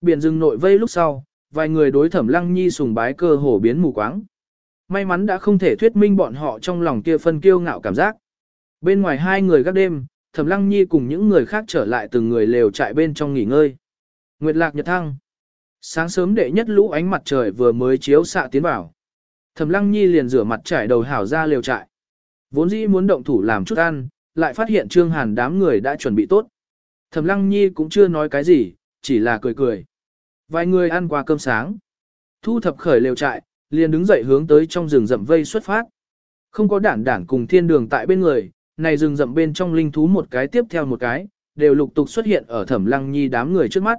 biển rừng nội vây lúc sau, vài người đối thẩm lăng nhi sùng bái cơ hồ biến mù quáng. May mắn đã không thể thuyết minh bọn họ trong lòng kia phân kiêu ngạo cảm giác. Bên ngoài hai người gác đêm, thẩm lăng nhi cùng những người khác trở lại từng người lều trại bên trong nghỉ ngơi. Nguyệt lạc nhật thăng. Sáng sớm đệ nhất lũ ánh mặt trời vừa mới chiếu xạ tiến vào. Thẩm lăng nhi liền rửa mặt trải đầu hảo ra lều trại. Vốn dĩ muốn động thủ làm chút ăn, lại phát hiện trương hàn đám người đã chuẩn bị tốt. Thẩm lăng nhi cũng chưa nói cái gì, chỉ là cười cười. Vài người ăn qua cơm sáng. Thu thập khởi lều trại, liền đứng dậy hướng tới trong rừng rậm vây xuất phát. Không có đản đản cùng thiên đường tại bên người, này rừng rậm bên trong linh thú một cái tiếp theo một cái, đều lục tục xuất hiện ở thẩm lăng nhi đám người trước mắt.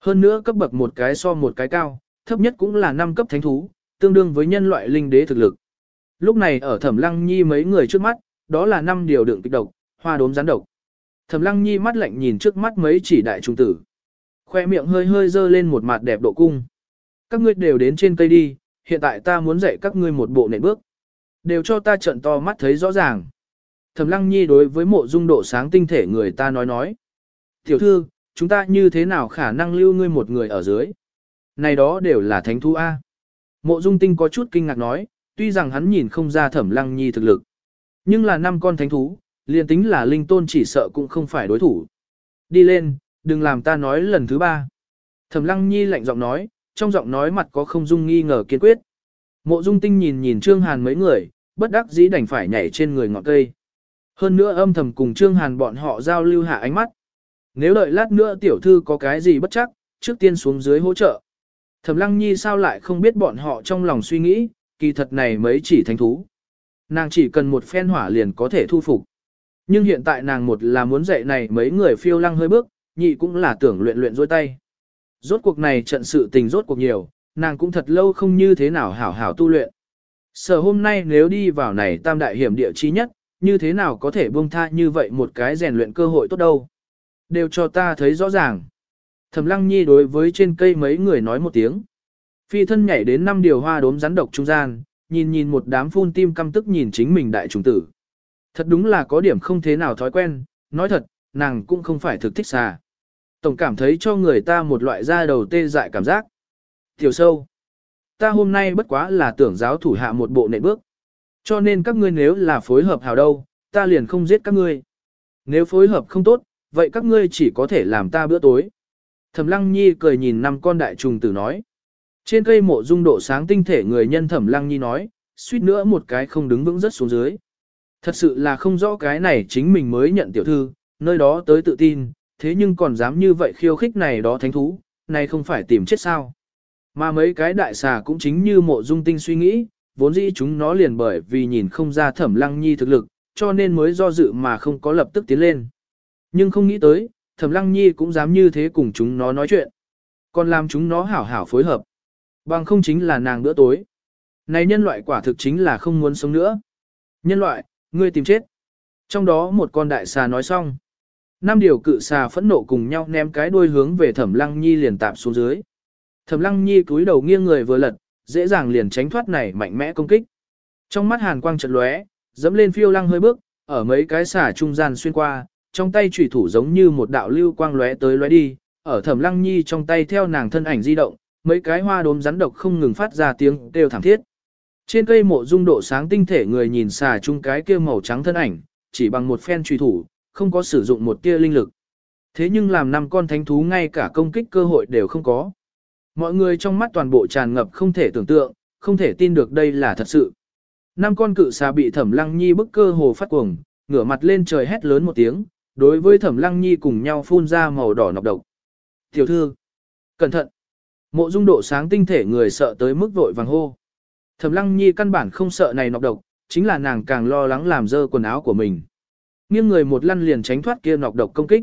Hơn nữa cấp bậc một cái so một cái cao, thấp nhất cũng là 5 cấp thánh thú, tương đương với nhân loại linh đế thực lực. Lúc này ở thẩm lăng nhi mấy người trước mắt, đó là 5 điều đựng kịch độc, hoa đốm rắn độc. Thẩm lăng nhi mắt lạnh nhìn trước mắt mấy chỉ đại trung tử. Khoe miệng hơi hơi dơ lên một mặt đẹp độ cung. Các ngươi đều đến trên cây đi, hiện tại ta muốn dạy các ngươi một bộ nệm bước. Đều cho ta trận to mắt thấy rõ ràng. Thẩm lăng nhi đối với mộ dung độ sáng tinh thể người ta nói nói. Tiểu thư, chúng ta như thế nào khả năng lưu ngươi một người ở dưới? Này đó đều là thánh thú A. Mộ dung tinh có chút kinh ngạc nói, tuy rằng hắn nhìn không ra thẩm lăng nhi thực lực. Nhưng là năm con thánh thú, liền tính là linh tôn chỉ sợ cũng không phải đối thủ. Đi lên, đừng làm ta nói lần thứ ba. Thẩm lăng nhi lạnh giọng nói, trong giọng nói mặt có không dung nghi ngờ kiên quyết. Mộ dung tinh nhìn nhìn Trương Hàn mấy người, bất đắc dĩ đành phải nhảy trên người ngọn cây. Hơn nữa âm thầm cùng Trương Hàn bọn họ giao lưu hạ ánh mắt. Nếu đợi lát nữa tiểu thư có cái gì bất chắc, trước tiên xuống dưới hỗ trợ. Thẩm lăng nhi sao lại không biết bọn họ trong lòng suy nghĩ, kỳ thật này mấy chỉ thánh thú. Nàng chỉ cần một phen hỏa liền có thể thu phục. Nhưng hiện tại nàng một là muốn dạy này mấy người phiêu lăng hơi bước, nhị cũng là tưởng luyện luyện dôi tay. Rốt cuộc này trận sự tình rốt cuộc nhiều, nàng cũng thật lâu không như thế nào hảo hảo tu luyện. Sở hôm nay nếu đi vào này tam đại hiểm địa chi nhất, như thế nào có thể buông tha như vậy một cái rèn luyện cơ hội tốt đâu. Đều cho ta thấy rõ ràng. Thẩm lăng nhi đối với trên cây mấy người nói một tiếng. Phi thân nhảy đến năm điều hoa đốm rắn độc trung gian, nhìn nhìn một đám phun tim căm tức nhìn chính mình đại trùng tử. Thật đúng là có điểm không thế nào thói quen, nói thật, nàng cũng không phải thực thích xà. Tổng cảm thấy cho người ta một loại da đầu tê dại cảm giác. Tiểu sâu. Ta hôm nay bất quá là tưởng giáo thủ hạ một bộ nệ bước. Cho nên các ngươi nếu là phối hợp hào đâu, ta liền không giết các ngươi. Nếu phối hợp không tốt, vậy các ngươi chỉ có thể làm ta bữa tối. Thẩm Lăng Nhi cười nhìn năm con đại trùng tử nói. Trên cây mộ dung độ sáng tinh thể người nhân Thẩm Lăng Nhi nói, suýt nữa một cái không đứng vững rất xuống dưới. Thật sự là không rõ cái này chính mình mới nhận tiểu thư, nơi đó tới tự tin, thế nhưng còn dám như vậy khiêu khích này đó thánh thú, này không phải tìm chết sao. Mà mấy cái đại xà cũng chính như mộ dung tinh suy nghĩ, vốn dĩ chúng nó liền bởi vì nhìn không ra thẩm lăng nhi thực lực, cho nên mới do dự mà không có lập tức tiến lên. Nhưng không nghĩ tới, thẩm lăng nhi cũng dám như thế cùng chúng nó nói chuyện. Còn làm chúng nó hảo hảo phối hợp. Bằng không chính là nàng bữa tối. Này nhân loại quả thực chính là không muốn sống nữa. Nhân loại, ngươi tìm chết. Trong đó một con đại xà nói xong. Năm điều cự xà phẫn nộ cùng nhau ném cái đuôi hướng về thẩm lăng nhi liền tạp xuống dưới. Thẩm lăng nhi cúi đầu nghiêng người vừa lật, dễ dàng liền tránh thoát này mạnh mẽ công kích. Trong mắt hàn quang chợt lóe, dẫm lên phiêu lăng hơi bước, ở mấy cái xà trung gian xuyên qua, trong tay chủy thủ giống như một đạo lưu quang lóe tới lóe đi, ở thẩm lăng nhi trong tay theo nàng thân ảnh di động, mấy cái hoa đốm rắn độc không ngừng phát ra tiếng kêu thảm thiết. Trên cây mộ dung độ sáng tinh thể người nhìn xà trung cái kia màu trắng thân ảnh, chỉ bằng một phen truy thủ, không có sử dụng một tia linh lực. Thế nhưng làm năm con thánh thú ngay cả công kích cơ hội đều không có. Mọi người trong mắt toàn bộ tràn ngập không thể tưởng tượng, không thể tin được đây là thật sự. Năm con cự xà bị thẩm lăng nhi bức cơ hồ phát cuồng, ngửa mặt lên trời hét lớn một tiếng, đối với thẩm lăng nhi cùng nhau phun ra màu đỏ nọc độc. Tiểu thư, cẩn thận. Mộ dung độ sáng tinh thể người sợ tới mức vội vàng hô. Thẩm lăng nhi căn bản không sợ này nọc độc, chính là nàng càng lo lắng làm dơ quần áo của mình. Nghiêng người một lăn liền tránh thoát kia nọc độc công kích.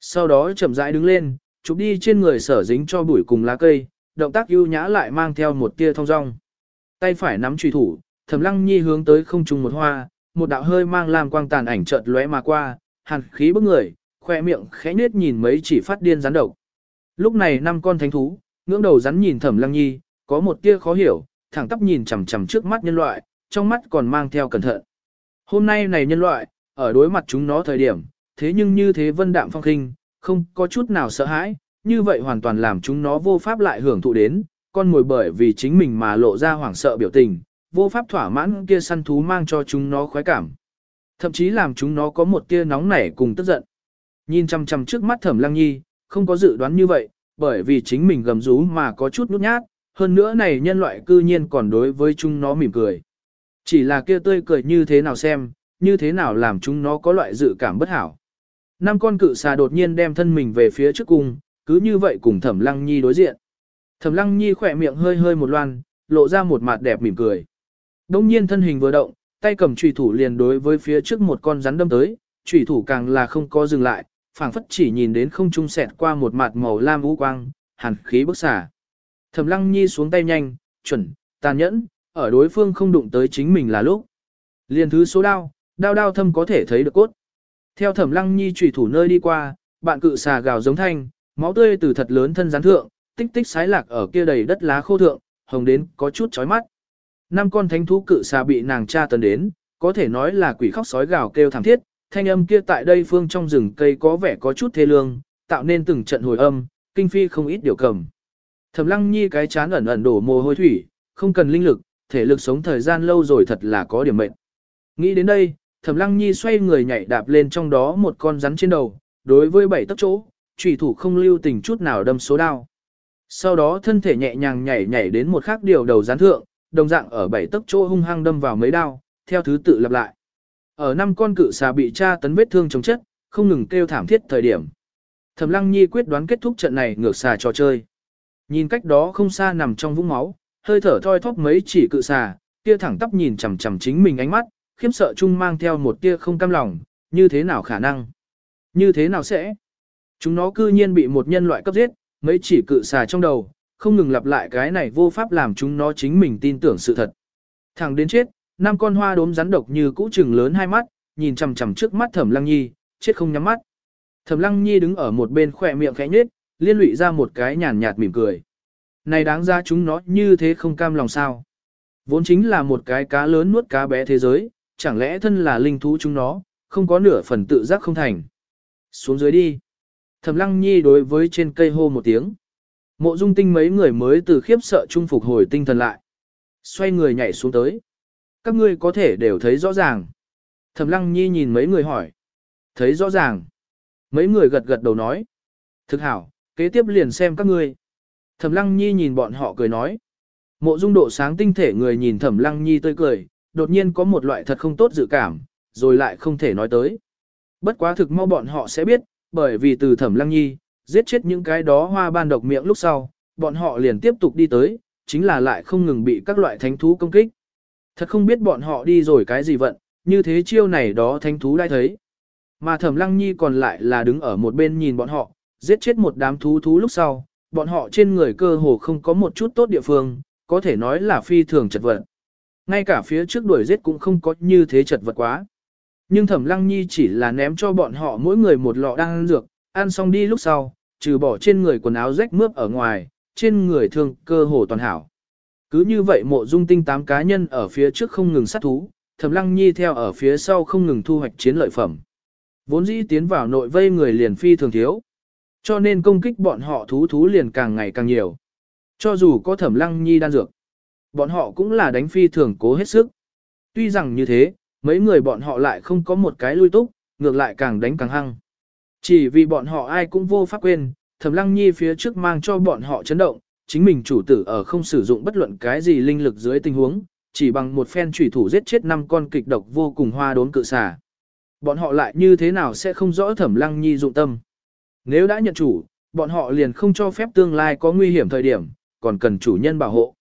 Sau đó chậm rãi đứng lên, chụp đi trên người sở dính cho bụi cùng lá cây, động tác ưu nhã lại mang theo một tia thong dong. Tay phải nắm truy thủ, Thẩm Lăng Nhi hướng tới không trung một hoa, một đạo hơi mang làm quang tàn ảnh chợt lóe mà qua, hàn khí bức người, khoe miệng khẽ nết nhìn mấy chỉ phát điên rắn độc. Lúc này năm con thánh thú, ngưỡng đầu rắn nhìn Thẩm Lăng Nhi, có một tia khó hiểu, thẳng tắp nhìn chằm chằm trước mắt nhân loại, trong mắt còn mang theo cẩn thận. Hôm nay này nhân loại, ở đối mặt chúng nó thời điểm, thế nhưng như thế vân đạm phong khinh, không có chút nào sợ hãi, như vậy hoàn toàn làm chúng nó vô pháp lại hưởng thụ đến, con mồi bởi vì chính mình mà lộ ra hoảng sợ biểu tình, vô pháp thỏa mãn kia săn thú mang cho chúng nó khoái cảm. Thậm chí làm chúng nó có một tia nóng nảy cùng tức giận. Nhìn chăm chăm trước mắt thẩm lăng nhi, không có dự đoán như vậy, bởi vì chính mình gầm rú mà có chút nút nhát, hơn nữa này nhân loại cư nhiên còn đối với chúng nó mỉm cười. Chỉ là kia tươi cười như thế nào xem, như thế nào làm chúng nó có loại dự cảm bất hảo. Năm con cự xà đột nhiên đem thân mình về phía trước cung, cứ như vậy cùng Thẩm Lăng Nhi đối diện. Thẩm Lăng Nhi khỏe miệng hơi hơi một loan, lộ ra một mặt đẹp mỉm cười. Đông nhiên thân hình vừa động, tay cầm chủy thủ liền đối với phía trước một con rắn đâm tới, chủy thủ càng là không có dừng lại, phảng phất chỉ nhìn đến không trung xẹt qua một mặt màu lam u quang, hàn khí bức xả. Thẩm Lăng Nhi xuống tay nhanh, chuẩn, tàn nhẫn, ở đối phương không đụng tới chính mình là lúc. Liền thứ số đao, đao đao thâm có thể thấy được cốt. Theo Thẩm Lăng Nhi trùy thủ nơi đi qua, bạn cự xà gào giống thanh, máu tươi từ thật lớn thân rắn thượng, tích tích sái lạc ở kia đầy đất lá khô thượng, hồng đến có chút chói mắt. Năm con thánh thú cự xà bị nàng tra tấn đến, có thể nói là quỷ khóc sói gào kêu thảm thiết, thanh âm kia tại đây phương trong rừng cây có vẻ có chút thê lương, tạo nên từng trận hồi âm, kinh phi không ít điều cầm. Thẩm Lăng Nhi cái chán ẩn ẩn đổ mồ hôi thủy, không cần linh lực, thể lực sống thời gian lâu rồi thật là có điểm mệnh. Nghĩ đến đây, Thẩm Lăng Nhi xoay người nhảy đạp lên trong đó một con rắn trên đầu, đối với bảy tấc chỗ, chủy thủ không lưu tình chút nào đâm số đao. Sau đó thân thể nhẹ nhàng nhảy nhảy đến một khác điều đầu rắn thượng, đồng dạng ở bảy tấc chỗ hung hăng đâm vào mấy đao, theo thứ tự lặp lại. Ở năm con cự xà bị tra tấn vết thương chống chất, không ngừng kêu thảm thiết thời điểm. Thẩm Lăng Nhi quyết đoán kết thúc trận này ngược xà trò chơi. Nhìn cách đó không xa nằm trong vũng máu, hơi thở thoi thóp mấy chỉ cự xà, kia thẳng tắp nhìn chằm chằm chính mình ánh mắt, khiếp sợ chung mang theo một tia không cam lòng, như thế nào khả năng? Như thế nào sẽ? Chúng nó cư nhiên bị một nhân loại cấp giết, mấy chỉ cự xà trong đầu, không ngừng lặp lại cái này vô pháp làm chúng nó chính mình tin tưởng sự thật. Thẳng đến chết, năm con hoa đốm rắn độc như cũ trừng lớn hai mắt, nhìn chằm chằm trước mắt Thẩm Lăng Nhi, chết không nhắm mắt. Thẩm Lăng Nhi đứng ở một bên khỏe miệng khẽ nhếch, liên lụy ra một cái nhàn nhạt mỉm cười. Này đáng ra chúng nó như thế không cam lòng sao? Vốn chính là một cái cá lớn nuốt cá bé thế giới, chẳng lẽ thân là linh thú chúng nó, không có nửa phần tự giác không thành. Xuống dưới đi. Thẩm Lăng Nhi đối với trên cây hô một tiếng. Mộ Dung Tinh mấy người mới từ khiếp sợ trung phục hồi tinh thần lại. Xoay người nhảy xuống tới. Các ngươi có thể đều thấy rõ ràng. Thẩm Lăng Nhi nhìn mấy người hỏi. Thấy rõ ràng. Mấy người gật gật đầu nói. Thực hảo, kế tiếp liền xem các ngươi. Thẩm Lăng Nhi nhìn bọn họ cười nói. Mộ Dung độ sáng tinh thể người nhìn Thẩm Lăng Nhi tươi cười, đột nhiên có một loại thật không tốt dự cảm, rồi lại không thể nói tới. Bất quá thực mau bọn họ sẽ biết, bởi vì từ Thẩm Lăng Nhi, giết chết những cái đó hoa ban độc miệng lúc sau, bọn họ liền tiếp tục đi tới, chính là lại không ngừng bị các loại thánh thú công kích. Thật không biết bọn họ đi rồi cái gì vận, như thế chiêu này đó thánh thú đã thấy. Mà Thẩm Lăng Nhi còn lại là đứng ở một bên nhìn bọn họ, giết chết một đám thú thú lúc sau, bọn họ trên người cơ hồ không có một chút tốt địa phương, có thể nói là phi thường chật vật. Ngay cả phía trước đuổi giết cũng không có như thế chật vật quá. Nhưng Thẩm Lăng Nhi chỉ là ném cho bọn họ mỗi người một lọ đan dược, ăn xong đi lúc sau, trừ bỏ trên người quần áo rách mướp ở ngoài, trên người thương cơ hồ toàn hảo. Cứ như vậy mộ dung tinh tám cá nhân ở phía trước không ngừng sát thú, Thẩm Lăng Nhi theo ở phía sau không ngừng thu hoạch chiến lợi phẩm. Vốn dĩ tiến vào nội vây người liền phi thường thiếu. Cho nên công kích bọn họ thú thú liền càng ngày càng nhiều. Cho dù có Thẩm Lăng Nhi đan dược, bọn họ cũng là đánh phi thường cố hết sức. Tuy rằng như thế, mấy người bọn họ lại không có một cái lui túc, ngược lại càng đánh càng hăng. Chỉ vì bọn họ ai cũng vô pháp quên, Thẩm Lăng Nhi phía trước mang cho bọn họ chấn động, chính mình chủ tử ở không sử dụng bất luận cái gì linh lực dưới tình huống, chỉ bằng một phen chủy thủ giết chết năm con kịch độc vô cùng hoa đốn cự xà. Bọn họ lại như thế nào sẽ không rõ Thẩm Lăng Nhi dụng tâm. Nếu đã nhận chủ, bọn họ liền không cho phép tương lai có nguy hiểm thời điểm, còn cần chủ nhân bảo hộ.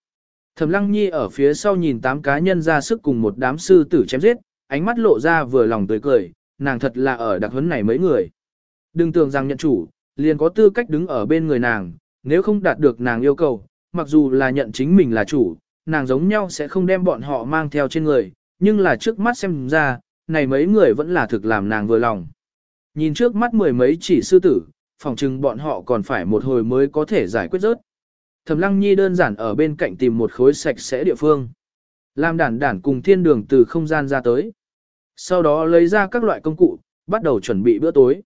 Thẩm Lăng Nhi ở phía sau nhìn tám cá nhân ra sức cùng một đám sư tử chém giết, ánh mắt lộ ra vừa lòng tươi cười, nàng thật là ở đặc huấn này mấy người. Đừng tưởng rằng nhận chủ, liền có tư cách đứng ở bên người nàng, nếu không đạt được nàng yêu cầu, mặc dù là nhận chính mình là chủ, nàng giống nhau sẽ không đem bọn họ mang theo trên người, nhưng là trước mắt xem ra, này mấy người vẫn là thực làm nàng vừa lòng. Nhìn trước mắt mười mấy chỉ sư tử, phòng chừng bọn họ còn phải một hồi mới có thể giải quyết rớt. Thẩm Lăng Nhi đơn giản ở bên cạnh tìm một khối sạch sẽ địa phương. Làm đản đản cùng thiên đường từ không gian ra tới. Sau đó lấy ra các loại công cụ, bắt đầu chuẩn bị bữa tối.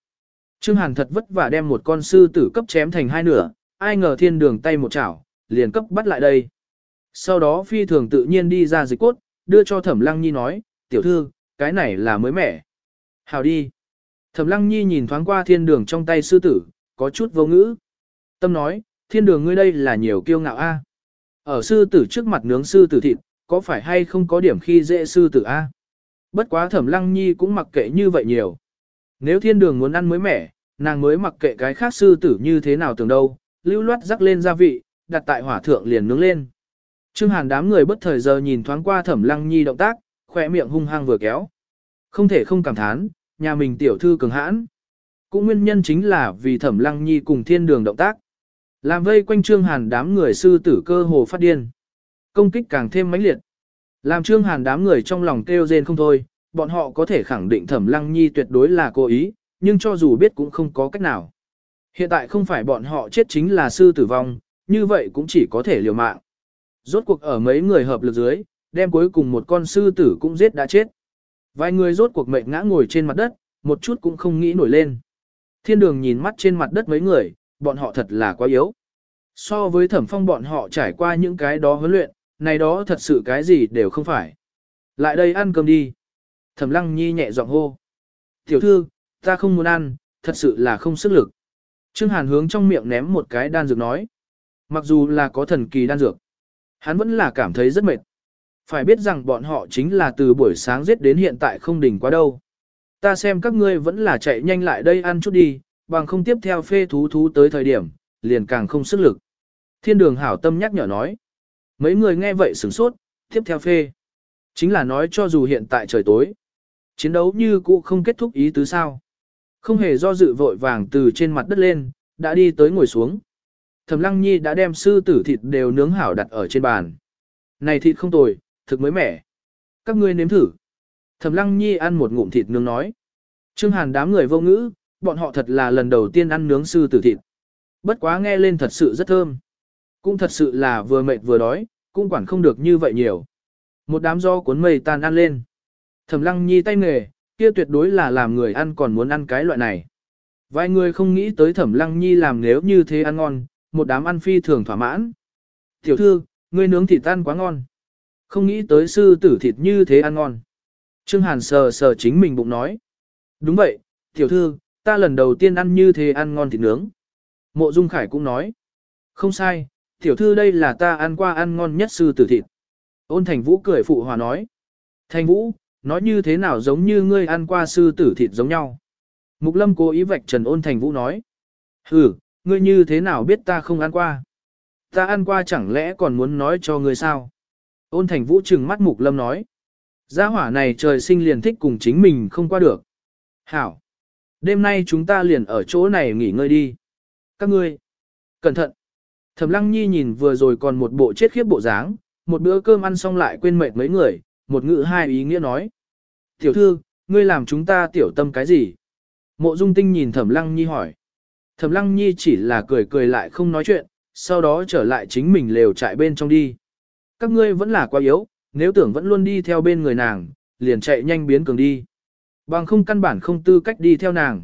Trương Hàn thật vất vả đem một con sư tử cấp chém thành hai nửa, ai ngờ thiên đường tay một chảo, liền cấp bắt lại đây. Sau đó phi thường tự nhiên đi ra dịch cốt, đưa cho Thẩm Lăng Nhi nói, tiểu thư, cái này là mới mẻ. Hào đi. Thẩm Lăng Nhi nhìn thoáng qua thiên đường trong tay sư tử, có chút vô ngữ. Tâm nói, thiên đường ngươi đây là nhiều kiêu ngạo a. Ở sư tử trước mặt nướng sư tử thịt, có phải hay không có điểm khi dễ sư tử a? Bất quá Thẩm Lăng Nhi cũng mặc kệ như vậy nhiều. Nếu thiên đường muốn ăn mới mẻ, nàng mới mặc kệ cái khác sư tử như thế nào tưởng đâu, lưu loát rắc lên gia vị, đặt tại hỏa thượng liền nướng lên. Trương Hàn đám người bất thời giờ nhìn thoáng qua Thẩm Lăng Nhi động tác, khỏe miệng hung hăng vừa kéo. Không thể không cảm thán, nhà mình tiểu thư cường hãn. Cũng nguyên nhân chính là vì Thẩm Lăng Nhi cùng thiên đường động tác. Làm vây quanh Trương Hàn đám người sư tử cơ hồ phát điên. Công kích càng thêm mãnh liệt. Làm Trương Hàn đám người trong lòng kêu rên không thôi, bọn họ có thể khẳng định Thẩm Lăng Nhi tuyệt đối là cố ý, nhưng cho dù biết cũng không có cách nào. Hiện tại không phải bọn họ chết chính là sư tử vong, như vậy cũng chỉ có thể liều mạng. Rốt cuộc ở mấy người hợp lực dưới, đem cuối cùng một con sư tử cũng giết đã chết. Vài người rốt cuộc mệnh ngã ngồi trên mặt đất, một chút cũng không nghĩ nổi lên. Thiên đường nhìn mắt trên mặt đất mấy người, bọn họ thật là quá yếu. So với thẩm phong bọn họ trải qua những cái đó huấn luyện, này đó thật sự cái gì đều không phải. Lại đây ăn cơm đi. Thẩm lăng nhi nhẹ giọng hô. Tiểu thư, ta không muốn ăn, thật sự là không sức lực. Trương Hàn hướng trong miệng ném một cái đan dược nói. Mặc dù là có thần kỳ đan dược, hắn vẫn là cảm thấy rất mệt. Phải biết rằng bọn họ chính là từ buổi sáng giết đến hiện tại không đỉnh quá đâu. Ta xem các ngươi vẫn là chạy nhanh lại đây ăn chút đi, bằng không tiếp theo phê thú thú tới thời điểm, liền càng không sức lực. Thiên đường hảo tâm nhắc nhở nói. Mấy người nghe vậy sửng sốt, tiếp theo phê. Chính là nói cho dù hiện tại trời tối. Chiến đấu như cũ không kết thúc ý tứ sao. Không hề do dự vội vàng từ trên mặt đất lên, đã đi tới ngồi xuống. Thẩm Lăng Nhi đã đem sư tử thịt đều nướng hảo đặt ở trên bàn. Này thịt không tồi, thực mới mẻ. Các ngươi nếm thử. Thẩm Lăng Nhi ăn một ngụm thịt nướng nói. Trương Hàn đám người vô ngữ, bọn họ thật là lần đầu tiên ăn nướng sư tử thịt. Bất quá nghe lên thật sự rất thơm. Cũng thật sự là vừa mệt vừa đói, cũng quản không được như vậy nhiều. Một đám do cuốn mây tan ăn lên. Thẩm Lăng Nhi tay nghề, kia tuyệt đối là làm người ăn còn muốn ăn cái loại này. Vài người không nghĩ tới Thẩm Lăng Nhi làm nếu như thế ăn ngon, một đám ăn phi thường thỏa mãn. Tiểu thư, ngươi nướng thịt tan quá ngon. Không nghĩ tới sư tử thịt như thế ăn ngon. Trương Hàn sờ sờ chính mình bụng nói. Đúng vậy, tiểu thư, ta lần đầu tiên ăn như thế ăn ngon thịt nướng. Mộ Dung Khải cũng nói. Không sai, tiểu thư đây là ta ăn qua ăn ngon nhất sư tử thịt. Ôn Thành Vũ cười phụ hòa nói. Thành Vũ, nói như thế nào giống như ngươi ăn qua sư tử thịt giống nhau. Mục Lâm cố ý vạch trần ôn Thành Vũ nói. Ừ, ngươi như thế nào biết ta không ăn qua? Ta ăn qua chẳng lẽ còn muốn nói cho ngươi sao? Ôn Thành Vũ trừng mắt Mục Lâm nói. Gia hỏa này trời sinh liền thích cùng chính mình không qua được. Hảo. Đêm nay chúng ta liền ở chỗ này nghỉ ngơi đi. Các ngươi. Cẩn thận. Thẩm Lăng Nhi nhìn vừa rồi còn một bộ chết khiếp bộ dáng, một bữa cơm ăn xong lại quên mệt mấy người, một ngữ hai ý nghĩa nói. Tiểu thư, ngươi làm chúng ta tiểu tâm cái gì? Mộ Dung Tinh nhìn Thẩm Lăng Nhi hỏi. Thẩm Lăng Nhi chỉ là cười cười lại không nói chuyện, sau đó trở lại chính mình lều trại bên trong đi. Các ngươi vẫn là quá yếu, nếu tưởng vẫn luôn đi theo bên người nàng, liền chạy nhanh biến cường đi. Bằng không căn bản không tư cách đi theo nàng.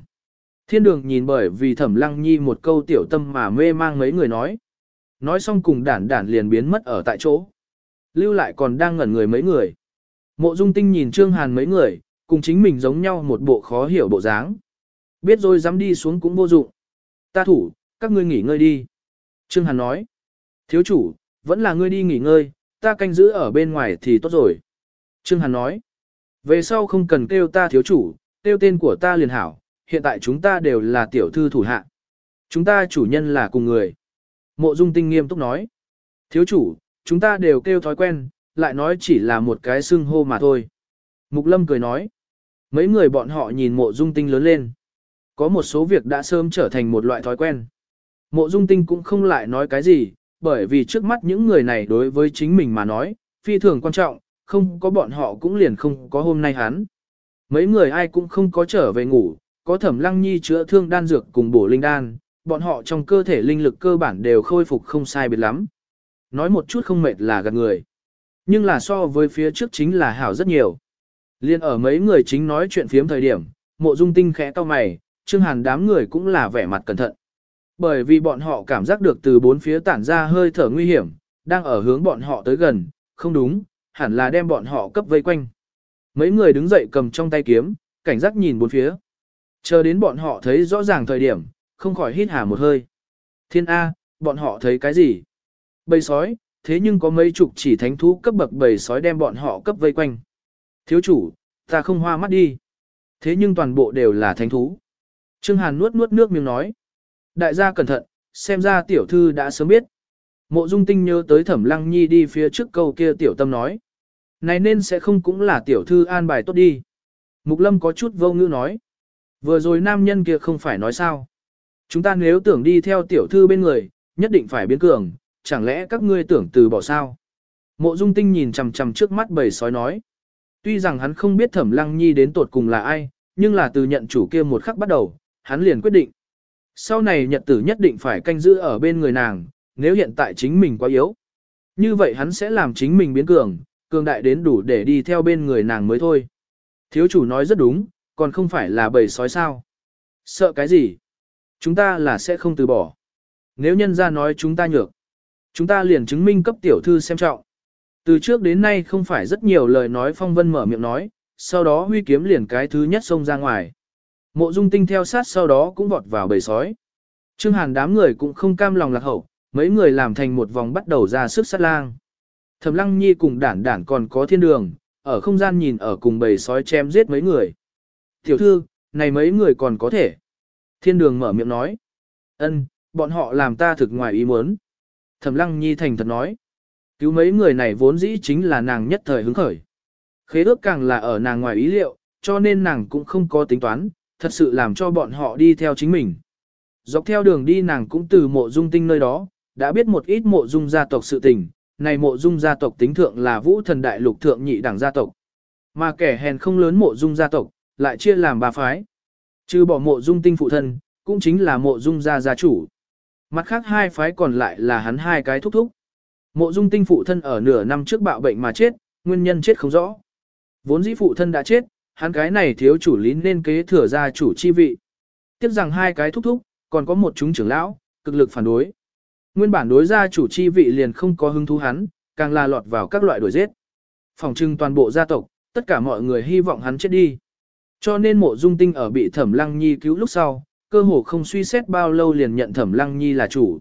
Thiên đường nhìn bởi vì thẩm lăng nhi một câu tiểu tâm mà mê mang mấy người nói. Nói xong cùng đản đản liền biến mất ở tại chỗ. Lưu lại còn đang ngẩn người mấy người. Mộ dung tinh nhìn Trương Hàn mấy người, cùng chính mình giống nhau một bộ khó hiểu bộ dáng. Biết rồi dám đi xuống cũng vô dụng. Ta thủ, các ngươi nghỉ ngơi đi. Trương Hàn nói. Thiếu chủ, vẫn là ngươi đi nghỉ ngơi, ta canh giữ ở bên ngoài thì tốt rồi. Trương Hàn nói. Về sau không cần kêu ta thiếu chủ, kêu tên của ta liền hảo, hiện tại chúng ta đều là tiểu thư thủ hạ. Chúng ta chủ nhân là cùng người. Mộ Dung Tinh nghiêm túc nói. Thiếu chủ, chúng ta đều kêu thói quen, lại nói chỉ là một cái xưng hô mà thôi. Mục Lâm cười nói. Mấy người bọn họ nhìn mộ Dung Tinh lớn lên. Có một số việc đã sớm trở thành một loại thói quen. Mộ Dung Tinh cũng không lại nói cái gì, bởi vì trước mắt những người này đối với chính mình mà nói, phi thường quan trọng, không có bọn họ cũng liền không có hôm nay hắn. Mấy người ai cũng không có trở về ngủ, có thẩm lăng nhi chữa thương đan dược cùng bổ linh đan, bọn họ trong cơ thể linh lực cơ bản đều khôi phục không sai biệt lắm. Nói một chút không mệt là gạt người. Nhưng là so với phía trước chính là hảo rất nhiều. Liên ở mấy người chính nói chuyện phiếm thời điểm, mộ dung tinh khẽ to mày, Trương Hàn đám người cũng là vẻ mặt cẩn thận. Bởi vì bọn họ cảm giác được từ bốn phía tản ra hơi thở nguy hiểm, đang ở hướng bọn họ tới gần, không đúng, hẳn là đem bọn họ cấp vây quanh. Mấy người đứng dậy cầm trong tay kiếm, cảnh giác nhìn bốn phía. Chờ đến bọn họ thấy rõ ràng thời điểm, không khỏi hít hà một hơi. Thiên A, bọn họ thấy cái gì? Bầy sói, thế nhưng có mấy chục chỉ thánh thú cấp bậc bầy sói đem bọn họ cấp vây quanh. Thiếu chủ, ta không hoa mắt đi. Thế nhưng toàn bộ đều là thánh thú. Trương Hàn nuốt nuốt nước miếng nói. Đại gia cẩn thận, xem ra tiểu thư đã sớm biết. Mộ dung tinh nhớ tới thẩm lăng nhi đi phía trước câu kia tiểu tâm nói. Này nên sẽ không cũng là tiểu thư an bài tốt đi. Mục lâm có chút vô ngữ nói. Vừa rồi nam nhân kia không phải nói sao. Chúng ta nếu tưởng đi theo tiểu thư bên người, nhất định phải biến cường, chẳng lẽ các ngươi tưởng từ bỏ sao? Mộ dung tinh nhìn chằm chằm trước mắt bầy sói nói. Tuy rằng hắn không biết thẩm lăng nhi đến tột cùng là ai, nhưng là từ nhận chủ kia một khắc bắt đầu, hắn liền quyết định. Sau này nhật tử nhất định phải canh giữ ở bên người nàng, nếu hiện tại chính mình quá yếu. Như vậy hắn sẽ làm chính mình biến cường, cường đại đến đủ để đi theo bên người nàng mới thôi. Thiếu chủ nói rất đúng, còn không phải là bầy sói sao. Sợ cái gì? Chúng ta là sẽ không từ bỏ. Nếu nhân ra nói chúng ta nhược, chúng ta liền chứng minh cấp tiểu thư xem trọng. Từ trước đến nay không phải rất nhiều lời nói phong vân mở miệng nói, sau đó huy kiếm liền cái thứ nhất xông ra ngoài. Mộ dung tinh theo sát sau đó cũng vọt vào bầy sói. Trương Hàn đám người cũng không cam lòng lạc hậu, mấy người làm thành một vòng bắt đầu ra sức sát lang. Thẩm Lăng Nhi cùng đản đản còn có thiên đường, ở không gian nhìn ở cùng bầy sói chém giết mấy người. Tiểu thư, này mấy người còn có thể. Thiên đường mở miệng nói. ân, bọn họ làm ta thực ngoài ý muốn. Thẩm Lăng Nhi thành thật nói. Cứu mấy người này vốn dĩ chính là nàng nhất thời hứng khởi. Khế ước càng là ở nàng ngoài ý liệu, cho nên nàng cũng không có tính toán, thật sự làm cho bọn họ đi theo chính mình. Dọc theo đường đi nàng cũng từ mộ dung tinh nơi đó, đã biết một ít mộ dung gia tộc sự tình, này mộ dung gia tộc tính thượng là vũ thần đại lục thượng nhị đẳng gia tộc. Mà kẻ hèn không lớn mộ dung gia tộc, lại chia làm ba phái. Trừ bỏ mộ dung tinh phụ thân, cũng chính là mộ dung gia gia chủ. Mặt khác hai phái còn lại là hắn hai cái thúc thúc. Mộ dung tinh phụ thân ở nửa năm trước bạo bệnh mà chết, nguyên nhân chết không rõ. Vốn dĩ phụ thân đã chết, hắn cái này thiếu chủ lý nên kế thừa gia chủ chi vị. Tiếp rằng hai cái thúc thúc, còn có một chúng trưởng lão, cực lực phản đối. Nguyên bản đối gia chủ chi vị liền không có hứng thú hắn, càng là lọt vào các loại đuổi giết. Phòng trưng toàn bộ gia tộc, tất cả mọi người hy vọng hắn chết đi. Cho nên mộ dung tinh ở bị thẩm lăng nhi cứu lúc sau, cơ hồ không suy xét bao lâu liền nhận thẩm lăng nhi là chủ.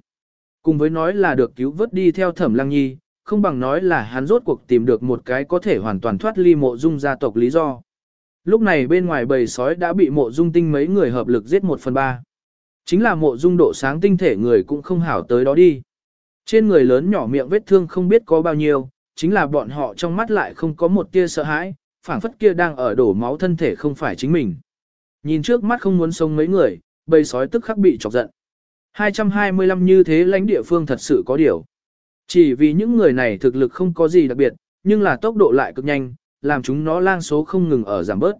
Cùng với nói là được cứu vớt đi theo thẩm lăng nhi, không bằng nói là hắn rốt cuộc tìm được một cái có thể hoàn toàn thoát ly mộ dung gia tộc lý do. Lúc này bên ngoài bầy sói đã bị mộ dung tinh mấy người hợp lực giết một phần ba. Chính là mộ dung độ sáng tinh thể người cũng không hảo tới đó đi. Trên người lớn nhỏ miệng vết thương không biết có bao nhiêu, chính là bọn họ trong mắt lại không có một tia sợ hãi, phảng phất kia đang ở đổ máu thân thể không phải chính mình. Nhìn trước mắt không muốn sống mấy người, bầy sói tức khắc bị chọc giận. 225 như thế lãnh địa phương thật sự có điều. Chỉ vì những người này thực lực không có gì đặc biệt, nhưng là tốc độ lại cực nhanh, làm chúng nó lang số không ngừng ở giảm bớt.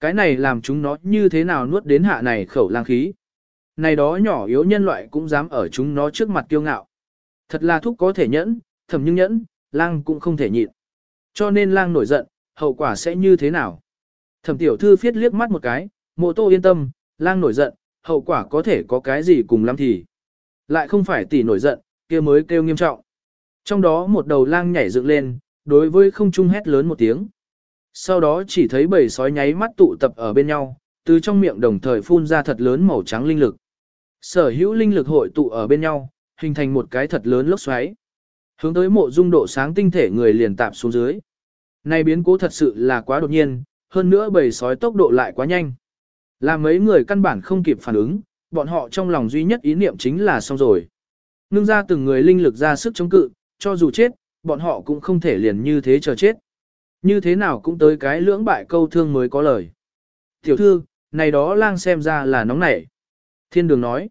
Cái này làm chúng nó như thế nào nuốt đến hạ này khẩu lang khí. Này đó nhỏ yếu nhân loại cũng dám ở chúng nó trước mặt kiêu ngạo. Thật là thúc có thể nhẫn, thầm nhưng nhẫn, lang cũng không thể nhịn. Cho nên lang nổi giận, hậu quả sẽ như thế nào? Thẩm tiểu thư phiết liếc mắt một cái, mộ tô yên tâm, lang nổi giận, hậu quả có thể có cái gì cùng lắm thì. Lại không phải tỷ nổi giận, kia mới kêu nghiêm trọng. Trong đó một đầu lang nhảy dựng lên, đối với không trung hét lớn một tiếng. Sau đó chỉ thấy bầy sói nháy mắt tụ tập ở bên nhau, từ trong miệng đồng thời phun ra thật lớn màu trắng linh lực. Sở hữu linh lực hội tụ ở bên nhau, hình thành một cái thật lớn lốc xoáy. Hướng tới mộ dung độ sáng tinh thể người liền tạp xuống dưới. Này biến cố thật sự là quá đột nhiên, hơn nữa bầy sói tốc độ lại quá nhanh. Làm mấy người căn bản không kịp phản ứng, bọn họ trong lòng duy nhất ý niệm chính là xong rồi. Nương ra từng người linh lực ra sức chống cự, cho dù chết, bọn họ cũng không thể liền như thế chờ chết. Như thế nào cũng tới cái lưỡng bại câu thương mới có lời. Tiểu thư, này đó lang xem ra là nóng nảy. Thiên đường nói.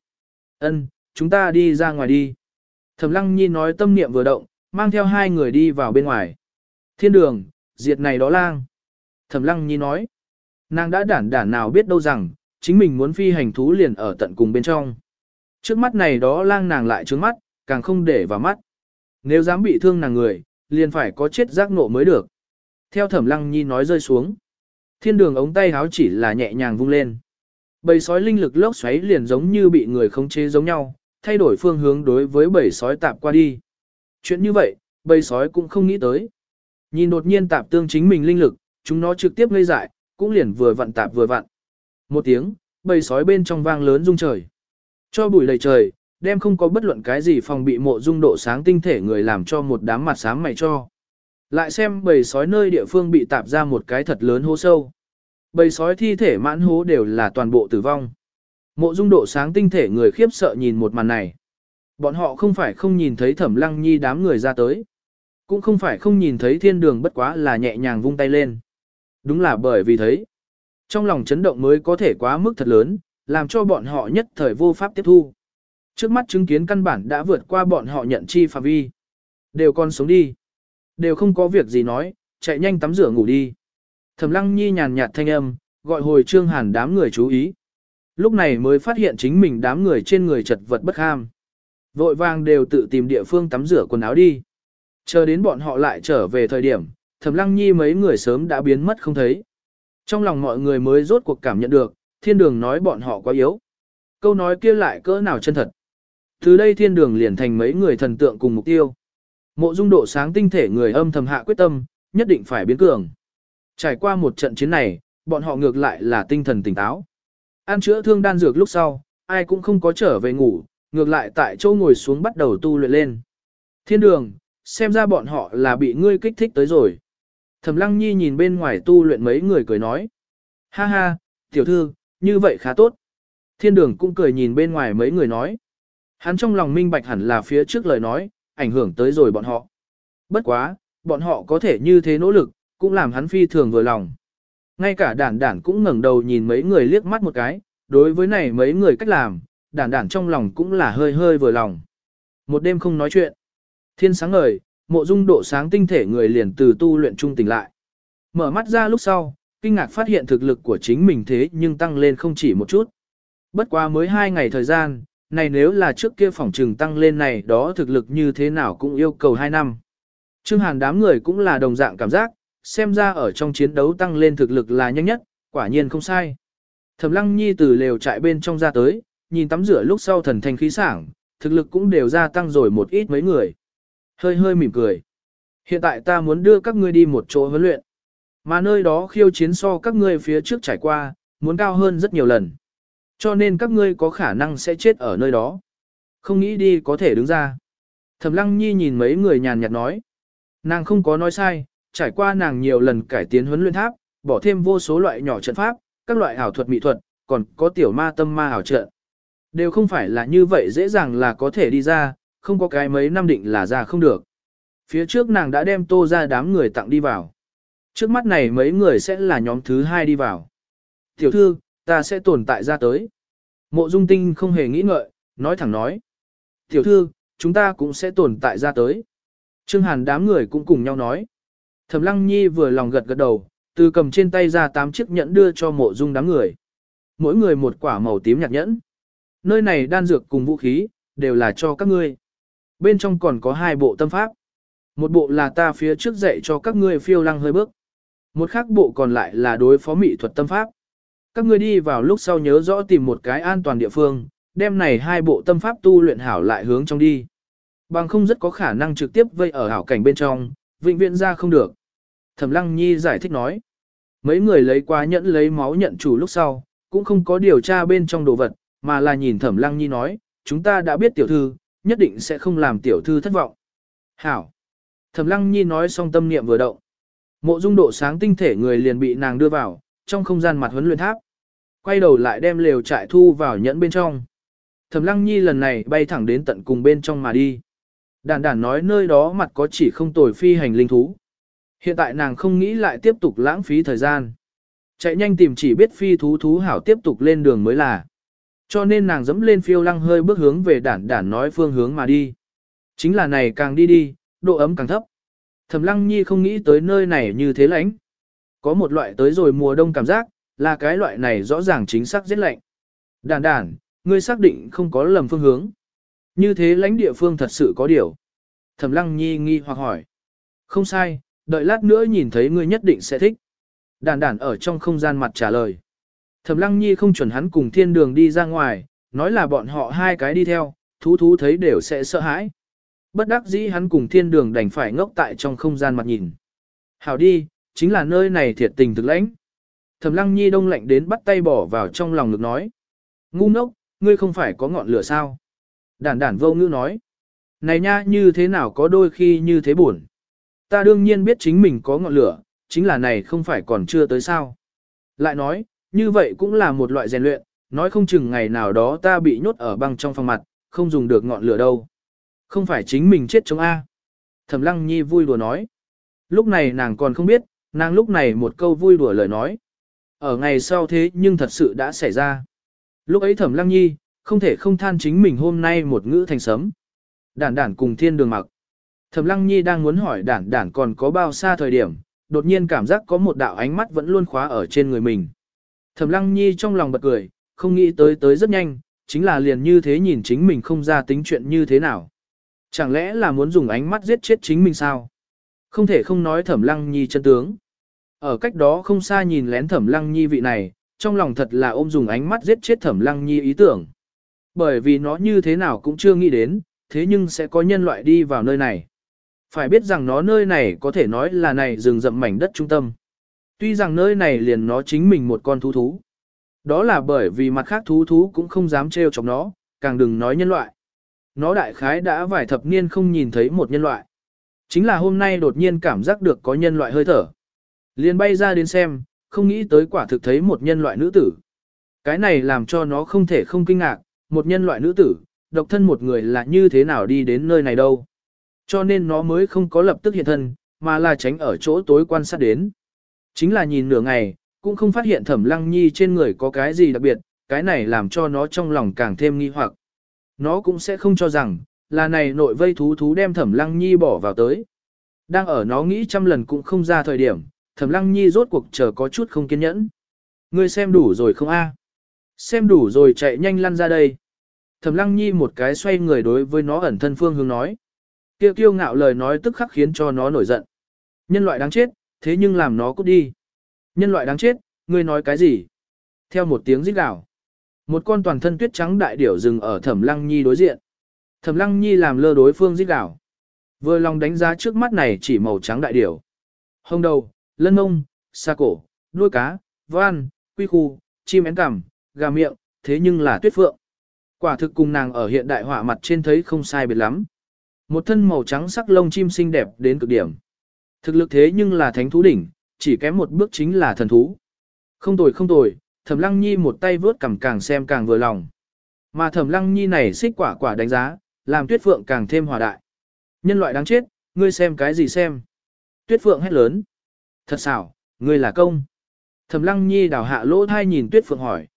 ân, chúng ta đi ra ngoài đi. Thẩm lăng nhi nói tâm niệm vừa động, mang theo hai người đi vào bên ngoài. Thiên đường, diệt này đó lang. Thẩm lăng nhi nói. Nàng đã đản đản nào biết đâu rằng, chính mình muốn phi hành thú liền ở tận cùng bên trong. Trước mắt này đó lang nàng lại trướng mắt, càng không để vào mắt. Nếu dám bị thương nàng người, liền phải có chết giác nộ mới được. Theo thẩm lăng nhi nói rơi xuống. Thiên đường ống tay háo chỉ là nhẹ nhàng vung lên. Bầy sói linh lực lốc xoáy liền giống như bị người khống chế giống nhau, thay đổi phương hướng đối với bầy sói tạp qua đi. Chuyện như vậy, bầy sói cũng không nghĩ tới. Nhìn đột nhiên tạp tương chính mình linh lực, chúng nó trực tiếp ngây dại, cũng liền vừa vặn tạp vừa vặn. Một tiếng, bầy sói bên trong vang lớn rung trời. Cho bụi đầy trời, đem không có bất luận cái gì phòng bị mộ dung độ sáng tinh thể người làm cho một đám mặt sáng mày cho. Lại xem bầy sói nơi địa phương bị tạp ra một cái thật lớn hố sâu. Bầy sói thi thể mãn hố đều là toàn bộ tử vong. Mộ dung độ sáng tinh thể người khiếp sợ nhìn một màn này. Bọn họ không phải không nhìn thấy thẩm lăng nhi đám người ra tới. Cũng không phải không nhìn thấy thiên đường bất quá là nhẹ nhàng vung tay lên. Đúng là bởi vì thấy. Trong lòng chấn động mới có thể quá mức thật lớn, làm cho bọn họ nhất thời vô pháp tiếp thu. Trước mắt chứng kiến căn bản đã vượt qua bọn họ nhận chi phạm vi. Đều còn sống đi. Đều không có việc gì nói, chạy nhanh tắm rửa ngủ đi. Thẩm lăng nhi nhàn nhạt thanh âm, gọi hồi trương hàn đám người chú ý. Lúc này mới phát hiện chính mình đám người trên người chật vật bất ham. Vội vàng đều tự tìm địa phương tắm rửa quần áo đi. Chờ đến bọn họ lại trở về thời điểm, thẩm lăng nhi mấy người sớm đã biến mất không thấy. Trong lòng mọi người mới rốt cuộc cảm nhận được, thiên đường nói bọn họ quá yếu. Câu nói kia lại cỡ nào chân thật. Từ đây thiên đường liền thành mấy người thần tượng cùng mục tiêu. Mộ dung độ sáng tinh thể người âm thầm hạ quyết tâm, nhất định phải biến cường. Trải qua một trận chiến này, bọn họ ngược lại là tinh thần tỉnh táo. Ăn chữa thương đan dược lúc sau, ai cũng không có trở về ngủ, ngược lại tại chỗ ngồi xuống bắt đầu tu luyện lên. Thiên đường, xem ra bọn họ là bị ngươi kích thích tới rồi. Thẩm lăng nhi nhìn bên ngoài tu luyện mấy người cười nói. Ha ha, tiểu thư, như vậy khá tốt. Thiên đường cũng cười nhìn bên ngoài mấy người nói. Hắn trong lòng minh bạch hẳn là phía trước lời nói, ảnh hưởng tới rồi bọn họ. Bất quá, bọn họ có thể như thế nỗ lực, cũng làm hắn phi thường vừa lòng. Ngay cả đản đản cũng ngẩng đầu nhìn mấy người liếc mắt một cái, đối với này mấy người cách làm, đản đản trong lòng cũng là hơi hơi vừa lòng. Một đêm không nói chuyện. Thiên sáng ngời, mộ dung độ sáng tinh thể người liền từ tu luyện trung tỉnh lại. Mở mắt ra lúc sau, kinh ngạc phát hiện thực lực của chính mình thế nhưng tăng lên không chỉ một chút. Bất quá mới hai ngày thời gian, này nếu là trước kia phòng trừng tăng lên này đó thực lực như thế nào cũng yêu cầu hai năm. Trương Hàn đám người cũng là đồng dạng cảm giác, xem ra ở trong chiến đấu tăng lên thực lực là nhanh nhất, quả nhiên không sai. Thẩm Lăng Nhi từ lều trại bên trong ra tới, nhìn tắm rửa lúc sau thần thanh khí sảng, thực lực cũng đều gia tăng rồi một ít mấy người. Hơi hơi mỉm cười. Hiện tại ta muốn đưa các ngươi đi một chỗ huấn luyện. Mà nơi đó khiêu chiến so các ngươi phía trước trải qua, muốn cao hơn rất nhiều lần. Cho nên các ngươi có khả năng sẽ chết ở nơi đó. Không nghĩ đi có thể đứng ra. Thẩm Lăng Nhi nhìn mấy người nhàn nhạt nói. Nàng không có nói sai, trải qua nàng nhiều lần cải tiến huấn luyện tháp, bỏ thêm vô số loại nhỏ trận pháp, các loại ảo thuật mỹ thuật, còn có tiểu ma tâm ma ảo trận. Đều không phải là như vậy dễ dàng là có thể đi ra, không có cái mấy năm định là ra không được. Phía trước nàng đã đem tô ra đám người tặng đi vào. Trước mắt này mấy người sẽ là nhóm thứ hai đi vào. Tiểu thư, ta sẽ tồn tại ra tới. Mộ dung tinh không hề nghĩ ngợi, nói thẳng nói. Tiểu thư, chúng ta cũng sẽ tồn tại ra tới. Trương Hàn đám người cũng cùng nhau nói. Thẩm Lăng Nhi vừa lòng gật gật đầu, từ cầm trên tay ra tám chiếc nhẫn đưa cho mộ dung đám người. Mỗi người một quả màu tím nhạt nhẫn. Nơi này đan dược cùng vũ khí, đều là cho các ngươi. Bên trong còn có hai bộ tâm pháp. Một bộ là ta phía trước dạy cho các ngươi phiêu lăng hơi bước. Một khác bộ còn lại là đối phó mỹ thuật tâm pháp. Các ngươi đi vào lúc sau nhớ rõ tìm một cái an toàn địa phương, đem này hai bộ tâm pháp tu luyện hảo lại hướng trong đi. Bằng không rất có khả năng trực tiếp vây ở hảo cảnh bên trong, vĩnh viễn ra không được. Thẩm Lăng Nhi giải thích nói. Mấy người lấy quá nhẫn lấy máu nhận chủ lúc sau, cũng không có điều tra bên trong đồ vật, mà là nhìn Thẩm Lăng Nhi nói, chúng ta đã biết tiểu thư, nhất định sẽ không làm tiểu thư thất vọng. Hảo. Thẩm Lăng Nhi nói xong tâm niệm vừa động. Mộ dung độ sáng tinh thể người liền bị nàng đưa vào, trong không gian mặt huấn luyện tháp. Quay đầu lại đem lều trại thu vào nhẫn bên trong. Thẩm Lăng Nhi lần này bay thẳng đến tận cùng bên trong mà đi. Đàn đàn nói nơi đó mặt có chỉ không tồi phi hành linh thú. Hiện tại nàng không nghĩ lại tiếp tục lãng phí thời gian. Chạy nhanh tìm chỉ biết phi thú thú hảo tiếp tục lên đường mới là. Cho nên nàng dẫm lên phiêu lăng hơi bước hướng về đản đản nói phương hướng mà đi. Chính là này càng đi đi, độ ấm càng thấp. Thẩm lăng nhi không nghĩ tới nơi này như thế lạnh. Có một loại tới rồi mùa đông cảm giác, là cái loại này rõ ràng chính xác rất lạnh. Đàn Đàn, ngươi xác định không có lầm phương hướng. Như thế lãnh địa phương thật sự có điều. Thẩm lăng nhi nghi hoặc hỏi. Không sai, đợi lát nữa nhìn thấy ngươi nhất định sẽ thích. Đàn Đàn ở trong không gian mặt trả lời. Thẩm Lăng Nhi không chuẩn hắn cùng thiên đường đi ra ngoài, nói là bọn họ hai cái đi theo, thú thú thấy đều sẽ sợ hãi. Bất đắc dĩ hắn cùng thiên đường đành phải ngốc tại trong không gian mặt nhìn. Hảo đi, chính là nơi này thiệt tình thực lãnh. Thẩm Lăng Nhi đông lạnh đến bắt tay bỏ vào trong lòng ngực nói. Ngu ngốc, ngươi không phải có ngọn lửa sao? Đản đản vô ngữ nói. Này nha như thế nào có đôi khi như thế buồn. Ta đương nhiên biết chính mình có ngọn lửa, chính là này không phải còn chưa tới sao. Lại nói, như vậy cũng là một loại rèn luyện, nói không chừng ngày nào đó ta bị nhốt ở băng trong phòng mặt, không dùng được ngọn lửa đâu. Không phải chính mình chết trong A. Thẩm Lăng Nhi vui đùa nói. Lúc này nàng còn không biết, nàng lúc này một câu vui đùa lời nói. Ở ngày sau thế nhưng thật sự đã xảy ra. Lúc ấy Thẩm Lăng Nhi, không thể không than chính mình hôm nay một ngữ thành sấm. Đản đản cùng thiên đường mặc. Thẩm Lăng Nhi đang muốn hỏi đản đản còn có bao xa thời điểm, đột nhiên cảm giác có một đạo ánh mắt vẫn luôn khóa ở trên người mình. Thẩm Lăng Nhi trong lòng bật cười, không nghĩ tới tới rất nhanh, chính là liền như thế nhìn chính mình không ra tính chuyện như thế nào. Chẳng lẽ là muốn dùng ánh mắt giết chết chính mình sao? Không thể không nói Thẩm Lăng Nhi chân tướng. Ở cách đó không xa nhìn lén Thẩm Lăng Nhi vị này, trong lòng thật là ôm dùng ánh mắt giết chết Thẩm Lăng Nhi ý tưởng. Bởi vì nó như thế nào cũng chưa nghĩ đến, thế nhưng sẽ có nhân loại đi vào nơi này. Phải biết rằng nó nơi này có thể nói là này rừng rậm mảnh đất trung tâm. Tuy rằng nơi này liền nó chính mình một con thú thú. Đó là bởi vì mặt khác thú thú cũng không dám trêu chọc nó, càng đừng nói nhân loại. Nó đại khái đã vài thập niên không nhìn thấy một nhân loại. Chính là hôm nay đột nhiên cảm giác được có nhân loại hơi thở. Liền bay ra đến xem, không nghĩ tới quả thực thấy một nhân loại nữ tử. Cái này làm cho nó không thể không kinh ngạc, một nhân loại nữ tử, độc thân một người là như thế nào đi đến nơi này đâu. Cho nên nó mới không có lập tức hiện thân, mà là tránh ở chỗ tối quan sát đến. Chính là nhìn nửa ngày, cũng không phát hiện thẩm lăng nhi trên người có cái gì đặc biệt, cái này làm cho nó trong lòng càng thêm nghi hoặc. Nó cũng sẽ không cho rằng, là này nội vây thú thú đem thẩm lăng nhi bỏ vào tới. Đang ở nó nghĩ trăm lần cũng không ra thời điểm, thẩm lăng nhi rốt cuộc chờ có chút không kiên nhẫn. Ngươi xem đủ rồi không a? Xem đủ rồi chạy nhanh lăn ra đây. Thẩm lăng nhi một cái xoay người đối với nó ẩn thân phương hướng nói. Kêu kiêu ngạo lời nói tức khắc khiến cho nó nổi giận. Nhân loại đáng chết, thế nhưng làm nó cút đi. Nhân loại đáng chết, ngươi nói cái gì? Theo một tiếng rít gào, một con toàn thân tuyết trắng đại điểu dừng ở Thẩm Lăng Nhi đối diện. Thẩm Lăng Nhi làm lơ đối phương rít gào, vừa lòng đánh giá trước mắt này chỉ màu trắng đại điểu. Hông đầu, lân mông, xa cổ, đuôi cá, van, quy khu, chim én cằm, gà miệng, thế nhưng là tuyết phượng. Quả thực cùng nàng ở hiện đại họa mặt trên thấy không sai biệt lắm. Một thân màu trắng sắc lông chim xinh đẹp đến cực điểm. Thực lực thế nhưng là thánh thú đỉnh, chỉ kém một bước chính là thần thú. Không tồi không tồi, Thẩm Lăng Nhi một tay vớt cằm càng xem càng vừa lòng. Mà Thẩm Lăng Nhi này xích quả quả đánh giá, làm Tuyết Phượng càng thêm hòa đại. Nhân loại đáng chết, ngươi xem cái gì xem? Tuyết Phượng hét lớn. Thật xảo, ngươi là công. Thẩm Lăng Nhi đào hạ lỗ thai nhìn Tuyết Phượng hỏi.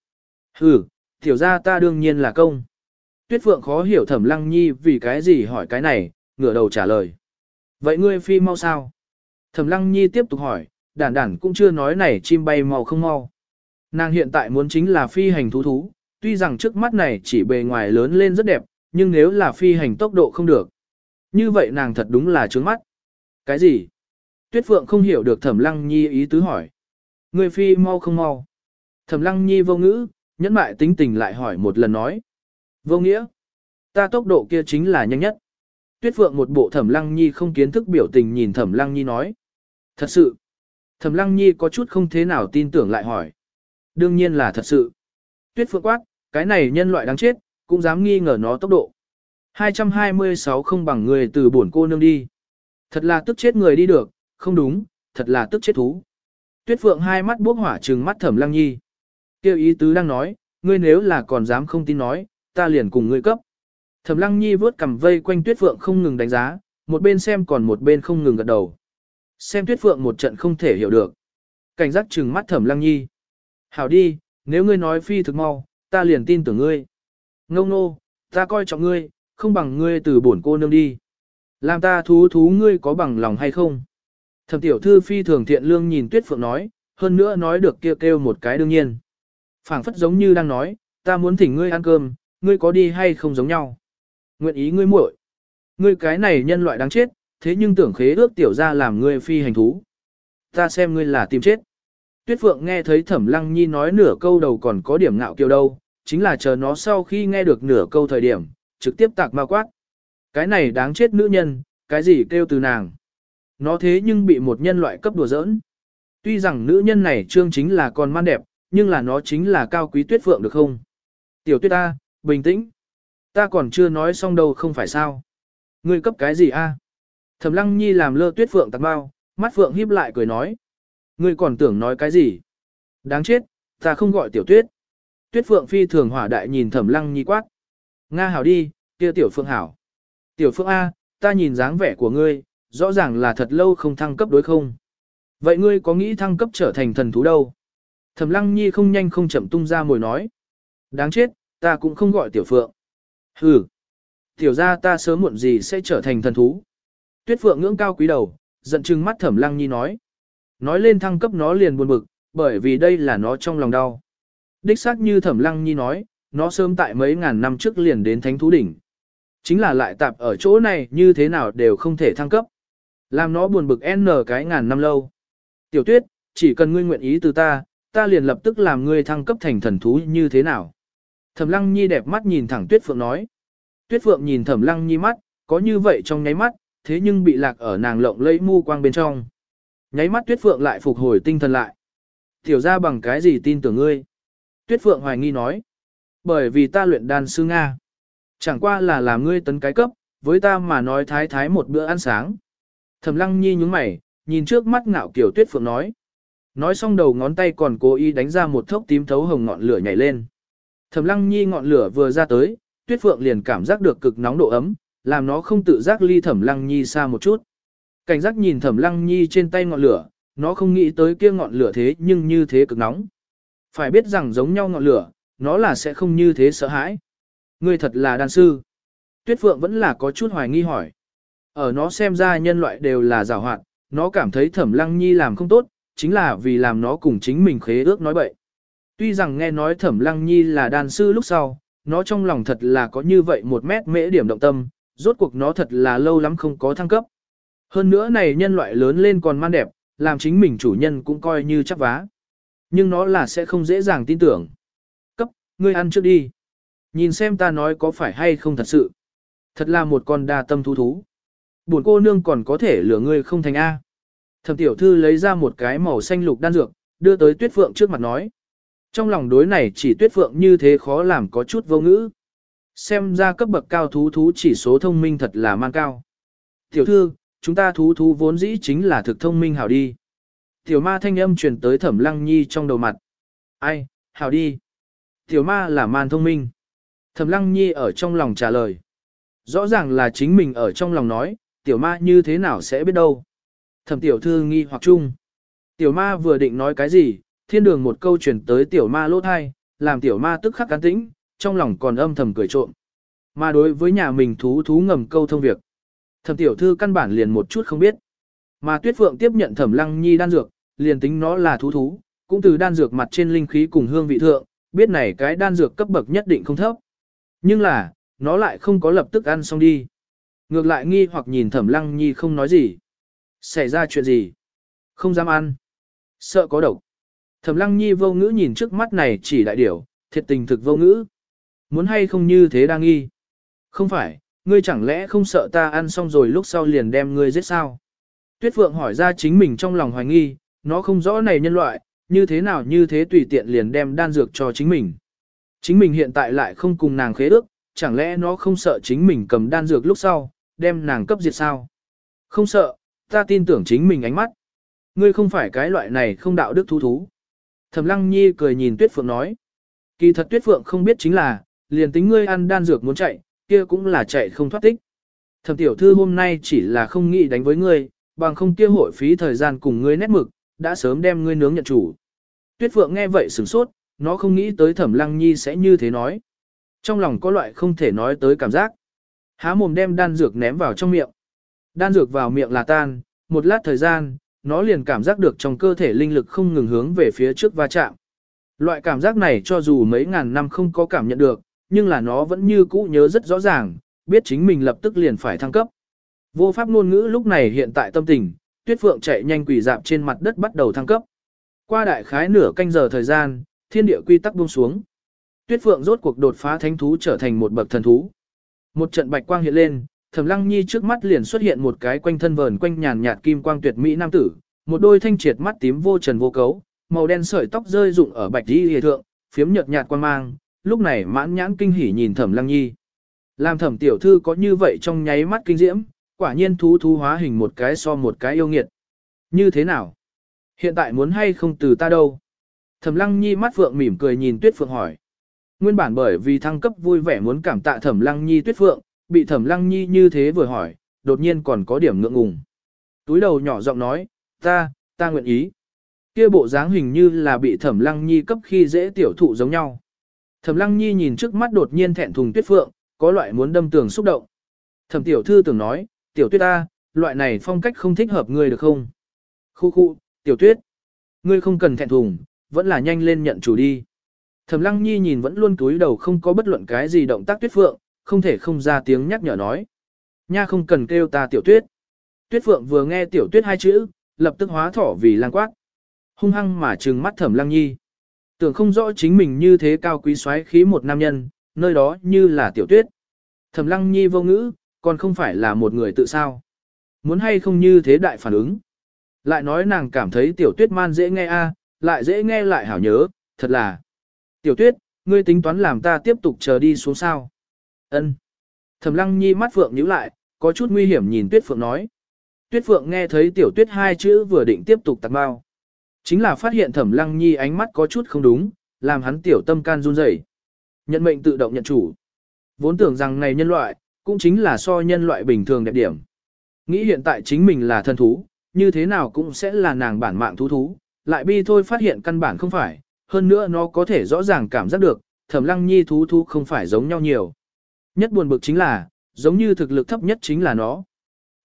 Hừ, tiểu ra ta đương nhiên là công. Tuyết Phượng khó hiểu Thẩm Lăng Nhi vì cái gì hỏi cái này, ngửa đầu trả lời. Vậy ngươi phi mau sao? Thẩm Lăng Nhi tiếp tục hỏi, đản đản cũng chưa nói này chim bay mau không mau. Nàng hiện tại muốn chính là phi hành thú thú, tuy rằng trước mắt này chỉ bề ngoài lớn lên rất đẹp, nhưng nếu là phi hành tốc độ không được. Như vậy nàng thật đúng là trướng mắt. Cái gì? Tuyết Phượng không hiểu được Thẩm Lăng Nhi ý tứ hỏi. Người phi mau không mau. Thẩm Lăng Nhi vô ngữ, nhẫn mại tính tình lại hỏi một lần nói. Vô nghĩa. Ta tốc độ kia chính là nhanh nhất. Tuyết Phượng một bộ Thẩm Lăng Nhi không kiến thức biểu tình nhìn Thẩm Lăng Nhi nói. Thật sự. Thẩm Lăng Nhi có chút không thế nào tin tưởng lại hỏi. Đương nhiên là thật sự. Tuyết Phượng quát, cái này nhân loại đáng chết, cũng dám nghi ngờ nó tốc độ. 226 không bằng người từ bổn cô nương đi. Thật là tức chết người đi được, không đúng, thật là tức chết thú. Tuyết Phượng hai mắt bốc hỏa trừng mắt Thẩm Lăng Nhi. Kêu ý tứ đang nói, ngươi nếu là còn dám không tin nói, ta liền cùng ngươi cấp. Thẩm Lăng Nhi vớt cầm vây quanh Tuyết Phượng không ngừng đánh giá, một bên xem còn một bên không ngừng gật đầu. Xem tuyết phượng một trận không thể hiểu được. Cảnh giác trừng mắt thẩm lăng nhi. Hảo đi, nếu ngươi nói phi thực mau, ta liền tin tưởng ngươi. Ngông nô, ta coi trọng ngươi, không bằng ngươi từ bổn cô nương đi. Làm ta thú thú ngươi có bằng lòng hay không? Thẩm tiểu thư phi thường thiện lương nhìn tuyết phượng nói, hơn nữa nói được kêu kêu một cái đương nhiên. phảng phất giống như đang nói, ta muốn thỉnh ngươi ăn cơm, ngươi có đi hay không giống nhau. Nguyện ý ngươi muội. Ngươi cái này nhân loại đáng chết, thế nhưng tưởng khế ước tiểu ra làm ngươi phi hành thú. Ta xem ngươi là tìm chết. Tuyết Phượng nghe thấy Thẩm Lăng Nhi nói nửa câu đầu còn có điểm ngạo kiều đâu, chính là chờ nó sau khi nghe được nửa câu thời điểm, trực tiếp tạc ma quát. Cái này đáng chết nữ nhân, cái gì kêu từ nàng. Nó thế nhưng bị một nhân loại cấp đùa giỡn. Tuy rằng nữ nhân này trương chính là con man đẹp, nhưng là nó chính là cao quý tuyết phượng được không? Tiểu tuyết ta, bình tĩnh. Ta còn chưa nói xong đâu không phải sao. Ngươi cấp cái gì a? Thẩm lăng nhi làm lơ tuyết phượng tạc bao, mắt phượng híp lại cười nói. Ngươi còn tưởng nói cái gì? Đáng chết, ta không gọi tiểu tuyết. Tuyết phượng phi thường hỏa đại nhìn thẩm lăng nhi quát. Nga hảo đi, kia tiểu phượng hảo. Tiểu phượng A, ta nhìn dáng vẻ của ngươi, rõ ràng là thật lâu không thăng cấp đối không. Vậy ngươi có nghĩ thăng cấp trở thành thần thú đâu? Thẩm lăng nhi không nhanh không chậm tung ra mồi nói. Đáng chết, ta cũng không gọi tiểu phượng. Hừ, tiểu ra ta sớm muộn gì sẽ trở thành thần thú. Tuyết phượng ngưỡng cao quý đầu, giận chừng mắt thẩm lăng nhi nói. Nói lên thăng cấp nó liền buồn bực, bởi vì đây là nó trong lòng đau. Đích xác như thẩm lăng nhi nói, nó sớm tại mấy ngàn năm trước liền đến thánh thú đỉnh. Chính là lại tạp ở chỗ này như thế nào đều không thể thăng cấp. Làm nó buồn bực n cái ngàn năm lâu. Tiểu tuyết, chỉ cần ngươi nguyện ý từ ta, ta liền lập tức làm ngươi thăng cấp thành thần thú như thế nào. Thẩm lăng nhi đẹp mắt nhìn thẳng tuyết phượng nói. Tuyết phượng nhìn thẩm lăng nhi mắt, có như vậy trong nháy mắt, thế nhưng bị lạc ở nàng lộng lẫy mu quang bên trong. Nháy mắt tuyết phượng lại phục hồi tinh thần lại. Tiểu ra bằng cái gì tin tưởng ngươi? Tuyết phượng hoài nghi nói. Bởi vì ta luyện đan sư Nga. Chẳng qua là làm ngươi tấn cái cấp, với ta mà nói thái thái một bữa ăn sáng. Thẩm lăng nhi nhúng mày, nhìn trước mắt ngạo kiểu tuyết phượng nói. Nói xong đầu ngón tay còn cố ý đánh ra một thốc tím thấu hồng ngọn lửa nhảy lên. Thẩm lăng nhi ngọn lửa vừa ra tới, tuyết phượng liền cảm giác được cực nóng độ ấm, làm nó không tự giác ly thẩm lăng nhi xa một chút. Cảnh giác nhìn thẩm lăng nhi trên tay ngọn lửa, nó không nghĩ tới kia ngọn lửa thế nhưng như thế cực nóng. Phải biết rằng giống nhau ngọn lửa, nó là sẽ không như thế sợ hãi. Ngươi thật là đan sư. Tuyết Phượng vẫn là có chút hoài nghi hỏi. Ở nó xem ra nhân loại đều là giảo hoạt, nó cảm thấy thẩm lăng nhi làm không tốt, chính là vì làm nó cùng chính mình khế ước nói bậy. Tuy rằng nghe nói thẩm lăng nhi là đàn sư lúc sau, nó trong lòng thật là có như vậy một mét mễ điểm động tâm, rốt cuộc nó thật là lâu lắm không có thăng cấp. Hơn nữa này nhân loại lớn lên còn man đẹp, làm chính mình chủ nhân cũng coi như chắc vá. Nhưng nó là sẽ không dễ dàng tin tưởng. Cấp, ngươi ăn trước đi. Nhìn xem ta nói có phải hay không thật sự. Thật là một con đa tâm thú thú. Buồn cô nương còn có thể lừa ngươi không thành A. Thẩm tiểu thư lấy ra một cái màu xanh lục đan dược, đưa tới tuyết phượng trước mặt nói. Trong lòng đối này chỉ tuyết phượng như thế khó làm có chút vô ngữ. Xem ra cấp bậc cao thú thú chỉ số thông minh thật là man cao. Tiểu thư, chúng ta thú thú vốn dĩ chính là thực thông minh hảo đi. Tiểu ma thanh âm truyền tới thẩm lăng nhi trong đầu mặt. Ai, hảo đi. Tiểu ma là man thông minh. Thẩm lăng nhi ở trong lòng trả lời. Rõ ràng là chính mình ở trong lòng nói, tiểu ma như thế nào sẽ biết đâu. Thẩm tiểu thư nghi hoặc chung. Tiểu ma vừa định nói cái gì, thiên đường một câu truyền tới tiểu ma lỗ thai, làm tiểu ma tức khắc cán tĩnh, trong lòng còn âm thầm cười trộm. Mà đối với nhà mình thú thú ngầm câu thông việc. Thẩm tiểu thư căn bản liền một chút không biết. Mà tuyết phượng tiếp nhận thẩm lăng nhi đan dược, liền tính nó là thú thú, cũng từ đan dược mặt trên linh khí cùng hương vị thượng, biết này cái đan dược cấp bậc nhất định không thấp. Nhưng là, nó lại không có lập tức ăn xong đi. Ngược lại nghi hoặc nhìn thẩm lăng nhi không nói gì. Xảy ra chuyện gì? Không dám ăn. Sợ có độc. Thẩm lăng nhi vô ngữ nhìn trước mắt này chỉ đại điểu, thiệt tình thực vô ngữ. Muốn hay không như thế đang nghi. Không phải, ngươi chẳng lẽ không sợ ta ăn xong rồi lúc sau liền đem ngươi giết sao? Tuyết Phượng hỏi ra chính mình trong lòng hoài nghi, nó không rõ này nhân loại, như thế nào như thế tùy tiện liền đem đan dược cho chính mình. Chính mình hiện tại lại không cùng nàng khế ước, chẳng lẽ nó không sợ chính mình cầm đan dược lúc sau, đem nàng cấp diệt sao? Không sợ, ta tin tưởng chính mình ánh mắt. Ngươi không phải cái loại này không đạo đức thú thú. Thẩm Lăng Nhi cười nhìn Tuyết Phượng nói. Kỳ thật Tuyết Phượng không biết chính là, liền tính ngươi ăn đan dược muốn chạy, kia cũng là chạy không thoát tích. Thẩm tiểu thư hôm nay chỉ là không nghĩ đánh với ngươi, bằng không kia hội phí thời gian cùng ngươi nét mực, đã sớm đem ngươi nướng nhận chủ. Tuyết Phượng nghe vậy sửng sốt, nó không nghĩ tới Thẩm Lăng Nhi sẽ như thế nói. Trong lòng có loại không thể nói tới cảm giác. Há mồm đem đan dược ném vào trong miệng. Đan dược vào miệng là tan, một lát thời gian, nó liền cảm giác được trong cơ thể linh lực không ngừng hướng về phía trước va chạm. Loại cảm giác này cho dù mấy ngàn năm không có cảm nhận được, nhưng là nó vẫn như cũ nhớ rất rõ ràng, biết chính mình lập tức liền phải thăng cấp. Vô pháp ngôn ngữ lúc này hiện tại tâm tình, Tuyết Phượng chạy nhanh quỷ dạp trên mặt đất bắt đầu thăng cấp. Qua đại khái nửa canh giờ thời gian, thiên địa quy tắc buông xuống. Tuyết Phượng rốt cuộc đột phá thánh thú trở thành một bậc thần thú. Một trận bạch quang hiện lên, Thẩm Lăng Nhi trước mắt liền xuất hiện một cái quanh thân vờn quanh nhàn nhạt kim quang tuyệt mỹ nam tử, một đôi thanh triệt mắt tím vô trần vô cấu, màu đen sợi tóc rơi rụng ở bạch y hề thượng, phiếm nhợt nhạt quan mang, lúc này mãn nhãn kinh hỉ nhìn Thẩm Lăng Nhi. Làm Thẩm tiểu thư có như vậy trong nháy mắt kinh diễm, quả nhiên thú thú hóa hình một cái so một cái yêu nghiệt. Như thế nào? Hiện tại muốn hay không từ ta đâu? Thẩm Lăng Nhi mắt phượng mỉm cười nhìn Tuyết Phượng hỏi. Nguyên bản bởi vì thăng cấp vui vẻ muốn cảm tạ Thẩm Lăng Nhi Tuyết Phượng, bị Thẩm Lăng Nhi như thế vừa hỏi, đột nhiên còn có điểm ngượng ngùng. Túi đầu nhỏ giọng nói, ta, ta nguyện ý. Kia bộ dáng hình như là bị Thẩm Lăng Nhi cấp khi dễ tiểu thụ giống nhau. Thẩm Lăng Nhi nhìn trước mắt đột nhiên thẹn thùng Tuyết Phượng, có loại muốn đâm tường xúc động. Thẩm tiểu thư tưởng nói, tiểu tuyết ta, loại này phong cách không thích hợp ngươi được không? Khu khu, tiểu tuyết, ngươi không cần thẹn thùng, vẫn là nhanh lên nhận chủ đi. Thẩm Lăng Nhi nhìn vẫn luôn túi đầu không có bất luận cái gì động tác Tuyết Phượng, không thể không ra tiếng nhắc nhở nói. Nha không cần kêu ta tiểu tuyết. Tuyết Phượng vừa nghe tiểu tuyết hai chữ, lập tức hóa thỏ vì lang quát. Hung hăng mà trừng mắt Thẩm Lăng Nhi. Tưởng không rõ chính mình như thế cao quý xoáy khí một nam nhân, nơi đó như là tiểu tuyết. Thẩm Lăng Nhi vô ngữ, còn không phải là một người tự sao. Muốn hay không như thế đại phản ứng. Lại nói nàng cảm thấy tiểu tuyết man dễ nghe a, lại dễ nghe lại hảo nhớ, thật là. Tiểu tuyết, ngươi tính toán làm ta tiếp tục chờ đi xuống sao. Ân. Thẩm lăng nhi mắt phượng nhíu lại, có chút nguy hiểm nhìn tuyết phượng nói. Tuyết phượng nghe thấy tiểu tuyết hai chữ vừa định tiếp tục tạc bao. Chính là phát hiện thẩm lăng nhi ánh mắt có chút không đúng, làm hắn tiểu tâm can run rẩy. Nhận mệnh tự động nhận chủ. Vốn tưởng rằng này nhân loại, cũng chính là so nhân loại bình thường đẹp điểm. Nghĩ hiện tại chính mình là thân thú, như thế nào cũng sẽ là nàng bản mạng thú thú, lại bi thôi phát hiện căn bản không phải, hơn nữa nó có thể rõ ràng cảm giác được, thẩm lăng nhi thú thú không phải giống nhau nhiều. Nhất buồn bực chính là, giống như thực lực thấp nhất chính là nó.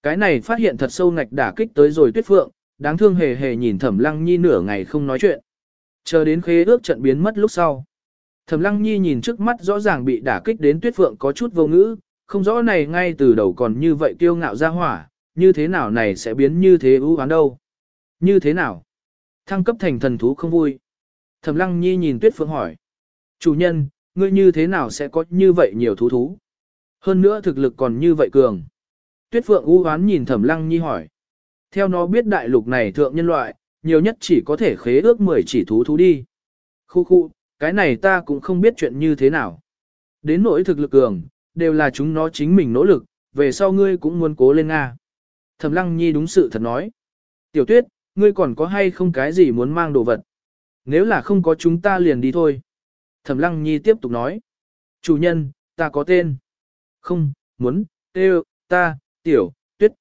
Cái này phát hiện thật sâu ngạch đả kích tới rồi tuyết phượng, đáng thương hề hề nhìn thẩm lăng nhi nửa ngày không nói chuyện. Chờ đến khế ước trận biến mất lúc sau. Thẩm lăng nhi nhìn trước mắt rõ ràng bị đả kích đến tuyết phượng có chút vô ngữ, không rõ này ngay từ đầu còn như vậy kiêu ngạo ra hỏa, như thế nào này sẽ biến như thế ưu hoán đâu. Như thế nào? Thăng cấp thành thần thú không vui. Thẩm lăng nhi nhìn tuyết phượng hỏi. Chủ nhân, ngươi như thế nào sẽ có như vậy nhiều thú thú? Hơn nữa thực lực còn như vậy cường. Tuyết phượng u hoán nhìn thẩm lăng nhi hỏi. Theo nó biết đại lục này thượng nhân loại, nhiều nhất chỉ có thể khế ước 10 chỉ thú thú đi. Khu khu, cái này ta cũng không biết chuyện như thế nào. Đến nỗi thực lực cường, đều là chúng nó chính mình nỗ lực, về sau ngươi cũng muốn cố lên Nga. Thẩm lăng nhi đúng sự thật nói. Tiểu tuyết, ngươi còn có hay không cái gì muốn mang đồ vật? Nếu là không có chúng ta liền đi thôi. Thẩm lăng nhi tiếp tục nói. Chủ nhân, ta có tên. Không, muốn, têu, ta, tiểu, tuyết.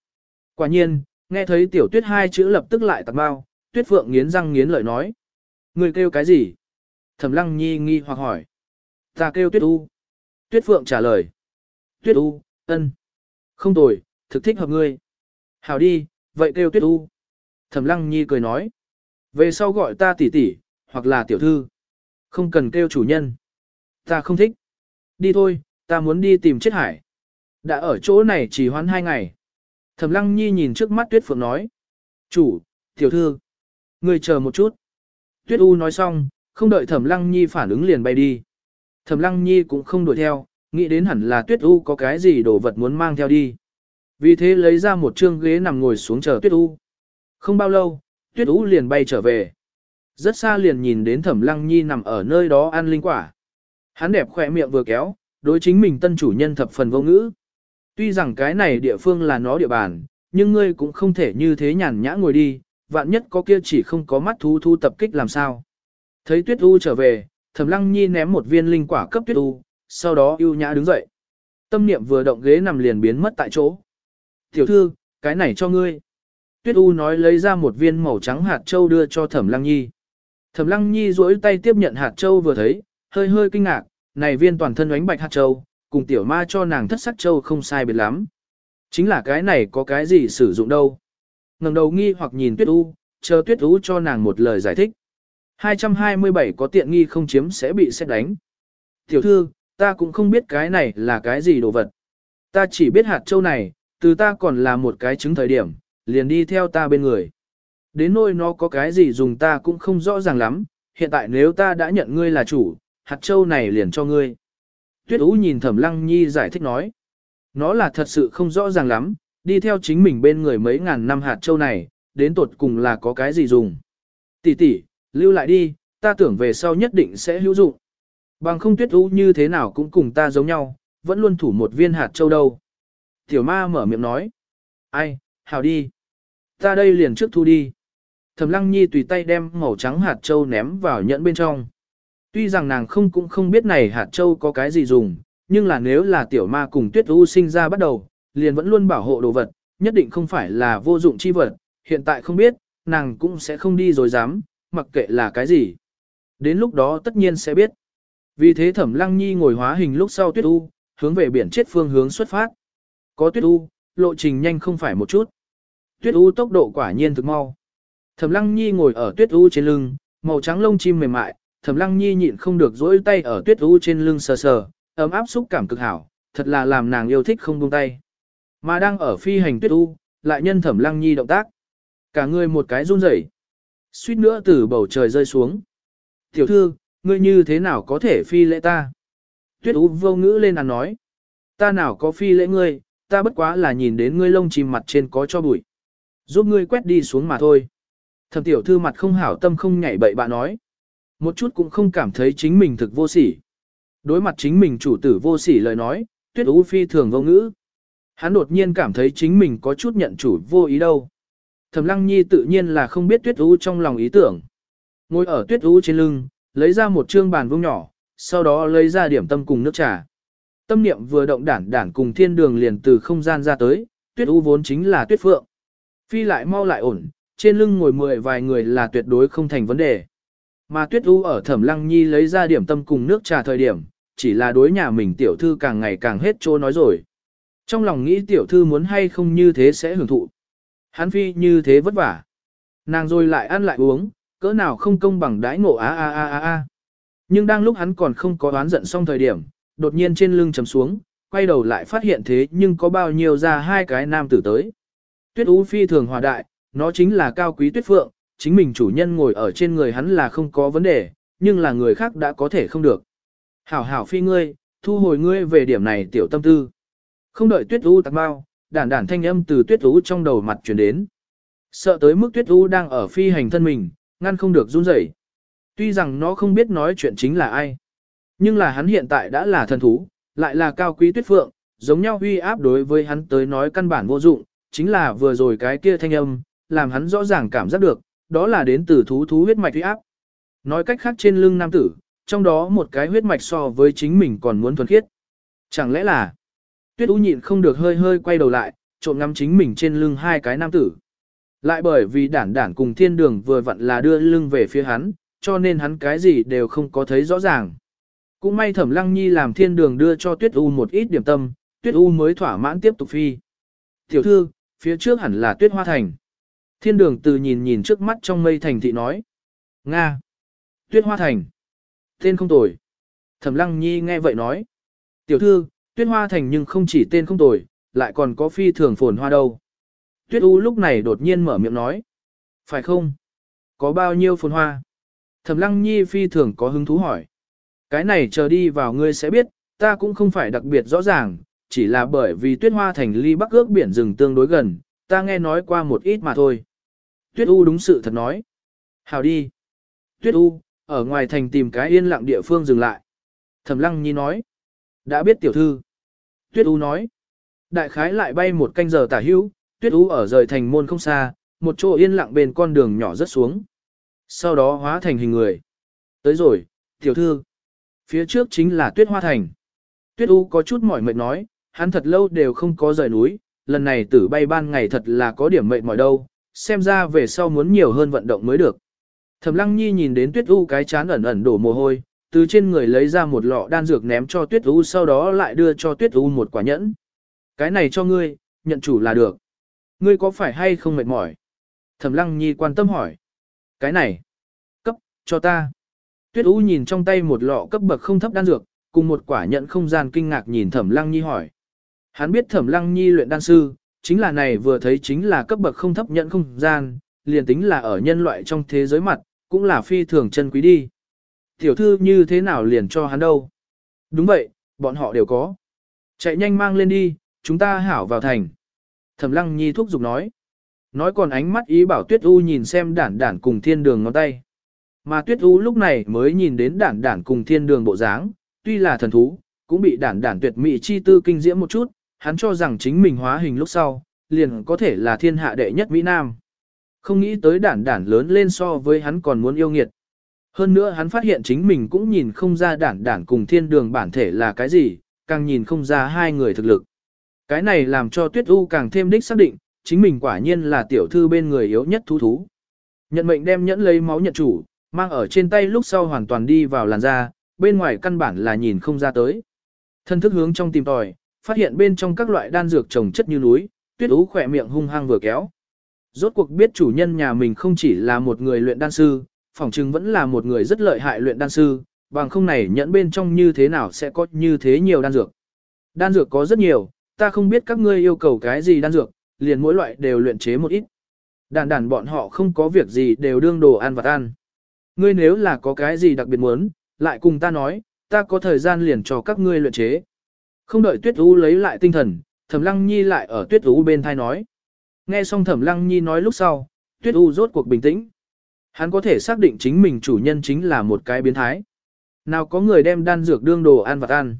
Quả nhiên, nghe thấy tiểu tuyết hai chữ lập tức lại tạc bao, tuyết phượng nghiến răng nghiến lợi nói. người kêu cái gì? Thẩm lăng nhi nghi hoặc hỏi. Ta kêu tuyết u. Tuyết phượng trả lời. Tuyết u, ân. Không tồi, thực thích hợp ngươi. Hảo đi, vậy kêu tuyết u. Thẩm lăng nhi cười nói. Về sau gọi ta tỷ tỷ, hoặc là tiểu thư. Không cần kêu chủ nhân. Ta không thích. Đi thôi, ta muốn đi tìm chết hải. Đã ở chỗ này chỉ hoãn hai ngày. Thẩm lăng nhi nhìn trước mắt tuyết phượng nói. Chủ, tiểu thư. Người chờ một chút. Tuyết u nói xong, không đợi thẩm lăng nhi phản ứng liền bay đi. Thẩm lăng nhi cũng không đuổi theo, nghĩ đến hẳn là tuyết u có cái gì đồ vật muốn mang theo đi. Vì thế lấy ra một chương ghế nằm ngồi xuống chờ tuyết u. Không bao lâu, tuyết u liền bay trở về. Rất xa liền nhìn đến thẩm lăng nhi nằm ở nơi đó ăn linh quả. Hắn đẹp khỏe miệng vừa kéo, đối chính mình tân chủ nhân thập phần vô ngữ. Tuy rằng cái này địa phương là nó địa bàn, nhưng ngươi cũng không thể như thế nhàn nhã ngồi đi, vạn nhất có kia chỉ không có mắt thú thu tập kích làm sao. Thấy tuyết u trở về, thẩm lăng nhi ném một viên linh quả cấp tuyết u, sau đó ưu nhã đứng dậy. Tâm niệm vừa động ghế nằm liền biến mất tại chỗ. Tiểu thư, cái này cho ngươi. Tuyết U nói lấy ra một viên màu trắng hạt châu đưa cho Thẩm Lăng Nhi. Thẩm Lăng Nhi duỗi tay tiếp nhận hạt châu vừa thấy, hơi hơi kinh ngạc, này viên toàn thân ánh bạch hạt châu, cùng tiểu ma cho nàng thất sắc châu không sai biệt lắm. Chính là cái này có cái gì sử dụng đâu. Ngẩng đầu nghi hoặc nhìn Tuyết U, chờ Tuyết U cho nàng một lời giải thích. 227 có tiện nghi không chiếm sẽ bị xét đánh. Tiểu thư, ta cũng không biết cái này là cái gì đồ vật. Ta chỉ biết hạt châu này, từ ta còn là một cái trứng thời điểm, liền đi theo ta bên người. Đến nôi nó có cái gì dùng ta cũng không rõ ràng lắm, hiện tại nếu ta đã nhận ngươi là chủ, hạt châu này liền cho ngươi. Tuyết Ú nhìn Thẩm Lăng Nhi giải thích nói. Nó là thật sự không rõ ràng lắm, đi theo chính mình bên người mấy ngàn năm hạt châu này, đến tột cùng là có cái gì dùng. Tỷ tỷ, lưu lại đi, ta tưởng về sau nhất định sẽ hữu dụng. Bằng không Tuyết Ú như thế nào cũng cùng ta giống nhau, vẫn luôn thủ một viên hạt châu đâu. Tiểu ma mở miệng nói. Ai, hào đi. Ta đây liền trước thu đi. Thẩm Lăng Nhi tùy tay đem màu trắng hạt châu ném vào nhẫn bên trong. Tuy rằng nàng không cũng không biết này hạt châu có cái gì dùng, nhưng là nếu là tiểu ma cùng tuyết u sinh ra bắt đầu, liền vẫn luôn bảo hộ đồ vật, nhất định không phải là vô dụng chi vật, hiện tại không biết, nàng cũng sẽ không đi rồi dám, mặc kệ là cái gì. Đến lúc đó tất nhiên sẽ biết. Vì thế thẩm lăng nhi ngồi hóa hình lúc sau tuyết u, hướng về biển chết phương hướng xuất phát. Có tuyết u, lộ trình nhanh không phải một chút. Tuyết u tốc độ quả nhiên thực mau. Thẩm lăng nhi ngồi ở tuyết u trên lưng, màu trắng lông chim mềm mại, Thẩm Lăng Nhi nhịn không được duỗi tay ở tuyết u trên lưng sờ sờ, ấm áp xúc cảm cực hảo, thật là làm nàng yêu thích không buông tay. Mà đang ở phi hành tuyết u, lại nhân Thẩm Lăng Nhi động tác. Cả người một cái run rẩy, suýt nữa từ bầu trời rơi xuống. Tiểu thư, ngươi như thế nào có thể phi lễ ta? Tuyết u vô ngữ lên là nói. Ta nào có phi lễ ngươi, ta bất quá là nhìn đến ngươi lông chim mặt trên có cho bụi. Giúp ngươi quét đi xuống mà thôi. Thẩm tiểu thư mặt không hảo tâm không nhảy bậy bạ nói. Một chút cũng không cảm thấy chính mình thực vô sỉ. Đối mặt chính mình chủ tử vô sỉ lời nói, tuyết ú phi thường vô ngữ. Hắn đột nhiên cảm thấy chính mình có chút nhận chủ vô ý đâu. Thẩm lăng nhi tự nhiên là không biết tuyết ú trong lòng ý tưởng. Ngồi ở tuyết ú trên lưng, lấy ra một trương bàn vuông nhỏ, sau đó lấy ra điểm tâm cùng nước trà. Tâm niệm vừa động đản đản cùng thiên đường liền từ không gian ra tới, tuyết U vốn chính là tuyết phượng. Phi lại mau lại ổn, trên lưng ngồi mười vài người là tuyệt đối không thành vấn đề. Mà Tuyết U ở Thẩm Lăng Nhi lấy ra điểm tâm cùng nước trà thời điểm, chỉ là đối nhà mình tiểu thư càng ngày càng hết chỗ nói rồi. Trong lòng nghĩ tiểu thư muốn hay không như thế sẽ hưởng thụ. Hắn phi như thế vất vả. Nàng rồi lại ăn lại uống, cỡ nào không công bằng đãi ngộ a a a a a. Nhưng đang lúc hắn còn không có đoán giận xong thời điểm, đột nhiên trên lưng chầm xuống, quay đầu lại phát hiện thế nhưng có bao nhiêu ra hai cái nam tử tới. Tuyết U phi thường hòa đại, nó chính là cao quý tuyết phượng, chính mình chủ nhân ngồi ở trên người hắn là không có vấn đề, nhưng là người khác đã có thể không được. Hảo hảo phi ngươi, thu hồi ngươi về điểm này tiểu tâm tư. Không đợi tuyết u tạc bao, đản đản thanh âm từ tuyết u trong đầu mặt chuyển đến. Sợ tới mức tuyết u đang ở phi hành thân mình, ngăn không được run rẩy. Tuy rằng nó không biết nói chuyện chính là ai, nhưng là hắn hiện tại đã là thần thú, lại là cao quý tuyết phượng, giống nhau huy áp đối với hắn tới nói căn bản vô dụng, chính là vừa rồi cái kia thanh âm, làm hắn rõ ràng cảm giác được, đó là đến từ thú thú huyết mạch huy áp. Nói cách khác trên lưng nam tử, trong đó một cái huyết mạch so với chính mình còn muốn thuần khiết. Chẳng lẽ là, tuyết u nhịn không được hơi hơi quay đầu lại, trộm ngắm chính mình trên lưng hai cái nam tử. Lại bởi vì đản đản cùng thiên đường vừa vặn là đưa lưng về phía hắn, cho nên hắn cái gì đều không có thấy rõ ràng. Cũng may thẩm lăng nhi làm thiên đường đưa cho tuyết u một ít điểm tâm, tuyết u mới thỏa mãn tiếp tục phi. Tiểu thư, phía trước hẳn là tuyết hoa thành. Thiên đường từ nhìn nhìn trước mắt trong mây thành thị nói. Nga. Tuyết Hoa Thành. Tên không tồi. Thẩm Lăng Nhi nghe vậy nói. Tiểu thư, Tuyết Hoa Thành nhưng không chỉ tên không tồi, lại còn có phi thường phồn hoa đâu. Tuyết U lúc này đột nhiên mở miệng nói. Phải không? Có bao nhiêu phồn hoa? Thẩm Lăng Nhi phi thường có hứng thú hỏi. Cái này chờ đi vào ngươi sẽ biết, ta cũng không phải đặc biệt rõ ràng, chỉ là bởi vì Tuyết Hoa Thành ly Bắc ước biển rừng tương đối gần, ta nghe nói qua một ít mà thôi. Tuyết U đúng sự thật nói. Hào đi. Tuyết U, ở ngoài thành tìm cái yên lặng địa phương dừng lại. Thẩm Lăng Nhi nói. Đã biết tiểu thư. Tuyết U nói. Đại khái lại bay một canh giờ tả hữu, Tuyết U ở rời thành môn không xa, một chỗ yên lặng bên con đường nhỏ rất xuống. Sau đó hóa thành hình người. Tới rồi, tiểu thư. Phía trước chính là Tuyết Hoa Thành. Tuyết U có chút mỏi mệt nói, hắn thật lâu đều không có rời núi, lần này tử bay ban ngày thật là có điểm mệt mỏi đâu, xem ra về sau muốn nhiều hơn vận động mới được. Thẩm Lăng Nhi nhìn đến Tuyết U cái chán ẩn ẩn đổ mồ hôi, từ trên người lấy ra một lọ đan dược ném cho Tuyết U sau đó lại đưa cho Tuyết U một quả nhẫn. Cái này cho ngươi, nhận chủ là được. Ngươi có phải hay không mệt mỏi? Thẩm Lăng Nhi quan tâm hỏi. Cái này, cấp, cho ta. Tuyết U nhìn trong tay một lọ cấp bậc không thấp đan dược, cùng một quả nhẫn không gian kinh ngạc nhìn Thẩm Lăng Nhi hỏi. Hắn biết Thẩm Lăng Nhi luyện đan sư, chính là này vừa thấy chính là cấp bậc không thấp nhận không gian, liền tính là ở nhân loại trong thế giới mặt, cũng là phi thường chân quý đi. Tiểu thư như thế nào liền cho hắn đâu? Đúng vậy, bọn họ đều có. Chạy nhanh mang lên đi, chúng ta hảo vào thành. Thẩm lăng nhi thúc giục nói. Nói còn ánh mắt ý bảo tuyết u nhìn xem đản đản cùng thiên đường ngón tay. Mà tuyết u lúc này mới nhìn đến đản đản cùng thiên đường bộ dáng, tuy là thần thú, cũng bị đản đản tuyệt mỹ chi tư kinh diễm một chút, hắn cho rằng chính mình hóa hình lúc sau, liền có thể là thiên hạ đệ nhất Mỹ Nam. Không nghĩ tới đản đản lớn lên so với hắn còn muốn yêu nghiệt. Hơn nữa hắn phát hiện chính mình cũng nhìn không ra đản đản cùng thiên đường bản thể là cái gì, càng nhìn không ra hai người thực lực. Cái này làm cho Tuyết U càng thêm đích xác định, chính mình quả nhiên là tiểu thư bên người yếu nhất thú thú. Nhận mệnh đem nhẫn lấy máu nhận chủ, mang ở trên tay lúc sau hoàn toàn đi vào làn da, bên ngoài căn bản là nhìn không ra tới. Thân thức hướng trong tìm tòi, phát hiện bên trong các loại đan dược trồng chất như núi, Tuyết ú khỏe miệng hung hăng vừa kéo. Rốt cuộc biết chủ nhân nhà mình không chỉ là một người luyện đan sư, phỏng chừng vẫn là một người rất lợi hại luyện đan sư, bằng không này nhẫn bên trong như thế nào sẽ có như thế nhiều đan dược. Đan dược có rất nhiều, ta không biết các ngươi yêu cầu cái gì đan dược, liền mỗi loại đều luyện chế một ít. Đàn đàn bọn họ không có việc gì đều đương đồ ăn vặt ăn. Ngươi nếu là có cái gì đặc biệt muốn, lại cùng ta nói, ta có thời gian liền cho các ngươi luyện chế. Không đợi Tuyết Ú lấy lại tinh thần, Thẩm Lăng Nhi lại ở Tuyết Ú bên thai nói. Nghe xong Thẩm Lăng Nhi nói lúc sau, Tuyết U rốt cuộc bình tĩnh. Hắn có thể xác định chính mình chủ nhân chính là một cái biến thái. Nào có người đem đan dược đương đồ ăn vặt ăn.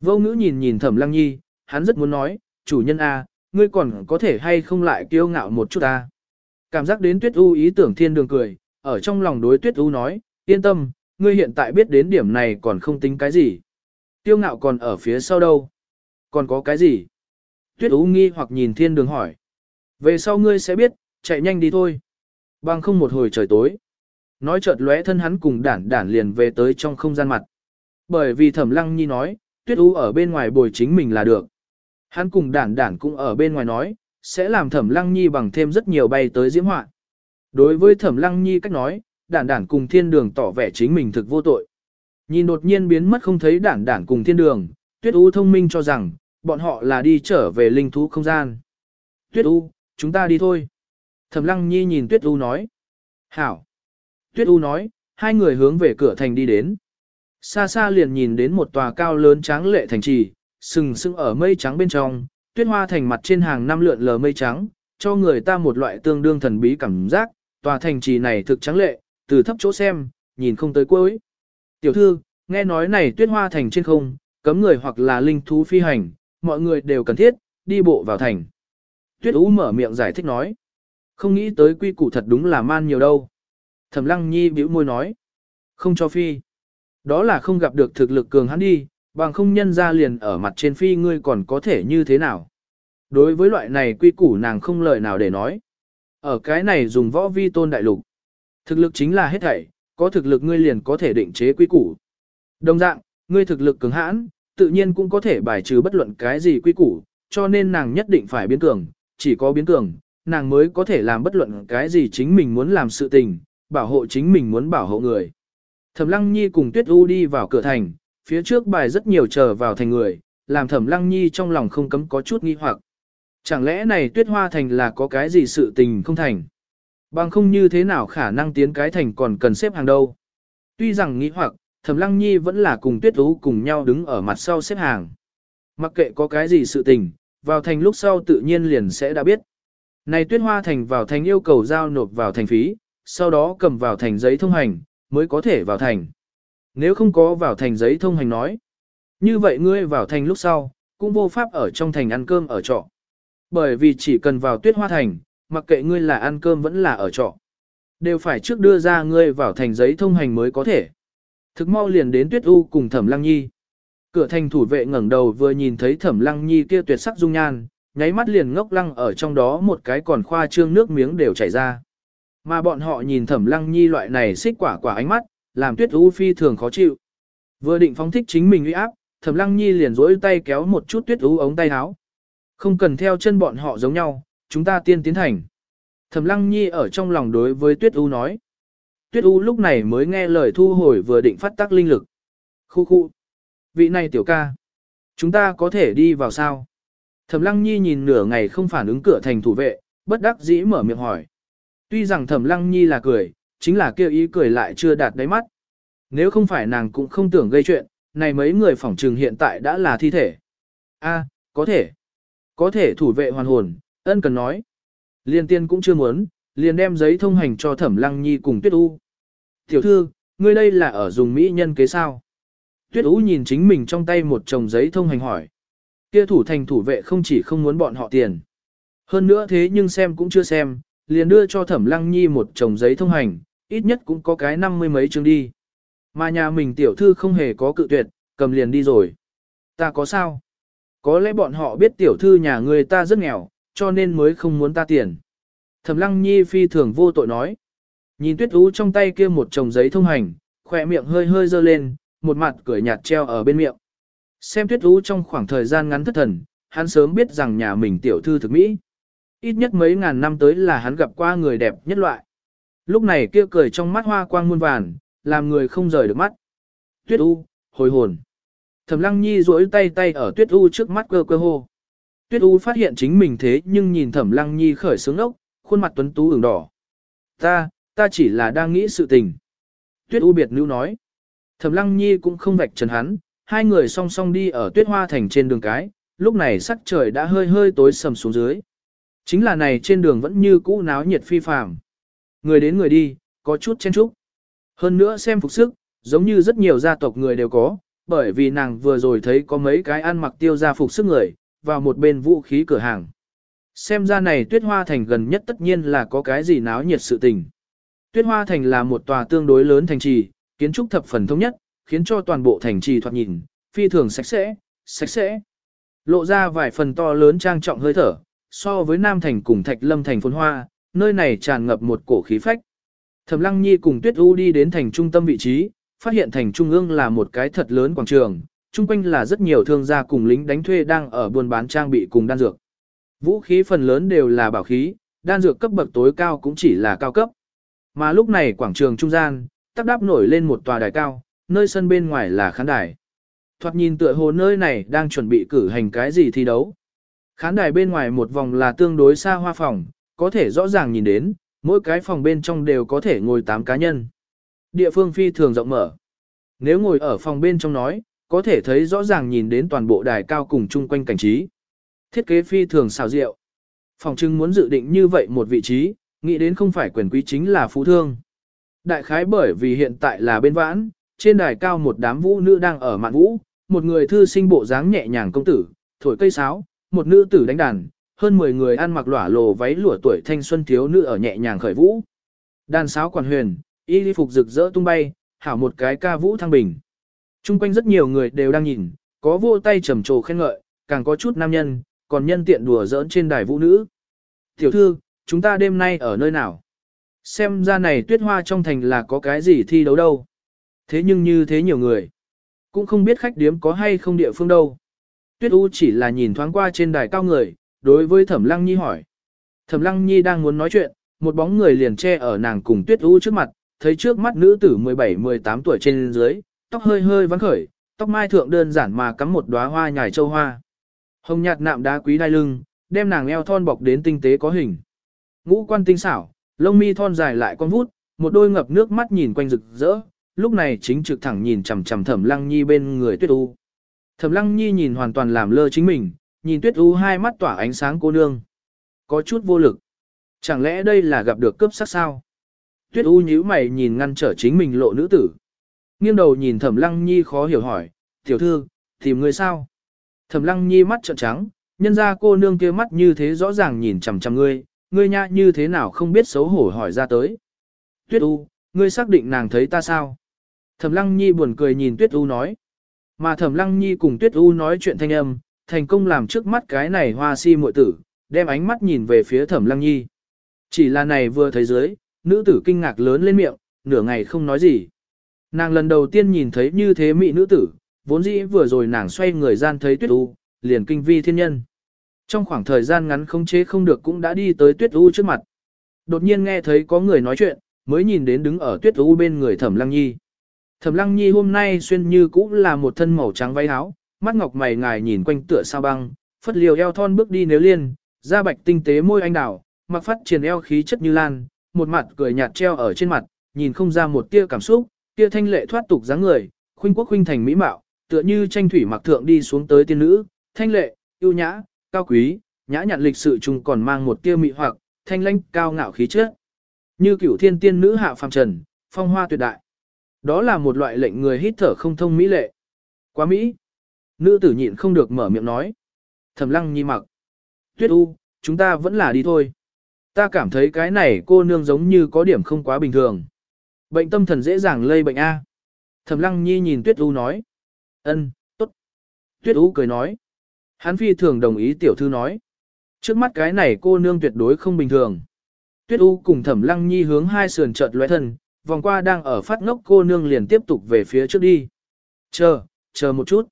Vô ngữ nhìn nhìn Thẩm Lăng Nhi, hắn rất muốn nói, chủ nhân A, ngươi còn có thể hay không lại kiêu ngạo một chút ta. Cảm giác đến Tuyết U ý tưởng thiên đường cười, ở trong lòng đối Tuyết U nói, yên tâm, ngươi hiện tại biết đến điểm này còn không tính cái gì. Tiêu ngạo còn ở phía sau đâu? Còn có cái gì? Tuyết U nghi hoặc nhìn thiên đường hỏi. Về sau ngươi sẽ biết, chạy nhanh đi thôi. Bằng không một hồi trời tối. Nói chợt lóe thân hắn cùng đản đản liền về tới trong không gian mặt. Bởi vì thẩm lăng nhi nói, tuyết u ở bên ngoài bồi chính mình là được. Hắn cùng đản đản cũng ở bên ngoài nói, sẽ làm thẩm lăng nhi bằng thêm rất nhiều bay tới diễm họa. Đối với thẩm lăng nhi cách nói, đản đản cùng thiên đường tỏ vẻ chính mình thực vô tội. Nhìn đột nhiên biến mất không thấy đản đản cùng thiên đường, tuyết u thông minh cho rằng, bọn họ là đi trở về linh thú không gian. Tuyết u, chúng ta đi thôi. Thẩm lăng nhi nhìn tuyết u nói. Hảo. Tuyết u nói, hai người hướng về cửa thành đi đến. Xa xa liền nhìn đến một tòa cao lớn tráng lệ thành trì, sừng sững ở mây trắng bên trong, tuyết hoa thành mặt trên hàng năm lượn lờ mây trắng, cho người ta một loại tương đương thần bí cảm giác, tòa thành trì này thực trắng lệ, từ thấp chỗ xem, nhìn không tới cuối. Tiểu thư, nghe nói này tuyết hoa thành trên không, cấm người hoặc là linh thú phi hành, mọi người đều cần thiết, đi bộ vào thành. Tuyết Ú mở miệng giải thích nói. Không nghĩ tới quy củ thật đúng là man nhiều đâu. Thẩm Lăng Nhi bĩu môi nói. Không cho phi. Đó là không gặp được thực lực cường hắn đi, bằng không nhân ra liền ở mặt trên phi ngươi còn có thể như thế nào. Đối với loại này quy củ nàng không lời nào để nói. Ở cái này dùng võ vi tôn đại lục. Thực lực chính là hết thảy, có thực lực ngươi liền có thể định chế quy củ. Đồng dạng, ngươi thực lực cường hãn, tự nhiên cũng có thể bài trừ bất luận cái gì quy củ, cho nên nàng nhất định phải biến cường, chỉ có biến cường, nàng mới có thể làm bất luận cái gì chính mình muốn làm sự tình, bảo hộ chính mình muốn bảo hộ người. Thẩm Lăng Nhi cùng Tuyết U đi vào cửa thành, phía trước bài rất nhiều chờ vào thành người, làm Thẩm Lăng Nhi trong lòng không cấm có chút nghi hoặc. Chẳng lẽ này Tuyết Hoa thành là có cái gì sự tình không thành? Bằng không như thế nào khả năng tiến cái thành còn cần xếp hàng đâu. Tuy rằng nghĩ hoặc, Thẩm Lăng Nhi vẫn là cùng Tuyết ú cùng nhau đứng ở mặt sau xếp hàng. Mặc kệ có cái gì sự tình, vào thành lúc sau tự nhiên liền sẽ đã biết. Này tuyết hoa thành vào thành yêu cầu giao nộp vào thành phí, sau đó cầm vào thành giấy thông hành, mới có thể vào thành. Nếu không có vào thành giấy thông hành nói, như vậy ngươi vào thành lúc sau, cũng vô pháp ở trong thành ăn cơm ở trọ. Bởi vì chỉ cần vào tuyết hoa thành, mặc kệ ngươi là ăn cơm vẫn là ở trọ. Đều phải trước đưa ra ngươi vào thành giấy thông hành mới có thể. Thực mau liền đến tuyết u cùng thẩm lăng nhi. Cửa thành thủ vệ ngẩng đầu vừa nhìn thấy thẩm lăng nhi kia tuyệt sắc dung nhan, nháy mắt liền ngốc lăng ở trong đó một cái còn khoa trương nước miếng đều chảy ra. Mà bọn họ nhìn thẩm lăng nhi loại này xích quả quả ánh mắt, làm tuyết u phi thường khó chịu. Vừa định phóng thích chính mình uy áp, thẩm lăng nhi liền rỗi tay kéo một chút tuyết u ống tay áo. Không cần theo chân bọn họ giống nhau, chúng ta tiên tiến thành. Thẩm lăng nhi ở trong lòng đối với tuyết u nói. Tuyết u lúc này mới nghe lời thu hồi vừa định phát tác linh lực. Khu khu vị này tiểu ca, chúng ta có thể đi vào sao? Thẩm Lăng Nhi nhìn nửa ngày không phản ứng cửa thành thủ vệ, bất đắc dĩ mở miệng hỏi. Tuy rằng thẩm lăng nhi là cười, chính là kêu ý cười lại chưa đạt đáy mắt. Nếu không phải nàng cũng không tưởng gây chuyện, này mấy người phỏng trừng hiện tại đã là thi thể. a có thể. Có thể thủ vệ hoàn hồn, ân cần nói. Liên tiên cũng chưa muốn, liền đem giấy thông hành cho thẩm lăng nhi cùng tuyết u. Tiểu thư, ngươi đây là ở dùng mỹ nhân kế sao? Tuyết u nhìn chính mình trong tay một chồng giấy thông hành hỏi. Kia thủ thành thủ vệ không chỉ không muốn bọn họ tiền. Hơn nữa thế nhưng xem cũng chưa xem, liền đưa cho thẩm lăng nhi một chồng giấy thông hành, ít nhất cũng có cái năm mươi mấy chương đi. Mà nhà mình tiểu thư không hề có cự tuyệt, cầm liền đi rồi. Ta có sao? Có lẽ bọn họ biết tiểu thư nhà người ta rất nghèo, cho nên mới không muốn ta tiền. Thẩm lăng nhi phi thường vô tội nói. Nhìn tuyết ú trong tay kia một chồng giấy thông hành, khỏe miệng hơi hơi dơ lên, một mặt cười nhạt treo ở bên miệng. Xem tuyết ú trong khoảng thời gian ngắn thất thần, hắn sớm biết rằng nhà mình tiểu thư thực mỹ. Ít nhất mấy ngàn năm tới là hắn gặp qua người đẹp nhất loại. Lúc này kia cười trong mắt hoa quang muôn vàn, làm người không rời được mắt. Tuyết u, hồi hồn. Thẩm lăng nhi duỗi tay tay ở tuyết u trước mắt cơ cơ hô. Tuyết u phát hiện chính mình thế nhưng nhìn thẩm lăng nhi khởi sướng ốc, khuôn mặt tuấn tú ửng đỏ. Ta, ta chỉ là đang nghĩ sự tình. Tuyết u biệt nữ nói. Thẩm lăng nhi cũng không vạch trần hắn, hai người song song đi ở tuyết hoa thành trên đường cái, lúc này sắc trời đã hơi hơi tối sầm xuống dưới. Chính là này trên đường vẫn như cũ náo nhiệt phi phàm. Người đến người đi, có chút chen chúc. Hơn nữa xem phục sức, giống như rất nhiều gia tộc người đều có, bởi vì nàng vừa rồi thấy có mấy cái ăn mặc tiêu gia phục sức người, vào một bên vũ khí cửa hàng. Xem ra này tuyết hoa thành gần nhất tất nhiên là có cái gì náo nhiệt sự tình. Tuyết hoa thành là một tòa tương đối lớn thành trì, kiến trúc thập phần thống nhất, khiến cho toàn bộ thành trì thoạt nhìn, phi thường sạch sẽ, sạch sẽ. Lộ ra vài phần to lớn trang trọng hơi thở, so với Nam Thành cùng Thạch Lâm Thành phồn hoa, nơi này tràn ngập một cổ khí phách. Thẩm Lăng Nhi cùng Tuyết U đi đến thành trung tâm vị trí, phát hiện thành trung ương là một cái thật lớn quảng trường, chung quanh là rất nhiều thương gia cùng lính đánh thuê đang ở buôn bán trang bị cùng đan dược. Vũ khí phần lớn đều là bảo khí, đan dược cấp bậc tối cao cũng chỉ là cao cấp. Mà lúc này quảng trường trung gian, tắc đáp nổi lên một tòa đài cao, nơi sân bên ngoài là khán đài. Thoạt nhìn tựa hồ nơi này đang chuẩn bị cử hành cái gì thi đấu. Khán đài bên ngoài một vòng là tương đối xa hoa phòng, có thể rõ ràng nhìn đến, mỗi cái phòng bên trong đều có thể ngồi 8 cá nhân. Địa phương phi thường rộng mở. Nếu ngồi ở phòng bên trong nói, có thể thấy rõ ràng nhìn đến toàn bộ đài cao cùng chung quanh cảnh trí. Thiết kế phi thường xào rượu. Phòng trưng muốn dự định như vậy một vị trí, nghĩ đến không phải quyền quý chính là phú thương. Đại khái bởi vì hiện tại là bên vãn, trên đài cao một đám vũ nữ đang ở mạn vũ, một người thư sinh bộ dáng nhẹ nhàng công tử, thổi cây sáo, một nữ tử đánh đàn, hơn 10 người ăn mặc lỏa lồ váy lụa tuổi thanh xuân thiếu nữ ở nhẹ nhàng khởi vũ. Đàn sáo quản huyền, y đi phục rực rỡ tung bay, hảo một cái ca vũ thăng bình. Trung quanh rất nhiều người đều đang nhìn, có vô tay trầm trồ khen ngợi, càng có chút nam nhân, còn nhân tiện đùa giỡn trên đài vũ nữ. Tiểu thư, chúng ta đêm nay ở nơi nào? Xem ra này tuyết hoa trong thành là có cái gì thi đấu đâu. Thế nhưng như thế nhiều người, cũng không biết khách điếm có hay không địa phương đâu. Tuyết U chỉ là nhìn thoáng qua trên đài cao người, đối với Thẩm Lăng Nhi hỏi. Thẩm Lăng Nhi đang muốn nói chuyện, một bóng người liền che ở nàng cùng Tuyết U trước mặt, thấy trước mắt nữ tử 17-18 tuổi trên dưới, tóc hơi hơi vắng khởi, tóc mai thượng đơn giản mà cắm một đóa hoa nhài châu hoa. Hồng nhạt nạm đá quý đai lưng, đem nàng eo thon bọc đến tinh tế có hình. Ngũ quan tinh xảo, lông mi thon dài lại con vút, một đôi ngập nước mắt nhìn quanh rực rỡ, lúc này chính trực thẳng nhìn chằm chằm Thẩm Lăng Nhi bên người Tuyết U. Thẩm Lăng Nhi nhìn hoàn toàn làm lơ chính mình, nhìn Tuyết U hai mắt tỏa ánh sáng cô nương. Có chút vô lực. Chẳng lẽ đây là gặp được cướp sắc sao? Tuyết U nhíu mày nhìn ngăn trở chính mình lộ nữ tử. Nghiêng đầu nhìn Thẩm Lăng Nhi khó hiểu hỏi, tiểu thư, tìm người sao? Thẩm Lăng Nhi mắt trợn trắng, nhân ra cô nương kia mắt như thế rõ ràng nhìn chằm chằm ngươi, ngươi nha như thế nào không biết xấu hổ hỏi ra tới. Tuyết U, ngươi xác định nàng thấy ta sao? Thẩm Lăng Nhi buồn cười nhìn Tuyết U nói. Mà Thẩm Lăng Nhi cùng Tuyết U nói chuyện thanh âm, thành công làm trước mắt cái này hoa si muội tử, đem ánh mắt nhìn về phía Thẩm Lăng Nhi. Chỉ là này vừa thấy dưới, nữ tử kinh ngạc lớn lên miệng, nửa ngày không nói gì. Nàng lần đầu tiên nhìn thấy như thế mỹ nữ tử, vốn dĩ vừa rồi nàng xoay người gian thấy Tuyết U, liền kinh vi thiên nhân. Trong khoảng thời gian ngắn không chế không được cũng đã đi tới Tuyết U trước mặt. Đột nhiên nghe thấy có người nói chuyện, mới nhìn đến đứng ở Tuyết U bên người Thẩm Lăng Nhi. Thẩm Lăng Nhi hôm nay xuyên như cũ là một thân màu trắng váy áo, mắt ngọc mày ngài nhìn quanh tựa sao băng, phất liều eo thon bước đi nếu liên, da bạch tinh tế môi anh đào, mặc phát triển eo khí chất như lan, một mặt cười nhạt treo ở trên mặt, nhìn không ra một tia cảm xúc, kia thanh lệ thoát tục dáng người, khuynh quốc khuynh thành mỹ mạo, tựa như tranh thủy mặc thượng đi xuống tới tiên nữ, thanh lệ, yêu nhã, cao quý, nhã nhặn lịch sự chung còn mang một tia mị hoặc, thanh lãnh, cao ngạo khí chất. Như cửu thiên tiên nữ hạ phàm trần, phong hoa tuyệt đại. Đó là một loại lệnh người hít thở không thông mỹ lệ. Quá mỹ. Nữ tử nhịn không được mở miệng nói. Thẩm lăng nhi mặc. Tuyết u, chúng ta vẫn là đi thôi. Ta cảm thấy cái này cô nương giống như có điểm không quá bình thường. Bệnh tâm thần dễ dàng lây bệnh A. Thẩm lăng nhi nhìn tuyết u nói. ân, tốt. Tuyết u cười nói. Hắn phi thường đồng ý tiểu thư nói. Trước mắt cái này cô nương tuyệt đối không bình thường. Tuyết u cùng thẩm lăng nhi hướng hai sườn chợt lóe thân, vòng qua đang ở phát ngốc cô nương liền tiếp tục về phía trước đi. Chờ, chờ một chút.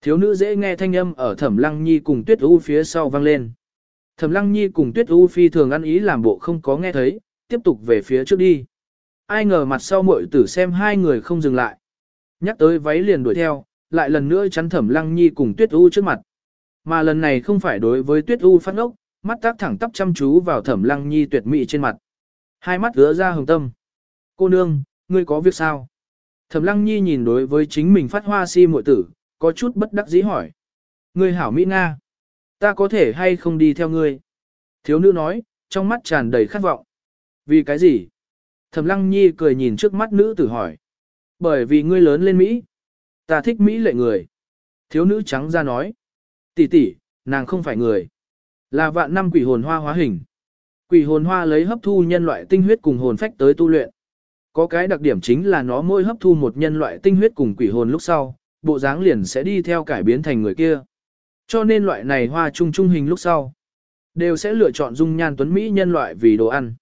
Thiếu nữ dễ nghe thanh âm ở thẩm lăng nhi cùng tuyết u phía sau vang lên. Thẩm lăng nhi cùng tuyết u phi thường ăn ý làm bộ không có nghe thấy, tiếp tục về phía trước đi. Ai ngờ mặt sau muội tử xem hai người không dừng lại. Nhắc tới váy liền đuổi theo, lại lần nữa chắn thẩm lăng nhi cùng tuyết u trước mặt. Mà lần này không phải đối với tuyết u phát ngốc, mắt tác thẳng tắp chăm chú vào thẩm lăng nhi tuyệt mỹ trên mặt. Hai mắt gỡ ra hồng tâm. Cô nương, ngươi có việc sao? Thẩm lăng nhi nhìn đối với chính mình phát hoa si muội tử, có chút bất đắc dĩ hỏi. Ngươi hảo Mỹ Nga. Ta có thể hay không đi theo ngươi? Thiếu nữ nói, trong mắt tràn đầy khát vọng. Vì cái gì? Thẩm lăng nhi cười nhìn trước mắt nữ tử hỏi. Bởi vì ngươi lớn lên Mỹ. Ta thích Mỹ lệ người. Thiếu nữ trắng ra nói. tỷ tỷ, nàng không phải người. Là vạn năm quỷ hồn hoa hóa hình. Quỷ hồn hoa lấy hấp thu nhân loại tinh huyết cùng hồn phách tới tu luyện. Có cái đặc điểm chính là nó mỗi hấp thu một nhân loại tinh huyết cùng quỷ hồn lúc sau, bộ dáng liền sẽ đi theo cải biến thành người kia. Cho nên loại này hoa trung trung hình lúc sau, đều sẽ lựa chọn dung nhan tuấn Mỹ nhân loại vì đồ ăn.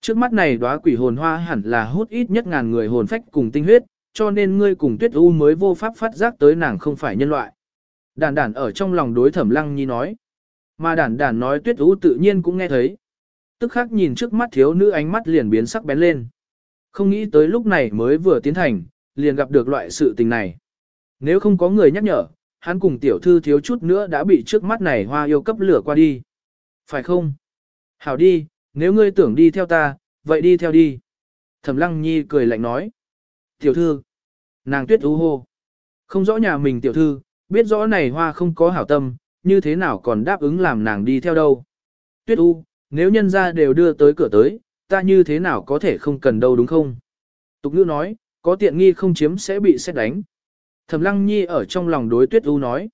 Trước mắt này đóa quỷ hồn hoa hẳn là hút ít nhất ngàn người hồn phách cùng tinh huyết, cho nên ngươi cùng tuyết u mới vô pháp phát giác tới nàng không phải nhân loại. Đản đản ở trong lòng đối thẩm lăng nhi nói. Mà đản đản nói tuyết u tự nhiên cũng nghe thấy. Tức khắc nhìn trước mắt thiếu nữ ánh mắt liền biến sắc bén lên. Không nghĩ tới lúc này mới vừa tiến thành, liền gặp được loại sự tình này. Nếu không có người nhắc nhở, hắn cùng tiểu thư thiếu chút nữa đã bị trước mắt này hoa yêu cấp lửa qua đi. Phải không? Hảo đi, nếu ngươi tưởng đi theo ta, vậy đi theo đi. Thẩm lăng nhi cười lạnh nói. Tiểu thư. Nàng tuyết ú hô. Không rõ nhà mình tiểu thư, biết rõ này hoa không có hảo tâm, như thế nào còn đáp ứng làm nàng đi theo đâu. Tuyết u, nếu nhân ra đều đưa tới cửa tới, ta như thế nào có thể không cần đâu đúng không? Tục ngữ nói, có tiện nghi không chiếm sẽ bị xét đánh. Thẩm lăng nhi ở trong lòng đối tuyết u nói.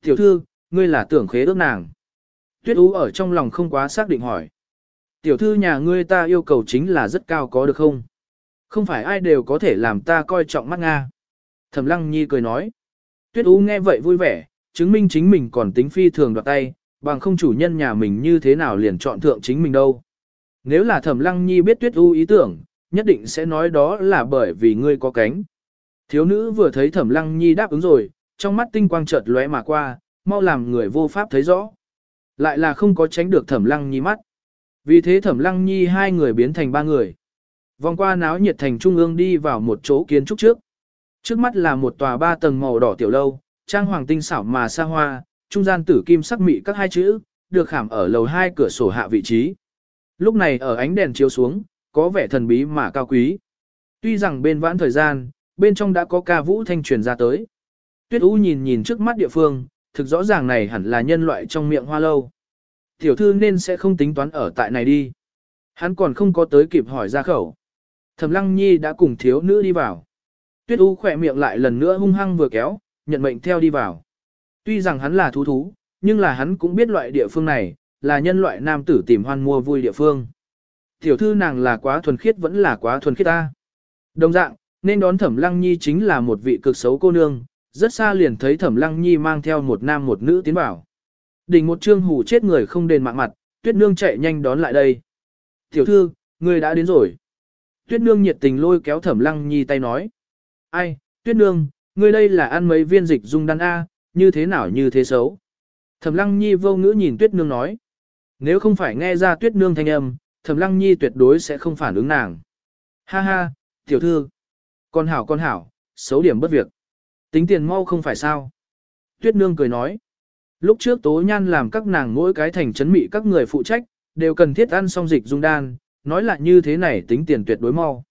Tiểu thư, ngươi là tưởng khế ước nàng. Tuyết u ở trong lòng không quá xác định hỏi. Tiểu thư nhà ngươi ta yêu cầu chính là rất cao có được không? Không phải ai đều có thể làm ta coi trọng mắt Nga. Thẩm lăng nhi cười nói. Tuyết u nghe vậy vui vẻ, chứng minh chính mình còn tính phi thường đoạt tay, bằng không chủ nhân nhà mình như thế nào liền chọn thượng chính mình đâu. Nếu là thẩm lăng nhi biết tuyết u ý tưởng, nhất định sẽ nói đó là bởi vì ngươi có cánh. Thiếu nữ vừa thấy thẩm lăng nhi đáp ứng rồi, trong mắt tinh quang chợt lóe mà qua, mau làm người vô pháp thấy rõ. Lại là không có tránh được thẩm lăng nhi mắt. Vì thế thẩm lăng nhi hai người biến thành ba người. Vòng qua náo nhiệt thành trung ương đi vào một chỗ kiến trúc trước. Trước mắt là một tòa ba tầng màu đỏ tiểu lâu, trang hoàng tinh xảo mà xa hoa, trung gian tử kim sắc mị các hai chữ, được khảm ở lầu hai cửa sổ hạ vị trí. Lúc này ở ánh đèn chiếu xuống, có vẻ thần bí mà cao quý. Tuy rằng bên vãn thời gian, bên trong đã có ca vũ thanh truyền ra tới. Tuyết U nhìn nhìn trước mắt địa phương, thực rõ ràng này hẳn là nhân loại trong miệng hoa lâu. Tiểu thư nên sẽ không tính toán ở tại này đi. Hắn còn không có tới kịp hỏi ra khẩu. Thẩm Lăng Nhi đã cùng thiếu nữ đi vào. Tuyết U khỏe miệng lại lần nữa hung hăng vừa kéo, nhận mệnh theo đi vào. Tuy rằng hắn là thú thú, nhưng là hắn cũng biết loại địa phương này, là nhân loại nam tử tìm hoan mua vui địa phương. Tiểu thư nàng là quá thuần khiết vẫn là quá thuần khiết ta. Đồng dạng, nên đón Thẩm Lăng Nhi chính là một vị cực xấu cô nương, rất xa liền thấy Thẩm Lăng Nhi mang theo một nam một nữ tiến vào. Đỉnh một trương hủ chết người không đền mạng mặt, Tuyết Nương chạy nhanh đón lại đây. Tiểu thư, người đã đến rồi. Tuyết Nương nhiệt tình lôi kéo Thẩm Lăng Nhi tay nói. Ai, Tuyết Nương, ngươi đây là ăn mấy viên dịch dung đan A, như thế nào như thế xấu. Thẩm Lăng Nhi vô ngữ nhìn Tuyết Nương nói. Nếu không phải nghe ra Tuyết Nương thanh âm, Thẩm Lăng Nhi tuyệt đối sẽ không phản ứng nàng. Ha ha, tiểu thư. Con hảo con hảo, xấu điểm bất việc. Tính tiền mau không phải sao. Tuyết Nương cười nói. Lúc trước Tố Nhan làm các nàng mỗi cái thành chấn mị các người phụ trách, đều cần thiết ăn xong dịch dung đan, nói là như thế này tính tiền tuyệt đối mau.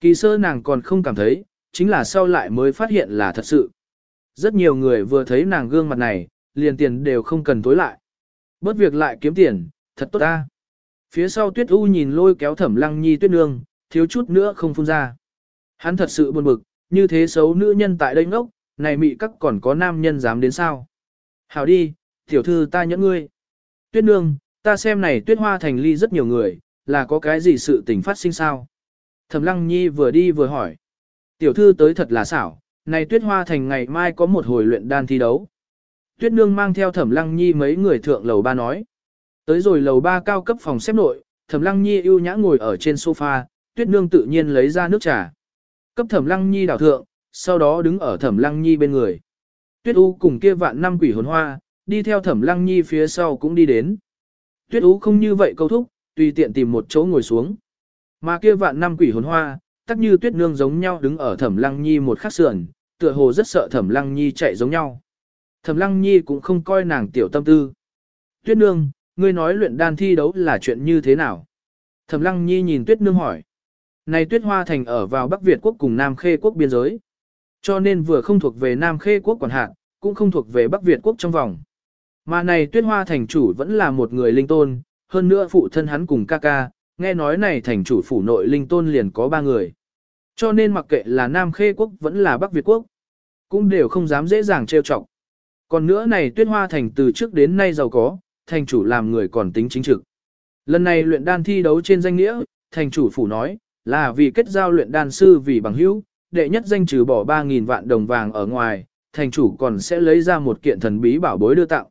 Kỳ sơ nàng còn không cảm thấy, chính là sau lại mới phát hiện là thật sự. Rất nhiều người vừa thấy nàng gương mặt này, liền tiền đều không cần tối lại. Bớt việc lại kiếm tiền, thật tốt ta. Phía sau tuyết u nhìn lôi kéo thẩm lăng nhi tuyết nương, thiếu chút nữa không phun ra. Hắn thật sự buồn bực, như thế xấu nữ nhân tại đây ngốc, này mị các còn có nam nhân dám đến sao. Hảo đi, tiểu thư ta nhẫn ngươi. Tuyết nương, ta xem này tuyết hoa thành ly rất nhiều người, là có cái gì sự tình phát sinh sao? Thẩm lăng nhi vừa đi vừa hỏi. Tiểu thư tới thật là xảo, này tuyết hoa thành ngày mai có một hồi luyện đan thi đấu. Tuyết nương mang theo thẩm lăng nhi mấy người thượng lầu ba nói. Tới rồi lầu ba cao cấp phòng xếp nội, thẩm lăng nhi ưu nhã ngồi ở trên sofa, tuyết nương tự nhiên lấy ra nước trà. Cấp thẩm lăng nhi đảo thượng, sau đó đứng ở thẩm lăng nhi bên người. Tuyết u cùng kia vạn năm quỷ hồn hoa, đi theo thẩm lăng nhi phía sau cũng đi đến. Tuyết u không như vậy câu thúc, tùy tiện tìm một chỗ ngồi xuống. Mà kia vạn năm quỷ hồn hoa, tắc như tuyết nương giống nhau đứng ở thẩm lăng nhi một khắc sườn, tựa hồ rất sợ thẩm lăng nhi chạy giống nhau. Thẩm lăng nhi cũng không coi nàng tiểu tâm tư. Tuyết nương, ngươi nói luyện đan thi đấu là chuyện như thế nào? Thẩm lăng nhi nhìn tuyết nương hỏi. Này tuyết hoa thành ở vào Bắc Việt quốc cùng Nam Khê quốc biên giới. Cho nên vừa không thuộc về Nam Khê quốc quản hạt, cũng không thuộc về Bắc Việt quốc trong vòng. Mà này tuyết hoa thành chủ vẫn là một người linh tôn, hơn nữa phụ thân hắn cùng ca ca, nghe nói này thành chủ phủ nội linh tôn liền có ba người. Cho nên mặc kệ là Nam Khê quốc vẫn là Bắc Việt quốc, cũng đều không dám dễ dàng trêu chọc. Còn nữa này tuyết hoa thành từ trước đến nay giàu có, thành chủ làm người còn tính chính trực. Lần này luyện đan thi đấu trên danh nghĩa, thành chủ phủ nói, là vì kết giao luyện đan sư vì bằng hữu, đệ nhất danh trừ bỏ 3.000 vạn đồng vàng ở ngoài, thành chủ còn sẽ lấy ra một kiện thần bí bảo bối đưa tặng.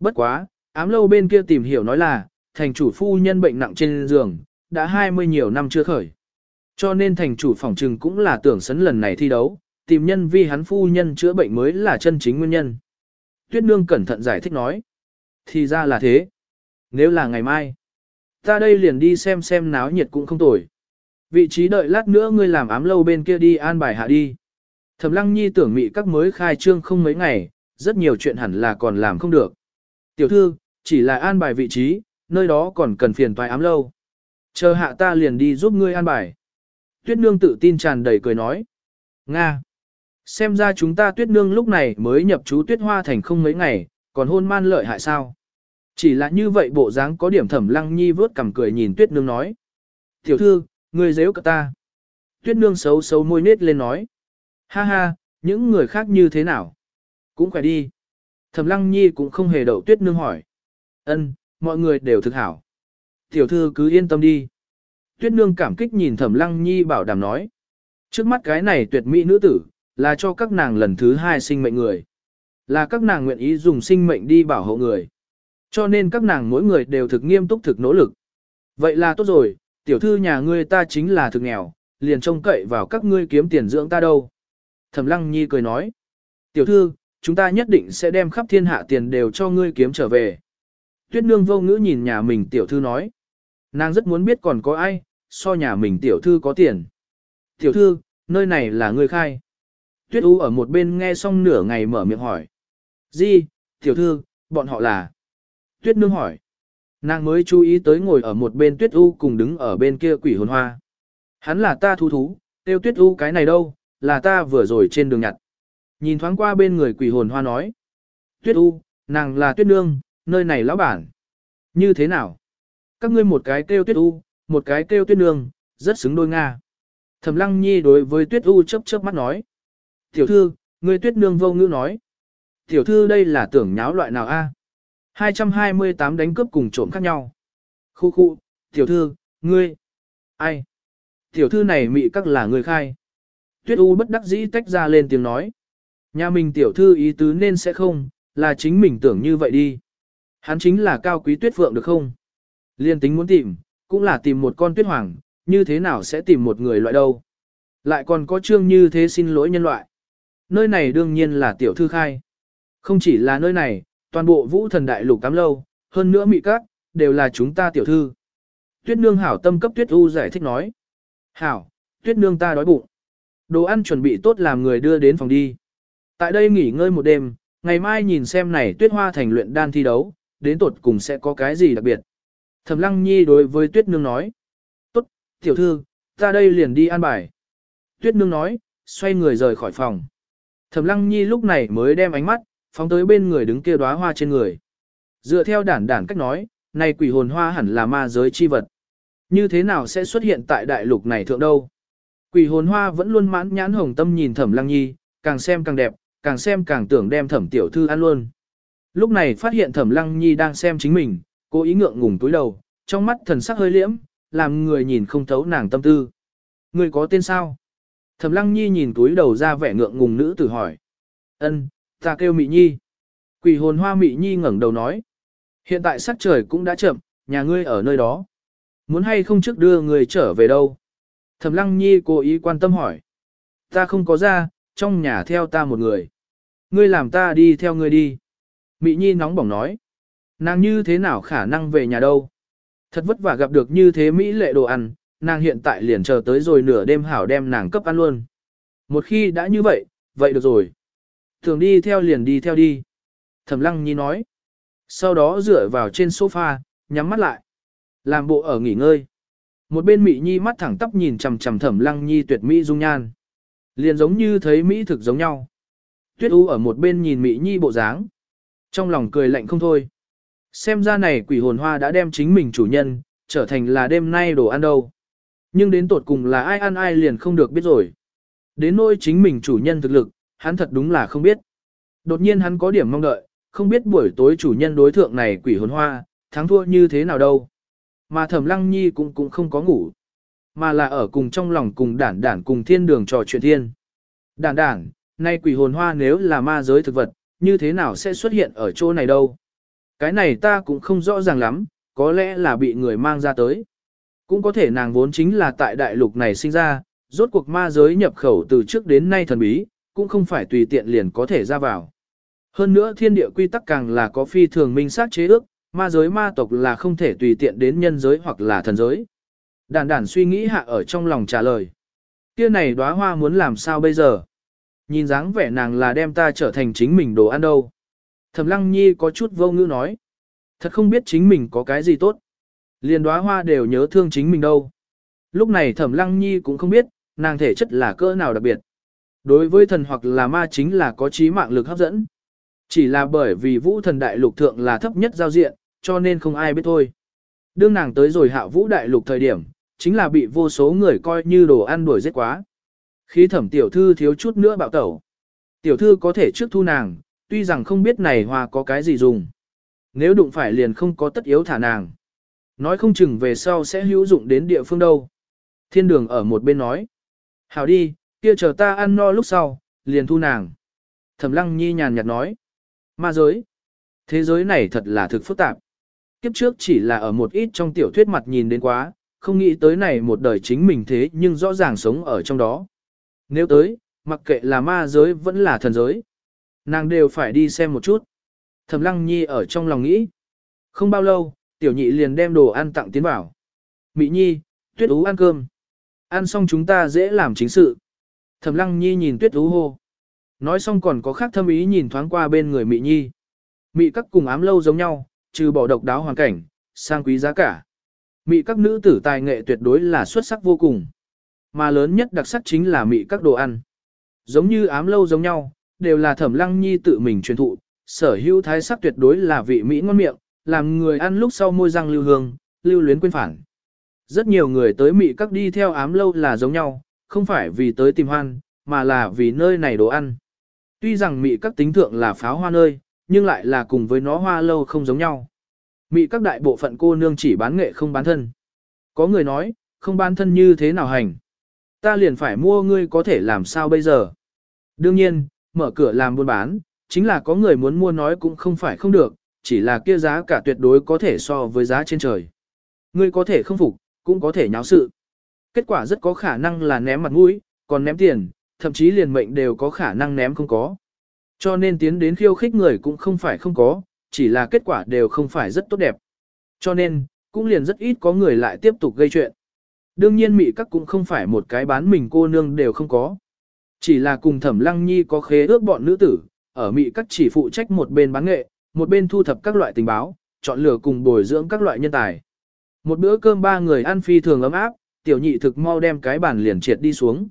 Bất quá, ám lâu bên kia tìm hiểu nói là, thành chủ phu nhân bệnh nặng trên giường, đã 20 nhiều năm chưa khởi. Cho nên thành chủ phòng trừng cũng là tưởng sấn lần này thi đấu, tìm nhân vi hắn phu nhân chữa bệnh mới là chân chính nguyên nhân. Tuyết nương cẩn thận giải thích nói. Thì ra là thế. Nếu là ngày mai, ta đây liền đi xem xem náo nhiệt cũng không tồi. Vị trí đợi lát nữa ngươi làm ám lâu bên kia đi an bài hạ đi. Thẩm lăng nhi tưởng mị các mới khai trương không mấy ngày, rất nhiều chuyện hẳn là còn làm không được. Tiểu thư, chỉ là an bài vị trí, nơi đó còn cần phiền toái ám lâu. Chờ hạ ta liền đi giúp ngươi an bài. Tuyết nương tự tin tràn đầy cười nói. Nga. Xem ra chúng ta tuyết nương lúc này mới nhập chú tuyết hoa thành không mấy ngày, còn hôn man lợi hại sao. Chỉ là như vậy bộ dáng có điểm thẩm lăng nhi vớt cầm cười nhìn tuyết nương nói. Tiểu thư, ngươi dễ cả ta. Tuyết nương xấu xấu môi nết lên nói. Ha ha, những người khác như thế nào? Cũng khỏe đi. Thẩm lăng nhi cũng không hề đậu tuyết nương hỏi. Ân, mọi người đều thực hảo. Tiểu thư cứ yên tâm đi. Tuyết nương cảm kích nhìn thẩm lăng nhi bảo đảm nói. Trước mắt cái này tuyệt mỹ nữ tử, là cho các nàng lần thứ hai sinh mệnh người. Là các nàng nguyện ý dùng sinh mệnh đi bảo hộ người. Cho nên các nàng mỗi người đều thực nghiêm túc thực nỗ lực. Vậy là tốt rồi, tiểu thư nhà ngươi ta chính là thực nghèo, liền trông cậy vào các ngươi kiếm tiền dưỡng ta đâu. Thẩm lăng nhi cười nói. Tiểu thư, chúng ta nhất định sẽ đem khắp thiên hạ tiền đều cho ngươi kiếm trở về. Tuyết nương vô ngữ nhìn nhà mình tiểu thư nói. Nàng rất muốn biết còn có ai, so nhà mình tiểu thư có tiền. Tiểu thư, nơi này là ngươi khai. Tuyết U ở một bên nghe xong nửa ngày mở miệng hỏi. Di, tiểu thư, bọn họ là. Tuyết nương hỏi. Nàng mới chú ý tới ngồi ở một bên Tuyết U cùng đứng ở bên kia quỷ hồn hoa. Hắn là ta thú thú, tiêu Tuyết U cái này đâu, là ta vừa rồi trên đường nhặt. Nhìn thoáng qua bên người quỷ hồn hoa nói. Tuyết U, nàng là Tuyết nương, nơi này lão bản. Như thế nào? Các ngươi một cái kêu Tuyết U, một cái kêu Tuyết nương, rất xứng đôi Nga. Thẩm Lăng Nhi đối với Tuyết U chớp chớp mắt nói. Tiểu thư, ngươi Tuyết nương vô ngữ nói. Tiểu thư đây là tưởng nháo loại nào a? 228 đánh cướp cùng trộm khác nhau. Khu khu, tiểu thư, ngươi. Ai? Tiểu thư này mị các là người khai. Tuyết U bất đắc dĩ tách ra lên tiếng nói. Nhà mình tiểu thư ý tứ nên sẽ không, là chính mình tưởng như vậy đi. Hắn chính là cao quý tuyết phượng được không? Liên tính muốn tìm, cũng là tìm một con tuyết hoàng, như thế nào sẽ tìm một người loại đâu? Lại còn có chương như thế xin lỗi nhân loại. Nơi này đương nhiên là tiểu thư khai. Không chỉ là nơi này, toàn bộ vũ thần đại lục tám lâu, hơn nữa mị các, đều là chúng ta tiểu thư. Tuyết nương hảo tâm cấp tuyết u giải thích nói. Hảo, tuyết nương ta đói bụng. Đồ ăn chuẩn bị tốt làm người đưa đến phòng đi. Tại đây nghỉ ngơi một đêm, ngày mai nhìn xem này tuyết hoa thành luyện đan thi đấu, đến tột cùng sẽ có cái gì đặc biệt. Thẩm lăng nhi đối với tuyết nương nói. Tốt, Tiểu thư, ta đây liền đi an bài. Tuyết nương nói, xoay người rời khỏi phòng. Thẩm lăng nhi lúc này mới đem ánh mắt, phóng tới bên người đứng kia đóa hoa trên người. Dựa theo đản đản cách nói, này quỷ hồn hoa hẳn là ma giới chi vật. Như thế nào sẽ xuất hiện tại đại lục này thượng đâu? Quỷ hồn hoa vẫn luôn mãn nhãn hồng tâm nhìn thẩm lăng nhi, càng xem càng đẹp, càng xem càng tưởng đem thẩm tiểu thư ăn luôn. Lúc này phát hiện thẩm lăng nhi đang xem chính mình, cố ý ngượng ngùng túi đầu, trong mắt thần sắc hơi liễm, làm người nhìn không thấu nàng tâm tư. Người có tên sao? Thẩm lăng nhi nhìn túi đầu ra vẻ ngượng ngùng nữ tử hỏi. ân ta kêu mị nhi. Quỷ hồn hoa mị nhi ngẩng đầu nói. Hiện tại sắc trời cũng đã chậm, nhà ngươi ở nơi đó. Muốn hay không trước đưa người trở về đâu? Thẩm lăng nhi cố ý quan tâm hỏi. Ta không có ra, trong nhà theo ta một người. Ngươi làm ta đi theo ngươi đi. Mỹ nhi nóng bỏng nói. Nàng như thế nào khả năng về nhà đâu? Thật vất vả gặp được như thế Mỹ lệ đồ ăn, nàng hiện tại liền chờ tới rồi nửa đêm hảo đem nàng cấp ăn luôn. Một khi đã như vậy, vậy được rồi. Thường đi theo liền đi theo đi. Thẩm lăng nhi nói. Sau đó dựa vào trên sofa, nhắm mắt lại. Làm bộ ở nghỉ ngơi. Một bên Mỹ Nhi mắt thẳng tắp nhìn chằm chằm Thẩm Lăng Nhi tuyệt mỹ dung nhan. Liền giống như thấy mỹ thực giống nhau. Tuyết U ở một bên nhìn Mỹ Nhi bộ dáng. Trong lòng cười lạnh không thôi. Xem ra này quỷ hồn hoa đã đem chính mình chủ nhân, trở thành là đêm nay đồ ăn đâu. Nhưng đến tột cùng là ai ăn ai liền không được biết rồi. Đến nỗi chính mình chủ nhân thực lực, hắn thật đúng là không biết. Đột nhiên hắn có điểm mong đợi, không biết buổi tối chủ nhân đối thượng này quỷ hồn hoa, thắng thua như thế nào đâu. Mà thẩm lăng nhi cũng cũng không có ngủ, mà là ở cùng trong lòng cùng đản đản cùng thiên đường trò chuyện thiên. Đản đản, nay quỷ hồn hoa nếu là ma giới thực vật, như thế nào sẽ xuất hiện ở chỗ này đâu? Cái này ta cũng không rõ ràng lắm, có lẽ là bị người mang ra tới. Cũng có thể nàng vốn chính là tại đại lục này sinh ra, rốt cuộc ma giới nhập khẩu từ trước đến nay thần bí, cũng không phải tùy tiện liền có thể ra vào. Hơn nữa thiên địa quy tắc càng là có phi thường minh sát chế ước, ma giới ma tộc là không thể tùy tiện đến nhân giới hoặc là thần giới. Đàn đàn suy nghĩ hạ ở trong lòng trả lời. Kia này đóa hoa muốn làm sao bây giờ? Nhìn dáng vẻ nàng là đem ta trở thành chính mình đồ ăn đâu. Thẩm lăng nhi có chút vô ngữ nói. Thật không biết chính mình có cái gì tốt. Liên đóa hoa đều nhớ thương chính mình đâu. Lúc này thẩm lăng nhi cũng không biết, nàng thể chất là cỡ nào đặc biệt. Đối với thần hoặc là ma chính là có trí mạng lực hấp dẫn. Chỉ là bởi vì vũ thần đại lục thượng là thấp nhất giao diện, cho nên không ai biết thôi. Đương nàng tới rồi hạ vũ đại lục thời điểm, chính là bị vô số người coi như đồ ăn đuổi giết quá. Khi thẩm tiểu thư thiếu chút nữa bạo tẩu. Tiểu thư có thể trước thu nàng, tuy rằng không biết này hoa có cái gì dùng. Nếu đụng phải liền không có tất yếu thả nàng. Nói không chừng về sau sẽ hữu dụng đến địa phương đâu. Thiên đường ở một bên nói. Hảo đi, kia chờ ta ăn no lúc sau, liền thu nàng. Thẩm lăng nhi nhàn nhạt nói. Ma giới. Thế giới này thật là thực phức tạp. Kiếp trước chỉ là ở một ít trong tiểu thuyết mặt nhìn đến quá, không nghĩ tới này một đời chính mình thế nhưng rõ ràng sống ở trong đó. Nếu tới, mặc kệ là ma giới vẫn là thần giới. Nàng đều phải đi xem một chút. Thẩm lăng nhi ở trong lòng nghĩ. Không bao lâu, tiểu nhị liền đem đồ ăn tặng tiến vào. Mỹ nhi, tuyết ú ăn cơm. Ăn xong chúng ta dễ làm chính sự. Thẩm lăng nhi nhìn tuyết ú hô. Nói xong còn có khác thâm ý nhìn thoáng qua bên người mỹ Nhi. mỹ các cùng ám lâu giống nhau, trừ bỏ độc đáo hoàn cảnh, sang quý giá cả. Mị các nữ tử tài nghệ tuyệt đối là xuất sắc vô cùng. Mà lớn nhất đặc sắc chính là mị các đồ ăn. Giống như ám lâu giống nhau, đều là thẩm lăng nhi tự mình truyền thụ, sở hữu thái sắc tuyệt đối là vị mỹ ngon miệng, làm người ăn lúc sau môi răng lưu hương, lưu luyến quên phản. Rất nhiều người tới mị các đi theo ám lâu là giống nhau, không phải vì tới tìm hoan, mà là vì nơi này đồ ăn. Tuy rằng mị các tính thượng là pháo hoa nơi, nhưng lại là cùng với nó hoa lâu không giống nhau. Mị các đại bộ phận cô nương chỉ bán nghệ không bán thân. Có người nói, không bán thân như thế nào hành. Ta liền phải mua ngươi có thể làm sao bây giờ. Đương nhiên, mở cửa làm buôn bán, chính là có người muốn mua nói cũng không phải không được, chỉ là kia giá cả tuyệt đối có thể so với giá trên trời. Ngươi có thể không phục, cũng có thể nháo sự. Kết quả rất có khả năng là ném mặt mũi, còn ném tiền, thậm chí liền mệnh đều có khả năng ném không có. Cho nên tiến đến khiêu khích người cũng không phải không có, chỉ là kết quả đều không phải rất tốt đẹp. Cho nên, cũng liền rất ít có người lại tiếp tục gây chuyện. Đương nhiên mị các cũng không phải một cái bán mình cô nương đều không có. Chỉ là cùng thẩm lăng nhi có khế ước bọn nữ tử, ở mị các chỉ phụ trách một bên bán nghệ, một bên thu thập các loại tình báo, chọn lựa cùng bồi dưỡng các loại nhân tài. Một bữa cơm ba người ăn phi thường ấm áp, tiểu nhị thực mau đem cái bàn liền triệt đi xuống.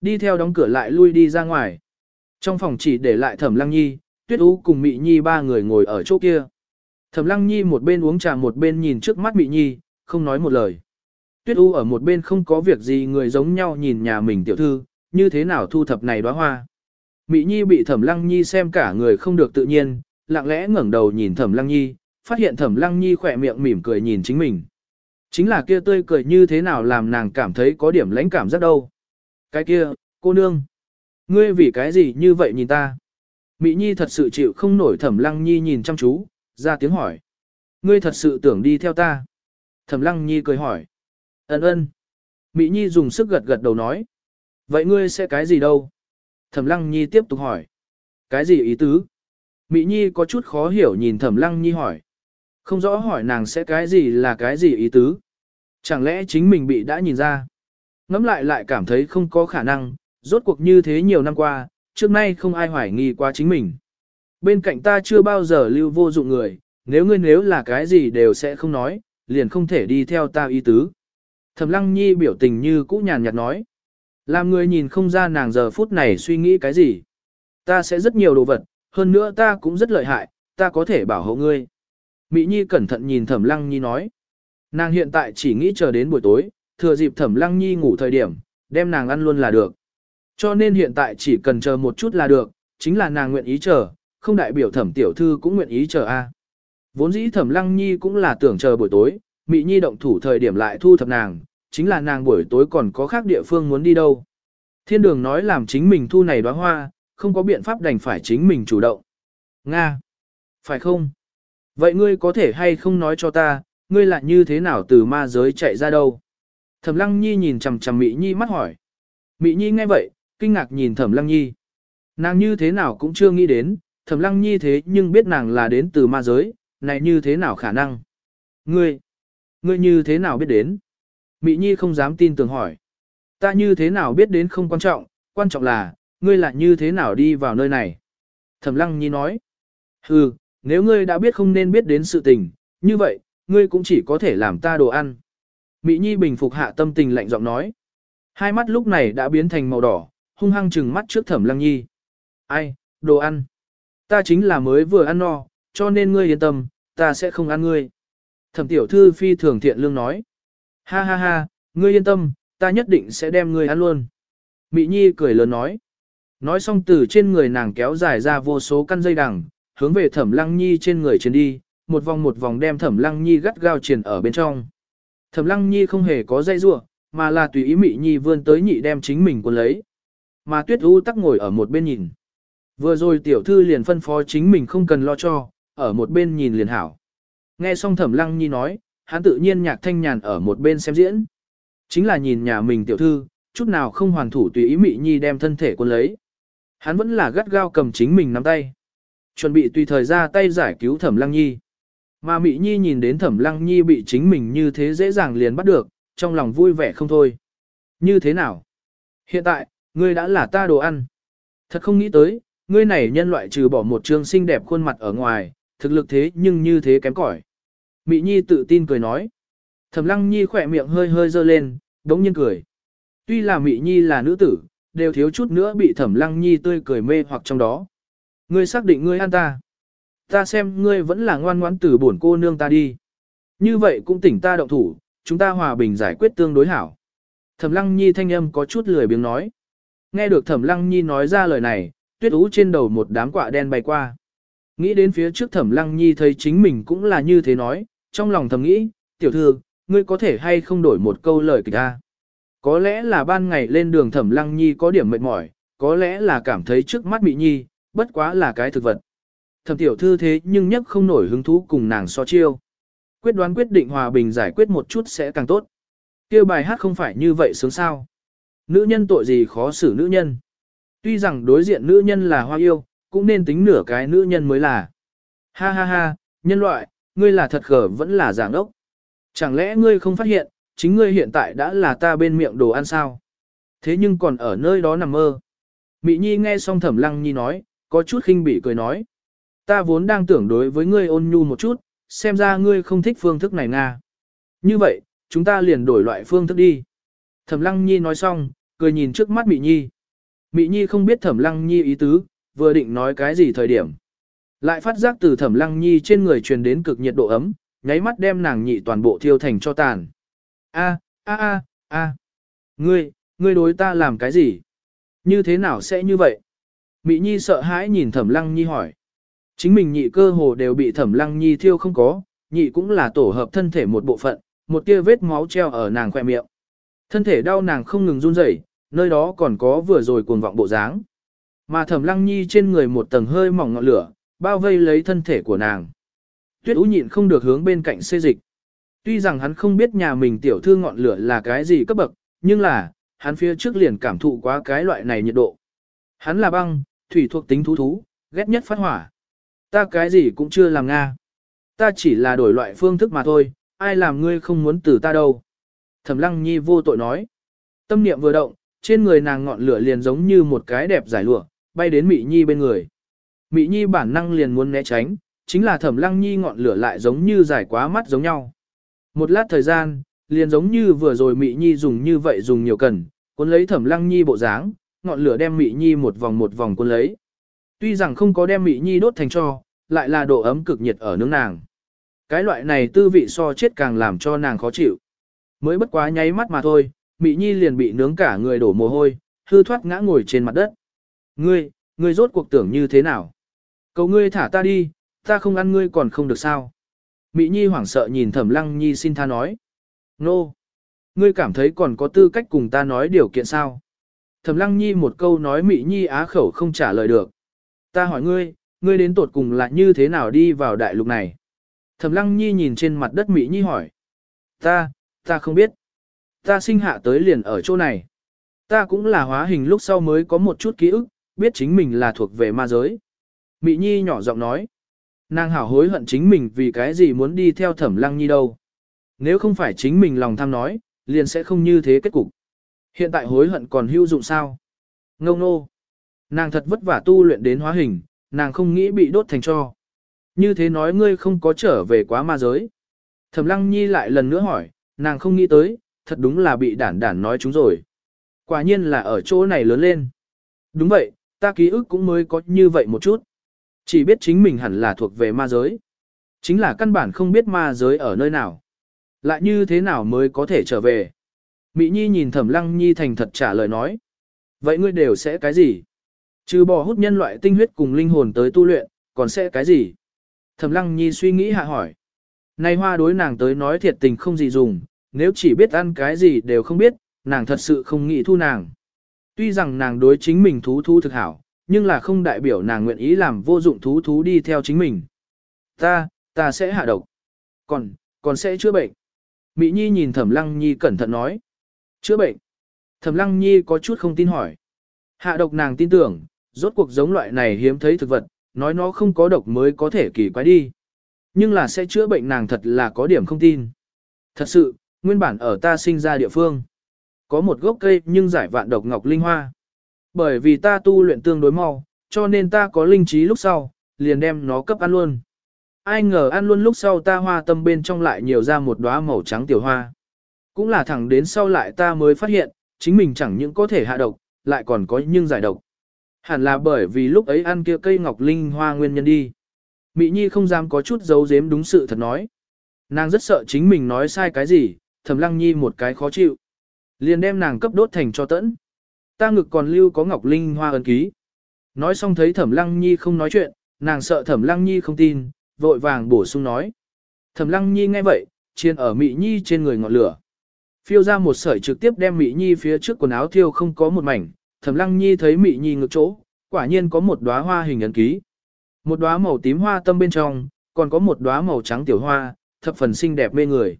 Đi theo đóng cửa lại lui đi ra ngoài. Trong phòng chỉ để lại Thẩm Lăng Nhi, Tuyết Ú cùng Mị Nhi ba người ngồi ở chỗ kia. Thẩm Lăng Nhi một bên uống trà một bên nhìn trước mắt Mị Nhi, không nói một lời. Tuyết U ở một bên không có việc gì người giống nhau nhìn nhà mình tiểu thư, như thế nào thu thập này đóa hoa. Mị Nhi bị Thẩm Lăng Nhi xem cả người không được tự nhiên, lặng lẽ ngẩng đầu nhìn Thẩm Lăng Nhi, phát hiện Thẩm Lăng Nhi khỏe miệng mỉm cười nhìn chính mình. Chính là kia tươi cười như thế nào làm nàng cảm thấy có điểm lãnh cảm rất đâu. Cái kia, cô nương. Ngươi vì cái gì như vậy nhìn ta? Mị Nhi thật sự chịu không nổi Thẩm Lăng Nhi nhìn chăm chú, ra tiếng hỏi. Ngươi thật sự tưởng đi theo ta? Thẩm Lăng Nhi cười hỏi. Ấn ơn. Mị Nhi dùng sức gật gật đầu nói. Vậy ngươi sẽ cái gì đâu? Thẩm Lăng Nhi tiếp tục hỏi. Cái gì ý tứ? Mị Nhi có chút khó hiểu nhìn Thẩm Lăng Nhi hỏi. Không rõ hỏi nàng sẽ cái gì là cái gì ý tứ. Chẳng lẽ chính mình bị đã nhìn ra? Ngắm lại lại cảm thấy không có khả năng, rốt cuộc như thế nhiều năm qua, trước nay không ai hoài nghi qua chính mình. Bên cạnh ta chưa bao giờ lưu vô dụng người, nếu ngươi nếu là cái gì đều sẽ không nói, liền không thể đi theo ta ý tứ. Thẩm lăng nhi biểu tình như cũ nhàn nhạt nói. Làm người nhìn không ra nàng giờ phút này suy nghĩ cái gì. Ta sẽ rất nhiều đồ vật, hơn nữa ta cũng rất lợi hại, ta có thể bảo hộ ngươi. Mỹ Nhi cẩn thận nhìn Thẩm Lăng Nhi nói. Nàng hiện tại chỉ nghĩ chờ đến buổi tối, thừa dịp Thẩm Lăng Nhi ngủ thời điểm, đem nàng ăn luôn là được. Cho nên hiện tại chỉ cần chờ một chút là được, chính là nàng nguyện ý chờ, không đại biểu Thẩm Tiểu Thư cũng nguyện ý chờ a. Vốn dĩ Thẩm Lăng Nhi cũng là tưởng chờ buổi tối, Mỹ Nhi động thủ thời điểm lại thu thập nàng, chính là nàng buổi tối còn có khác địa phương muốn đi đâu. Thiên đường nói làm chính mình thu này đóa hoa, không có biện pháp đành phải chính mình chủ động. Nga! Phải không? Vậy ngươi có thể hay không nói cho ta, ngươi lại như thế nào từ ma giới chạy ra đâu? Thẩm Lăng Nhi nhìn chằm chằm Mỹ Nhi mắt hỏi. Mỹ Nhi nghe vậy, kinh ngạc nhìn Thẩm Lăng Nhi. Nàng như thế nào cũng chưa nghĩ đến, Thẩm Lăng Nhi thế nhưng biết nàng là đến từ ma giới, này như thế nào khả năng? Ngươi, ngươi như thế nào biết đến? Mỹ Nhi không dám tin tưởng hỏi. Ta như thế nào biết đến không quan trọng, quan trọng là, ngươi lại như thế nào đi vào nơi này? Thẩm Lăng Nhi nói. Hừ, nếu ngươi đã biết không nên biết đến sự tình, như vậy, ngươi cũng chỉ có thể làm ta đồ ăn. Mỹ Nhi bình phục hạ tâm tình lạnh giọng nói. Hai mắt lúc này đã biến thành màu đỏ, hung hăng trừng mắt trước thẩm lăng nhi. Ai, đồ ăn. Ta chính là mới vừa ăn no, cho nên ngươi yên tâm, ta sẽ không ăn ngươi. Thẩm tiểu thư phi thường thiện lương nói. Ha ha ha, ngươi yên tâm, ta nhất định sẽ đem ngươi ăn luôn. Mỹ Nhi cười lớn nói. Nói xong từ trên người nàng kéo dài ra vô số căn dây đằng, hướng về thẩm lăng nhi trên người trên đi, một vòng một vòng đem thẩm lăng nhi gắt gao triền ở bên trong. Thẩm lăng nhi không hề có dây rua, mà là tùy ý mỹ nhi vươn tới nhị đem chính mình cuốn lấy. Mà tuyết u tắc ngồi ở một bên nhìn. Vừa rồi tiểu thư liền phân phó chính mình không cần lo cho, ở một bên nhìn liền hảo. Nghe xong thẩm lăng nhi nói, hắn tự nhiên nhạc thanh nhàn ở một bên xem diễn. Chính là nhìn nhà mình tiểu thư, chút nào không hoàn thủ tùy ý mị nhi đem thân thể quân lấy. Hắn vẫn là gắt gao cầm chính mình nắm tay. Chuẩn bị tùy thời ra tay giải cứu Thẩm Lăng Nhi. Mà Mị Nhi nhìn đến Thẩm Lăng Nhi bị chính mình như thế dễ dàng liền bắt được, trong lòng vui vẻ không thôi. Như thế nào? Hiện tại, ngươi đã là ta đồ ăn. Thật không nghĩ tới, ngươi này nhân loại trừ bỏ một trương xinh đẹp khuôn mặt ở ngoài, thực lực thế nhưng như thế kém cỏi. Mị Nhi tự tin cười nói. Thẩm Lăng Nhi khỏe miệng hơi hơi dơ lên, đống nhiên cười. Tuy là Mị Nhi là nữ tử, đều thiếu chút nữa bị Thẩm Lăng Nhi tươi cười mê hoặc trong đó. Ngươi xác định ngươi ăn ta. Ta xem ngươi vẫn là ngoan ngoãn từ bổn cô nương ta đi. Như vậy cũng tỉnh ta động thủ, chúng ta hòa bình giải quyết tương đối hảo. Thẩm Lăng Nhi thanh âm có chút lười biếng nói. Nghe được Thẩm Lăng Nhi nói ra lời này, tuyết ú trên đầu một đám quạ đen bay qua. Nghĩ đến phía trước Thẩm Lăng Nhi thấy chính mình cũng là như thế nói, trong lòng thầm nghĩ, tiểu thư, ngươi có thể hay không đổi một câu lời kịch ta. Có lẽ là ban ngày lên đường Thẩm Lăng Nhi có điểm mệt mỏi, có lẽ là cảm thấy trước mắt bị Nhi, bất quá là cái thực vật. Thẩm tiểu thư thế nhưng nhất không nổi hứng thú cùng nàng so chiêu. Quyết đoán quyết định hòa bình giải quyết một chút sẽ càng tốt. Kêu bài hát không phải như vậy sướng sao. Nữ nhân tội gì khó xử nữ nhân. Tuy rằng đối diện nữ nhân là hoa yêu, cũng nên tính nửa cái nữ nhân mới là. Ha ha ha, nhân loại, ngươi là thật khờ vẫn là giảng ốc. Chẳng lẽ ngươi không phát hiện, chính ngươi hiện tại đã là ta bên miệng đồ ăn sao? Thế nhưng còn ở nơi đó nằm mơ. Mị Nhi nghe xong Thẩm Lăng Nhi nói, có chút khinh bỉ cười nói. Ta vốn đang tưởng đối với ngươi ôn nhu một chút, xem ra ngươi không thích phương thức này nga. Như vậy, chúng ta liền đổi loại phương thức đi. Thẩm Lăng Nhi nói xong, cười nhìn trước mắt Mị Nhi. Mị Nhi không biết Thẩm Lăng Nhi ý tứ, vừa định nói cái gì thời điểm. Lại phát giác từ Thẩm Lăng Nhi trên người truyền đến cực nhiệt độ ấm, nháy mắt đem nàng nhị toàn bộ thiêu thành cho tàn. A, a a, a. Ngươi, ngươi đối ta làm cái gì? Như thế nào sẽ như vậy? Mị Nhi sợ hãi nhìn Thẩm Lăng Nhi hỏi. Chính mình nhị cơ hồ đều bị Thẩm Lăng Nhi thiêu không có, nhị cũng là tổ hợp thân thể một bộ phận, một tia vết máu treo ở nàng khoe miệng. Thân thể đau nàng không ngừng run rẩy, nơi đó còn có vừa rồi cuồng vọng bộ dáng. Mà Thẩm Lăng Nhi trên người một tầng hơi mỏng ngọn lửa, bao vây lấy thân thể của nàng. Tuyết Ú nhịn không được hướng bên cạnh xê dịch. Tuy rằng hắn không biết nhà mình tiểu thư ngọn lửa là cái gì cấp bậc, nhưng là, hắn phía trước liền cảm thụ quá cái loại này nhiệt độ. Hắn là băng, thủy thuộc tính thú thú, ghét nhất phát hỏa. Ta cái gì cũng chưa làm Nga. Ta chỉ là đổi loại phương thức mà thôi, ai làm ngươi không muốn từ ta đâu. Thẩm lăng nhi vô tội nói. Tâm niệm vừa động, trên người nàng ngọn lửa liền giống như một cái đẹp giải lụa, bay đến Mị Nhi bên người. Mị Nhi bản năng liền muốn né tránh, chính là Thẩm Lăng Nhi ngọn lửa lại giống như giải quá mắt giống nhau. Một lát thời gian, liền giống như vừa rồi Mị Nhi dùng như vậy dùng nhiều cần, cuốn lấy Thẩm Lăng Nhi bộ dáng, ngọn lửa đem Mị Nhi một vòng một vòng cuốn lấy. Tuy rằng không có đem Mị Nhi đốt thành cho, lại là độ ấm cực nhiệt ở nướng nàng. Cái loại này tư vị so chết càng làm cho nàng khó chịu. Mới bất quá nháy mắt mà thôi, Mị Nhi liền bị nướng cả người đổ mồ hôi, hư thoát ngã ngồi trên mặt đất. Ngươi, ngươi rốt cuộc tưởng như thế nào? Cầu ngươi thả ta đi, ta không ăn ngươi còn không được sao? Mị Nhi hoảng sợ nhìn Thẩm Lăng Nhi xin tha nói. Nô! Ngươi cảm thấy còn có tư cách cùng ta nói điều kiện sao? Thẩm Lăng Nhi một câu nói Mị Nhi á khẩu không trả lời được. Ta hỏi ngươi, ngươi đến tột cùng là như thế nào đi vào đại lục này? Thẩm Lăng Nhi nhìn trên mặt đất Mị Nhi hỏi. Ta, ta không biết. Ta sinh hạ tới liền ở chỗ này. Ta cũng là hóa hình lúc sau mới có một chút ký ức, biết chính mình là thuộc về ma giới. Mị Nhi nhỏ giọng nói. Nàng hảo hối hận chính mình vì cái gì muốn đi theo thẩm lăng nhi đâu. Nếu không phải chính mình lòng tham nói, liền sẽ không như thế kết cục. Hiện tại hối hận còn hữu dụng sao? Ngông nô. Nàng thật vất vả tu luyện đến hóa hình, nàng không nghĩ bị đốt thành cho. Như thế nói ngươi không có trở về quá ma giới. Thẩm lăng nhi lại lần nữa hỏi, nàng không nghĩ tới, thật đúng là bị đản đản nói chúng rồi. Quả nhiên là ở chỗ này lớn lên. Đúng vậy, ta ký ức cũng mới có như vậy một chút. Chỉ biết chính mình hẳn là thuộc về ma giới. Chính là căn bản không biết ma giới ở nơi nào. Lại như thế nào mới có thể trở về. Mỹ Nhi nhìn Thẩm Lăng Nhi thành thật trả lời nói. Vậy ngươi đều sẽ cái gì? Trừ bỏ hút nhân loại tinh huyết cùng linh hồn tới tu luyện, còn sẽ cái gì? Thẩm Lăng Nhi suy nghĩ hạ hỏi. Này hoa đối nàng tới nói thiệt tình không gì dùng, nếu chỉ biết ăn cái gì đều không biết, nàng thật sự không nghĩ thu nàng. Tuy rằng nàng đối chính mình thú thú thực hảo, nhưng là không đại biểu nàng nguyện ý làm vô dụng thú thú đi theo chính mình. Ta, ta sẽ hạ độc. Còn, còn sẽ chữa bệnh. Mỹ Nhi nhìn Thẩm Lăng Nhi cẩn thận nói. Chữa bệnh. Thẩm Lăng Nhi có chút không tin hỏi. Hạ độc nàng tin tưởng, rốt cuộc giống loại này hiếm thấy thực vật, nói nó không có độc mới có thể kỳ quái đi. Nhưng là sẽ chữa bệnh nàng thật là có điểm không tin. Thật sự, nguyên bản ở ta sinh ra địa phương. Có một gốc cây nhưng giải vạn độc ngọc linh hoa. Bởi vì ta tu luyện tương đối mau, cho nên ta có linh trí lúc sau, liền đem nó cấp ăn luôn. Ai ngờ ăn luôn lúc sau ta hoa tâm bên trong lại nhiều ra một đóa màu trắng tiểu hoa. Cũng là thẳng đến sau lại ta mới phát hiện, chính mình chẳng những có thể hạ độc, lại còn có nhưng giải độc. Hẳn là bởi vì lúc ấy ăn kia cây ngọc linh hoa nguyên nhân đi. Mị Nhi không dám có chút giấu giếm đúng sự thật nói. Nàng rất sợ chính mình nói sai cái gì, Thẩm lăng nhi một cái khó chịu. Liền đem nàng cấp đốt thành cho tẫn. Ta ngực còn lưu có ngọc linh hoa ấn ký. Nói xong thấy thẩm lăng nhi không nói chuyện, nàng sợ thẩm lăng nhi không tin, vội vàng bổ sung nói. Thẩm lăng nhi nghe vậy, chiên ở mị nhi trên người ngọn lửa. Phiêu ra một sợi trực tiếp đem mị nhi phía trước quần áo thiêu không có một mảnh, thẩm lăng nhi thấy mị nhi ngực chỗ, quả nhiên có một đóa hoa hình ấn ký. Một đóa màu tím hoa tâm bên trong, còn có một đóa màu trắng tiểu hoa, thập phần xinh đẹp mê người.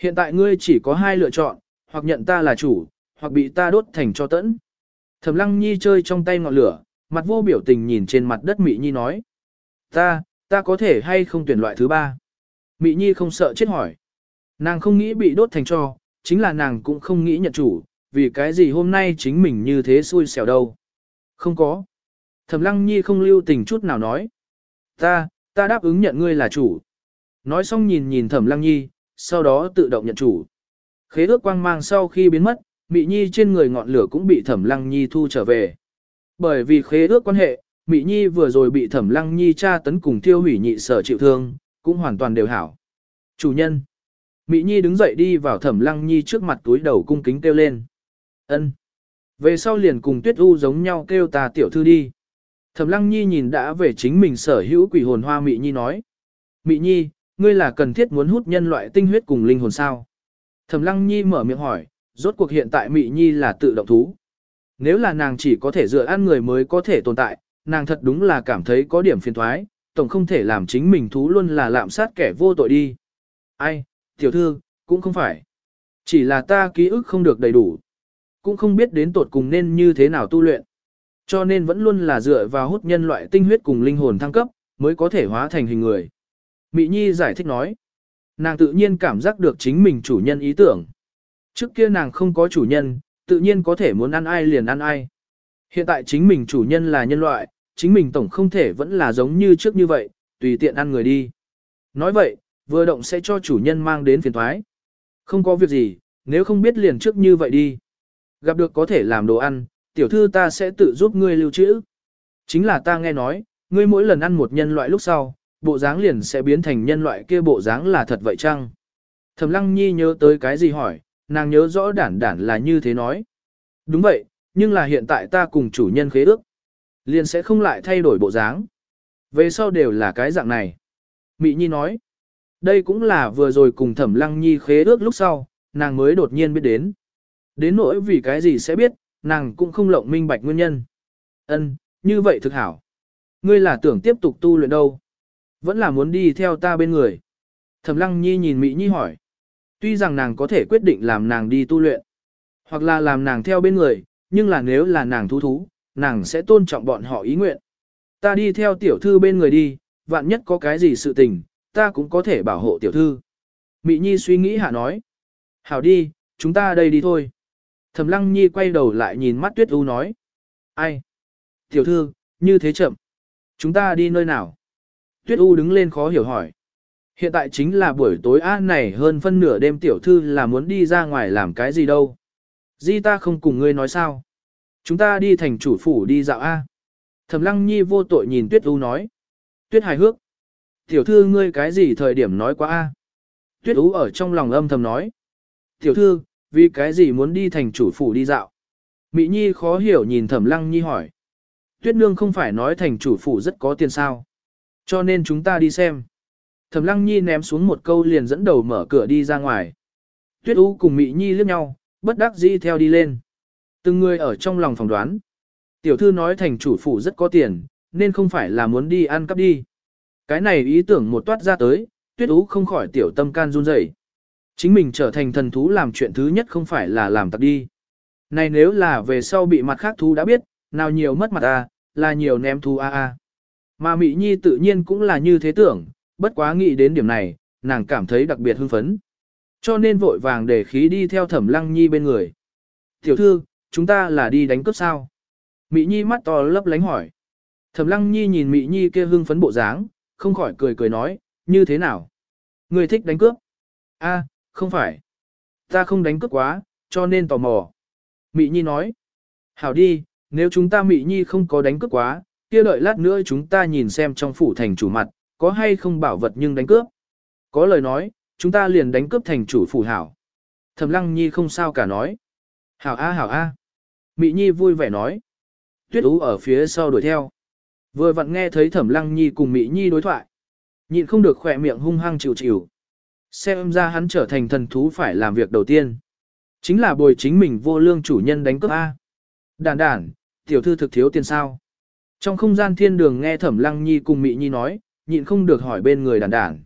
Hiện tại ngươi chỉ có hai lựa chọn, hoặc nhận ta là chủ, hoặc bị ta đốt thành cho tẫn. Thẩm lăng nhi chơi trong tay ngọn lửa, mặt vô biểu tình nhìn trên mặt đất Mị Nhi nói. Ta, ta có thể hay không tuyển loại thứ ba? Mị Nhi không sợ chết hỏi. Nàng không nghĩ bị đốt thành cho, chính là nàng cũng không nghĩ nhận chủ, vì cái gì hôm nay chính mình như thế xui xẻo đâu. Không có. Thẩm lăng nhi không lưu tình chút nào nói. Ta, ta đáp ứng nhận ngươi là chủ. Nói xong nhìn nhìn thẩm lăng nhi, sau đó tự động nhận chủ. Khế ước quang mang sau khi biến mất, Mị Nhi trên người ngọn lửa cũng bị Thẩm Lăng Nhi thu trở về. Bởi vì khế ước quan hệ, Mị Nhi vừa rồi bị Thẩm Lăng Nhi tra tấn cùng tiêu hủy nhị sở chịu thương, cũng hoàn toàn đều hảo. Chủ nhân. Mị Nhi đứng dậy đi vào Thẩm Lăng Nhi trước mặt túi đầu cung kính kêu lên. Ân. Về sau liền cùng Tuyết U giống nhau kêu ta tiểu thư đi. Thẩm Lăng Nhi nhìn đã về chính mình sở hữu quỷ hồn hoa Mị Nhi nói. Mị Nhi, ngươi là cần thiết muốn hút nhân loại tinh huyết cùng linh hồn sao? Thẩm Lăng Nhi mở miệng hỏi, rốt cuộc hiện tại Mị Nhi là tự động thú. Nếu là nàng chỉ có thể dựa ăn người mới có thể tồn tại, nàng thật đúng là cảm thấy có điểm phiền thoái, tổng không thể làm chính mình thú luôn là lạm sát kẻ vô tội đi. Ai, tiểu thư, cũng không phải. Chỉ là ta ký ức không được đầy đủ. Cũng không biết đến tột cùng nên như thế nào tu luyện. Cho nên vẫn luôn là dựa vào hút nhân loại tinh huyết cùng linh hồn thăng cấp, mới có thể hóa thành hình người. Mị Nhi giải thích nói. Nàng tự nhiên cảm giác được chính mình chủ nhân ý tưởng. Trước kia nàng không có chủ nhân, tự nhiên có thể muốn ăn ai liền ăn ai. Hiện tại chính mình chủ nhân là nhân loại, chính mình tổng không thể vẫn là giống như trước như vậy, tùy tiện ăn người đi. Nói vậy, vừa động sẽ cho chủ nhân mang đến phiền thoái. Không có việc gì, nếu không biết liền trước như vậy đi. Gặp được có thể làm đồ ăn, tiểu thư ta sẽ tự giúp ngươi lưu trữ. Chính là ta nghe nói, ngươi mỗi lần ăn một nhân loại lúc sau, bộ dáng liền sẽ biến thành nhân loại kia bộ dáng là thật vậy chăng? Thẩm Lăng Nhi nhớ tới cái gì hỏi, nàng nhớ rõ đản đản là như thế nói. Đúng vậy, nhưng là hiện tại ta cùng chủ nhân khế ước. Liền sẽ không lại thay đổi bộ dáng. Về sau đều là cái dạng này. Mị Nhi nói. Đây cũng là vừa rồi cùng Thẩm Lăng Nhi khế ước lúc sau, nàng mới đột nhiên biết đến. Đến nỗi vì cái gì sẽ biết, nàng cũng không lộng minh bạch nguyên nhân. Ân, như vậy thực hảo. Ngươi là tưởng tiếp tục tu luyện đâu? Vẫn là muốn đi theo ta bên người. Thẩm Lăng Nhi nhìn Mỹ Nhi hỏi. Tuy rằng nàng có thể quyết định làm nàng đi tu luyện, hoặc là làm nàng theo bên người, nhưng là nếu là nàng thú thú, nàng sẽ tôn trọng bọn họ ý nguyện. Ta đi theo tiểu thư bên người đi, vạn nhất có cái gì sự tình, ta cũng có thể bảo hộ tiểu thư. Mị Nhi suy nghĩ hạ nói. Hảo đi, chúng ta đây đi thôi. Thẩm Lăng Nhi quay đầu lại nhìn mắt Tuyết U nói. Ai? Tiểu thư, như thế chậm. Chúng ta đi nơi nào? Tuyết U đứng lên khó hiểu hỏi. Hiện tại chính là buổi tối an này hơn phân nửa đêm tiểu thư là muốn đi ra ngoài làm cái gì đâu. Di ta không cùng ngươi nói sao. Chúng ta đi thành chủ phủ đi dạo A. Thẩm lăng nhi vô tội nhìn Tuyết U nói. Tuyết hài hước. Tiểu thư ngươi cái gì thời điểm nói quá A. Tuyết U ở trong lòng âm thầm nói. Tiểu thư, vì cái gì muốn đi thành chủ phủ đi dạo? Mỹ Nhi khó hiểu nhìn Thẩm Lăng Nhi hỏi. Tuyết Nương không phải nói thành chủ phủ rất có tiền sao. Cho nên chúng ta đi xem. Thẩm Lăng Nhi ném xuống một câu liền dẫn đầu mở cửa đi ra ngoài. Tuyết U cùng Mị Nhi liếc nhau, bất đắc dĩ theo đi lên. Từng người ở trong lòng phỏng đoán. Tiểu thư nói thành chủ phủ rất có tiền, nên không phải là muốn đi ăn cắp đi. Cái này ý tưởng một toát ra tới, Tuyết U không khỏi tiểu tâm can run rẩy. Chính mình trở thành thần thú làm chuyện thứ nhất không phải là làm tặc đi. Này nếu là về sau bị mặt khác thú đã biết, nào nhiều mất mặt a, là nhiều ném thú a a. Mà Mị Nhi tự nhiên cũng là như thế tưởng, bất quá nghĩ đến điểm này, nàng cảm thấy đặc biệt hưng phấn. Cho nên vội vàng để khí đi theo thẩm lăng nhi bên người. Tiểu thư, chúng ta là đi đánh cướp sao? Mị Nhi mắt to lấp lánh hỏi. Thẩm lăng nhi nhìn Mị Nhi kia hưng phấn bộ dáng, không khỏi cười cười nói, như thế nào? Người thích đánh cướp? A, không phải. Ta không đánh cướp quá, cho nên tò mò. Mị Nhi nói. Hảo đi, nếu chúng ta Mị Nhi không có đánh cướp quá, kia đợi lát nữa chúng ta nhìn xem trong phủ thành chủ mặt, có hay không bảo vật nhưng đánh cướp. Có lời nói, chúng ta liền đánh cướp thành chủ phủ hảo. Thẩm Lăng Nhi không sao cả nói. Hảo a hảo a. Mị Nhi vui vẻ nói. Tuyết Ú ở phía sau đuổi theo. Vừa vặn nghe thấy Thẩm Lăng Nhi cùng Mị Nhi đối thoại. Nhịn không được khỏe miệng hung hăng chịu chịu. Xem ra hắn trở thành thần thú phải làm việc đầu tiên. Chính là bồi chính mình vô lương chủ nhân đánh cướp A. Đàn đàn, tiểu thư thực thiếu tiền sao. Trong không gian thiên đường nghe Thẩm Lăng Nhi cùng Mị Nhi nói, nhịn không được hỏi bên người đàn đàn.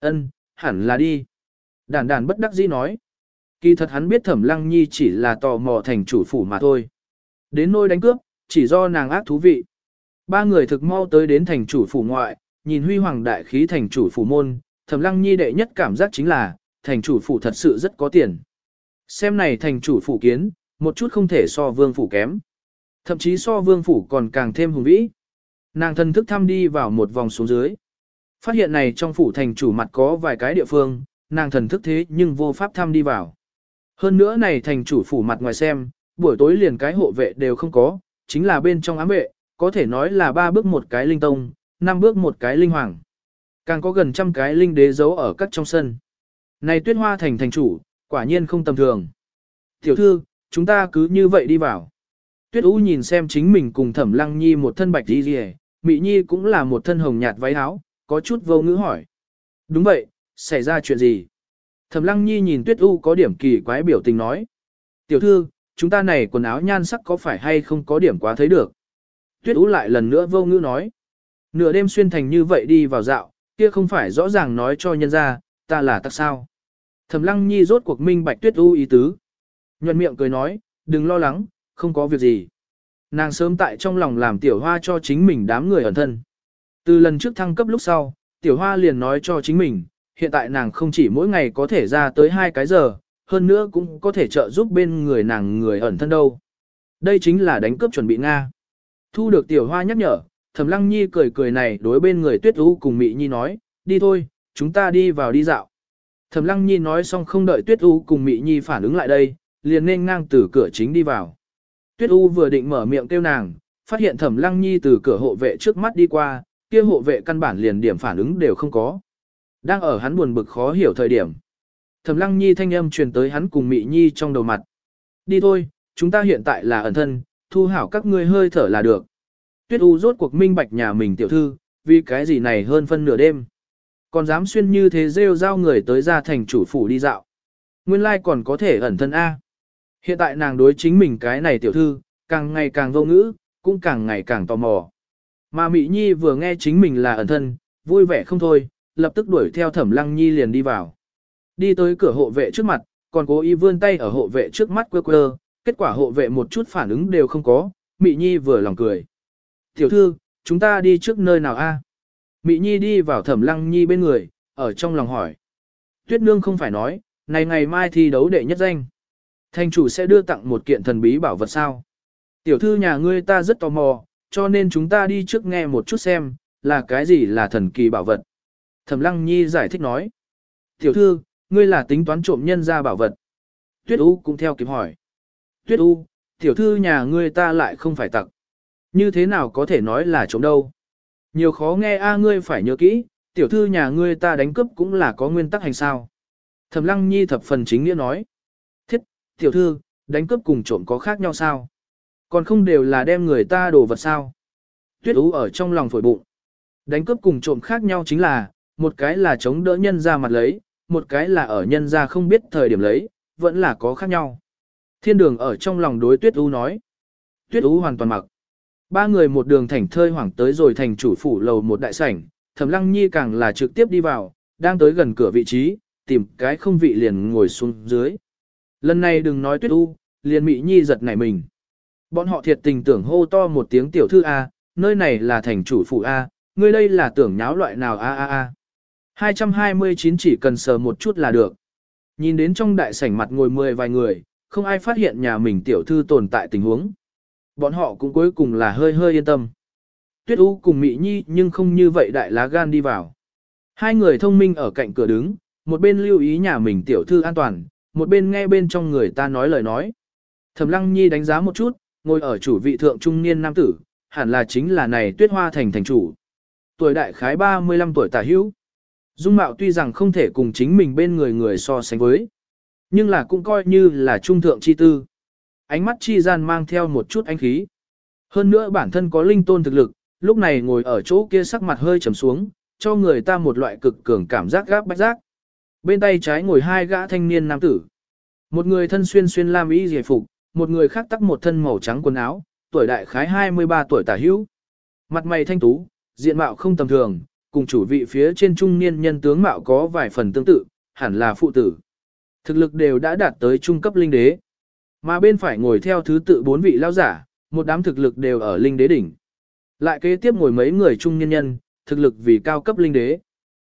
Ân, hẳn là đi. Đàn đàn bất đắc dĩ nói. Kỳ thật hắn biết Thẩm Lăng Nhi chỉ là tò mò thành chủ phủ mà thôi. Đến nôi đánh cướp, chỉ do nàng ác thú vị. Ba người thực mau tới đến thành chủ phủ ngoại, nhìn huy hoàng đại khí thành chủ phủ môn, Thẩm Lăng Nhi đệ nhất cảm giác chính là, thành chủ phủ thật sự rất có tiền. Xem này thành chủ phủ kiến, một chút không thể so vương phủ kém. Thậm chí so vương phủ còn càng thêm hùng vĩ. Nàng thân thức thăm đi vào một vòng xuống dưới. Phát hiện này trong phủ thành chủ mặt có vài cái địa phương, nàng thần thức thế nhưng vô pháp thăm đi vào. Hơn nữa này thành chủ phủ mặt ngoài xem, buổi tối liền cái hộ vệ đều không có, chính là bên trong ám vệ, có thể nói là ba bước một cái linh tông, năm bước một cái linh hoàng. Càng có gần trăm cái linh đế giấu ở các trong sân. Này tuyết hoa thành thành chủ, quả nhiên không tầm thường. Tiểu thư, chúng ta cứ như vậy đi vào. Tuyết U nhìn xem chính mình cùng Thẩm Lăng Nhi một thân bạch đi rìa, Mị Nhi cũng là một thân hồng nhạt váy áo, có chút vô ngữ hỏi. Đúng vậy, xảy ra chuyện gì? Thẩm Lăng Nhi nhìn Tuyết U có điểm kỳ quái biểu tình nói. Tiểu thư, chúng ta này quần áo nhan sắc có phải hay không có điểm quá thấy được? Tuyết U lại lần nữa vô ngữ nói. Nửa đêm xuyên thành như vậy đi vào dạo, kia không phải rõ ràng nói cho nhân ra, ta là tắc sao. Thẩm Lăng Nhi rốt cuộc minh bạch Tuyết U ý tứ. Nhuận miệng cười nói, đừng lo lắng, không có việc gì. Nàng sớm tại trong lòng làm tiểu hoa cho chính mình đám người ẩn thân. Từ lần trước thăng cấp lúc sau, tiểu hoa liền nói cho chính mình, hiện tại nàng không chỉ mỗi ngày có thể ra tới hai cái giờ, hơn nữa cũng có thể trợ giúp bên người nàng người ẩn thân đâu. Đây chính là đánh cướp chuẩn bị Nga. Thu được tiểu hoa nhắc nhở, thẩm lăng nhi cười cười này đối bên người tuyết ú cùng mị nhi nói, đi thôi, chúng ta đi vào đi dạo. Thẩm lăng nhi nói xong không đợi tuyết ú cùng mị nhi phản ứng lại đây, liền nên ngang từ cửa chính đi vào. Tuyết U vừa định mở miệng kêu nàng, phát hiện Thẩm Lăng Nhi từ cửa hộ vệ trước mắt đi qua, kia hộ vệ căn bản liền điểm phản ứng đều không có. Đang ở hắn buồn bực khó hiểu thời điểm. Thẩm Lăng Nhi thanh âm truyền tới hắn cùng Mị Nhi trong đầu mặt. Đi thôi, chúng ta hiện tại là ẩn thân, thu hảo các ngươi hơi thở là được. Tuyết U rốt cuộc minh bạch nhà mình tiểu thư, vì cái gì này hơn phân nửa đêm. Còn dám xuyên như thế rêu rao người tới ra thành chủ phủ đi dạo. Nguyên lai like còn có thể ẩn thân A. Hiện tại nàng đối chính mình cái này tiểu thư, càng ngày càng vô ngữ, cũng càng ngày càng tò mò. Mà mỹ Nhi vừa nghe chính mình là ẩn thân, vui vẻ không thôi, lập tức đuổi theo Thẩm Lăng Nhi liền đi vào. Đi tới cửa hộ vệ trước mặt, còn cố ý vươn tay ở hộ vệ trước mắt quơ quơ, kết quả hộ vệ một chút phản ứng đều không có, mỹ Nhi vừa lòng cười. Tiểu thư, chúng ta đi trước nơi nào a? mỹ Nhi đi vào Thẩm Lăng Nhi bên người, ở trong lòng hỏi. Tuyết Nương không phải nói, này ngày mai thi đấu đệ nhất danh. Thành chủ sẽ đưa tặng một kiện thần bí bảo vật sao? Tiểu thư nhà ngươi ta rất tò mò, cho nên chúng ta đi trước nghe một chút xem, là cái gì là thần kỳ bảo vật. Thẩm Lăng Nhi giải thích nói. Tiểu thư, ngươi là tính toán trộm nhân ra bảo vật. Tuyết U cũng theo kịp hỏi. Tuyết U, tiểu thư nhà ngươi ta lại không phải tặc. Như thế nào có thể nói là trộm đâu? Nhiều khó nghe a ngươi phải nhớ kỹ, tiểu thư nhà ngươi ta đánh cướp cũng là có nguyên tắc hành sao. Thẩm Lăng Nhi thập phần chính nghĩa nói tiểu thư, đánh cướp cùng trộm có khác nhau sao? Còn không đều là đem người ta đồ vật sao? Tuyết ú ở trong lòng phổi bụng. Đánh cướp cùng trộm khác nhau chính là, một cái là chống đỡ nhân ra mặt lấy, một cái là ở nhân ra không biết thời điểm lấy, vẫn là có khác nhau. Thiên đường ở trong lòng đối tuyết ú nói. Tuyết ú hoàn toàn mặc. Ba người một đường thảnh thơi hoảng tới rồi thành chủ phủ lầu một đại sảnh, thẩm lăng nhi càng là trực tiếp đi vào, đang tới gần cửa vị trí, tìm cái không vị liền ngồi xuống dưới. Lần này đừng nói tuyết u, liền mị nhi giật nảy mình. Bọn họ thiệt tình tưởng hô to một tiếng tiểu thư A, nơi này là thành chủ phụ A, ngươi đây là tưởng nháo loại nào A A A. 229 chỉ cần sờ một chút là được. Nhìn đến trong đại sảnh mặt ngồi mười vài người, không ai phát hiện nhà mình tiểu thư tồn tại tình huống. Bọn họ cũng cuối cùng là hơi hơi yên tâm. Tuyết U cùng mỹ Nhi nhưng không như vậy đại lá gan đi vào. Hai người thông minh ở cạnh cửa đứng, một bên lưu ý nhà mình tiểu thư an toàn, một bên nghe bên trong người ta nói lời nói. Thẩm Lăng Nhi đánh giá một chút, ngồi ở chủ vị thượng trung niên nam tử, hẳn là chính là này Tuyết Hoa thành thành chủ. Tuổi đại khái 35 tuổi tả hữu. Dung mạo tuy rằng không thể cùng chính mình bên người người so sánh với, nhưng là cũng coi như là trung thượng chi tư. Ánh mắt chi gian mang theo một chút ánh khí. Hơn nữa bản thân có linh tôn thực lực, lúc này ngồi ở chỗ kia sắc mặt hơi trầm xuống, cho người ta một loại cực cường cảm giác gáp bách giác. Bên tay trái ngồi hai gã thanh niên nam tử. Một người thân xuyên xuyên lam y giải phục, một người khác tắc một thân màu trắng quần áo, tuổi đại khái 23 tuổi tả hữu. Mặt mày thanh tú, diện mạo không tầm thường, cùng chủ vị phía trên trung niên nhân tướng mạo có vài phần tương tự, hẳn là phụ tử. Thực lực đều đã đạt tới trung cấp linh đế. Mà bên phải ngồi theo thứ tự bốn vị lao giả, một đám thực lực đều ở linh đế đỉnh. Lại kế tiếp ngồi mấy người trung niên nhân, thực lực vì cao cấp linh đế.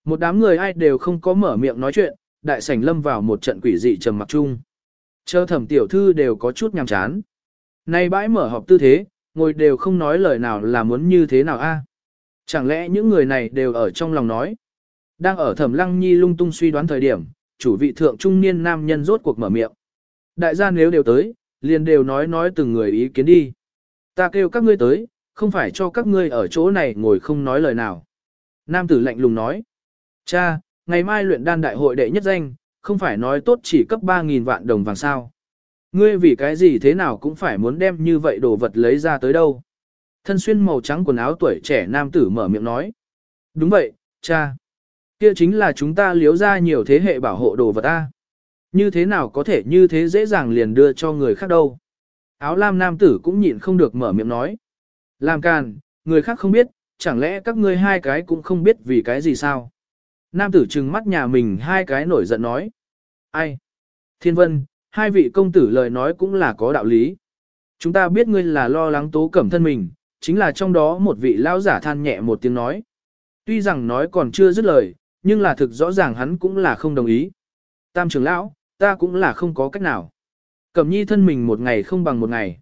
Một đám người ai đều không có mở miệng nói chuyện, đại sảnh lâm vào một trận quỷ dị trầm mặc chung. Chờ thẩm tiểu thư đều có chút nhàm chán. Nay bãi mở họp tư thế, ngồi đều không nói lời nào là muốn như thế nào a? Chẳng lẽ những người này đều ở trong lòng nói. Đang ở thẩm lăng nhi lung tung suy đoán thời điểm, chủ vị thượng trung niên nam nhân rốt cuộc mở miệng. đại gia nếu đều tới, liền đều nói nói từng người ý kiến đi. Ta kêu các ngươi tới, không phải cho các ngươi ở chỗ này ngồi không nói lời nào. Nam tử lạnh lùng nói. Cha, ngày mai luyện đan đại hội đệ nhất danh, không phải nói tốt chỉ cấp 3.000 vạn đồng vàng sao. Ngươi vì cái gì thế nào cũng phải muốn đem như vậy đồ vật lấy ra tới đâu. Thân xuyên màu trắng quần áo tuổi trẻ nam tử mở miệng nói. Đúng vậy, cha. Kia chính là chúng ta liếu ra nhiều thế hệ bảo hộ đồ vật ta. Như thế nào có thể như thế dễ dàng liền đưa cho người khác đâu. Áo lam nam tử cũng nhịn không được mở miệng nói. Làm càn, người khác không biết, chẳng lẽ các ngươi hai cái cũng không biết vì cái gì sao? Nam tử trừng mắt nhà mình hai cái nổi giận nói. Ai? Thiên vân, hai vị công tử lời nói cũng là có đạo lý. Chúng ta biết ngươi là lo lắng tố cẩm thân mình, chính là trong đó một vị lão giả than nhẹ một tiếng nói. Tuy rằng nói còn chưa dứt lời, nhưng là thực rõ ràng hắn cũng là không đồng ý. Tam trưởng lão, ta cũng là không có cách nào. Cẩm nhi thân mình một ngày không bằng một ngày.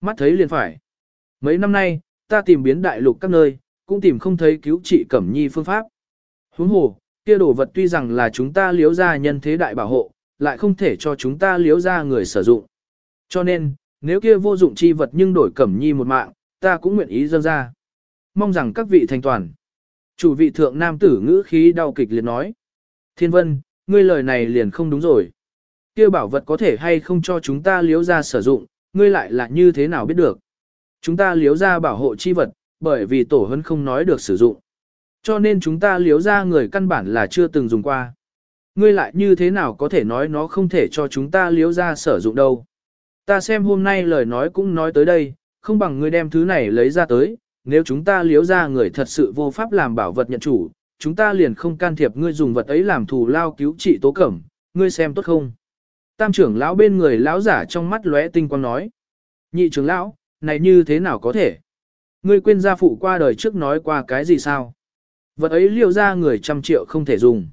Mắt thấy liền phải. Mấy năm nay, ta tìm biến đại lục các nơi, cũng tìm không thấy cứu trị Cẩm nhi phương pháp. Huống hồ, kia đồ vật tuy rằng là chúng ta liếu ra nhân thế đại bảo hộ, lại không thể cho chúng ta liếu ra người sử dụng. Cho nên, nếu kia vô dụng chi vật nhưng đổi Cẩm nhi một mạng, ta cũng nguyện ý dâng ra. Mong rằng các vị thành toàn. Chủ vị thượng nam tử ngữ khí đau kịch liền nói. Thiên vân, ngươi lời này liền không đúng rồi. kia bảo vật có thể hay không cho chúng ta liếu ra sử dụng, ngươi lại là như thế nào biết được. Chúng ta liếu ra bảo hộ chi vật, bởi vì tổ hân không nói được sử dụng. Cho nên chúng ta liếu ra người căn bản là chưa từng dùng qua. Ngươi lại như thế nào có thể nói nó không thể cho chúng ta liếu ra sử dụng đâu. Ta xem hôm nay lời nói cũng nói tới đây, không bằng ngươi đem thứ này lấy ra tới, nếu chúng ta liếu ra người thật sự vô pháp làm bảo vật nhận chủ, chúng ta liền không can thiệp ngươi dùng vật ấy làm thù lao cứu trị tố cẩm, ngươi xem tốt không? Tam trưởng lão bên người lão giả trong mắt lóe tinh quang nói. Nhị trưởng lão, này như thế nào có thể? Ngươi quên gia phụ qua đời trước nói qua cái gì sao? Vật ấy liêu ra người trăm triệu không thể dùng.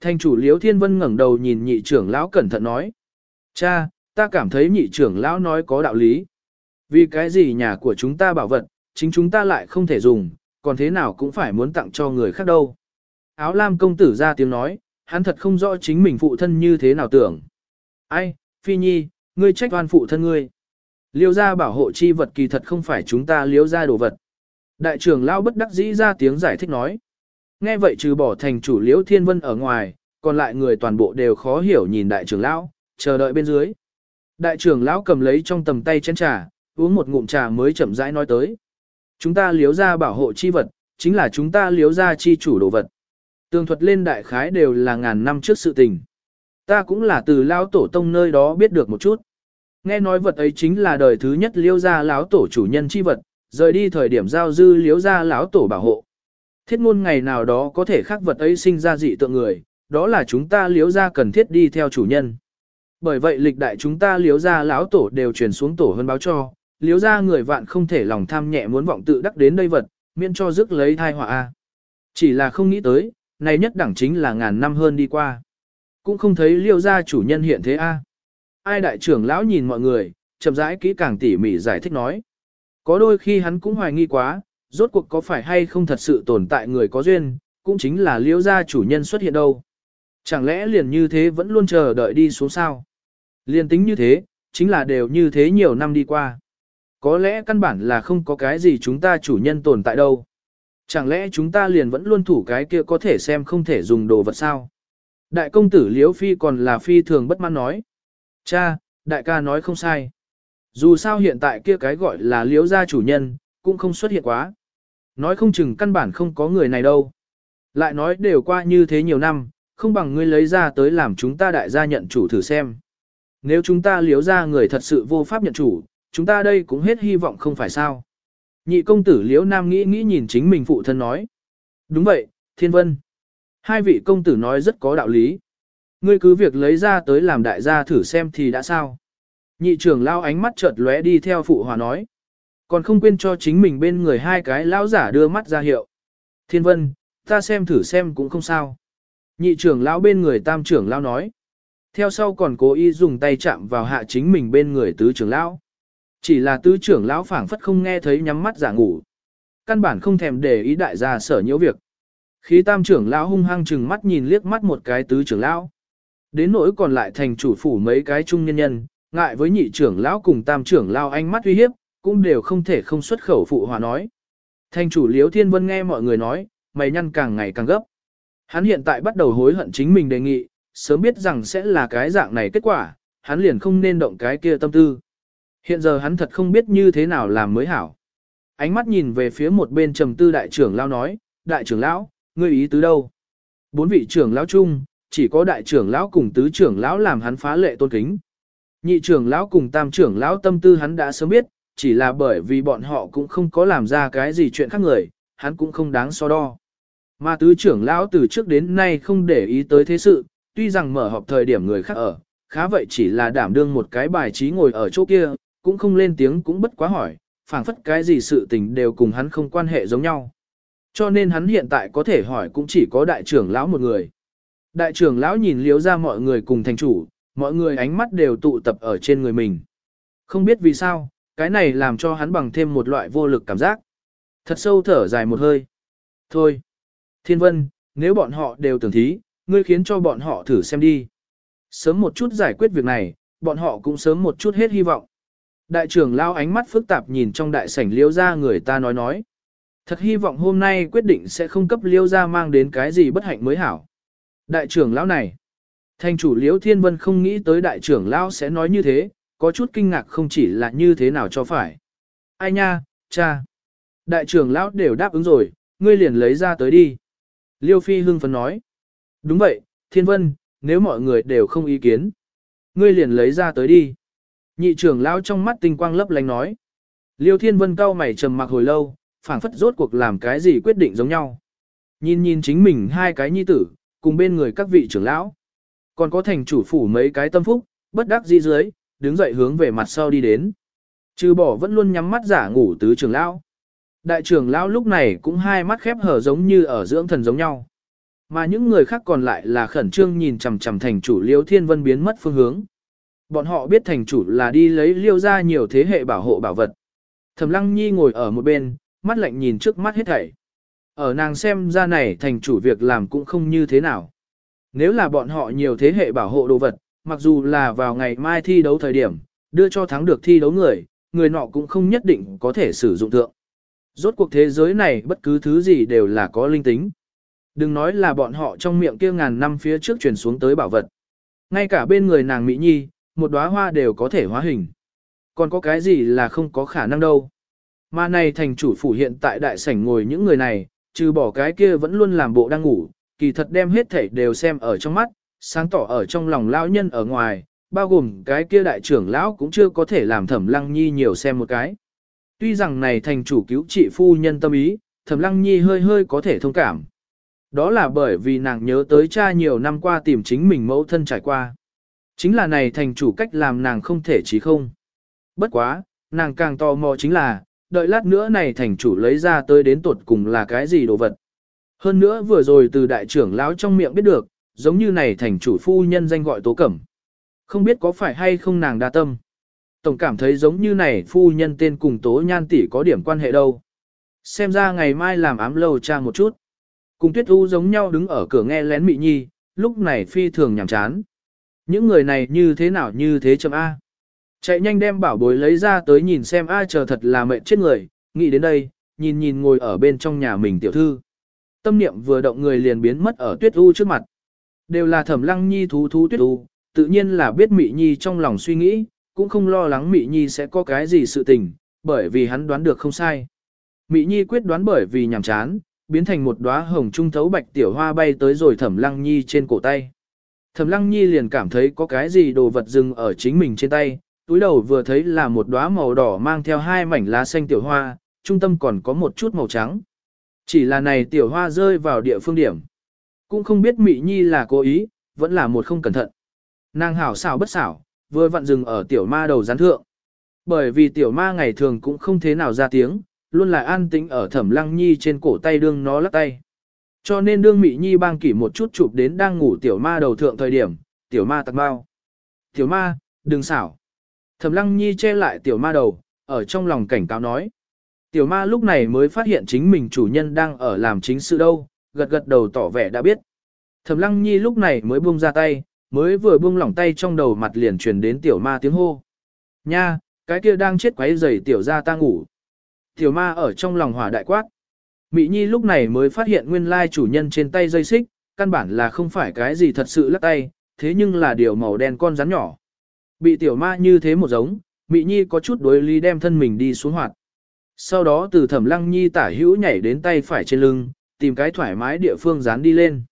thành chủ liếu thiên vân ngẩng đầu nhìn nhị trưởng lão cẩn thận nói. Cha, ta cảm thấy nhị trưởng lão nói có đạo lý. Vì cái gì nhà của chúng ta bảo vật, chính chúng ta lại không thể dùng, còn thế nào cũng phải muốn tặng cho người khác đâu. Áo lam công tử ra tiếng nói, hắn thật không rõ chính mình phụ thân như thế nào tưởng. Ai, Phi Nhi, ngươi trách oan phụ thân ngươi. Liêu ra bảo hộ chi vật kỳ thật không phải chúng ta liêu ra đồ vật. Đại trưởng lão bất đắc dĩ ra tiếng giải thích nói. Nghe vậy trừ bỏ thành chủ liễu thiên vân ở ngoài, còn lại người toàn bộ đều khó hiểu nhìn đại trưởng lão, chờ đợi bên dưới. Đại trưởng lão cầm lấy trong tầm tay chén trà, uống một ngụm trà mới chậm rãi nói tới. Chúng ta liếu ra bảo hộ chi vật, chính là chúng ta liếu ra chi chủ đồ vật. Tường thuật lên đại khái đều là ngàn năm trước sự tình. Ta cũng là từ lão tổ tông nơi đó biết được một chút. Nghe nói vật ấy chính là đời thứ nhất liếu ra lão tổ chủ nhân chi vật, rời đi thời điểm giao dư liếu ra lão tổ bảo hộ. Thiết ngôn ngày nào đó có thể khắc vật ấy sinh ra dị tượng người, đó là chúng ta liếu ra cần thiết đi theo chủ nhân. Bởi vậy lịch đại chúng ta liếu ra lão tổ đều truyền xuống tổ hơn báo cho, liếu ra người vạn không thể lòng tham nhẹ muốn vọng tự đắc đến đây vật, miễn cho rước lấy thai họa a. Chỉ là không nghĩ tới, này nhất đẳng chính là ngàn năm hơn đi qua. Cũng không thấy liêu ra chủ nhân hiện thế a. Ai đại trưởng lão nhìn mọi người, chậm rãi kỹ càng tỉ mỉ giải thích nói. Có đôi khi hắn cũng hoài nghi quá, rốt cuộc có phải hay không thật sự tồn tại người có duyên, cũng chính là Liễu gia chủ nhân xuất hiện đâu. Chẳng lẽ liền như thế vẫn luôn chờ đợi đi xuống sao? Liền tính như thế, chính là đều như thế nhiều năm đi qua. Có lẽ căn bản là không có cái gì chúng ta chủ nhân tồn tại đâu. Chẳng lẽ chúng ta liền vẫn luôn thủ cái kia có thể xem không thể dùng đồ vật sao? Đại công tử Liễu Phi còn là Phi thường bất mãn nói. Cha, đại ca nói không sai. Dù sao hiện tại kia cái gọi là Liễu gia chủ nhân, cũng không xuất hiện quá. Nói không chừng căn bản không có người này đâu. Lại nói đều qua như thế nhiều năm, không bằng ngươi lấy ra tới làm chúng ta đại gia nhận chủ thử xem. Nếu chúng ta liếu ra người thật sự vô pháp nhận chủ, chúng ta đây cũng hết hy vọng không phải sao. Nhị công tử liễu nam nghĩ nghĩ nhìn chính mình phụ thân nói. Đúng vậy, thiên vân. Hai vị công tử nói rất có đạo lý. Ngươi cứ việc lấy ra tới làm đại gia thử xem thì đã sao. Nhị trưởng lao ánh mắt chợt lóe đi theo phụ hòa nói. Còn không quên cho chính mình bên người hai cái lão giả đưa mắt ra hiệu. Thiên vân, ta xem thử xem cũng không sao. Nhị trưởng lão bên người tam trưởng lão nói. Theo sau còn cố ý dùng tay chạm vào hạ chính mình bên người tứ trưởng lão. Chỉ là tứ trưởng lão phảng phất không nghe thấy nhắm mắt giả ngủ. Căn bản không thèm để ý đại gia sở nhiễu việc. Khí tam trưởng lão hung hăng chừng mắt nhìn liếc mắt một cái tứ trưởng lão. Đến nỗi còn lại thành chủ phủ mấy cái trung nhân nhân, ngại với nhị trưởng lão cùng tam trưởng lão ánh mắt uy hiếp, cũng đều không thể không xuất khẩu phụ hòa nói. Thành chủ Liễu Thiên Vân nghe mọi người nói, mày nhăn càng ngày càng gấp. Hắn hiện tại bắt đầu hối hận chính mình đề nghị, sớm biết rằng sẽ là cái dạng này kết quả, hắn liền không nên động cái kia tâm tư. Hiện giờ hắn thật không biết như thế nào làm mới hảo. Ánh mắt nhìn về phía một bên trầm tư đại trưởng lão nói, đại trưởng lão, ngươi ý tứ đâu? Bốn vị trưởng lão chung, chỉ có đại trưởng lão cùng tứ trưởng lão làm hắn phá lệ tôn kính. Nhị trưởng lão cùng tam trưởng lão tâm tư hắn đã sớm biết, chỉ là bởi vì bọn họ cũng không có làm ra cái gì chuyện khác người, hắn cũng không đáng so đo. Mà tứ trưởng lão từ trước đến nay không để ý tới thế sự, tuy rằng mở họp thời điểm người khác ở, khá vậy chỉ là đảm đương một cái bài trí ngồi ở chỗ kia, cũng không lên tiếng cũng bất quá hỏi, phảng phất cái gì sự tình đều cùng hắn không quan hệ giống nhau. Cho nên hắn hiện tại có thể hỏi cũng chỉ có đại trưởng lão một người. Đại trưởng lão nhìn liếu ra mọi người cùng thành chủ, mọi người ánh mắt đều tụ tập ở trên người mình. Không biết vì sao, cái này làm cho hắn bằng thêm một loại vô lực cảm giác. Thật sâu thở dài một hơi. Thôi. Thiên vân, nếu bọn họ đều tưởng thí, ngươi khiến cho bọn họ thử xem đi. Sớm một chút giải quyết việc này, bọn họ cũng sớm một chút hết hy vọng. Đại trưởng lao ánh mắt phức tạp nhìn trong đại sảnh liêu ra người ta nói nói. Thật hy vọng hôm nay quyết định sẽ không cấp liêu ra mang đến cái gì bất hạnh mới hảo. Đại trưởng lão này, thành chủ liễu thiên vân không nghĩ tới đại trưởng lão sẽ nói như thế, có chút kinh ngạc không chỉ là như thế nào cho phải. Ai nha, cha. Đại trưởng lão đều đáp ứng rồi, ngươi liền lấy ra tới đi. Liêu Phi hưng phấn nói. Đúng vậy, Thiên Vân, nếu mọi người đều không ý kiến. Ngươi liền lấy ra tới đi. Nhị trưởng lão trong mắt tinh quang lấp lánh nói. Liêu Thiên Vân cau mày trầm mặc hồi lâu, phảng phất rốt cuộc làm cái gì quyết định giống nhau. Nhìn nhìn chính mình hai cái nhi tử, cùng bên người các vị trưởng lão. Còn có thành chủ phủ mấy cái tâm phúc, bất đắc dĩ dưới, đứng dậy hướng về mặt sau đi đến. Trừ bỏ vẫn luôn nhắm mắt giả ngủ tứ trưởng lão. Đại trưởng lão lúc này cũng hai mắt khép hở giống như ở dưỡng thần giống nhau. Mà những người khác còn lại là khẩn trương nhìn chằm chằm thành chủ Liêu Thiên Vân biến mất phương hướng. Bọn họ biết thành chủ là đi lấy liêu ra nhiều thế hệ bảo hộ bảo vật. Thẩm Lăng Nhi ngồi ở một bên, mắt lạnh nhìn trước mắt hết thảy. Ở nàng xem ra này thành chủ việc làm cũng không như thế nào. Nếu là bọn họ nhiều thế hệ bảo hộ đồ vật, mặc dù là vào ngày mai thi đấu thời điểm, đưa cho thắng được thi đấu người, người nọ cũng không nhất định có thể sử dụng tượng. Rốt cuộc thế giới này bất cứ thứ gì đều là có linh tính. Đừng nói là bọn họ trong miệng kia ngàn năm phía trước truyền xuống tới bảo vật. Ngay cả bên người nàng Mỹ Nhi, một đóa hoa đều có thể hóa hình. Còn có cái gì là không có khả năng đâu. Mà này thành chủ phủ hiện tại đại sảnh ngồi những người này, trừ bỏ cái kia vẫn luôn làm bộ đang ngủ, kỳ thật đem hết thảy đều xem ở trong mắt, sáng tỏ ở trong lòng lão nhân ở ngoài, bao gồm cái kia đại trưởng lão cũng chưa có thể làm thẩm lăng nhi nhiều xem một cái. Tuy rằng này thành chủ cứu trị phu nhân tâm ý, thẩm lăng nhi hơi hơi có thể thông cảm. Đó là bởi vì nàng nhớ tới cha nhiều năm qua tìm chính mình mẫu thân trải qua. Chính là này thành chủ cách làm nàng không thể chí không. Bất quá, nàng càng tò mò chính là, đợi lát nữa này thành chủ lấy ra tới đến tuột cùng là cái gì đồ vật. Hơn nữa vừa rồi từ đại trưởng lão trong miệng biết được, giống như này thành chủ phu nhân danh gọi tố cẩm. Không biết có phải hay không nàng đa tâm. Tổng cảm thấy giống như này phu nhân tên cùng tố nhan tỷ có điểm quan hệ đâu. Xem ra ngày mai làm ám lâu trang một chút. Cùng tuyết u giống nhau đứng ở cửa nghe lén mị nhi, lúc này phi thường nhàm chán. Những người này như thế nào như thế chấm A. Chạy nhanh đem bảo bối lấy ra tới nhìn xem ai chờ thật là mệt chết người, nghĩ đến đây, nhìn nhìn ngồi ở bên trong nhà mình tiểu thư. Tâm niệm vừa động người liền biến mất ở tuyết u trước mặt. Đều là thẩm lăng nhi thú thú tuyết u, tự nhiên là biết mị nhi trong lòng suy nghĩ, cũng không lo lắng mị nhi sẽ có cái gì sự tình, bởi vì hắn đoán được không sai. Mị nhi quyết đoán bởi vì nhàm chán, biến thành một đóa hồng trung thấu bạch tiểu hoa bay tới rồi thẩm lăng nhi trên cổ tay. Thẩm lăng nhi liền cảm thấy có cái gì đồ vật dừng ở chính mình trên tay, túi đầu vừa thấy là một đóa màu đỏ mang theo hai mảnh lá xanh tiểu hoa, trung tâm còn có một chút màu trắng. Chỉ là này tiểu hoa rơi vào địa phương điểm. Cũng không biết Mị Nhi là cố ý, vẫn là một không cẩn thận. Nàng hảo xảo bất xảo, vừa vặn dừng ở tiểu ma đầu gián thượng. Bởi vì tiểu ma ngày thường cũng không thế nào ra tiếng, luôn là an tĩnh ở thẩm lăng nhi trên cổ tay đương nó lắc tay. Cho nên đương Mị Nhi bang kỷ một chút chụp đến đang ngủ tiểu ma đầu thượng thời điểm, tiểu ma tặc bao. Tiểu ma, đừng xảo. Thẩm lăng nhi che lại tiểu ma đầu, ở trong lòng cảnh cáo nói. Tiểu ma lúc này mới phát hiện chính mình chủ nhân đang ở làm chính sự đâu, gật gật đầu tỏ vẻ đã biết. Thẩm lăng nhi lúc này mới buông ra tay, mới vừa buông lỏng tay trong đầu mặt liền truyền đến tiểu ma tiếng hô. Nha, cái kia đang chết quấy rầy tiểu gia ta ngủ. Tiểu ma ở trong lòng hỏa đại quát. Mị Nhi lúc này mới phát hiện nguyên lai chủ nhân trên tay dây xích, căn bản là không phải cái gì thật sự lắc tay, thế nhưng là điều màu đen con rắn nhỏ. Bị tiểu ma như thế một giống, Mị Nhi có chút đối lý đem thân mình đi xuống hoạt. Sau đó từ thẩm lăng nhi tả hữu nhảy đến tay phải trên lưng, tìm cái thoải mái địa phương dán đi lên.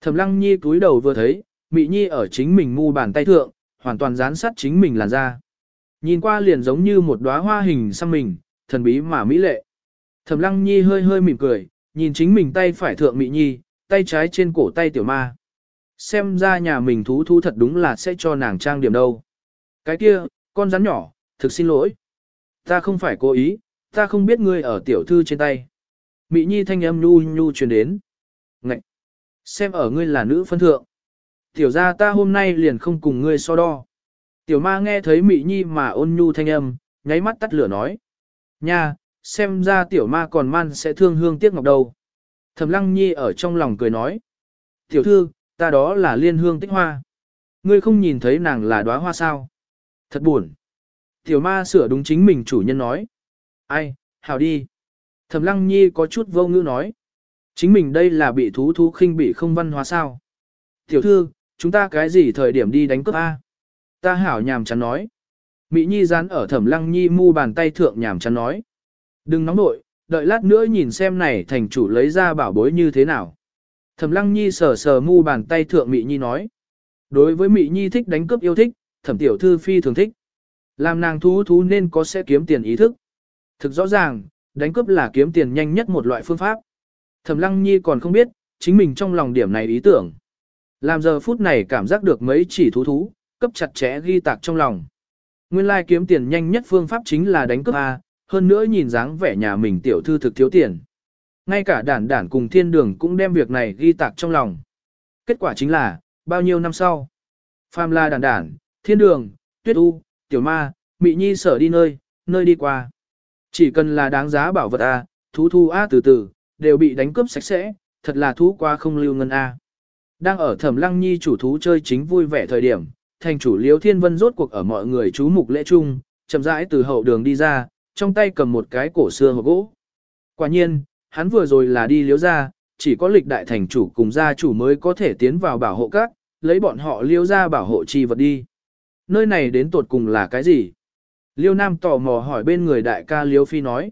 Thẩm lăng nhi cúi đầu vừa thấy, Mị Nhi ở chính mình mu bàn tay thượng, hoàn toàn dán sát chính mình làn da. Nhìn qua liền giống như một đóa hoa hình xăm mình, thần bí mà mỹ lệ. Thẩm Lăng Nhi hơi hơi mỉm cười, nhìn chính mình tay phải thượng Mị Nhi, tay trái trên cổ tay tiểu ma. Xem ra nhà mình thú thú thật đúng là sẽ cho nàng trang điểm đâu. Cái kia, con rắn nhỏ, thực xin lỗi. Ta không phải cố ý, ta không biết ngươi ở tiểu thư trên tay. Mị Nhi thanh âm nhu nhu truyền đến. Ngậy! Xem ở ngươi là nữ phân thượng. Tiểu ra ta hôm nay liền không cùng ngươi so đo. Tiểu ma nghe thấy Mị Nhi mà ôn nhu thanh âm, nháy mắt tắt lửa nói. Nha, xem ra tiểu ma còn man sẽ thương hương tiếc ngọc đầu. Thẩm lăng nhi ở trong lòng cười nói. Tiểu thư, ta đó là liên hương tích hoa. Ngươi không nhìn thấy nàng là đóa hoa sao. Thật buồn. Tiểu ma sửa đúng chính mình chủ nhân nói. Ai, hào đi. Thẩm lăng nhi có chút vô ngữ nói. Chính mình đây là bị thú thú khinh bị không văn hóa sao. Tiểu thư, chúng ta cái gì thời điểm đi đánh cướp A? Ta hảo nhàm chán nói. Mỹ Nhi dán ở thẩm lăng nhi mu bàn tay thượng nhàm chán nói. Đừng nóng nội, đợi lát nữa nhìn xem này thành chủ lấy ra bảo bối như thế nào. Thẩm lăng nhi sờ sờ mu bàn tay thượng Mỹ Nhi nói. Đối với Mỹ Nhi thích đánh cướp yêu thích, thẩm tiểu thư phi thường thích. Làm nàng thú thú nên có sẽ kiếm tiền ý thức. Thực rõ ràng, đánh cướp là kiếm tiền nhanh nhất một loại phương pháp. Thẩm lăng nhi còn không biết, chính mình trong lòng điểm này ý tưởng. Làm giờ phút này cảm giác được mấy chỉ thú thú, cấp chặt chẽ ghi tạc trong lòng. Nguyên lai kiếm tiền nhanh nhất phương pháp chính là đánh cướp A, hơn nữa nhìn dáng vẻ nhà mình tiểu thư thực thiếu tiền. Ngay cả đản đản cùng thiên đường cũng đem việc này ghi tạc trong lòng. Kết quả chính là, bao nhiêu năm sau, phàm la đản đản, thiên đường, tuyết u, tiểu ma, mị nhi sở đi nơi, nơi đi qua. Chỉ cần là đáng giá bảo vật A, thú thu A từ từ, đều bị đánh cướp sạch sẽ, thật là thú qua không lưu ngân A. Đang ở thẩm lăng nhi chủ thú chơi chính vui vẻ thời điểm, thành chủ liếu thiên vân rốt cuộc ở mọi người chú mục lễ chung, chậm rãi từ hậu đường đi ra, trong tay cầm một cái cổ xưa hộp gỗ. Quả nhiên, hắn vừa rồi là đi liếu ra, chỉ có lịch đại thành chủ cùng gia chủ mới có thể tiến vào bảo hộ các, lấy bọn họ liêu ra bảo hộ chi vật đi. Nơi này đến tột cùng là cái gì? Liêu Nam tò mò hỏi bên người đại ca Liêu Phi nói.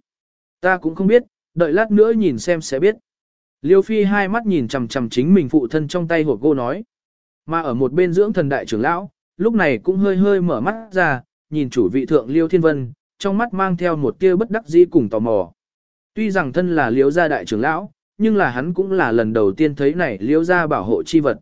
Ta cũng không biết, đợi lát nữa nhìn xem sẽ biết. Liêu Phi hai mắt nhìn chằm chằm chính mình phụ thân trong tay hộp gỗ nói. Mà ở một bên dưỡng thần đại trưởng lão, lúc này cũng hơi hơi mở mắt ra, nhìn chủ vị thượng Liêu Thiên Vân, trong mắt mang theo một tia bất đắc dĩ cùng tò mò. Tuy rằng thân là Liêu gia đại trưởng lão, nhưng là hắn cũng là lần đầu tiên thấy này Liêu gia bảo hộ chi vật.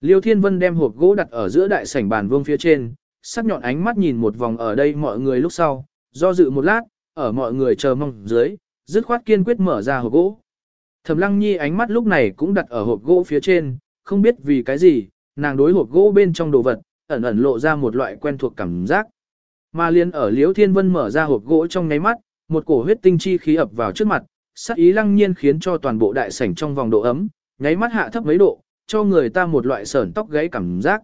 Liêu Thiên Vân đem hộp gỗ đặt ở giữa đại sảnh bàn vương phía trên, sắc nhọn ánh mắt nhìn một vòng ở đây mọi người lúc sau, do dự một lát, ở mọi người chờ mong dưới, dứt khoát kiên quyết mở ra hộp gỗ. Thẩm Lăng Nhi ánh mắt lúc này cũng đặt ở hộp gỗ phía trên, không biết vì cái gì, nàng đối hộp gỗ bên trong đồ vật, ẩn ẩn lộ ra một loại quen thuộc cảm giác. Mà liên ở Liễu Thiên Vân mở ra hộp gỗ trong nháy mắt, một cổ huyết tinh chi khí ập vào trước mặt, sắc ý lăng nhiên khiến cho toàn bộ đại sảnh trong vòng độ ấm, nháy mắt hạ thấp mấy độ, cho người ta một loại sởn tóc gáy cảm giác.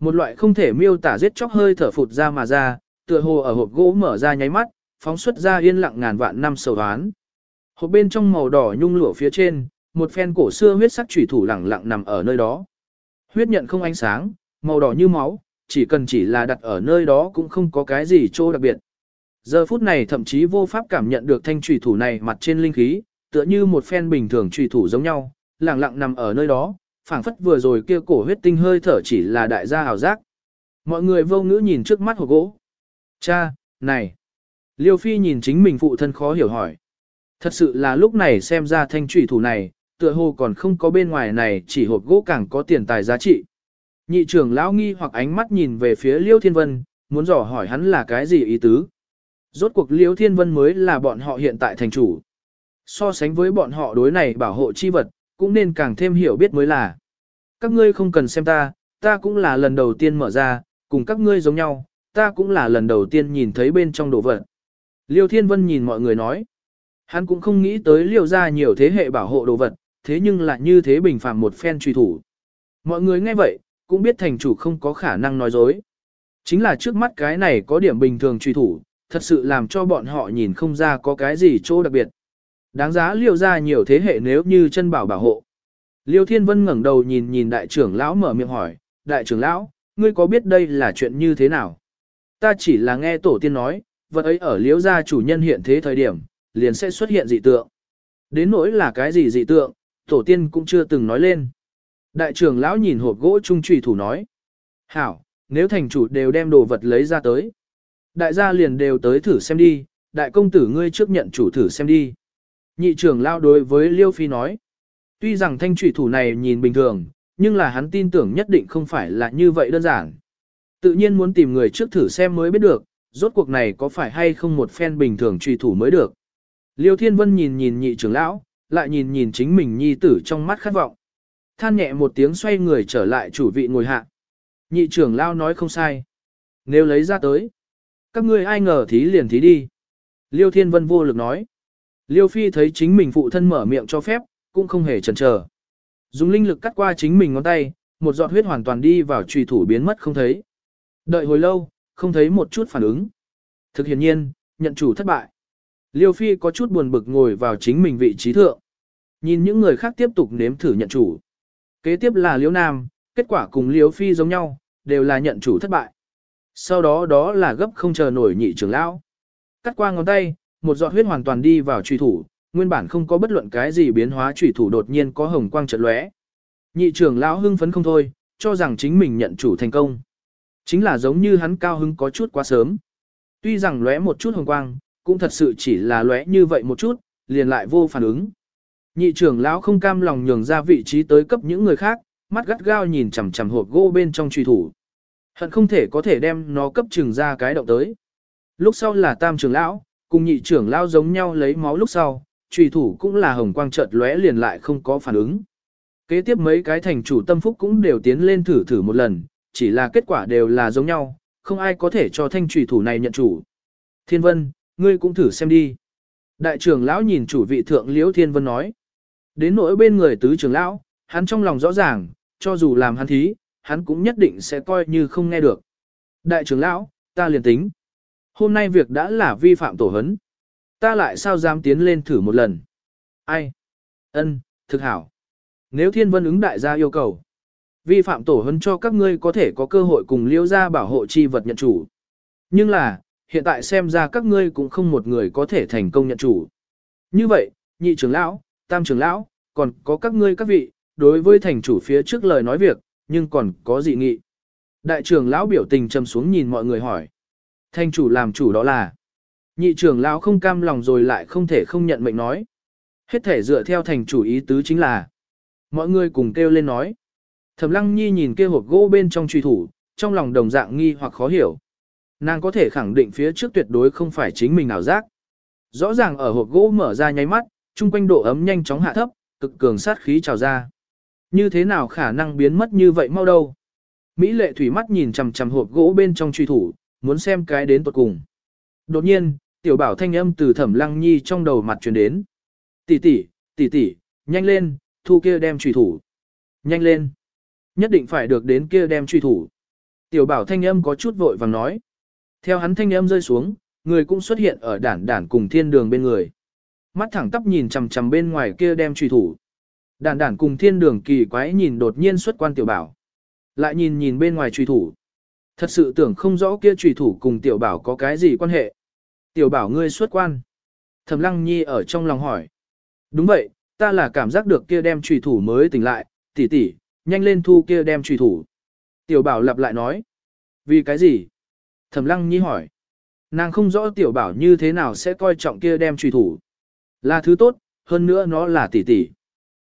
Một loại không thể miêu tả giết chóc hơi thở phụt ra mà ra, tựa hồ ở hộp gỗ mở ra nháy mắt, phóng xuất ra yên lặng ngàn vạn năm sầu đoán. Hộp bên trong màu đỏ nhung lụa phía trên, một phen cổ xưa huyết sắc chủy thủ lẳng lặng nằm ở nơi đó. Huyết nhận không ánh sáng, màu đỏ như máu, chỉ cần chỉ là đặt ở nơi đó cũng không có cái gì chỗ đặc biệt. Giờ phút này thậm chí vô pháp cảm nhận được thanh chủy thủ này mặt trên linh khí, tựa như một phen bình thường chủy thủ giống nhau, lẳng lặng nằm ở nơi đó, phảng phất vừa rồi kia cổ huyết tinh hơi thở chỉ là đại gia hào giác. Mọi người vô ngữ nhìn trước mắt hộp gỗ. Cha, này. Liêu Phi nhìn chính mình phụ thân khó hiểu hỏi. Thật sự là lúc này xem ra thanh trụy thủ này, tựa hồ còn không có bên ngoài này chỉ hộp gỗ càng có tiền tài giá trị. Nhị trưởng lão nghi hoặc ánh mắt nhìn về phía Liêu Thiên Vân, muốn dò hỏi hắn là cái gì ý tứ. Rốt cuộc Liêu Thiên Vân mới là bọn họ hiện tại thành chủ. So sánh với bọn họ đối này bảo hộ chi vật, cũng nên càng thêm hiểu biết mới là. Các ngươi không cần xem ta, ta cũng là lần đầu tiên mở ra, cùng các ngươi giống nhau, ta cũng là lần đầu tiên nhìn thấy bên trong đồ vật. Liêu Thiên Vân nhìn mọi người nói. Hắn cũng không nghĩ tới liêu ra nhiều thế hệ bảo hộ đồ vật, thế nhưng lại như thế bình phàm một phen truy thủ. Mọi người nghe vậy, cũng biết thành chủ không có khả năng nói dối. Chính là trước mắt cái này có điểm bình thường truy thủ, thật sự làm cho bọn họ nhìn không ra có cái gì chỗ đặc biệt. Đáng giá liêu ra nhiều thế hệ nếu như chân bảo bảo hộ. Liêu Thiên Vân ngẩng đầu nhìn nhìn đại trưởng lão mở miệng hỏi, đại trưởng lão, ngươi có biết đây là chuyện như thế nào? Ta chỉ là nghe tổ tiên nói, vật ấy ở liêu gia chủ nhân hiện thế thời điểm, liền sẽ xuất hiện dị tượng. Đến nỗi là cái gì dị tượng, tổ tiên cũng chưa từng nói lên. Đại trưởng lão nhìn hộp gỗ trung trùy thủ nói. Hảo, nếu thành chủ đều đem đồ vật lấy ra tới. Đại gia liền đều tới thử xem đi, đại công tử ngươi trước nhận chủ thử xem đi. Nhị trưởng lão đối với Liêu Phi nói. Tuy rằng thanh trụy thủ này nhìn bình thường, nhưng là hắn tin tưởng nhất định không phải là như vậy đơn giản. Tự nhiên muốn tìm người trước thử xem mới biết được, rốt cuộc này có phải hay không một phen bình thường trụy thủ mới được. Liêu Thiên Vân nhìn nhìn nhị trưởng lão, lại nhìn nhìn chính mình nhi tử trong mắt khát vọng. Than nhẹ một tiếng xoay người trở lại chủ vị ngồi hạ. Nhị trưởng lão nói không sai. Nếu lấy ra tới, các ngươi ai ngờ thí liền thí đi. Liêu Thiên Vân vô lực nói. Liêu Phi thấy chính mình phụ thân mở miệng cho phép, cũng không hề chần chờ. Dùng linh lực cắt qua chính mình ngón tay, một giọt huyết hoàn toàn đi vào trùy thủ biến mất không thấy. Đợi hồi lâu, không thấy một chút phản ứng. Thực hiện nhiên, nhận chủ thất bại. Liêu Phi có chút buồn bực ngồi vào chính mình vị trí thượng. Nhìn những người khác tiếp tục nếm thử nhận chủ. Kế tiếp là Liêu Nam, kết quả cùng Liêu Phi giống nhau, đều là nhận chủ thất bại. Sau đó đó là gấp không chờ nổi nhị trưởng lão. Cắt qua ngón tay, một giọt huyết hoàn toàn đi vào truy thủ, nguyên bản không có bất luận cái gì biến hóa truy thủ đột nhiên có hồng quang chợt lóe. Nhị trưởng lão hưng phấn không thôi, cho rằng chính mình nhận chủ thành công. Chính là giống như hắn cao hứng có chút quá sớm. Tuy rằng lóe một chút hồng quang, cũng thật sự chỉ là lóe như vậy một chút, liền lại vô phản ứng. Nhị trưởng lão không cam lòng nhường ra vị trí tới cấp những người khác, mắt gắt gao nhìn chằm chằm hộp gỗ bên trong truy thủ. Hận không thể có thể đem nó cấp trừng ra cái động tới. Lúc sau là tam trưởng lão, cùng nhị trưởng lao giống nhau lấy máu lúc sau, trùy thủ cũng là hồng quang chợt lóe liền lại không có phản ứng. Kế tiếp mấy cái thành chủ tâm phúc cũng đều tiến lên thử thử một lần, chỉ là kết quả đều là giống nhau, không ai có thể cho thanh trùy thủ này nhận chủ. Thiên Vân, ngươi cũng thử xem đi. Đại trưởng lão nhìn chủ vị thượng Liễu Thiên Vân nói. Đến nỗi bên người tứ trưởng lão, hắn trong lòng rõ ràng, cho dù làm hắn thí, hắn cũng nhất định sẽ coi như không nghe được. Đại trưởng lão, ta liền tính. Hôm nay việc đã là vi phạm tổ hấn. Ta lại sao dám tiến lên thử một lần? Ai? Ân, thực hảo. Nếu thiên vân ứng đại gia yêu cầu, vi phạm tổ hấn cho các ngươi có thể có cơ hội cùng liễu gia bảo hộ chi vật nhận chủ. Nhưng là, hiện tại xem ra các ngươi cũng không một người có thể thành công nhận chủ. Như vậy, nhị trưởng lão, tam trưởng lão, còn có các ngươi các vị, đối với thành chủ phía trước lời nói việc, nhưng còn có dị nghị. Đại trưởng lão biểu tình trầm xuống nhìn mọi người hỏi. Thanh chủ làm chủ đó là. Nhị trưởng lão không cam lòng rồi lại không thể không nhận mệnh nói. Hết thể dựa theo thành chủ ý tứ chính là. Mọi người cùng kêu lên nói. Thẩm lăng nhi nhìn kia hộp gỗ bên trong truy thủ, trong lòng đồng dạng nghi hoặc khó hiểu. Nàng có thể khẳng định phía trước tuyệt đối không phải chính mình nào giác. Rõ ràng ở hộp gỗ mở ra nháy mắt, chung quanh độ ấm nhanh chóng hạ thấp, cực cường sát khí trào ra. Như thế nào khả năng biến mất như vậy mau đâu? Mỹ lệ thủy mắt nhìn chằm chằm hộp gỗ bên trong truy thủ, muốn xem cái đến tuột cùng. Đột nhiên, tiểu bảo thanh âm từ thẩm lăng nhi trong đầu mặt truyền đến. Tỷ tỷ, tỷ tỷ, nhanh lên, thu kia đem truy thủ. Nhanh lên. Nhất định phải được đến kia đem truy thủ. Tiểu bảo thanh âm có chút vội vàng nói. Theo hắn thanh âm rơi xuống, người cũng xuất hiện ở đản đản cùng thiên đường bên người. Mắt thẳng tắp nhìn chằm chằm bên ngoài kia đem truy thủ. Đản đản cùng thiên đường kỳ quái nhìn đột nhiên xuất quan tiểu bảo. Lại nhìn nhìn bên ngoài truy thủ. Thật sự tưởng không rõ kia trùy thủ cùng tiểu bảo có cái gì quan hệ. Tiểu bảo ngươi xuất quan. Thẩm lăng nhi ở trong lòng hỏi. Đúng vậy, ta là cảm giác được kia đem trùy thủ mới tỉnh lại, tỷ tỷ, nhanh lên thu kia đem trùy thủ. Tiểu bảo lặp lại nói. Vì cái gì? Thẩm lăng nhi hỏi. Nàng không rõ tiểu bảo như thế nào sẽ coi trọng kia đem trùy thủ. Là thứ tốt, hơn nữa nó là tỷ tỷ.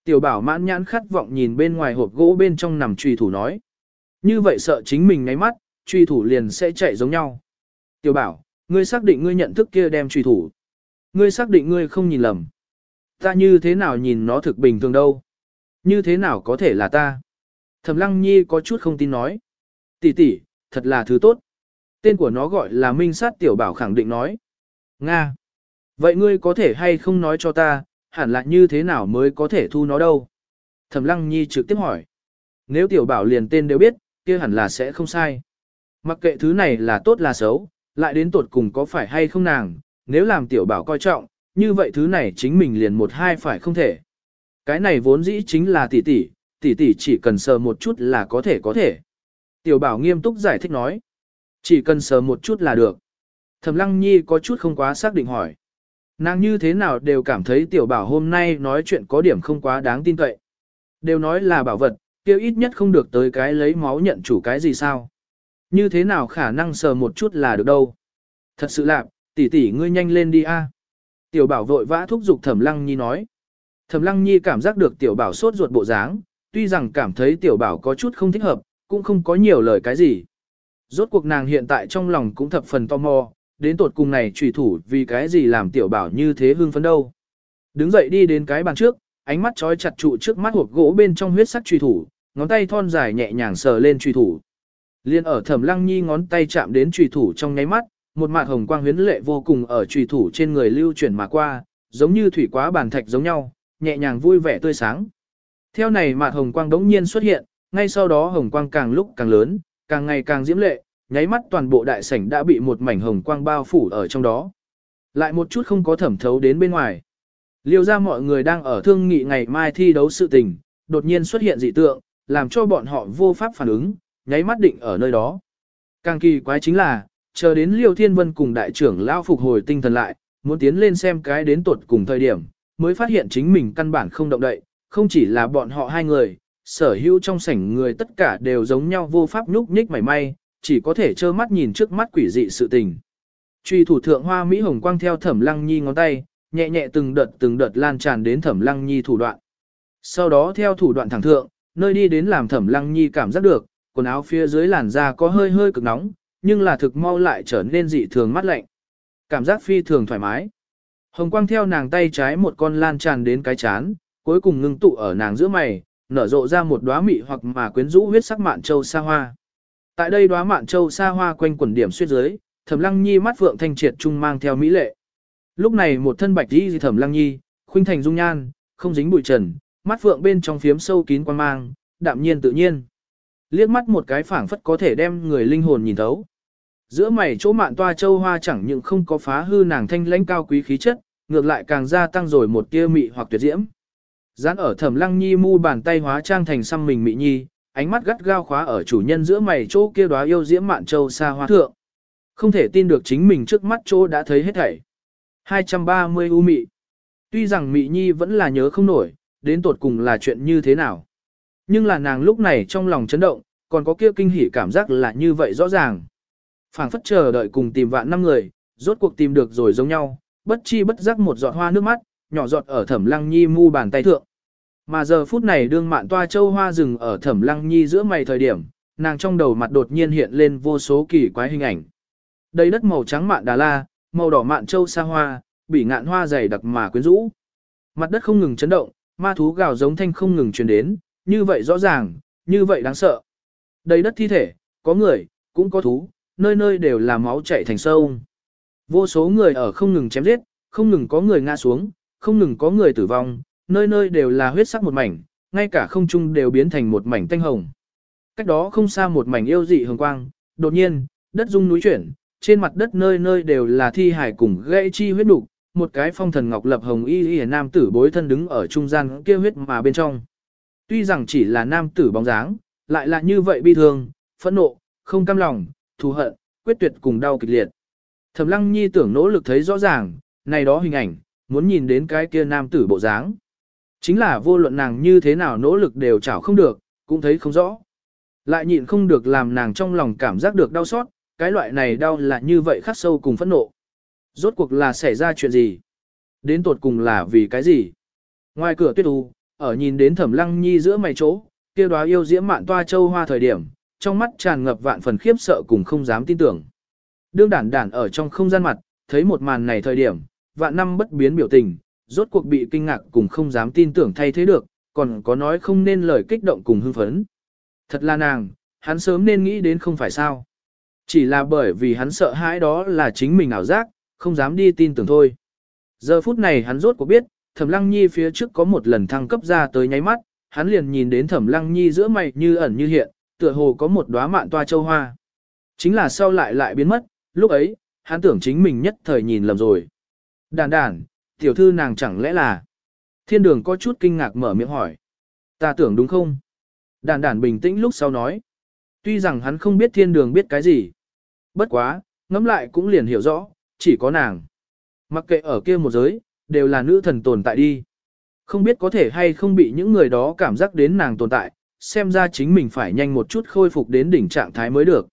Tiểu bảo mãn nhãn khát vọng nhìn bên ngoài hộp gỗ bên trong nằm trùy thủ nói. Như vậy sợ chính mình ngáy mắt, truy thủ liền sẽ chạy giống nhau. Tiểu bảo, ngươi xác định ngươi nhận thức kia đem truy thủ. Ngươi xác định ngươi không nhìn lầm. Ta như thế nào nhìn nó thực bình thường đâu. Như thế nào có thể là ta. Thẩm lăng nhi có chút không tin nói. Tỷ tỷ, thật là thứ tốt. Tên của nó gọi là Minh Sát Tiểu Bảo khẳng định nói. Nga. Vậy ngươi có thể hay không nói cho ta, hẳn là như thế nào mới có thể thu nó đâu? Thẩm Lăng Nhi trực tiếp hỏi. Nếu Tiểu Bảo liền tên đều biết, kia hẳn là sẽ không sai. Mặc kệ thứ này là tốt là xấu, lại đến tột cùng có phải hay không nàng, nếu làm tiểu bảo coi trọng, như vậy thứ này chính mình liền một hai phải không thể. Cái này vốn dĩ chính là tỷ tỷ, tỷ tỷ chỉ cần sờ một chút là có thể có thể. Tiểu bảo nghiêm túc giải thích nói. Chỉ cần sờ một chút là được. Thẩm lăng nhi có chút không quá xác định hỏi. Nàng như thế nào đều cảm thấy tiểu bảo hôm nay nói chuyện có điểm không quá đáng tin cậy. Đều nói là bảo vật, kêu ít nhất không được tới cái lấy máu nhận chủ cái gì sao. Như thế nào khả năng sờ một chút là được đâu. Thật sự lạc, tỷ tỷ ngươi nhanh lên đi a. Tiểu bảo vội vã thúc giục thẩm lăng nhi nói. Thẩm lăng nhi cảm giác được tiểu bảo sốt ruột bộ dáng, tuy rằng cảm thấy tiểu bảo có chút không thích hợp, cũng không có nhiều lời cái gì. Rốt cuộc nàng hiện tại trong lòng cũng thập phần tò mò, đến tột cùng này trùy thủ vì cái gì làm tiểu bảo như thế hương phấn đâu. Đứng dậy đi đến cái bàn trước, ánh mắt trói chặt trụ trước mắt hộp gỗ bên trong huyết sắc trùy thủ, ngón tay thon dài nhẹ nhàng sờ lên trùy thủ. Liên ở thẩm lăng nhi ngón tay chạm đến chùy thủ trong nháy mắt, một mạt hồng quang huyến lệ vô cùng ở chùy thủ trên người lưu chuyển mà qua, giống như thủy quá bàn thạch giống nhau, nhẹ nhàng vui vẻ tươi sáng. Theo này mạt hồng quang đống nhiên xuất hiện, ngay sau đó hồng quang càng lúc càng lớn, càng ngày càng diễm lệ, nháy mắt toàn bộ đại sảnh đã bị một mảnh hồng quang bao phủ ở trong đó. Lại một chút không có thẩm thấu đến bên ngoài. Liêu ra mọi người đang ở thương nghị ngày mai thi đấu sự tình, đột nhiên xuất hiện dị tượng, làm cho bọn họ vô pháp phản ứng, nháy mắt định ở nơi đó. Càng kỳ quái chính là, chờ đến Liêu Thiên Vân cùng đại trưởng lao phục hồi tinh thần lại, muốn tiến lên xem cái đến tuột cùng thời điểm, mới phát hiện chính mình căn bản không động đậy, không chỉ là bọn họ hai người, sở hữu trong sảnh người tất cả đều giống nhau vô pháp nhúc nhích mảy may, chỉ có thể trơ mắt nhìn trước mắt quỷ dị sự tình. Truy thủ thượng hoa Mỹ Hồng Quang theo thẩm lăng nhi ngón tay, nhẹ nhẹ từng đợt từng đợt lan tràn đến thẩm lăng nhi thủ đoạn. Sau đó theo thủ đoạn thẳng thượng, nơi đi đến làm thẩm lăng nhi cảm giác được, quần áo phía dưới làn da có hơi hơi cực nóng, nhưng là thực mau lại trở nên dị thường mát lạnh. Cảm giác phi thường thoải mái. Hồng quang theo nàng tay trái một con lan tràn đến cái chán, cuối cùng ngưng tụ ở nàng giữa mày, nở rộ ra một đóa mị hoặc mà quyến rũ huyết sắc mạn châu sa hoa. Tại đây đóa mạn châu sa hoa quanh quần điểm xuyên dưới, Thẩm Lăng Nhi mắt vượng thanh triệt trung mang theo mỹ lệ. Lúc này một thân bạch y Thẩm Lăng Nhi, khuynh thành dung nhan, không dính bụi trần, mắt vượng bên trong phiếm sâu kín quan mang, đạm nhiên tự nhiên. Liếc mắt một cái phảng phất có thể đem người linh hồn nhìn thấu. Giữa mày chỗ mạn toa châu hoa chẳng những không có phá hư nàng thanh lãnh cao quý khí chất, ngược lại càng gia tăng rồi một tia mị hoặc tuyệt diễm. Dán ở Thẩm Lăng Nhi mu bàn tay hóa trang thành xăm mình mị nhi, ánh mắt gắt gao khóa ở chủ nhân giữa mày chỗ kia đóa yêu diễm mạn châu xa hoa thượng. Không thể tin được chính mình trước mắt chỗ đã thấy hết thảy. 230 u mị. Tuy rằng mị nhi vẫn là nhớ không nổi, đến tột cùng là chuyện như thế nào. Nhưng là nàng lúc này trong lòng chấn động, còn có kia kinh hỉ cảm giác là như vậy rõ ràng. phảng phất chờ đợi cùng tìm vạn năm người, rốt cuộc tìm được rồi giống nhau, bất chi bất giác một giọt hoa nước mắt, nhỏ giọt ở thẩm lăng nhi mu bàn tay thượng. Mà giờ phút này đương mạn toa châu hoa rừng ở thẩm lăng nhi giữa mày thời điểm, nàng trong đầu mặt đột nhiên hiện lên vô số kỳ quái hình ảnh. Đây đất màu trắng mạn đà la, màu đỏ mạn châu sa hoa, bị ngạn hoa dày đặc mà quyến rũ. Mặt đất không ngừng chấn động, ma thú gào giống thanh không ngừng truyền đến, như vậy rõ ràng, như vậy đáng sợ. Đây đất thi thể, có người, cũng có thú, nơi nơi đều là máu chảy thành sông. Vô số người ở không ngừng chém giết, không ngừng có người ngã xuống, không ngừng có người tử vong, nơi nơi đều là huyết sắc một mảnh, ngay cả không trung đều biến thành một mảnh tanh hồng. Cách đó không xa một mảnh yêu dị hồng quang, đột nhiên, đất rung núi chuyển, trên mặt đất nơi nơi đều là thi hải cùng gãy chi huyết đục, một cái phong thần ngọc lập hồng y y nam tử bối thân đứng ở trung gian kia huyết mà bên trong. Tuy rằng chỉ là nam tử bóng dáng, lại là như vậy bi thương, phẫn nộ, không cam lòng, thù hận, quyết tuyệt cùng đau kịch liệt. Thẩm Lăng Nhi tưởng nỗ lực thấy rõ ràng, này đó hình ảnh, muốn nhìn đến cái kia nam tử bộ dáng. Chính là vô luận nàng như thế nào nỗ lực đều chảo không được, cũng thấy không rõ. Lại nhịn không được làm nàng trong lòng cảm giác được đau xót, cái loại này đau là như vậy khắc sâu cùng phẫn nộ. Rốt cuộc là xảy ra chuyện gì? Đến tột cùng là vì cái gì? Ngoài cửa tuyết u, ở nhìn đến thẩm lăng nhi giữa mày chỗ, kia đóa yêu diễm mạn toa châu hoa thời điểm, trong mắt tràn ngập vạn phần khiếp sợ cùng không dám tin tưởng. Đương đản đản ở trong không gian mặt, thấy một màn này thời điểm, vạn năm bất biến biểu tình, rốt cuộc bị kinh ngạc cùng không dám tin tưởng thay thế được, còn có nói không nên lời kích động cùng hưng phấn. Thật là nàng, hắn sớm nên nghĩ đến không phải sao. Chỉ là bởi vì hắn sợ hãi đó là chính mình ảo giác, không dám đi tin tưởng thôi. Giờ phút này hắn rốt cuộc biết, Thẩm Lăng Nhi phía trước có một lần thăng cấp ra tới nháy mắt, hắn liền nhìn đến Thẩm Lăng Nhi giữa mày như ẩn như hiện, tựa hồ có một đóa mạn toa châu hoa. Chính là sau lại lại biến mất, lúc ấy, hắn tưởng chính mình nhất thời nhìn lầm rồi. Đàn đàn, tiểu thư nàng chẳng lẽ là... Thiên đường có chút kinh ngạc mở miệng hỏi. Ta tưởng đúng không? Đàn đàn bình tĩnh lúc sau nói. Tuy rằng hắn không biết thiên đường biết cái gì. Bất quá, ngẫm lại cũng liền hiểu rõ, chỉ có nàng. Mặc kệ ở kia một giới, đều là nữ thần tồn tại đi. Không biết có thể hay không bị những người đó cảm giác đến nàng tồn tại, xem ra chính mình phải nhanh một chút khôi phục đến đỉnh trạng thái mới được.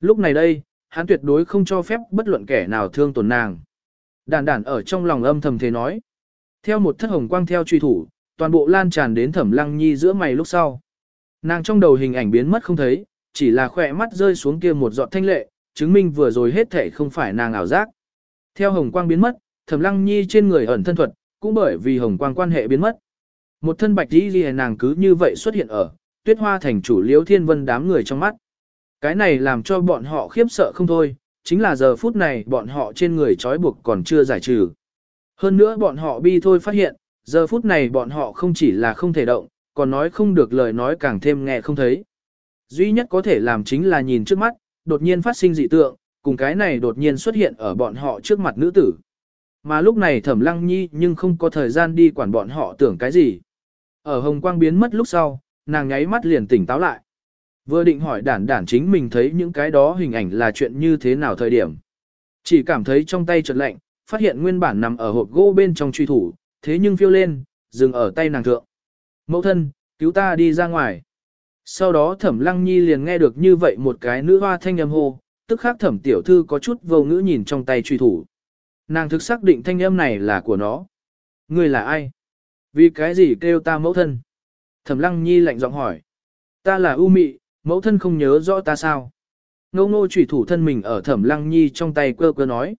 Lúc này đây, hắn tuyệt đối không cho phép bất luận kẻ nào thương tổn nàng. Đàn đàn ở trong lòng âm thầm thế nói. Theo một thất hồng quang theo truy thủ, toàn bộ lan tràn đến thẩm lăng nhi giữa mày lúc sau. Nàng trong đầu hình ảnh biến mất không thấy, chỉ là khỏe mắt rơi xuống kia một giọt thanh lệ, chứng minh vừa rồi hết thể không phải nàng ảo giác. Theo hồng quang biến mất, thẩm lăng nhi trên người ẩn thân thuật, cũng bởi vì hồng quang quan hệ biến mất. Một thân bạch đi ghi nàng cứ như vậy xuất hiện ở, tuyết hoa thành chủ liễu thiên vân đám người trong mắt. Cái này làm cho bọn họ khiếp sợ không thôi, chính là giờ phút này bọn họ trên người trói buộc còn chưa giải trừ. Hơn nữa bọn họ bi thôi phát hiện, giờ phút này bọn họ không chỉ là không thể động, còn nói không được lời nói càng thêm nghe không thấy. Duy nhất có thể làm chính là nhìn trước mắt, đột nhiên phát sinh dị tượng, cùng cái này đột nhiên xuất hiện ở bọn họ trước mặt nữ tử. Mà lúc này thẩm lăng nhi nhưng không có thời gian đi quản bọn họ tưởng cái gì. Ở hồng quang biến mất lúc sau, nàng nháy mắt liền tỉnh táo lại. Vừa định hỏi đản đản chính mình thấy những cái đó hình ảnh là chuyện như thế nào thời điểm. Chỉ cảm thấy trong tay chợt lạnh, phát hiện nguyên bản nằm ở hộp gỗ bên trong truy thủ, thế nhưng phiêu lên, dừng ở tay nàng thượng. Mẫu thân, cứu ta đi ra ngoài. Sau đó thẩm lăng nhi liền nghe được như vậy một cái nữ hoa thanh âm hô, tức khắc thẩm tiểu thư có chút vô ngữ nhìn trong tay truy thủ. Nàng thực xác định thanh âm này là của nó. Ngươi là ai? Vì cái gì kêu ta mẫu thân? Thẩm lăng nhi lạnh giọng hỏi. Ta là U Mị, mẫu thân không nhớ rõ ta sao? Ngô ngô chủy thủ thân mình ở thẩm lăng nhi trong tay quơ quơ nói.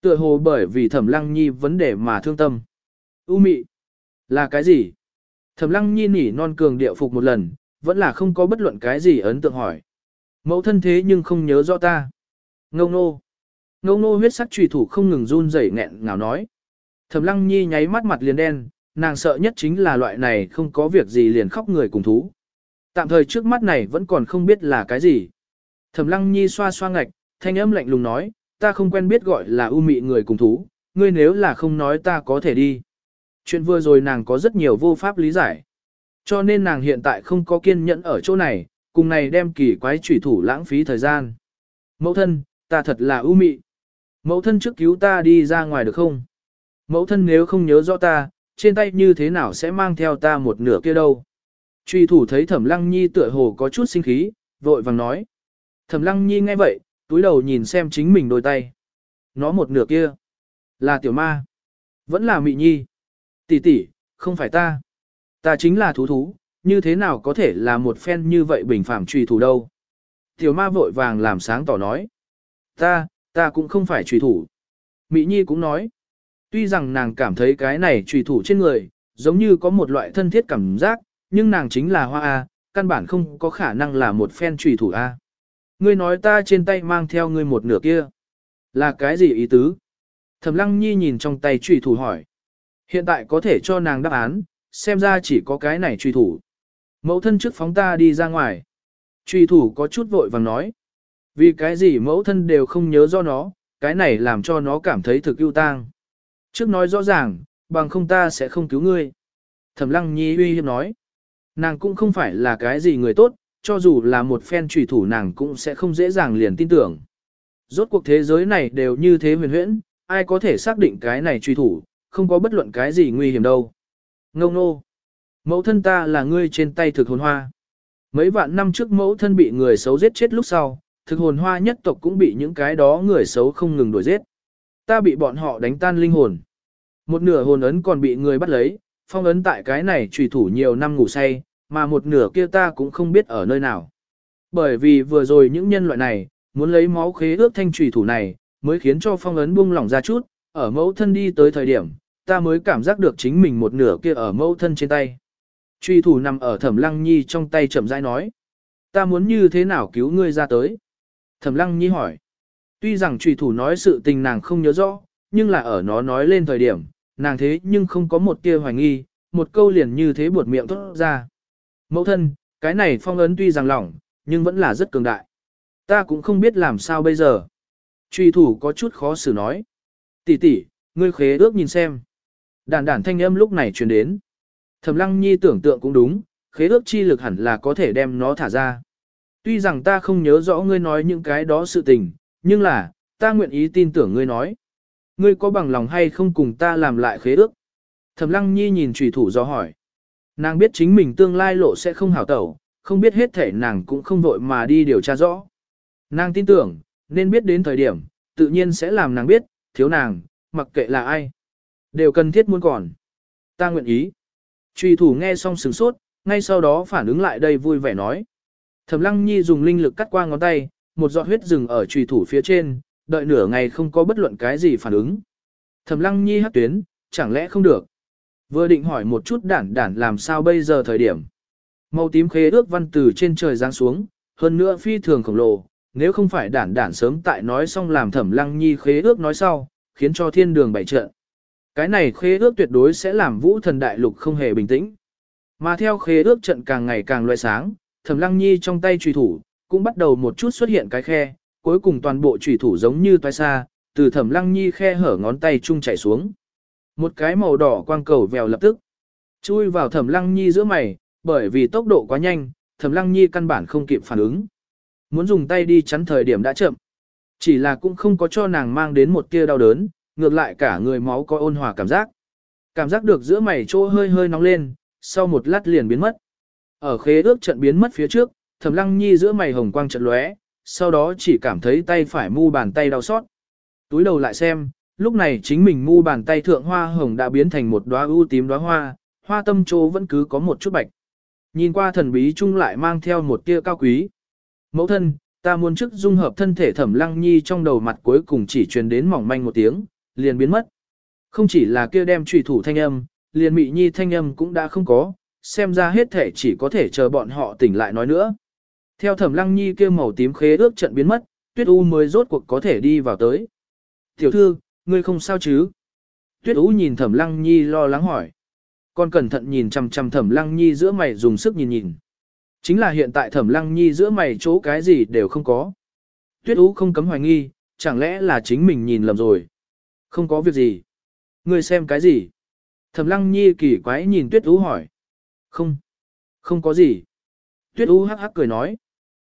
Tựa hồ bởi vì thẩm lăng nhi vấn đề mà thương tâm. U Mị. Là cái gì? Thẩm lăng nhi nỉ non cường điệu phục một lần, vẫn là không có bất luận cái gì ấn tượng hỏi. Mẫu thân thế nhưng không nhớ rõ ta. Ngô ngô. Ngô ngô huyết sắc trùy thủ không ngừng run rẩy nghẹn ngào nói. Thẩm lăng nhi nháy mắt mặt liền đen, nàng sợ nhất chính là loại này không có việc gì liền khóc người cùng thú. Tạm thời trước mắt này vẫn còn không biết là cái gì. Thẩm lăng nhi xoa xoa ngạch, thanh âm lạnh lùng nói, ta không quen biết gọi là u mị người cùng thú, ngươi nếu là không nói ta có thể đi. Chuyện vừa rồi nàng có rất nhiều vô pháp lý giải. Cho nên nàng hiện tại không có kiên nhẫn ở chỗ này, cùng này đem kỳ quái trùy thủ lãng phí thời gian. Mẫu thân, ta thật là ưu mị. Mẫu thân trước cứu ta đi ra ngoài được không? Mẫu thân nếu không nhớ rõ ta, trên tay như thế nào sẽ mang theo ta một nửa kia đâu? Truy thủ thấy thẩm lăng nhi tựa hồ có chút sinh khí, vội vàng nói. Thẩm lăng nhi nghe vậy, túi đầu nhìn xem chính mình đôi tay. Nó một nửa kia. Là tiểu ma. Vẫn là mị nhi. Tỷ tỷ, không phải ta. Ta chính là thú thú, như thế nào có thể là một phen như vậy bình phạm truy thủ đâu. Tiểu ma vội vàng làm sáng tỏ nói. Ta, ta cũng không phải trùy thủ. Mỹ Nhi cũng nói. Tuy rằng nàng cảm thấy cái này trùy thủ trên người, giống như có một loại thân thiết cảm giác, nhưng nàng chính là hoa A, căn bản không có khả năng là một phen trùy thủ A. Ngươi nói ta trên tay mang theo ngươi một nửa kia. Là cái gì ý tứ? Thẩm Lăng Nhi nhìn trong tay trùy thủ hỏi. Hiện tại có thể cho nàng đáp án, xem ra chỉ có cái này trùy thủ. Mẫu thân trước phóng ta đi ra ngoài. trùy thủ có chút vội vàng nói. Vì cái gì mẫu thân đều không nhớ do nó, cái này làm cho nó cảm thấy thực ưu tang. Trước nói rõ ràng, bằng không ta sẽ không cứu ngươi. Thẩm lăng nhi uy hiếp nói. Nàng cũng không phải là cái gì người tốt, cho dù là một phen trùy thủ nàng cũng sẽ không dễ dàng liền tin tưởng. Rốt cuộc thế giới này đều như thế huyền huyễn, ai có thể xác định cái này truy thủ, không có bất luận cái gì nguy hiểm đâu. Ngông nô. Mẫu thân ta là ngươi trên tay thực hồn hoa. Mấy vạn năm trước mẫu thân bị người xấu giết chết lúc sau, thực hồn hoa nhất tộc cũng bị những cái đó người xấu không ngừng đuổi giết. Ta bị bọn họ đánh tan linh hồn. Một nửa hồn ấn còn bị người bắt lấy, phong ấn tại cái này trùy thủ nhiều năm ngủ say, mà một nửa kia ta cũng không biết ở nơi nào. Bởi vì vừa rồi những nhân loại này, muốn lấy máu khế ước thanh trùy thủ này, mới khiến cho phong ấn buông lỏng ra chút, ở mẫu thân đi tới thời điểm, ta mới cảm giác được chính mình một nửa kia ở mẫu thân trên tay. Truy thủ nằm ở thẩm lăng nhi trong tay chậm rãi nói. Ta muốn như thế nào cứu ngươi ra tới? Thẩm lăng nhi hỏi. Tuy rằng Trùy thủ nói sự tình nàng không nhớ rõ, nhưng là ở nó nói lên thời điểm, nàng thế nhưng không có một tia hoài nghi, một câu liền như thế buột miệng thốt ra. Mẫu thân, cái này phong ấn tuy rằng lỏng, nhưng vẫn là rất cường đại. Ta cũng không biết làm sao bây giờ. Trùy thủ có chút khó xử nói. Tỷ tỷ, ngươi khế ước nhìn xem. Đản đản thanh âm lúc này truyền đến. Thẩm lăng nhi tưởng tượng cũng đúng, khế ước chi lực hẳn là có thể đem nó thả ra. Tuy rằng ta không nhớ rõ ngươi nói những cái đó sự tình, nhưng là, ta nguyện ý tin tưởng ngươi nói. Ngươi có bằng lòng hay không cùng ta làm lại khế ước? Thẩm lăng nhi nhìn trùy thủ do hỏi. Nàng biết chính mình tương lai lộ sẽ không hảo tẩu, không biết hết thể nàng cũng không vội mà đi điều tra rõ. Nàng tin tưởng, nên biết đến thời điểm, tự nhiên sẽ làm nàng biết, thiếu nàng, mặc kệ là ai. Đều cần thiết muốn còn. Ta nguyện ý. Trùy thủ nghe xong sừng sốt, ngay sau đó phản ứng lại đây vui vẻ nói. Thẩm lăng nhi dùng linh lực cắt qua ngón tay, một giọt huyết dừng ở chùy thủ phía trên, đợi nửa ngày không có bất luận cái gì phản ứng. Thẩm lăng nhi hắc tuyến, chẳng lẽ không được. Vừa định hỏi một chút đản đản làm sao bây giờ thời điểm. Màu tím khế ước văn từ trên trời giáng xuống, hơn nữa phi thường khổng lồ, nếu không phải đản đản sớm tại nói xong làm thẩm lăng nhi khế ước nói sau, khiến cho thiên đường bảy trận. Cái này khế ước tuyệt đối sẽ làm vũ thần đại lục không hề bình tĩnh. Mà theo khế ước trận càng ngày càng loại sáng, thẩm lăng nhi trong tay chủy thủ, cũng bắt đầu một chút xuất hiện cái khe, cuối cùng toàn bộ chủy thủ giống như toái xa, từ thẩm lăng nhi khe hở ngón tay chung chảy xuống. Một cái màu đỏ quang cầu vèo lập tức, chui vào thẩm lăng nhi giữa mày, bởi vì tốc độ quá nhanh, thẩm lăng nhi căn bản không kịp phản ứng. Muốn dùng tay đi chắn thời điểm đã chậm. Chỉ là cũng không có cho nàng mang đến một tia đau đớn, ngược lại cả người máu có ôn hòa cảm giác. Cảm giác được giữa mày chỗ hơi hơi nóng lên, sau một lát liền biến mất. Ở khế ước trận biến mất phía trước, Thẩm Lăng Nhi giữa mày hồng quang trận lóe, sau đó chỉ cảm thấy tay phải mu bàn tay đau xót. Túi đầu lại xem, lúc này chính mình mu bàn tay thượng hoa hồng đã biến thành một đóa ưu tím đóa hoa, hoa tâm chỗ vẫn cứ có một chút bạch. Nhìn qua thần bí chung lại mang theo một tia cao quý. Mẫu thân, ta muốn trước dung hợp thân thể Thẩm Lăng Nhi trong đầu mặt cuối cùng chỉ truyền đến mỏng manh một tiếng, liền biến mất. Không chỉ là kia đem trùy thủ thanh âm, liền mị nhi thanh âm cũng đã không có, xem ra hết thể chỉ có thể chờ bọn họ tỉnh lại nói nữa. Theo thẩm lăng nhi kia màu tím khế ước trận biến mất, tuyết u mới rốt cuộc có thể đi vào tới. Tiểu thư, ngươi không sao chứ? Tuyết u nhìn thẩm lăng nhi lo lắng hỏi. Con cẩn thận nhìn chằm chằm thẩm lăng nhi giữa mày dùng sức nhìn nhìn. Chính là hiện tại thẩm lăng nhi giữa mày chỗ cái gì đều không có. Tuyết u không cấm hoài nghi, chẳng lẽ là chính mình nhìn lầm rồi. Không có việc gì. Ngươi xem cái gì? Thẩm lăng nhi kỳ quái nhìn tuyết ú hỏi. Không. Không có gì. Tuyết U hắc hắc cười nói.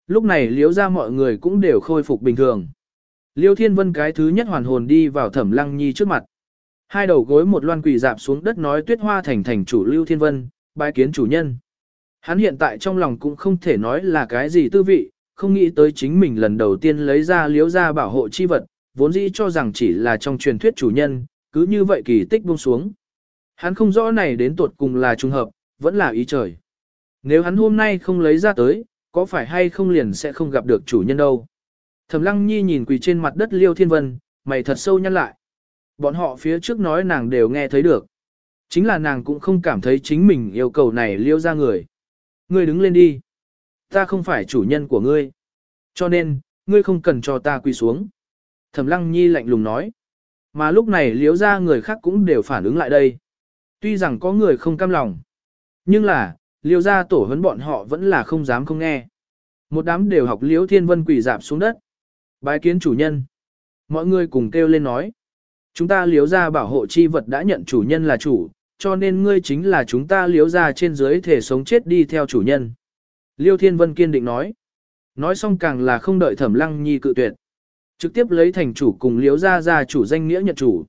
Lúc này liếu ra mọi người cũng đều khôi phục bình thường. Liêu thiên vân cái thứ nhất hoàn hồn đi vào thẩm lăng nhi trước mặt. Hai đầu gối một loan quỳ dạp xuống đất nói tuyết hoa thành thành chủ Lưu Thiên Vân, bái kiến chủ nhân. Hắn hiện tại trong lòng cũng không thể nói là cái gì tư vị, không nghĩ tới chính mình lần đầu tiên lấy ra liếu ra bảo hộ chi vật, vốn dĩ cho rằng chỉ là trong truyền thuyết chủ nhân, cứ như vậy kỳ tích buông xuống. Hắn không rõ này đến tuột cùng là trùng hợp, vẫn là ý trời. Nếu hắn hôm nay không lấy ra tới, có phải hay không liền sẽ không gặp được chủ nhân đâu. Thẩm lăng nhi nhìn quỳ trên mặt đất liêu thiên vân, mày thật sâu nhăn lại. Bọn họ phía trước nói nàng đều nghe thấy được. Chính là nàng cũng không cảm thấy chính mình yêu cầu này liêu ra người. Ngươi đứng lên đi. Ta không phải chủ nhân của ngươi. Cho nên, ngươi không cần cho ta quỳ xuống. Thẩm lăng nhi lạnh lùng nói. Mà lúc này liếu ra người khác cũng đều phản ứng lại đây. Tuy rằng có người không cam lòng. Nhưng là, liêu gia tổ huấn bọn họ vẫn là không dám không nghe. Một đám đều học liêu thiên vân quỷ dạp xuống đất. Bái kiến chủ nhân. Mọi người cùng kêu lên nói. Chúng ta liếu gia bảo hộ chi vật đã nhận chủ nhân là chủ, cho nên ngươi chính là chúng ta liếu gia trên dưới thể sống chết đi theo chủ nhân. Liêu Thiên Vân kiên định nói. Nói xong càng là không đợi thẩm lăng nhi cự tuyệt. Trực tiếp lấy thành chủ cùng liếu gia gia chủ danh nghĩa nhận chủ.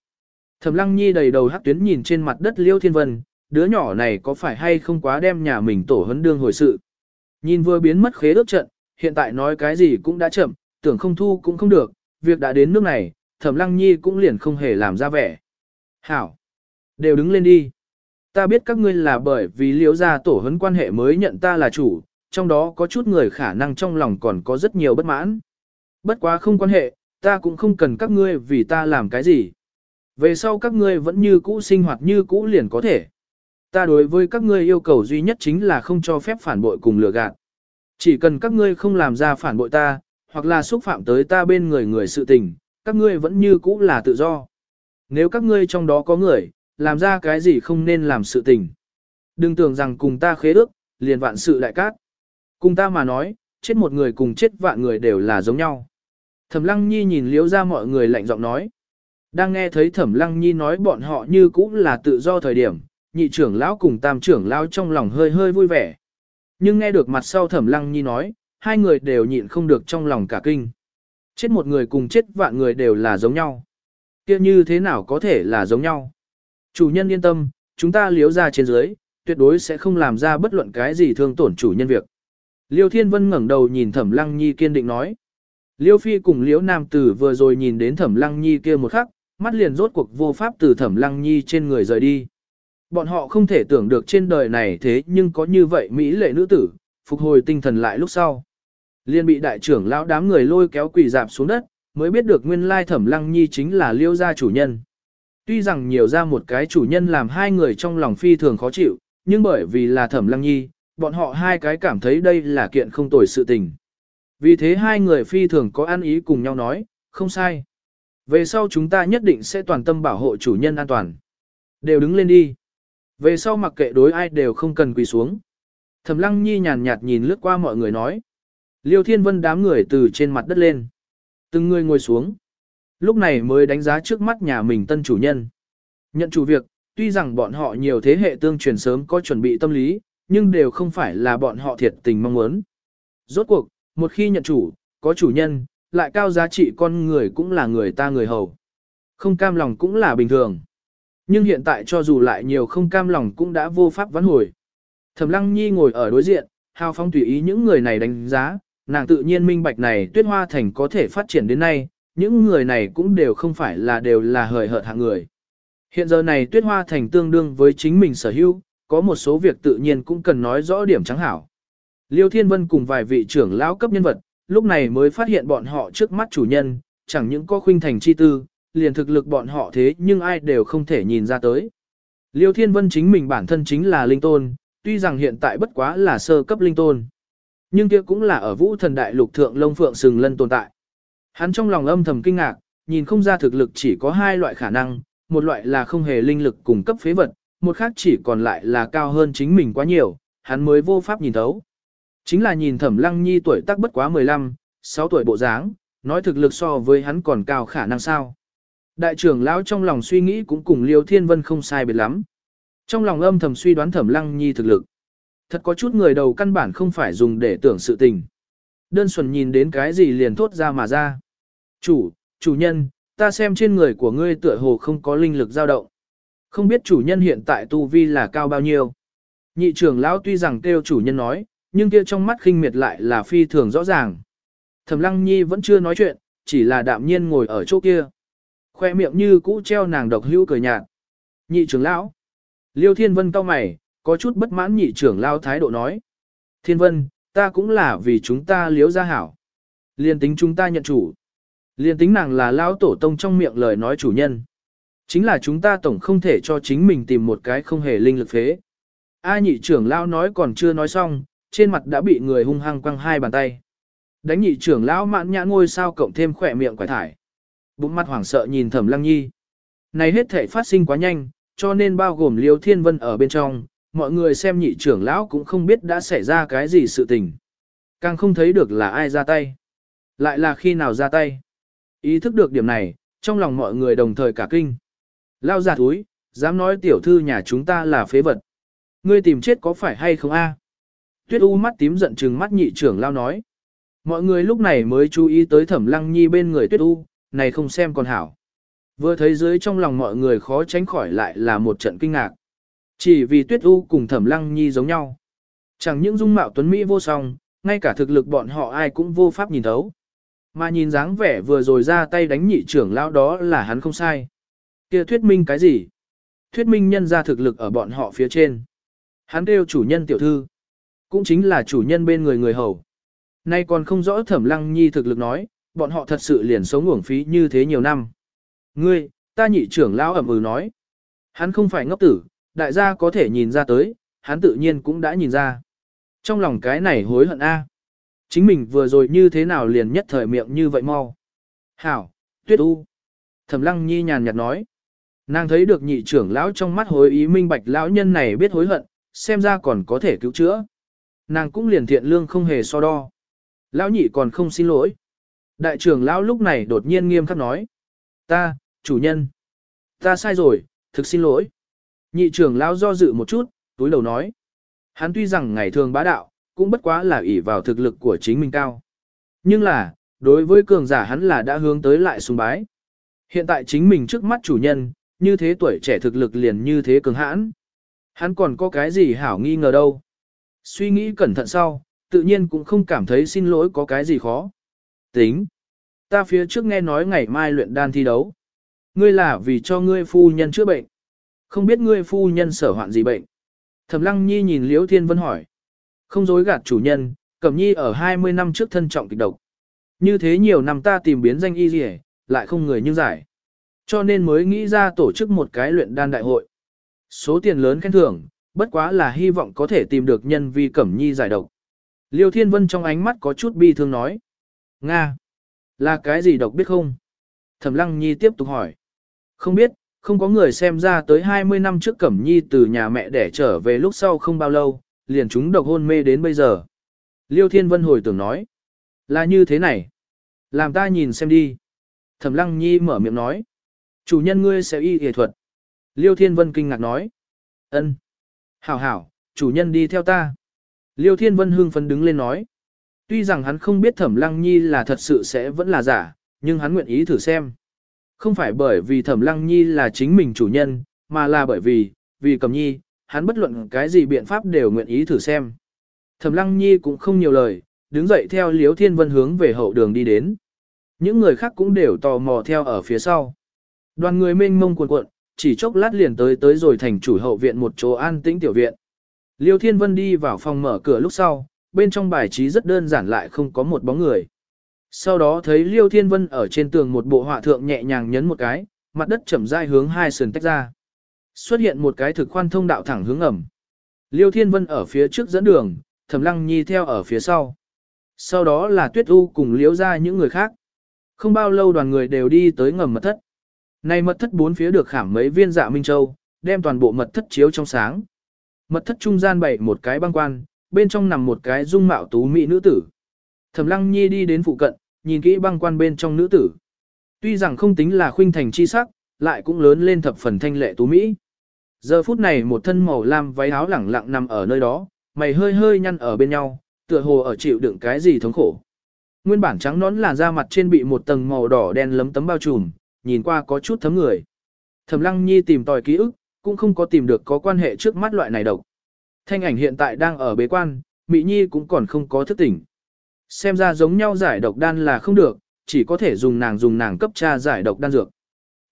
Thẩm lăng nhi đầy đầu hắc tuyến nhìn trên mặt đất liêu thiên vân, đứa nhỏ này có phải hay không quá đem nhà mình tổ hấn đương hồi sự. Nhìn vừa biến mất khế ước trận, hiện tại nói cái gì cũng đã chậm, tưởng không thu cũng không được, việc đã đến nước này, thẩm lăng nhi cũng liền không hề làm ra vẻ. Hảo! Đều đứng lên đi. Ta biết các ngươi là bởi vì liếu ra tổ hấn quan hệ mới nhận ta là chủ, trong đó có chút người khả năng trong lòng còn có rất nhiều bất mãn. Bất quá không quan hệ, ta cũng không cần các ngươi vì ta làm cái gì. Về sau các ngươi vẫn như cũ sinh hoạt như cũ liền có thể. Ta đối với các ngươi yêu cầu duy nhất chính là không cho phép phản bội cùng lừa gạt. Chỉ cần các ngươi không làm ra phản bội ta, hoặc là xúc phạm tới ta bên người người sự tình, các ngươi vẫn như cũ là tự do. Nếu các ngươi trong đó có người, làm ra cái gì không nên làm sự tình. Đừng tưởng rằng cùng ta khế ước, liền vạn sự đại cát. Cùng ta mà nói, chết một người cùng chết vạn người đều là giống nhau. Thẩm Lăng Nhi nhìn liếu ra mọi người lạnh giọng nói. Đang nghe thấy Thẩm Lăng Nhi nói bọn họ như cũng là tự do thời điểm, nhị trưởng lão cùng tam trưởng lão trong lòng hơi hơi vui vẻ. Nhưng nghe được mặt sau Thẩm Lăng Nhi nói, hai người đều nhịn không được trong lòng cả kinh. Chết một người cùng chết vạn người đều là giống nhau. kia như thế nào có thể là giống nhau? Chủ nhân yên tâm, chúng ta liếu ra trên dưới, tuyệt đối sẽ không làm ra bất luận cái gì thương tổn chủ nhân việc. Liêu Thiên Vân ngẩng đầu nhìn Thẩm Lăng Nhi kiên định nói. Liêu Phi cùng Liễu Nam Tử vừa rồi nhìn đến Thẩm Lăng Nhi kia một khắc, mắt liền rốt cuộc vô pháp từ Thẩm Lăng Nhi trên người rời đi. Bọn họ không thể tưởng được trên đời này thế nhưng có như vậy mỹ lệ nữ tử, phục hồi tinh thần lại lúc sau. Liên bị đại trưởng lão đám người lôi kéo quỳ dạp xuống đất, mới biết được nguyên lai Thẩm Lăng Nhi chính là Liêu gia chủ nhân. Tuy rằng nhiều ra một cái chủ nhân làm hai người trong lòng phi thường khó chịu, nhưng bởi vì là Thẩm Lăng Nhi, bọn họ hai cái cảm thấy đây là kiện không tồi sự tình. Vì thế hai người phi thường có ăn ý cùng nhau nói, không sai. Về sau chúng ta nhất định sẽ toàn tâm bảo hộ chủ nhân an toàn. Đều đứng lên đi. Về sau mặc kệ đối ai đều không cần quỳ xuống. Thẩm Lăng Nhi nhàn nhạt nhìn lướt qua mọi người nói. Liêu Thiên Vân đám người từ trên mặt đất lên. Từng người ngồi xuống. Lúc này mới đánh giá trước mắt nhà mình tân chủ nhân. Nhận chủ việc, tuy rằng bọn họ nhiều thế hệ tương truyền sớm có chuẩn bị tâm lý, nhưng đều không phải là bọn họ thiệt tình mong muốn. Rốt cuộc, một khi nhận chủ, có chủ nhân, lại cao giá trị con người cũng là người ta người hầu. Không cam lòng cũng là bình thường. Nhưng hiện tại cho dù lại nhiều không cam lòng cũng đã vô pháp vãn hồi. Thẩm Lăng Nhi ngồi ở đối diện, hào phong tùy ý những người này đánh giá, nàng tự nhiên minh bạch này tuyết hoa thành có thể phát triển đến nay, những người này cũng đều không phải là đều là hời hợt hạng người. Hiện giờ này tuyết hoa thành tương đương với chính mình sở hữu, có một số việc tự nhiên cũng cần nói rõ điểm trắng hảo. Liêu Thiên Vân cùng vài vị trưởng lão cấp nhân vật, lúc này mới phát hiện bọn họ trước mắt chủ nhân, chẳng những có khuynh thành chi tư, liền thực lực bọn họ thế nhưng ai đều không thể nhìn ra tới. Liêu Thiên Vân chính mình bản thân chính là linh tôn, tuy rằng hiện tại bất quá là sơ cấp linh tôn. Nhưng kia cũng là ở vũ thần đại lục thượng lông phượng sừng lân tồn tại. Hắn trong lòng âm thầm kinh ngạc, nhìn không ra thực lực chỉ có hai loại khả năng, một loại là không hề linh lực cùng cấp phế vật, một khác chỉ còn lại là cao hơn chính mình quá nhiều, hắn mới vô pháp nhìn thấu. Chính là nhìn thẩm lăng nhi tuổi tác bất quá 15, 6 tuổi bộ dáng, nói thực lực so với hắn còn cao khả năng sao. Đại trưởng lão trong lòng suy nghĩ cũng cùng Liêu Thiên Vân không sai biệt lắm. Trong lòng âm thầm suy đoán thẩm lăng nhi thực lực. Thật có chút người đầu căn bản không phải dùng để tưởng sự tình. Đơn thuần nhìn đến cái gì liền thốt ra mà ra. Chủ, chủ nhân, ta xem trên người của ngươi tựa hồ không có linh lực dao động. Không biết chủ nhân hiện tại tu vi là cao bao nhiêu. Nhị trưởng lão tuy rằng kêu chủ nhân nói, nhưng kia trong mắt khinh miệt lại là phi thường rõ ràng. Thẩm Lăng Nhi vẫn chưa nói chuyện, chỉ là đạm nhiên ngồi ở chỗ kia. Khoe miệng như cũ treo nàng độc hữu cười nhạt. Nhị trưởng lão. Liêu Thiên Vân cau mày, có chút bất mãn nhị trưởng lão thái độ nói. Thiên Vân, ta cũng là vì chúng ta liếu ra hảo. Liên tính chúng ta nhận chủ. Liên tính nàng là lão tổ tông trong miệng lời nói chủ nhân. Chính là chúng ta tổng không thể cho chính mình tìm một cái không hề linh lực phế. A nhị trưởng lão nói còn chưa nói xong, trên mặt đã bị người hung hăng quăng hai bàn tay. Đánh nhị trưởng lão mạn nhã ngôi sao cộng thêm khỏe miệng quải thải. Bụng mặt hoảng sợ nhìn thẩm lăng nhi. Này hết thể phát sinh quá nhanh, cho nên bao gồm liêu thiên vân ở bên trong, mọi người xem nhị trưởng lão cũng không biết đã xảy ra cái gì sự tình. Càng không thấy được là ai ra tay. Lại là khi nào ra tay. Ý thức được điểm này, trong lòng mọi người đồng thời cả kinh. Lao ra túi, dám nói tiểu thư nhà chúng ta là phế vật. Ngươi tìm chết có phải hay không a? Tuyết U mắt tím giận trừng mắt nhị trưởng lao nói. Mọi người lúc này mới chú ý tới thẩm lăng nhi bên người Tuyết U, này không xem còn hảo. Vừa thấy dưới trong lòng mọi người khó tránh khỏi lại là một trận kinh ngạc. Chỉ vì Tuyết U cùng thẩm lăng nhi giống nhau. Chẳng những dung mạo tuấn Mỹ vô song, ngay cả thực lực bọn họ ai cũng vô pháp nhìn thấu. Mà nhìn dáng vẻ vừa rồi ra tay đánh nhị trưởng lao đó là hắn không sai. kia thuyết minh cái gì? Thuyết minh nhân ra thực lực ở bọn họ phía trên. Hắn kêu chủ nhân tiểu thư. Cũng chính là chủ nhân bên người người hầu. Nay còn không rõ thẩm lăng nhi thực lực nói, bọn họ thật sự liền sống uổng phí như thế nhiều năm. Ngươi, ta nhị trưởng lão ẩm ừ nói. Hắn không phải ngốc tử, đại gia có thể nhìn ra tới, hắn tự nhiên cũng đã nhìn ra. Trong lòng cái này hối hận a. Chính mình vừa rồi như thế nào liền nhất thời miệng như vậy mau. Hảo, tuyết u. Thẩm lăng nhi nhàn nhạt nói. Nàng thấy được nhị trưởng lão trong mắt hối ý minh bạch lão nhân này biết hối hận, xem ra còn có thể cứu chữa nàng cũng liền thiện lương không hề so đo. Lão nhị còn không xin lỗi. Đại trưởng lão lúc này đột nhiên nghiêm khắc nói. Ta, chủ nhân. Ta sai rồi, thực xin lỗi. Nhị trưởng lão do dự một chút, túi đầu nói. Hắn tuy rằng ngày thường bá đạo, cũng bất quá là ỷ vào thực lực của chính mình cao. Nhưng là, đối với cường giả hắn là đã hướng tới lại sùng bái. Hiện tại chính mình trước mắt chủ nhân, như thế tuổi trẻ thực lực liền như thế cường hãn. Hắn còn có cái gì hảo nghi ngờ đâu. Suy nghĩ cẩn thận sau, tự nhiên cũng không cảm thấy xin lỗi có cái gì khó. Tính. Ta phía trước nghe nói ngày mai luyện đan thi đấu. Ngươi là vì cho ngươi phu nhân chữa bệnh. Không biết ngươi phu nhân sở hoạn gì bệnh. Thẩm Lăng Nhi nhìn Liễu Thiên Vân hỏi. Không dối gạt chủ nhân, Cẩm Nhi ở 20 năm trước thân trọng kịch độc. Như thế nhiều năm ta tìm biến danh y gì lại không người như giải. Cho nên mới nghĩ ra tổ chức một cái luyện đan đại hội. Số tiền lớn khen thưởng, bất quá là hy vọng có thể tìm được nhân vi Cẩm Nhi giải độc. Liêu Thiên Vân trong ánh mắt có chút bi thương nói. Nga! Là cái gì độc biết không? Thẩm Lăng Nhi tiếp tục hỏi. Không biết, không có người xem ra tới 20 năm trước Cẩm Nhi từ nhà mẹ đẻ trở về lúc sau không bao lâu, liền chúng độc hôn mê đến bây giờ. Liêu Thiên Vân hồi tưởng nói. Là như thế này. Làm ta nhìn xem đi. Thẩm Lăng Nhi mở miệng nói. Chủ nhân ngươi sẽ y y thuật. Liêu Thiên Vân kinh ngạc nói. ân, Hảo hảo, chủ nhân đi theo ta. Liêu Thiên Vân hưng phấn đứng lên nói. Tuy rằng hắn không biết Thẩm Lăng Nhi là thật sự sẽ vẫn là giả, nhưng hắn nguyện ý thử xem. Không phải bởi vì Thẩm Lăng Nhi là chính mình chủ nhân, mà là bởi vì, vì Cẩm Nhi, hắn bất luận cái gì biện pháp đều nguyện ý thử xem. Thẩm Lăng Nhi cũng không nhiều lời, đứng dậy theo Liêu Thiên Vân hướng về hậu đường đi đến. Những người khác cũng đều tò mò theo ở phía sau. Đoàn người mênh mông cuồn cuộn, chỉ chốc lát liền tới tới rồi thành chủ hậu viện một chỗ an tĩnh tiểu viện. Liêu Thiên Vân đi vào phòng mở cửa lúc sau, bên trong bài trí rất đơn giản lại không có một bóng người. Sau đó thấy Liêu Thiên Vân ở trên tường một bộ họa thượng nhẹ nhàng nhấn một cái, mặt đất chậm rãi hướng hai sườn tách ra. Xuất hiện một cái thực khoan thông đạo thẳng hướng ẩm. Liêu Thiên Vân ở phía trước dẫn đường, Thẩm Lăng Nhi theo ở phía sau. Sau đó là Tuyết U cùng liễu ra những người khác. Không bao lâu đoàn người đều đi tới ngầm mật thất. Này mật thất bốn phía được khảm mấy viên dạ minh châu, đem toàn bộ mật thất chiếu trong sáng. Mật thất trung gian bày một cái băng quan, bên trong nằm một cái dung mạo tú mỹ nữ tử. Thẩm Lăng Nhi đi đến phụ cận, nhìn kỹ băng quan bên trong nữ tử. Tuy rằng không tính là khuynh thành chi sắc, lại cũng lớn lên thập phần thanh lệ tú mỹ. Giờ phút này một thân màu lam váy áo lẳng lặng nằm ở nơi đó, mày hơi hơi nhăn ở bên nhau, tựa hồ ở chịu đựng cái gì thống khổ. Nguyên bản trắng nón làn da mặt trên bị một tầng màu đỏ đen lấm tấm bao trùm, nhìn qua có chút thấm người. Thẩm Lăng Nhi tìm tòi ký ức, cũng không có tìm được có quan hệ trước mắt loại này độc. Thanh ảnh hiện tại đang ở bế quan, Mỹ Nhi cũng còn không có thức tỉnh. Xem ra giống nhau giải độc đan là không được, chỉ có thể dùng nàng dùng nàng cấp tra giải độc đan dược.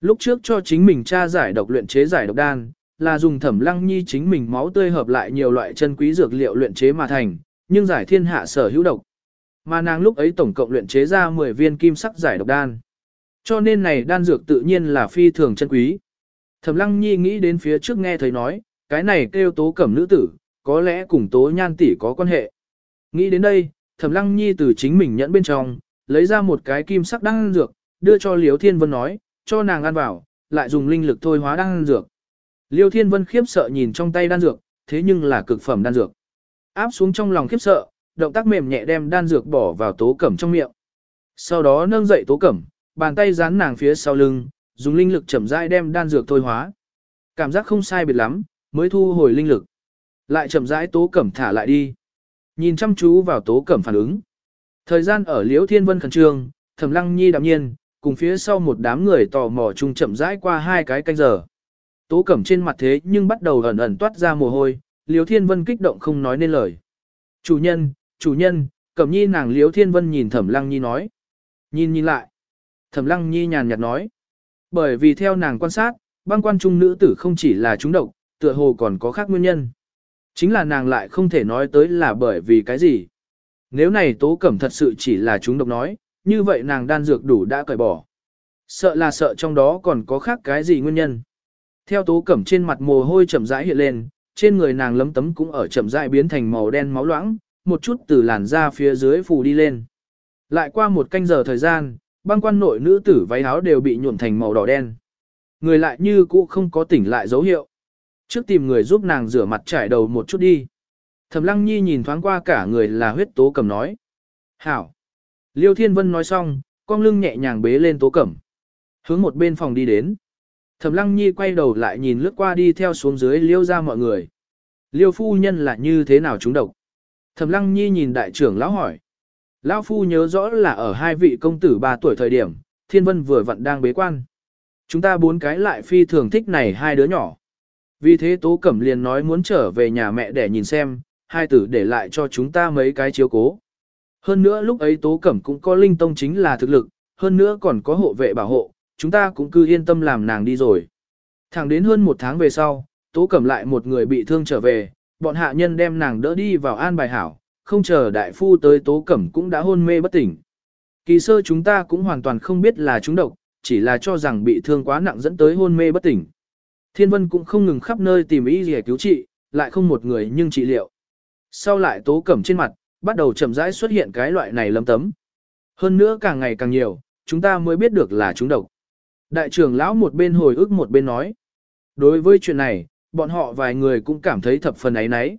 Lúc trước cho chính mình tra giải độc luyện chế giải độc đan, là dùng thẩm lăng nhi chính mình máu tươi hợp lại nhiều loại chân quý dược liệu luyện chế mà thành, nhưng giải thiên hạ sở hữu độc. Mà nàng lúc ấy tổng cộng luyện chế ra 10 viên kim sắc giải độc đan. Cho nên này đan dược tự nhiên là phi thường chân quý. Thẩm lăng nhi nghĩ đến phía trước nghe thấy nói, cái này kêu tố cẩm nữ tử, có lẽ cùng tố nhan tỷ có quan hệ. Nghĩ đến đây, thẩm lăng nhi từ chính mình nhẫn bên trong, lấy ra một cái kim sắc đan dược, đưa cho Liễu Thiên Vân nói, cho nàng ăn vào, lại dùng linh lực thôi hóa đan dược. Liêu Thiên Vân khiếp sợ nhìn trong tay đan dược, thế nhưng là cực phẩm đan dược. Áp xuống trong lòng khiếp sợ, động tác mềm nhẹ đem đan dược bỏ vào tố cẩm trong miệng. Sau đó nâng dậy tố cẩm, bàn tay dán nàng phía sau lưng, dùng linh lực chậm rãi đem đan dược thôi hóa. Cảm giác không sai biệt lắm, mới thu hồi linh lực. Lại chậm rãi tố cẩm thả lại đi. Nhìn chăm chú vào tố cẩm phản ứng. Thời gian ở Liễu Thiên Vân khẩn trương, Thẩm Lăng Nhi đạm nhiên, cùng phía sau một đám người tò mò chung chậm rãi qua hai cái canh giờ. Tố cẩm trên mặt thế nhưng bắt đầu ẩn ẩn toát ra mồ hôi, Liễu Thiên Vân kích động không nói nên lời. Chủ nhân, chủ nhân, cẩm nhi nàng Liễu Thiên Vân nhìn Thẩm Lăng Nhi nói. Nhìn nhìn lại. Thẩm Lăng Nhi nhàn nhạt nói. Bởi vì theo nàng quan sát, băng quan trung nữ tử không chỉ là chúng độc, tựa hồ còn có khác nguyên nhân. Chính là nàng lại không thể nói tới là bởi vì cái gì. Nếu này tố cẩm thật sự chỉ là chúng độc nói, như vậy nàng đan dược đủ đã cởi bỏ. Sợ là sợ trong đó còn có khác cái gì nguyên nhân. Theo tố cẩm trên mặt mồ hôi chậm rãi hiện lên, trên người nàng lấm tấm cũng ở chậm rãi biến thành màu đen máu loãng, một chút từ làn da phía dưới phù đi lên. Lại qua một canh giờ thời gian, băng quan nội nữ tử váy áo đều bị nhuộm thành màu đỏ đen. Người lại như cũ không có tỉnh lại dấu hiệu. Trước tìm người giúp nàng rửa mặt trải đầu một chút đi. Thẩm lăng nhi nhìn thoáng qua cả người là huyết tố cầm nói. Hảo. Liêu Thiên Vân nói xong, con lưng nhẹ nhàng bế lên tố cẩm. Hướng một bên phòng đi đến. Thẩm Lăng Nhi quay đầu lại nhìn lướt qua đi theo xuống dưới liêu ra mọi người. Liêu phu nhân là như thế nào chúng độc? Thẩm Lăng Nhi nhìn đại trưởng lão hỏi. Lão phu nhớ rõ là ở hai vị công tử ba tuổi thời điểm, Thiên Vân vừa vặn đang bế quan. Chúng ta bốn cái lại phi thường thích này hai đứa nhỏ. Vì thế Tố Cẩm liền nói muốn trở về nhà mẹ để nhìn xem, hai tử để lại cho chúng ta mấy cái chiếu cố. Hơn nữa lúc ấy Tố Cẩm cũng có linh tông chính là thực lực, hơn nữa còn có hộ vệ bảo hộ, chúng ta cũng cứ yên tâm làm nàng đi rồi. Thẳng đến hơn một tháng về sau, Tố Cẩm lại một người bị thương trở về, bọn hạ nhân đem nàng đỡ đi vào an bài hảo, không chờ đại phu tới Tố Cẩm cũng đã hôn mê bất tỉnh. Kỳ sơ chúng ta cũng hoàn toàn không biết là chúng độc, chỉ là cho rằng bị thương quá nặng dẫn tới hôn mê bất tỉnh. Thiên Vân cũng không ngừng khắp nơi tìm ý gì cứu trị, lại không một người nhưng trị liệu. Sau lại Tố Cẩm trên mặt, bắt đầu chậm rãi xuất hiện cái loại này lấm tấm. Hơn nữa càng ngày càng nhiều, chúng ta mới biết được là chúng độc. Đại trưởng lão một bên hồi ức một bên nói. Đối với chuyện này, bọn họ vài người cũng cảm thấy thập phần ấy nấy.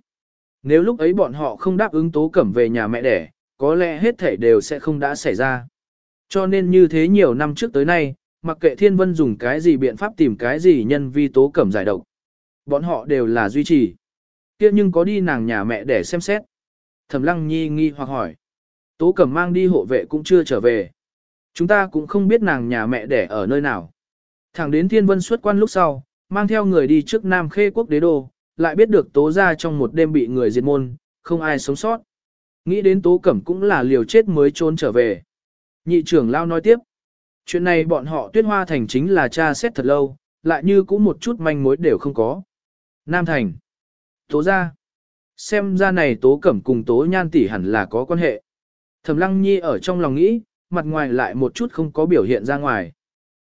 Nếu lúc ấy bọn họ không đáp ứng tố cẩm về nhà mẹ đẻ, có lẽ hết thể đều sẽ không đã xảy ra. Cho nên như thế nhiều năm trước tới nay, mặc kệ thiên vân dùng cái gì biện pháp tìm cái gì nhân vi tố cẩm giải độc. Bọn họ đều là duy trì. kia nhưng có đi nàng nhà mẹ để xem xét. Thẩm lăng nhi nghi hoặc hỏi. Tố cẩm mang đi hộ vệ cũng chưa trở về. Chúng ta cũng không biết nàng nhà mẹ để ở nơi nào. Thẳng đến thiên vân xuất quan lúc sau, mang theo người đi trước Nam Khê quốc đế đô, lại biết được tố ra trong một đêm bị người diệt môn, không ai sống sót. Nghĩ đến tố cẩm cũng là liều chết mới trốn trở về. Nhị trưởng lao nói tiếp. Chuyện này bọn họ tuyết hoa thành chính là cha xét thật lâu, lại như cũng một chút manh mối đều không có. Nam thành. Tố ra. Xem ra này tố cẩm cùng tố nhan tỷ hẳn là có quan hệ. Thẩm lăng nhi ở trong lòng nghĩ, mặt ngoài lại một chút không có biểu hiện ra ngoài.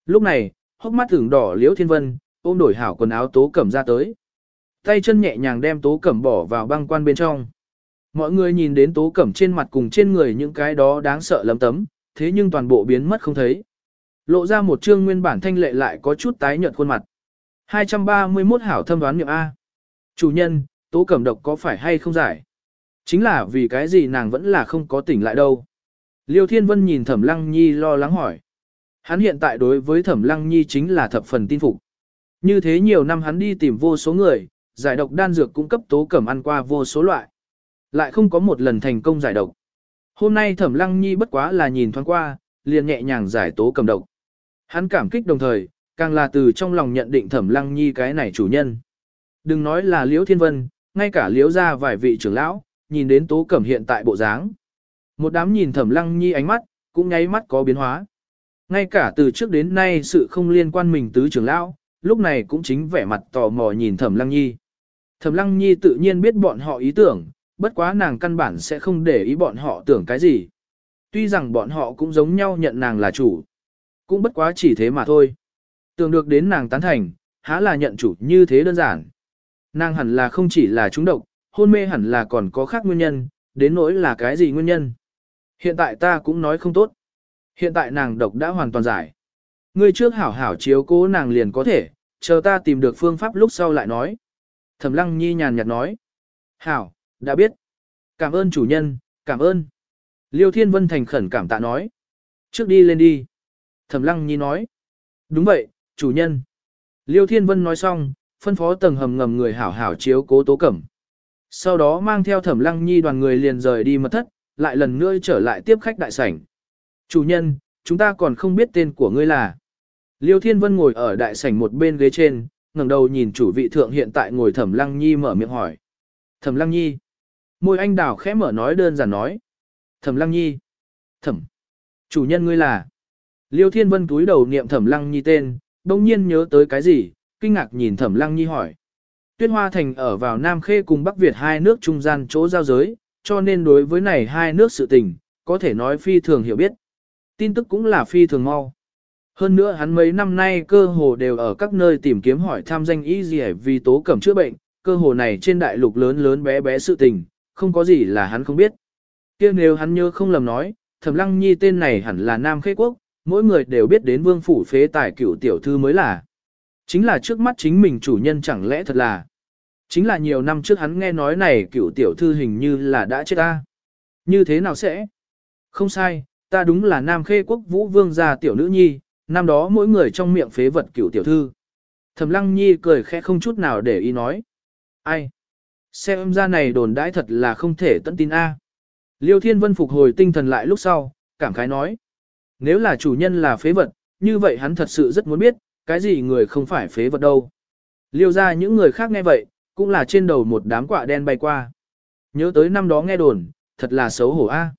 Lúc này, hốc mắt thường đỏ liễu thiên vân, ôm đổi hảo quần áo tố cẩm ra tới. Tay chân nhẹ nhàng đem tố cẩm bỏ vào băng quan bên trong. Mọi người nhìn đến tố cẩm trên mặt cùng trên người những cái đó đáng sợ lấm tấm, thế nhưng toàn bộ biến mất không thấy. Lộ ra một chương nguyên bản thanh lệ lại có chút tái nhợt khuôn mặt. 231 hảo thâm đoán niệm A. Chủ nhân, tố cẩm độc có phải hay không giải? Chính là vì cái gì nàng vẫn là không có tỉnh lại đâu. Liêu Thiên Vân nhìn Thẩm Lăng Nhi lo lắng hỏi. Hắn hiện tại đối với Thẩm Lăng Nhi chính là thập phần tin phục. Như thế nhiều năm hắn đi tìm vô số người, giải độc đan dược cung cấp tố cẩm ăn qua vô số loại. Lại không có một lần thành công giải độc. Hôm nay Thẩm Lăng Nhi bất quá là nhìn thoáng qua, liền nhẹ nhàng giải tố cầm độc. Hắn cảm kích đồng thời, càng là từ trong lòng nhận định Thẩm Lăng Nhi cái này chủ nhân. Đừng nói là Liễu Thiên Vân, ngay cả Liễu gia vài vị trưởng lão, nhìn đến tố cẩm hiện tại bộ dáng. Một đám nhìn Thẩm Lăng Nhi ánh mắt, cũng nháy mắt có biến hóa. Ngay cả từ trước đến nay sự không liên quan mình tứ trưởng lão, lúc này cũng chính vẻ mặt tò mò nhìn Thẩm Lăng Nhi. Thẩm Lăng Nhi tự nhiên biết bọn họ ý tưởng, bất quá nàng căn bản sẽ không để ý bọn họ tưởng cái gì. Tuy rằng bọn họ cũng giống nhau nhận nàng là chủ, cũng bất quá chỉ thế mà thôi. Tưởng được đến nàng tán thành, há là nhận chủ như thế đơn giản. Nàng hẳn là không chỉ là trúng độc, hôn mê hẳn là còn có khác nguyên nhân, đến nỗi là cái gì nguyên nhân. Hiện tại ta cũng nói không tốt. Hiện tại nàng độc đã hoàn toàn giải. Ngươi trước hảo hảo chiếu cố nàng liền có thể, chờ ta tìm được phương pháp lúc sau lại nói. Thẩm lăng nhi nhàn nhạt nói. Hảo, đã biết. Cảm ơn chủ nhân, cảm ơn. Liêu Thiên Vân thành khẩn cảm tạ nói. Trước đi lên đi. Thẩm lăng nhi nói. Đúng vậy, chủ nhân. Liêu Thiên Vân nói xong, phân phó tầng hầm ngầm người hảo hảo chiếu cố tố cẩm. Sau đó mang theo thẩm lăng nhi đoàn người liền rời đi mật thất, lại lần nữa trở lại tiếp khách đại sảnh. Chủ nhân, chúng ta còn không biết tên của ngươi là. Liêu Thiên Vân ngồi ở đại sảnh một bên ghế trên, ngẩng đầu nhìn chủ vị thượng hiện tại ngồi Thẩm Lăng Nhi mở miệng hỏi. Thẩm Lăng Nhi. Môi anh đào khẽ mở nói đơn giản nói. Thẩm Lăng Nhi. Thẩm. Chủ nhân ngươi là. Liêu Thiên Vân túi đầu niệm Thẩm Lăng Nhi tên, đông nhiên nhớ tới cái gì, kinh ngạc nhìn Thẩm Lăng Nhi hỏi. Tuyết Hoa Thành ở vào Nam Khê cùng Bắc Việt hai nước trung gian chỗ giao giới, cho nên đối với này hai nước sự tình, có thể nói phi thường hiểu biết. Tin tức cũng là phi thường mau. Hơn nữa hắn mấy năm nay cơ hồ đều ở các nơi tìm kiếm hỏi tham danh y gì vì tố cẩm chữa bệnh, cơ hồ này trên đại lục lớn lớn bé bé sự tình, không có gì là hắn không biết. kia nếu hắn nhớ không lầm nói, thẩm lăng nhi tên này hẳn là Nam Khê Quốc, mỗi người đều biết đến vương phủ phế tài cựu tiểu thư mới là. Chính là trước mắt chính mình chủ nhân chẳng lẽ thật là. Chính là nhiều năm trước hắn nghe nói này cựu tiểu thư hình như là đã chết ta. Như thế nào sẽ? Không sai, ta đúng là Nam Khê quốc vũ vương gia tiểu nữ nhi, năm đó mỗi người trong miệng phế vật cửu tiểu thư. Thẩm Lăng Nhi cười khẽ không chút nào để ý nói. Ai? Xem ra này đồn đãi thật là không thể tận tin A. Liêu Thiên Vân phục hồi tinh thần lại lúc sau, cảm khái nói. Nếu là chủ nhân là phế vật, như vậy hắn thật sự rất muốn biết, cái gì người không phải phế vật đâu. Liêu ra những người khác nghe vậy, cũng là trên đầu một đám quạ đen bay qua. Nhớ tới năm đó nghe đồn, thật là xấu hổ a.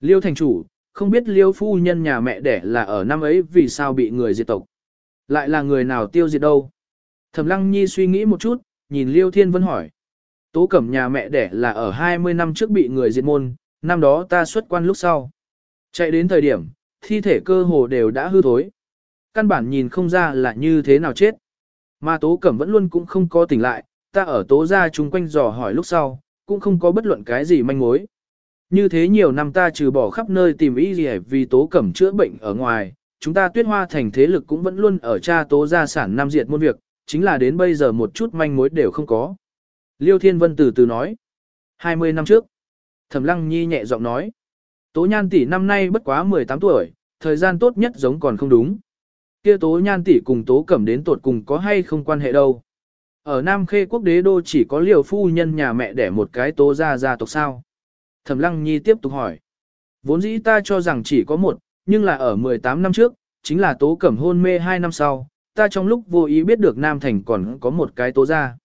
Liêu thành chủ, không biết liêu phu nhân nhà mẹ đẻ là ở năm ấy vì sao bị người diệt tộc. Lại là người nào tiêu diệt đâu. Thẩm lăng nhi suy nghĩ một chút, nhìn liêu thiên vân hỏi. Tố cẩm nhà mẹ đẻ là ở 20 năm trước bị người diệt môn, năm đó ta xuất quan lúc sau. Chạy đến thời điểm, thi thể cơ hồ đều đã hư thối. Căn bản nhìn không ra là như thế nào chết. Mà tố cẩm vẫn luôn cũng không có tỉnh lại, ta ở tố ra chung quanh dò hỏi lúc sau, cũng không có bất luận cái gì manh mối. Như thế nhiều năm ta trừ bỏ khắp nơi tìm ý gì vì tố cẩm chữa bệnh ở ngoài, chúng ta tuyết hoa thành thế lực cũng vẫn luôn ở cha tố gia sản năm diệt môn việc, chính là đến bây giờ một chút manh mối đều không có. Liêu Thiên Vân từ từ nói. 20 năm trước. Thẩm Lăng Nhi nhẹ giọng nói. Tố Nhan tỷ năm nay bất quá 18 tuổi, thời gian tốt nhất giống còn không đúng. Kia Tố Nhan tỷ cùng Tố Cẩm đến tột cùng có hay không quan hệ đâu. Ở Nam Khê quốc đế đô chỉ có liều phu nhân nhà mẹ đẻ một cái Tố gia gia tộc sao. Thẩm Lăng Nhi tiếp tục hỏi. Vốn dĩ ta cho rằng chỉ có một, nhưng là ở 18 năm trước, chính là Tố Cẩm hôn mê 2 năm sau, ta trong lúc vô ý biết được Nam Thành còn có một cái Tố gia.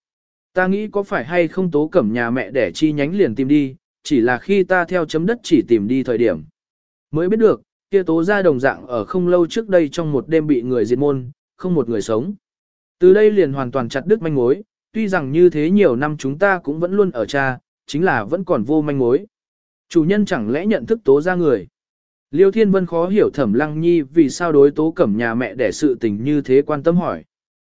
Ta nghĩ có phải hay không Tố Cẩm nhà mẹ đẻ chi nhánh liền tìm đi, chỉ là khi ta theo chấm đất chỉ tìm đi thời điểm. Mới biết được, kia tố ra đồng dạng ở không lâu trước đây trong một đêm bị người diệt môn, không một người sống. Từ đây liền hoàn toàn chặt đứt manh mối, tuy rằng như thế nhiều năm chúng ta cũng vẫn luôn ở cha, chính là vẫn còn vô manh mối. Chủ nhân chẳng lẽ nhận thức tố ra người. Liêu Thiên Vân khó hiểu Thẩm Lăng Nhi vì sao đối tố cẩm nhà mẹ để sự tình như thế quan tâm hỏi.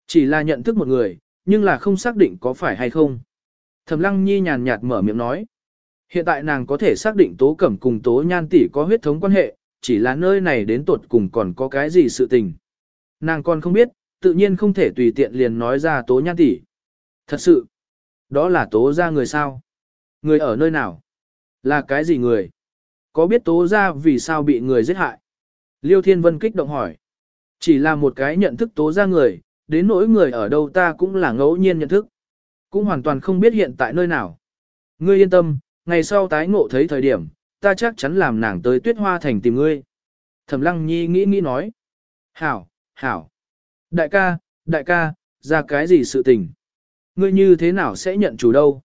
Chỉ là nhận thức một người, nhưng là không xác định có phải hay không. Thẩm Lăng Nhi nhàn nhạt mở miệng nói. Hiện tại nàng có thể xác định tố cẩm cùng tố nhan tỷ có huyết thống quan hệ, chỉ là nơi này đến tuột cùng còn có cái gì sự tình. Nàng còn không biết, tự nhiên không thể tùy tiện liền nói ra tố nhan tỷ. Thật sự, đó là tố ra người sao? Người ở nơi nào? Là cái gì người? Có biết tố ra vì sao bị người giết hại? Liêu Thiên Vân kích động hỏi. Chỉ là một cái nhận thức tố ra người, đến nỗi người ở đâu ta cũng là ngẫu nhiên nhận thức. Cũng hoàn toàn không biết hiện tại nơi nào. Ngươi yên tâm, ngày sau tái ngộ thấy thời điểm, ta chắc chắn làm nàng tới tuyết hoa thành tìm ngươi. Thẩm lăng nhi nghĩ nghĩ nói. Hảo, hảo. Đại ca, đại ca, ra cái gì sự tình? Ngươi như thế nào sẽ nhận chủ đâu?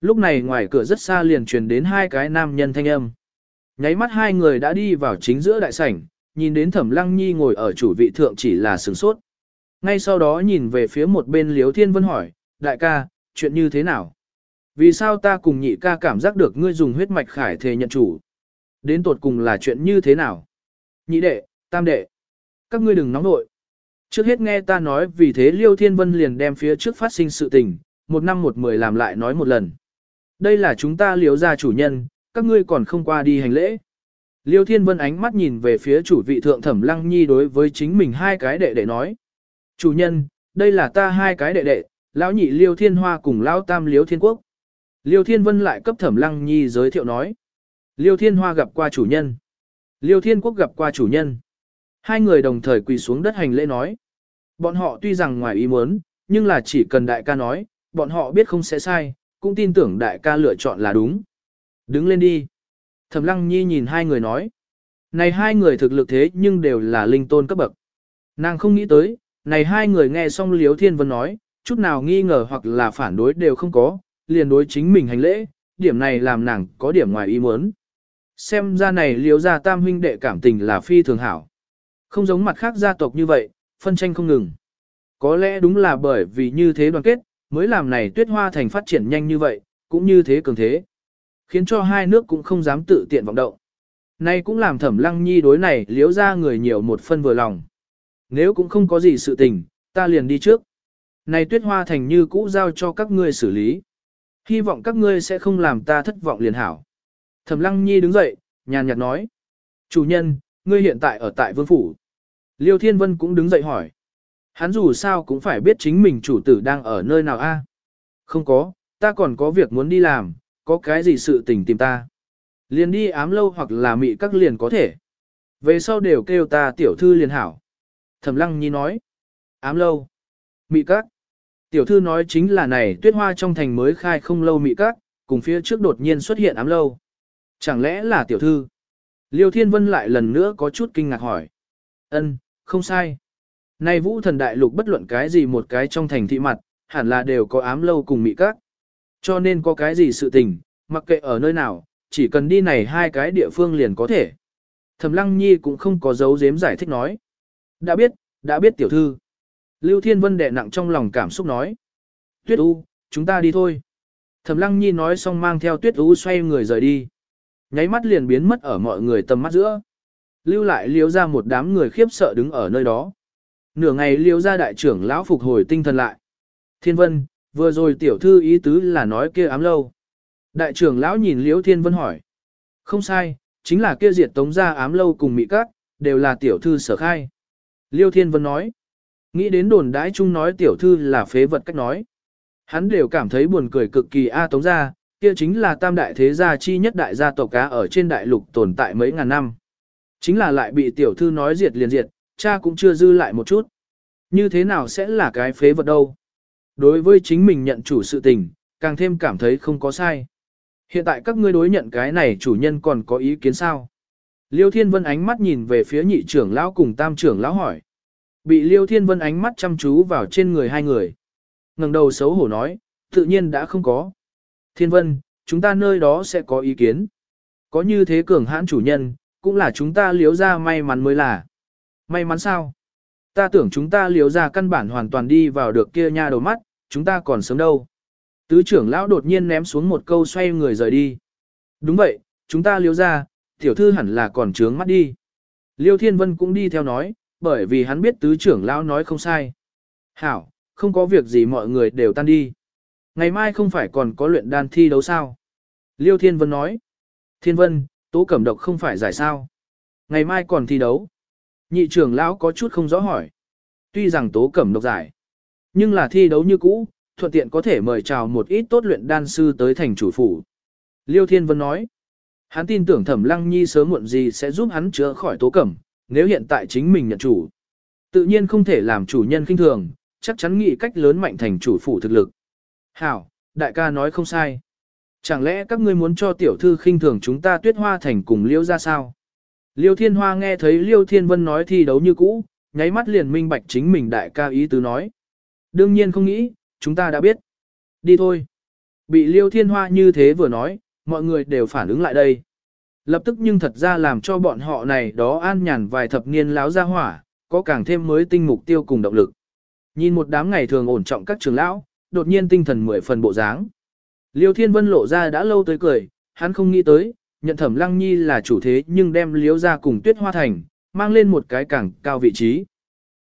Lúc này ngoài cửa rất xa liền truyền đến hai cái nam nhân thanh âm. Nháy mắt hai người đã đi vào chính giữa đại sảnh, nhìn đến thẩm lăng nhi ngồi ở chủ vị thượng chỉ là sửng sốt. Ngay sau đó nhìn về phía một bên liếu thiên vân hỏi, đại ca, chuyện như thế nào? Vì sao ta cùng nhị ca cảm giác được ngươi dùng huyết mạch khải thể nhận chủ? Đến tột cùng là chuyện như thế nào? Nhị đệ, tam đệ, các ngươi đừng nóng nội. Trước hết nghe ta nói vì thế Liêu Thiên Vân liền đem phía trước phát sinh sự tình, một năm một mười làm lại nói một lần. Đây là chúng ta liếu ra chủ nhân, các ngươi còn không qua đi hành lễ. Liêu Thiên Vân ánh mắt nhìn về phía chủ vị thượng thẩm lăng nhi đối với chính mình hai cái đệ đệ nói. Chủ nhân, đây là ta hai cái đệ đệ, lão nhị Liêu Thiên Hoa cùng lão tam Liêu Thiên Quốc. Liêu Thiên Vân lại cấp Thẩm Lăng Nhi giới thiệu nói. Liêu Thiên Hoa gặp qua chủ nhân. Liêu Thiên Quốc gặp qua chủ nhân. Hai người đồng thời quỳ xuống đất hành lễ nói. Bọn họ tuy rằng ngoài ý muốn, nhưng là chỉ cần đại ca nói, bọn họ biết không sẽ sai, cũng tin tưởng đại ca lựa chọn là đúng. Đứng lên đi. Thẩm Lăng Nhi nhìn hai người nói. Này hai người thực lực thế nhưng đều là linh tôn cấp bậc. Nàng không nghĩ tới, này hai người nghe xong Liêu Thiên Vân nói, chút nào nghi ngờ hoặc là phản đối đều không có, liền đối chính mình hành lễ, điểm này làm nàng có điểm ngoài ý muốn. Xem ra này liếu ra tam huynh đệ cảm tình là phi thường hảo. Không giống mặt khác gia tộc như vậy, phân tranh không ngừng. Có lẽ đúng là bởi vì như thế đoàn kết, mới làm này tuyết hoa thành phát triển nhanh như vậy, cũng như thế cường thế. Khiến cho hai nước cũng không dám tự tiện vọng động. Nay cũng làm thẩm lăng nhi đối này liếu ra người nhiều một phân vừa lòng. Nếu cũng không có gì sự tình, ta liền đi trước. Này tuyết hoa thành như cũ giao cho các ngươi xử lý. Hy vọng các ngươi sẽ không làm ta thất vọng liền hảo. Thẩm Lăng Nhi đứng dậy, nhàn nhạt nói. Chủ nhân, ngươi hiện tại ở tại vương phủ. Liêu Thiên Vân cũng đứng dậy hỏi. Hắn dù sao cũng phải biết chính mình chủ tử đang ở nơi nào a. Không có, ta còn có việc muốn đi làm, có cái gì sự tình tìm ta. Liền đi ám lâu hoặc là mị các liền có thể. Về sau đều kêu ta tiểu thư liền hảo. Thẩm lăng nhi nói. Ám lâu. Mị các. Tiểu thư nói chính là này tuyết hoa trong thành mới khai không lâu mị các, cùng phía trước đột nhiên xuất hiện ám lâu. Chẳng lẽ là tiểu thư? Liêu Thiên Vân lại lần nữa có chút kinh ngạc hỏi. Ân, không sai. Này vũ thần đại lục bất luận cái gì một cái trong thành thị mặt, hẳn là đều có ám lâu cùng mị các. Cho nên có cái gì sự tình, mặc kệ ở nơi nào, chỉ cần đi này hai cái địa phương liền có thể. Thẩm Lăng Nhi cũng không có dấu giếm giải thích nói. Đã biết, đã biết tiểu thư. Lưu Thiên Vân đè nặng trong lòng cảm xúc nói. Tuyết U, chúng ta đi thôi. Thẩm Lăng Nhi nói xong mang theo Tuyết U xoay người rời đi. Nháy mắt liền biến mất ở mọi người tầm mắt giữa. Lưu lại liếu ra một đám người khiếp sợ đứng ở nơi đó. Nửa ngày liếu ra đại trưởng lão phục hồi tinh thần lại. Thiên Vân, vừa rồi tiểu thư ý tứ là nói kia ám lâu. Đại trưởng lão nhìn liếu Thiên Vân hỏi. Không sai, chính là kia diệt tống ra ám lâu cùng mỹ các, đều là tiểu thư sở khai. Liêu Thiên Vân nói. Nghĩ đến đồn đãi chung nói tiểu thư là phế vật cách nói. Hắn đều cảm thấy buồn cười cực kỳ a tống ra, kia chính là tam đại thế gia chi nhất đại gia tộc cá ở trên đại lục tồn tại mấy ngàn năm. Chính là lại bị tiểu thư nói diệt liền diệt, cha cũng chưa dư lại một chút. Như thế nào sẽ là cái phế vật đâu? Đối với chính mình nhận chủ sự tình, càng thêm cảm thấy không có sai. Hiện tại các ngươi đối nhận cái này chủ nhân còn có ý kiến sao? Liêu Thiên Vân ánh mắt nhìn về phía nhị trưởng lão cùng tam trưởng lão hỏi. Bị Liêu Thiên Vân ánh mắt chăm chú vào trên người hai người. ngẩng đầu xấu hổ nói, tự nhiên đã không có. Thiên Vân, chúng ta nơi đó sẽ có ý kiến. Có như thế cường hãn chủ nhân, cũng là chúng ta liếu ra may mắn mới là. May mắn sao? Ta tưởng chúng ta liếu ra căn bản hoàn toàn đi vào được kia nha đầu mắt, chúng ta còn sớm đâu. Tứ trưởng lão đột nhiên ném xuống một câu xoay người rời đi. Đúng vậy, chúng ta liếu ra, tiểu thư hẳn là còn trướng mắt đi. Liêu Thiên Vân cũng đi theo nói, bởi vì hắn biết tứ trưởng lão nói không sai. Hảo, không có việc gì mọi người đều tan đi. Ngày mai không phải còn có luyện đan thi đấu sao? Liêu Thiên Vân nói. Thiên Vân, tố cẩm độc không phải giải sao? Ngày mai còn thi đấu. Nhị trưởng lão có chút không rõ hỏi. Tuy rằng tố cẩm độc giải, nhưng là thi đấu như cũ, thuận tiện có thể mời chào một ít tốt luyện đan sư tới thành chủ phủ. Liêu Thiên Vân nói. Hắn tin tưởng Thẩm Lăng Nhi sớm muộn gì sẽ giúp hắn chữa khỏi tố cẩm, nếu hiện tại chính mình nhận chủ. Tự nhiên không thể làm chủ nhân kinh thường, chắc chắn nghĩ cách lớn mạnh thành chủ phủ thực lực. Hảo, đại ca nói không sai. Chẳng lẽ các ngươi muốn cho tiểu thư khinh thường chúng ta tuyết hoa thành cùng liêu ra sao? Liêu thiên hoa nghe thấy liêu thiên vân nói thi đấu như cũ, nháy mắt liền minh bạch chính mình đại ca ý tứ nói. Đương nhiên không nghĩ, chúng ta đã biết. Đi thôi. Bị liêu thiên hoa như thế vừa nói, mọi người đều phản ứng lại đây. Lập tức nhưng thật ra làm cho bọn họ này đó an nhàn vài thập niên láo ra hỏa, có càng thêm mới tinh mục tiêu cùng động lực. Nhìn một đám ngày thường ổn trọng các trường lão, đột nhiên tinh thần mười phần bộ dáng. Liêu Thiên Vân lộ ra đã lâu tới cười, hắn không nghĩ tới, nhận thẩm lăng nhi là chủ thế nhưng đem liếu ra cùng tuyết hoa thành, mang lên một cái càng cao vị trí.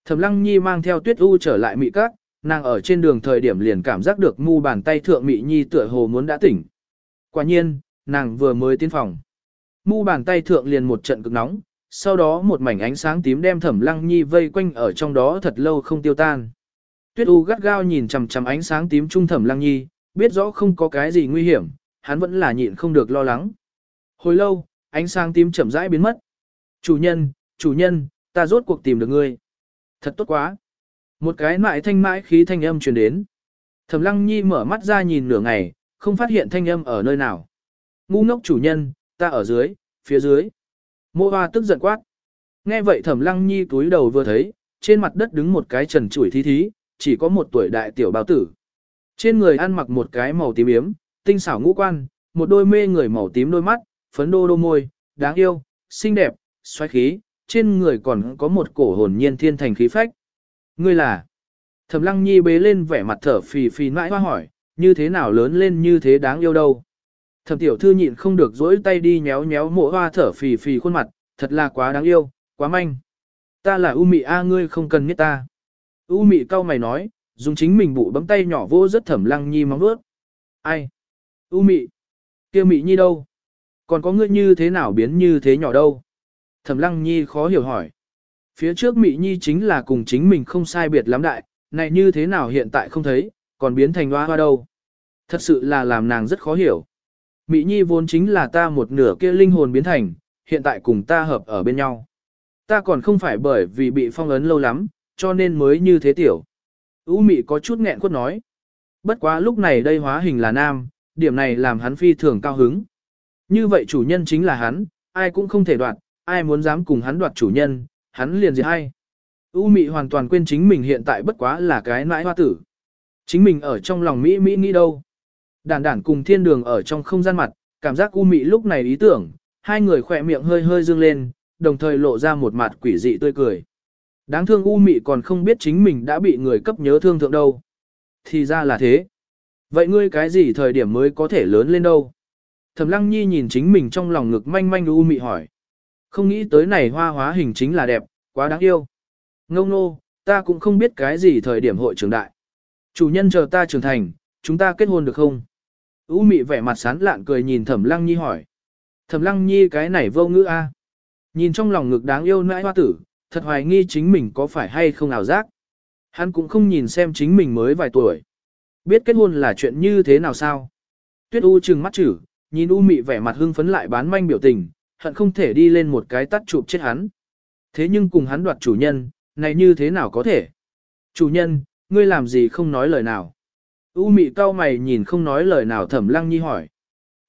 Thẩm lăng nhi mang theo tuyết u trở lại mị các, nàng ở trên đường thời điểm liền cảm giác được mu bàn tay thượng mị nhi tựa hồ muốn đã tỉnh. Quả nhiên, nàng vừa mới tiến phòng. Mu bàn tay thượng liền một trận cực nóng, sau đó một mảnh ánh sáng tím đem thẩm lăng nhi vây quanh ở trong đó thật lâu không tiêu tan. Tuyết U gắt gao nhìn chằm chằm ánh sáng tím trung thẩm lăng nhi, biết rõ không có cái gì nguy hiểm, hắn vẫn là nhịn không được lo lắng. Hồi lâu, ánh sáng tím chậm rãi biến mất. Chủ nhân, chủ nhân, ta rốt cuộc tìm được ngươi. Thật tốt quá. Một cái mại thanh mãi khí thanh âm truyền đến. Thẩm lăng nhi mở mắt ra nhìn nửa ngày, không phát hiện thanh âm ở nơi nào. Ngu ngốc chủ nhân, ta ở dưới, phía dưới. Mộ hoa tức giận quát. Nghe vậy thẩm lăng nhi túi đầu vừa thấy, trên mặt đất đứng một cái trần chủi thí thí, chỉ có một tuổi đại tiểu bao tử. Trên người ăn mặc một cái màu tím yếm, tinh xảo ngũ quan, một đôi mê người màu tím đôi mắt, phấn đô đô môi, đáng yêu, xinh đẹp, xoáy khí, trên người còn có một cổ hồn nhiên thiên thành khí phách. Ngươi là? Thẩm Lăng Nhi bế lên vẻ mặt thở phì phì mãi hoa hỏi, như thế nào lớn lên như thế đáng yêu đâu? Thẩm tiểu thư nhịn không được dỗi tay đi nhéo nhéo mộ hoa thở phì phì khuôn mặt, thật là quá đáng yêu, quá manh. Ta là U Mị A ngươi không cần nghĩ ta. U Mị cau mày nói, dùng chính mình bụ bấm tay nhỏ vô rất thẩm lăng nhi móng nuốt. Ai? U Mị? kia Mị nhi đâu? Còn có ngươi như thế nào biến như thế nhỏ đâu? Thẩm lăng nhi khó hiểu hỏi. Phía trước Mị nhi chính là cùng chính mình không sai biệt lắm đại, này như thế nào hiện tại không thấy, còn biến thành hoa hoa đâu? Thật sự là làm nàng rất khó hiểu. Mỹ Nhi vốn chính là ta một nửa kia linh hồn biến thành, hiện tại cùng ta hợp ở bên nhau. Ta còn không phải bởi vì bị phong ấn lâu lắm, cho nên mới như thế tiểu. U Mị có chút nghẹn quất nói. Bất quá lúc này đây hóa hình là nam, điểm này làm hắn phi thường cao hứng. Như vậy chủ nhân chính là hắn, ai cũng không thể đoạt, ai muốn dám cùng hắn đoạt chủ nhân, hắn liền diệt hay. U Mị hoàn toàn quên chính mình hiện tại bất quá là cái nãi hoa tử. Chính mình ở trong lòng Mỹ Mỹ nghĩ đâu. Đản đản cùng thiên đường ở trong không gian mặt, cảm giác U Mị lúc này ý tưởng, hai người khỏe miệng hơi hơi dương lên, đồng thời lộ ra một mặt quỷ dị tươi cười. Đáng thương U Mị còn không biết chính mình đã bị người cấp nhớ thương thượng đâu. Thì ra là thế. Vậy ngươi cái gì thời điểm mới có thể lớn lên đâu? Thẩm Lăng Nhi nhìn chính mình trong lòng ngực manh manh U Mị hỏi. Không nghĩ tới này hoa hóa hình chính là đẹp, quá đáng yêu. Ngông nô, ta cũng không biết cái gì thời điểm hội trưởng đại. Chủ nhân chờ ta trưởng thành, chúng ta kết hôn được không? U Mị vẻ mặt sán lạn cười nhìn Thẩm Lăng Nhi hỏi. Thẩm Lăng Nhi cái này vô ngữ a. Nhìn trong lòng ngực đáng yêu nãi hoa tử, thật hoài nghi chính mình có phải hay không ảo giác. Hắn cũng không nhìn xem chính mình mới vài tuổi. Biết kết hôn là chuyện như thế nào sao? Tuyết U trừng mắt chử, nhìn U mị vẻ mặt hưng phấn lại bán manh biểu tình, hận không thể đi lên một cái tắt chụp chết hắn. Thế nhưng cùng hắn đoạt chủ nhân, này như thế nào có thể? Chủ nhân, ngươi làm gì không nói lời nào? U mị cao mày nhìn không nói lời nào thẩm lăng nhi hỏi.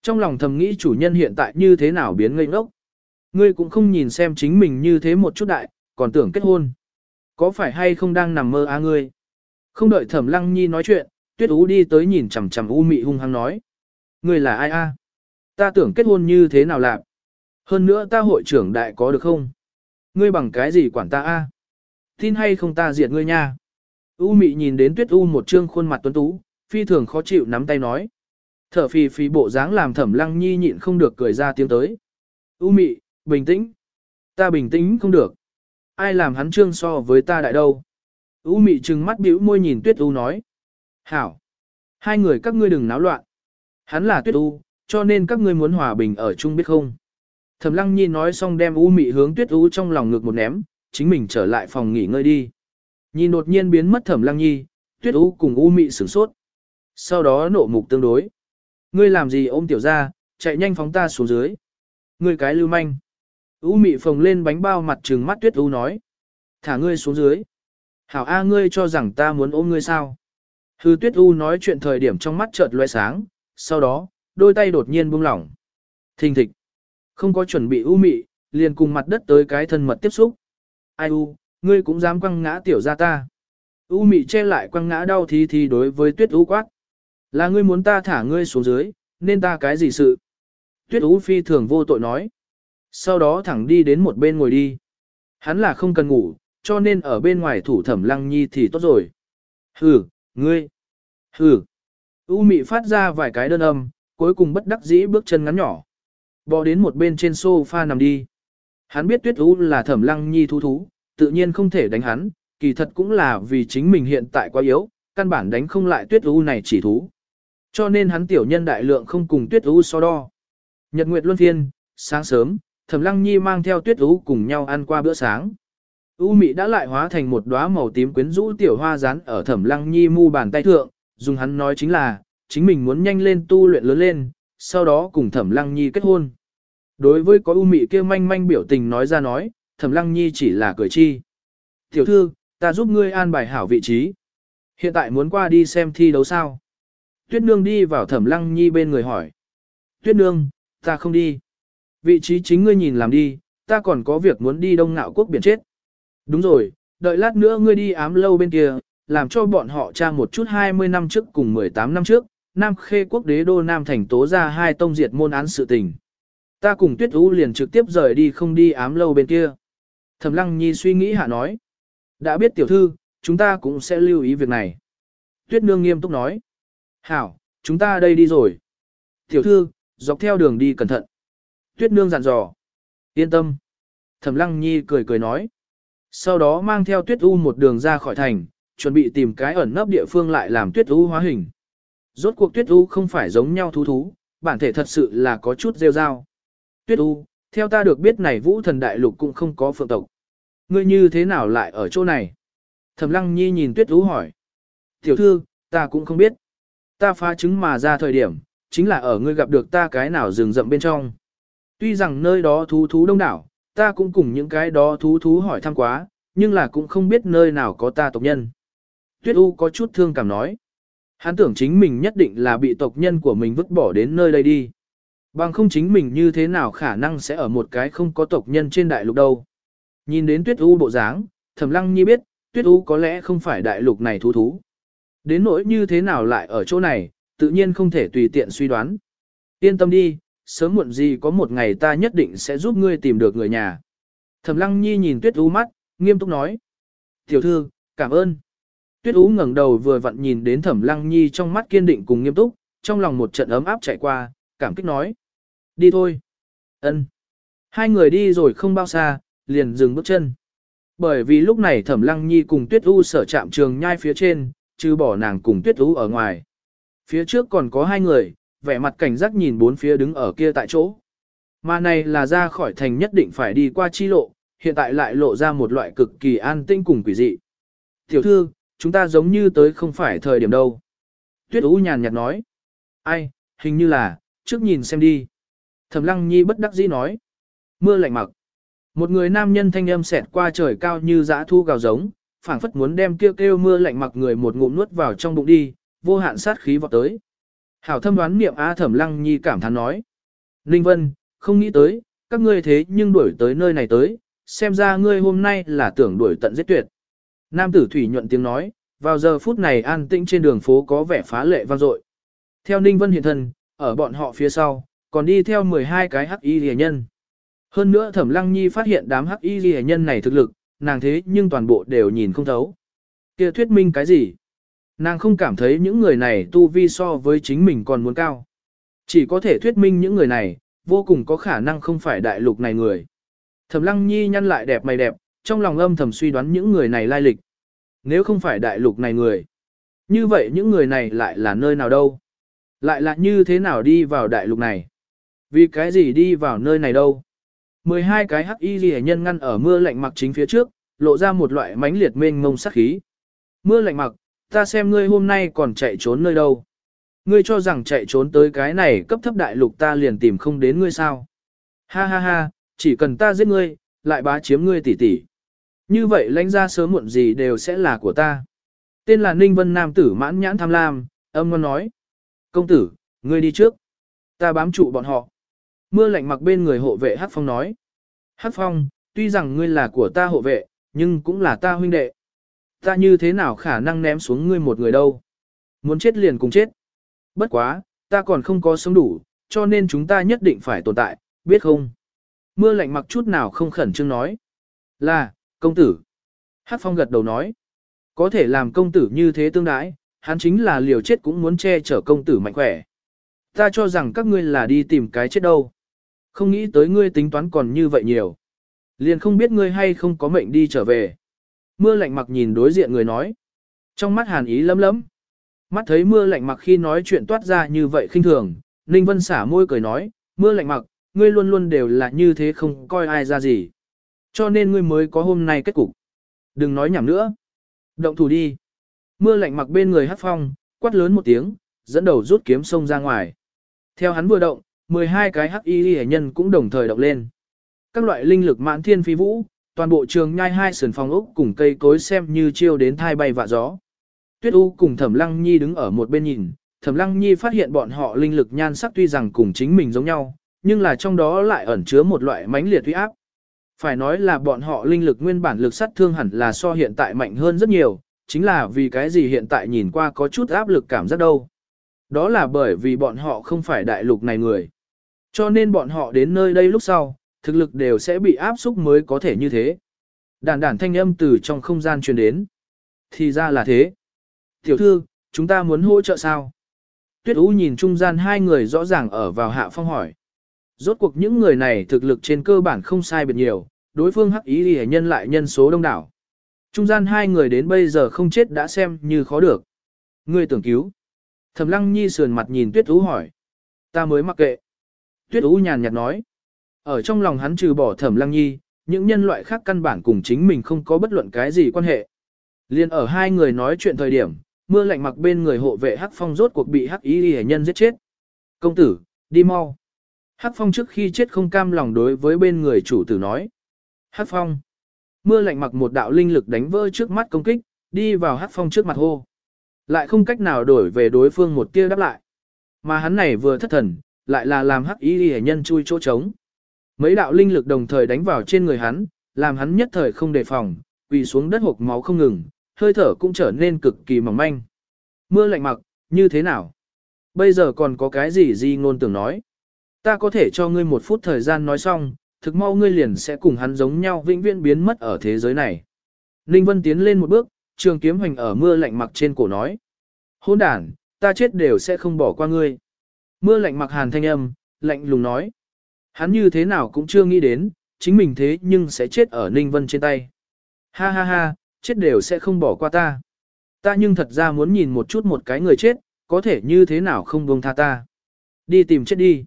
Trong lòng thầm nghĩ chủ nhân hiện tại như thế nào biến ngây ngốc. Ngươi cũng không nhìn xem chính mình như thế một chút đại, còn tưởng kết hôn. Có phải hay không đang nằm mơ a ngươi? Không đợi thẩm lăng nhi nói chuyện, tuyết ú đi tới nhìn chằm chằm u mị hung hăng nói. Ngươi là ai a? Ta tưởng kết hôn như thế nào lạc? Hơn nữa ta hội trưởng đại có được không? Ngươi bằng cái gì quản ta a? Tin hay không ta diệt ngươi nha? U mị nhìn đến tuyết u một trương khuôn mặt tuấn tú, phi thường khó chịu nắm tay nói. Thở phì phì bộ dáng làm thẩm lăng nhi nhịn không được cười ra tiếng tới. U mị, bình tĩnh. Ta bình tĩnh không được. Ai làm hắn trương so với ta đại đâu. U mị trừng mắt bĩu môi nhìn tuyết u nói. Hảo. Hai người các ngươi đừng náo loạn. Hắn là tuyết u, cho nên các ngươi muốn hòa bình ở chung biết không. Thẩm lăng nhi nói xong đem u mị hướng tuyết u trong lòng ngực một ném, chính mình trở lại phòng nghỉ ngơi đi. Nhìn đột nhiên biến mất thẩm lăng nhi, tuyết u cùng u mị sửng sốt. Sau đó nộ mục tương đối. Ngươi làm gì ôm tiểu ra, chạy nhanh phóng ta xuống dưới. Ngươi cái lưu manh. U mị phồng lên bánh bao mặt trừng mắt tuyết u nói. Thả ngươi xuống dưới. Hảo A ngươi cho rằng ta muốn ôm ngươi sao. Hư tuyết u nói chuyện thời điểm trong mắt chợt loe sáng, sau đó, đôi tay đột nhiên buông lỏng. Thình thịch. Không có chuẩn bị u mị, liền cùng mặt đất tới cái thân mật tiếp xúc. Ai u, ngươi cũng dám quăng ngã tiểu ra ta. U mị che lại quăng ngã đau thi thi đối với tuyết u quát. Là ngươi muốn ta thả ngươi xuống dưới, nên ta cái gì sự? Tuyết u phi thường vô tội nói. Sau đó thẳng đi đến một bên ngồi đi. Hắn là không cần ngủ, cho nên ở bên ngoài thủ thẩm lăng nhi thì tốt rồi. Hừ, ngươi. Hừ. U mị phát ra vài cái đơn âm, cuối cùng bất đắc dĩ bước chân ngắn nhỏ. Bò đến một bên trên sofa nằm đi. Hắn biết tuyết u là thẩm lăng nhi thú thú, tự nhiên không thể đánh hắn, kỳ thật cũng là vì chính mình hiện tại quá yếu, căn bản đánh không lại tuyết u này chỉ thú. Cho nên hắn tiểu nhân đại lượng không cùng tuyết ú so đo. Nhật Nguyệt Luân thiên, sáng sớm, Thẩm Lăng Nhi mang theo Tuyết Ú cùng nhau ăn qua bữa sáng. U Mị đã lại hóa thành một đóa màu tím quyến rũ tiểu hoa rán ở Thẩm Lăng Nhi mu bàn tay thượng, dùng hắn nói chính là, chính mình muốn nhanh lên tu luyện lớn lên, sau đó cùng Thẩm Lăng Nhi kết hôn. Đối với có U Mị kia manh manh biểu tình nói ra nói, Thẩm Lăng Nhi chỉ là cười chi. "Tiểu thư, ta giúp ngươi an bài hảo vị trí. Hiện tại muốn qua đi xem thi đấu sao?" Tuyết Nương đi vào Thẩm Lăng Nhi bên người hỏi. "Tuyết Nương, ta không đi." Vị trí chính ngươi nhìn làm đi, ta còn có việc muốn đi đông ngạo quốc biển chết. Đúng rồi, đợi lát nữa ngươi đi ám lâu bên kia, làm cho bọn họ tra một chút 20 năm trước cùng 18 năm trước, Nam Khê quốc đế đô Nam thành tố ra hai tông diệt môn án sự tình. Ta cùng Tuyết Ú liền trực tiếp rời đi không đi ám lâu bên kia. Thẩm Lăng Nhi suy nghĩ hạ nói. Đã biết tiểu thư, chúng ta cũng sẽ lưu ý việc này. Tuyết Nương nghiêm túc nói. Hảo, chúng ta đây đi rồi. Tiểu thư, dọc theo đường đi cẩn thận. Tuyết nương dặn dò. Yên tâm. Thẩm lăng nhi cười cười nói. Sau đó mang theo tuyết u một đường ra khỏi thành, chuẩn bị tìm cái ẩn nấp địa phương lại làm tuyết u hóa hình. Rốt cuộc tuyết u không phải giống nhau thú thú, bản thể thật sự là có chút rêu rao. Tuyết u, theo ta được biết này vũ thần đại lục cũng không có phượng tộc. Ngươi như thế nào lại ở chỗ này? Thẩm lăng nhi nhìn tuyết u hỏi. Tiểu thư, ta cũng không biết. Ta phá trứng mà ra thời điểm, chính là ở ngươi gặp được ta cái nào rừng rậm bên trong. Tuy rằng nơi đó thú thú đông đảo, ta cũng cùng những cái đó thú thú hỏi thăm quá, nhưng là cũng không biết nơi nào có ta tộc nhân. Tuyết U có chút thương cảm nói. Hắn tưởng chính mình nhất định là bị tộc nhân của mình vứt bỏ đến nơi đây đi. Bằng không chính mình như thế nào khả năng sẽ ở một cái không có tộc nhân trên đại lục đâu. Nhìn đến Tuyết U bộ dáng, Thẩm Lăng Nhi biết, Tuyết U có lẽ không phải đại lục này thú thú. Đến nỗi như thế nào lại ở chỗ này, tự nhiên không thể tùy tiện suy đoán. Yên tâm đi, sớm muộn gì có một ngày ta nhất định sẽ giúp ngươi tìm được người nhà. Thẩm Lăng Nhi nhìn Tuyết U mắt, nghiêm túc nói. Tiểu thư, cảm ơn. Tuyết U ngẩng đầu vừa vặn nhìn đến Thẩm Lăng Nhi trong mắt kiên định cùng nghiêm túc, trong lòng một trận ấm áp chạy qua, cảm kích nói. Đi thôi. Ân. Hai người đi rồi không bao xa, liền dừng bước chân. Bởi vì lúc này Thẩm Lăng Nhi cùng Tuyết U sở chạm trường nhai phía trên, trừ bỏ nàng cùng Tuyết U ở ngoài. Phía trước còn có hai người, vẻ mặt cảnh giác nhìn bốn phía đứng ở kia tại chỗ. Mà này là ra khỏi thành nhất định phải đi qua chi lộ, hiện tại lại lộ ra một loại cực kỳ an tinh cùng quỷ dị. Tiểu thư, chúng ta giống như tới không phải thời điểm đâu. Tuyết Ú nhàn nhạt nói. Ai, hình như là, trước nhìn xem đi. Thẩm Lăng Nhi bất đắc dĩ nói. Mưa lạnh mặc. Một người nam nhân thanh âm xẹt qua trời cao như dã thu gào giống, phảng phất muốn đem kêu kêu mưa lạnh mặc người một ngụm nuốt vào trong bụng đi, vô hạn sát khí vọt tới. Hảo thâm đoán niệm A Thẩm Lăng Nhi cảm thán nói. Ninh Vân, không nghĩ tới, các ngươi thế nhưng đuổi tới nơi này tới, xem ra ngươi hôm nay là tưởng đuổi tận giết tuyệt. Nam tử thủy nhuận tiếng nói, vào giờ phút này an tĩnh trên đường phố có vẻ phá lệ vang dội. Theo Ninh Vân hiện thân, ở bọn họ phía sau, còn đi theo 12 cái hắc y rìa nhân. Hơn nữa Thẩm Lăng Nhi phát hiện đám hắc y rìa nhân này thực lực, nàng thế nhưng toàn bộ đều nhìn không thấu. Kia thuyết minh cái gì? Nàng không cảm thấy những người này tu vi so với chính mình còn muốn cao. Chỉ có thể thuyết minh những người này, vô cùng có khả năng không phải đại lục này người. Thẩm Lăng Nhi nhăn lại đẹp mày đẹp, trong lòng âm thầm suy đoán những người này lai lịch. Nếu không phải đại lục này người, như vậy những người này lại là nơi nào đâu? Lại là như thế nào đi vào đại lục này? Vì cái gì đi vào nơi này đâu? 12 cái hắc y ghi nhân ngăn ở mưa lạnh mặc chính phía trước, lộ ra một loại mánh liệt mênh ngông sắc khí. Mưa lạnh mặc, ta xem ngươi hôm nay còn chạy trốn nơi đâu. Ngươi cho rằng chạy trốn tới cái này cấp thấp đại lục ta liền tìm không đến ngươi sao. Ha ha ha, chỉ cần ta giết ngươi, lại bá chiếm ngươi tỷ tỷ. Như vậy lãnh ra sớm muộn gì đều sẽ là của ta. Tên là Ninh Vân Nam tử mãn nhãn tham lam, âm ngon nói. Công tử, ngươi đi trước. Ta bám trụ bọn họ. Mưa lạnh mặc bên người hộ vệ Hát Phong nói. Hát Phong, tuy rằng ngươi là của ta hộ vệ, nhưng cũng là ta huynh đệ. Ta như thế nào khả năng ném xuống ngươi một người đâu. Muốn chết liền cùng chết. Bất quá, ta còn không có sống đủ, cho nên chúng ta nhất định phải tồn tại, biết không? Mưa lạnh mặc chút nào không khẩn trương nói. Là, công tử. Hát phong gật đầu nói. Có thể làm công tử như thế tương đãi, hắn chính là liều chết cũng muốn che chở công tử mạnh khỏe. Ta cho rằng các ngươi là đi tìm cái chết đâu. Không nghĩ tới ngươi tính toán còn như vậy nhiều. Liền không biết ngươi hay không có mệnh đi trở về. Mưa lạnh mặc nhìn đối diện người nói. Trong mắt hàn ý lấm lấm. Mắt thấy mưa lạnh mặc khi nói chuyện toát ra như vậy khinh thường, Ninh Vân xả môi cười nói, mưa lạnh mặc, ngươi luôn luôn đều là như thế không coi ai ra gì. Cho nên ngươi mới có hôm nay kết cục. Đừng nói nhảm nữa. Động thủ đi. Mưa lạnh mặc bên người hát phong, quát lớn một tiếng, dẫn đầu rút kiếm sông ra ngoài. Theo hắn vừa động, 12 cái hắc y hệ nhân cũng đồng thời động lên. Các loại linh lực mãn thiên phi vũ, toàn bộ trường nhai hai sườn phòng ốc cùng cây cối xem như chiêu đến thai bay vạ gió. Tuyết U cùng Thẩm Lăng Nhi đứng ở một bên nhìn, Thẩm Lăng Nhi phát hiện bọn họ linh lực nhan sắc tuy rằng cùng chính mình giống nhau, nhưng là trong đó lại ẩn chứa một loại mãnh liệt uy áp. Phải nói là bọn họ linh lực nguyên bản lực sát thương hẳn là so hiện tại mạnh hơn rất nhiều, chính là vì cái gì hiện tại nhìn qua có chút áp lực cảm giác đâu. Đó là bởi vì bọn họ không phải đại lục này người. Cho nên bọn họ đến nơi đây lúc sau, thực lực đều sẽ bị áp xúc mới có thể như thế. Đàn đàn thanh âm từ trong không gian truyền đến. Thì ra là thế. Tiểu thư, chúng ta muốn hỗ trợ sao? Tuyết Ú nhìn trung gian hai người rõ ràng ở vào hạ phong hỏi. Rốt cuộc những người này thực lực trên cơ bản không sai biệt nhiều, đối phương hắc ý thì nhân lại nhân số đông đảo. Trung gian hai người đến bây giờ không chết đã xem như khó được. Ngươi tưởng cứu. Thẩm lăng nhi sườn mặt nhìn tuyết ú hỏi. Ta mới mặc kệ. Tuyết ú nhàn nhạt nói. Ở trong lòng hắn trừ bỏ thẩm lăng nhi, những nhân loại khác căn bản cùng chính mình không có bất luận cái gì quan hệ. Liên ở hai người nói chuyện thời điểm, mưa lạnh mặc bên người hộ vệ hắc phong rốt cuộc bị hắc Y y nhân giết chết. Công tử, đi mau. Hắc phong trước khi chết không cam lòng đối với bên người chủ tử nói. Hắc phong. Mưa lạnh mặc một đạo linh lực đánh vỡ trước mắt công kích, đi vào Hắc phong trước mặt hô. Lại không cách nào đổi về đối phương một tia đáp lại. Mà hắn này vừa thất thần, lại là làm hắc ý hệ nhân chui chỗ trống. Mấy đạo linh lực đồng thời đánh vào trên người hắn, làm hắn nhất thời không đề phòng, quỳ xuống đất hộp máu không ngừng, hơi thở cũng trở nên cực kỳ mỏng manh. Mưa lạnh mặc, như thế nào? Bây giờ còn có cái gì gì ngôn tưởng nói? Ta có thể cho ngươi một phút thời gian nói xong, thực mau ngươi liền sẽ cùng hắn giống nhau vĩnh viễn biến mất ở thế giới này. Ninh Vân tiến lên một bước, trường kiếm hoành ở mưa lạnh mặc trên cổ nói. Hôn đàn, ta chết đều sẽ không bỏ qua ngươi. Mưa lạnh mặc hàn thanh âm, lạnh lùng nói. Hắn như thế nào cũng chưa nghĩ đến, chính mình thế nhưng sẽ chết ở Ninh Vân trên tay. Ha ha ha, chết đều sẽ không bỏ qua ta. Ta nhưng thật ra muốn nhìn một chút một cái người chết, có thể như thế nào không buông tha ta. Đi tìm chết đi.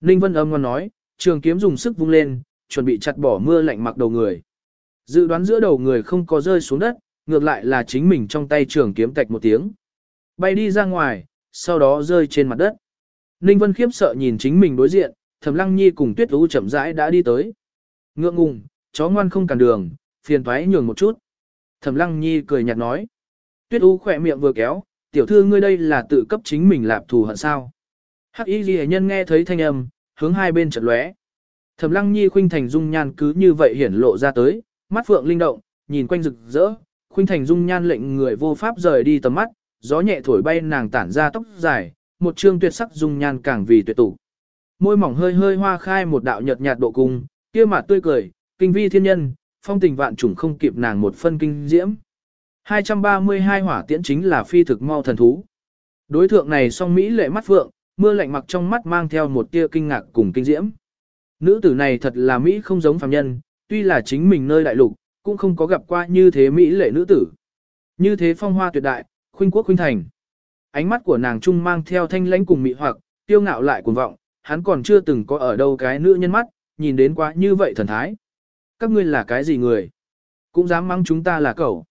Ninh Vân âm ngon nói, trường kiếm dùng sức vung lên, chuẩn bị chặt bỏ mưa lạnh mặc đầu người. Dự đoán giữa đầu người không có rơi xuống đất, ngược lại là chính mình trong tay trường kiếm tạch một tiếng. Bay đi ra ngoài, sau đó rơi trên mặt đất. Ninh Vân khiếp sợ nhìn chính mình đối diện, Thẩm Lăng Nhi cùng Tuyết Vũ chậm rãi đã đi tới. Ngượng ngùng, chó ngoan không cản đường, phiền thoái nhường một chút. Thẩm Lăng Nhi cười nhạt nói. Tuyết Vũ khỏe miệng vừa kéo, tiểu thư ngươi đây là tự cấp chính mình lạp thù hận sao. Hắc y Lệ nhân nghe thấy thanh âm, hướng hai bên chợt lóe. Thẩm Lăng Nhi khuynh thành dung nhan cứ như vậy hiển lộ ra tới, mắt phượng linh động, nhìn quanh rực rỡ, khuynh thành dung nhan lệnh người vô pháp rời đi tầm mắt, gió nhẹ thổi bay nàng tản ra tóc dài, một trương tuyệt sắc dung nhan càng vì tuyệt tụ. Môi mỏng hơi hơi hoa khai một đạo nhợt nhạt độ cung, kia mặt tươi cười, kinh vi thiên nhân, phong tình vạn trùng không kịp nàng một phân kinh diễm. 232 hỏa tiễn chính là phi thực mau thần thú. Đối thượng này song Mỹ lệ mắt vượng mưa lạnh mặc trong mắt mang theo một tia kinh ngạc cùng kinh diễm. Nữ tử này thật là Mỹ không giống phàm nhân, tuy là chính mình nơi đại lục, cũng không có gặp qua như thế Mỹ lệ nữ tử. Như thế phong hoa tuyệt đại, khuynh quốc khuynh thành. Ánh mắt của nàng trung mang theo thanh lãnh cùng mị hoặc, tiêu ngạo lại cuồng vọng, hắn còn chưa từng có ở đâu cái nữ nhân mắt, nhìn đến quá như vậy thần thái. Các ngươi là cái gì người? Cũng dám mắng chúng ta là cẩu.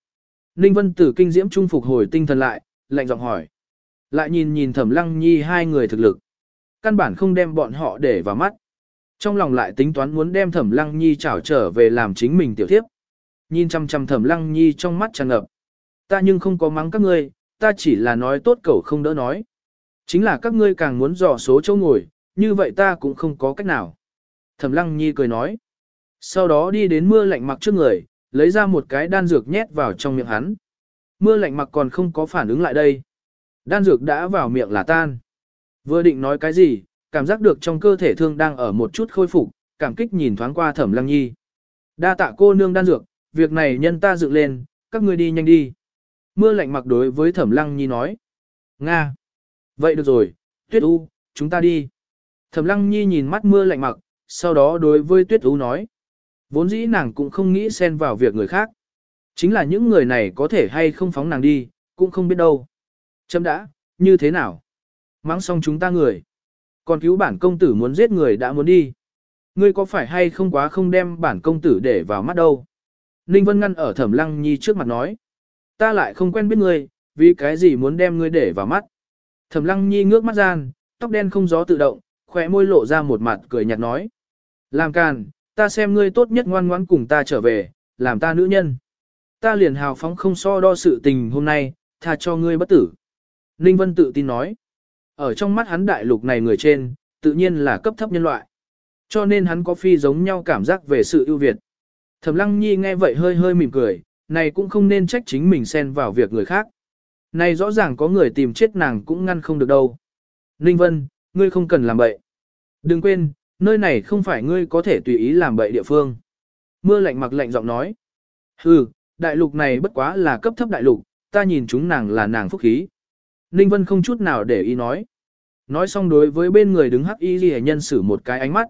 Ninh Vân Tử kinh diễm trung phục hồi tinh thần lại, lạnh giọng hỏi. Lại nhìn nhìn Thẩm Lăng Nhi hai người thực lực. Căn bản không đem bọn họ để vào mắt. Trong lòng lại tính toán muốn đem Thẩm Lăng Nhi trảo trở về làm chính mình tiểu thiếp. Nhìn chăm chăm Thẩm Lăng Nhi trong mắt tràn ngập. Ta nhưng không có mắng các ngươi, ta chỉ là nói tốt cẩu không đỡ nói. Chính là các ngươi càng muốn dò số châu ngồi, như vậy ta cũng không có cách nào. Thẩm Lăng Nhi cười nói. Sau đó đi đến mưa lạnh mặc trước người, lấy ra một cái đan dược nhét vào trong miệng hắn. Mưa lạnh mặc còn không có phản ứng lại đây. Đan dược đã vào miệng là tan. Vừa định nói cái gì, cảm giác được trong cơ thể thương đang ở một chút khôi phục, cảm kích nhìn thoáng qua thẩm lăng nhi. Đa tạ cô nương đan dược, việc này nhân ta dựng lên, các ngươi đi nhanh đi. Mưa lạnh mặc đối với thẩm lăng nhi nói. Nga. Vậy được rồi, tuyết u, chúng ta đi. Thẩm lăng nhi nhìn mắt mưa lạnh mặc, sau đó đối với tuyết u nói. Vốn dĩ nàng cũng không nghĩ xen vào việc người khác. Chính là những người này có thể hay không phóng nàng đi, cũng không biết đâu. Chấm đã, như thế nào? Mắng xong chúng ta người. Còn cứu bản công tử muốn giết người đã muốn đi. Ngươi có phải hay không quá không đem bản công tử để vào mắt đâu? Ninh Vân ngăn ở thẩm lăng nhi trước mặt nói. Ta lại không quen biết ngươi, vì cái gì muốn đem ngươi để vào mắt? Thẩm lăng nhi ngước mắt gian, tóc đen không gió tự động, khỏe môi lộ ra một mặt cười nhạt nói. Làm càn, ta xem ngươi tốt nhất ngoan ngoãn cùng ta trở về, làm ta nữ nhân. Ta liền hào phóng không so đo sự tình hôm nay, tha cho ngươi bất tử. Ninh Vân tự tin nói. Ở trong mắt hắn đại lục này người trên, tự nhiên là cấp thấp nhân loại. Cho nên hắn có phi giống nhau cảm giác về sự ưu việt. Thẩm Lăng Nhi nghe vậy hơi hơi mỉm cười, này cũng không nên trách chính mình xen vào việc người khác. Này rõ ràng có người tìm chết nàng cũng ngăn không được đâu. Ninh Vân, ngươi không cần làm bậy. Đừng quên, nơi này không phải ngươi có thể tùy ý làm bậy địa phương. Mưa lạnh mặc lạnh giọng nói. Hừ, đại lục này bất quá là cấp thấp đại lục, ta nhìn chúng nàng là nàng phúc khí. Ninh Vân không chút nào để ý nói. Nói xong đối với bên người đứng Hắc Y Ghi Nhân sử một cái ánh mắt.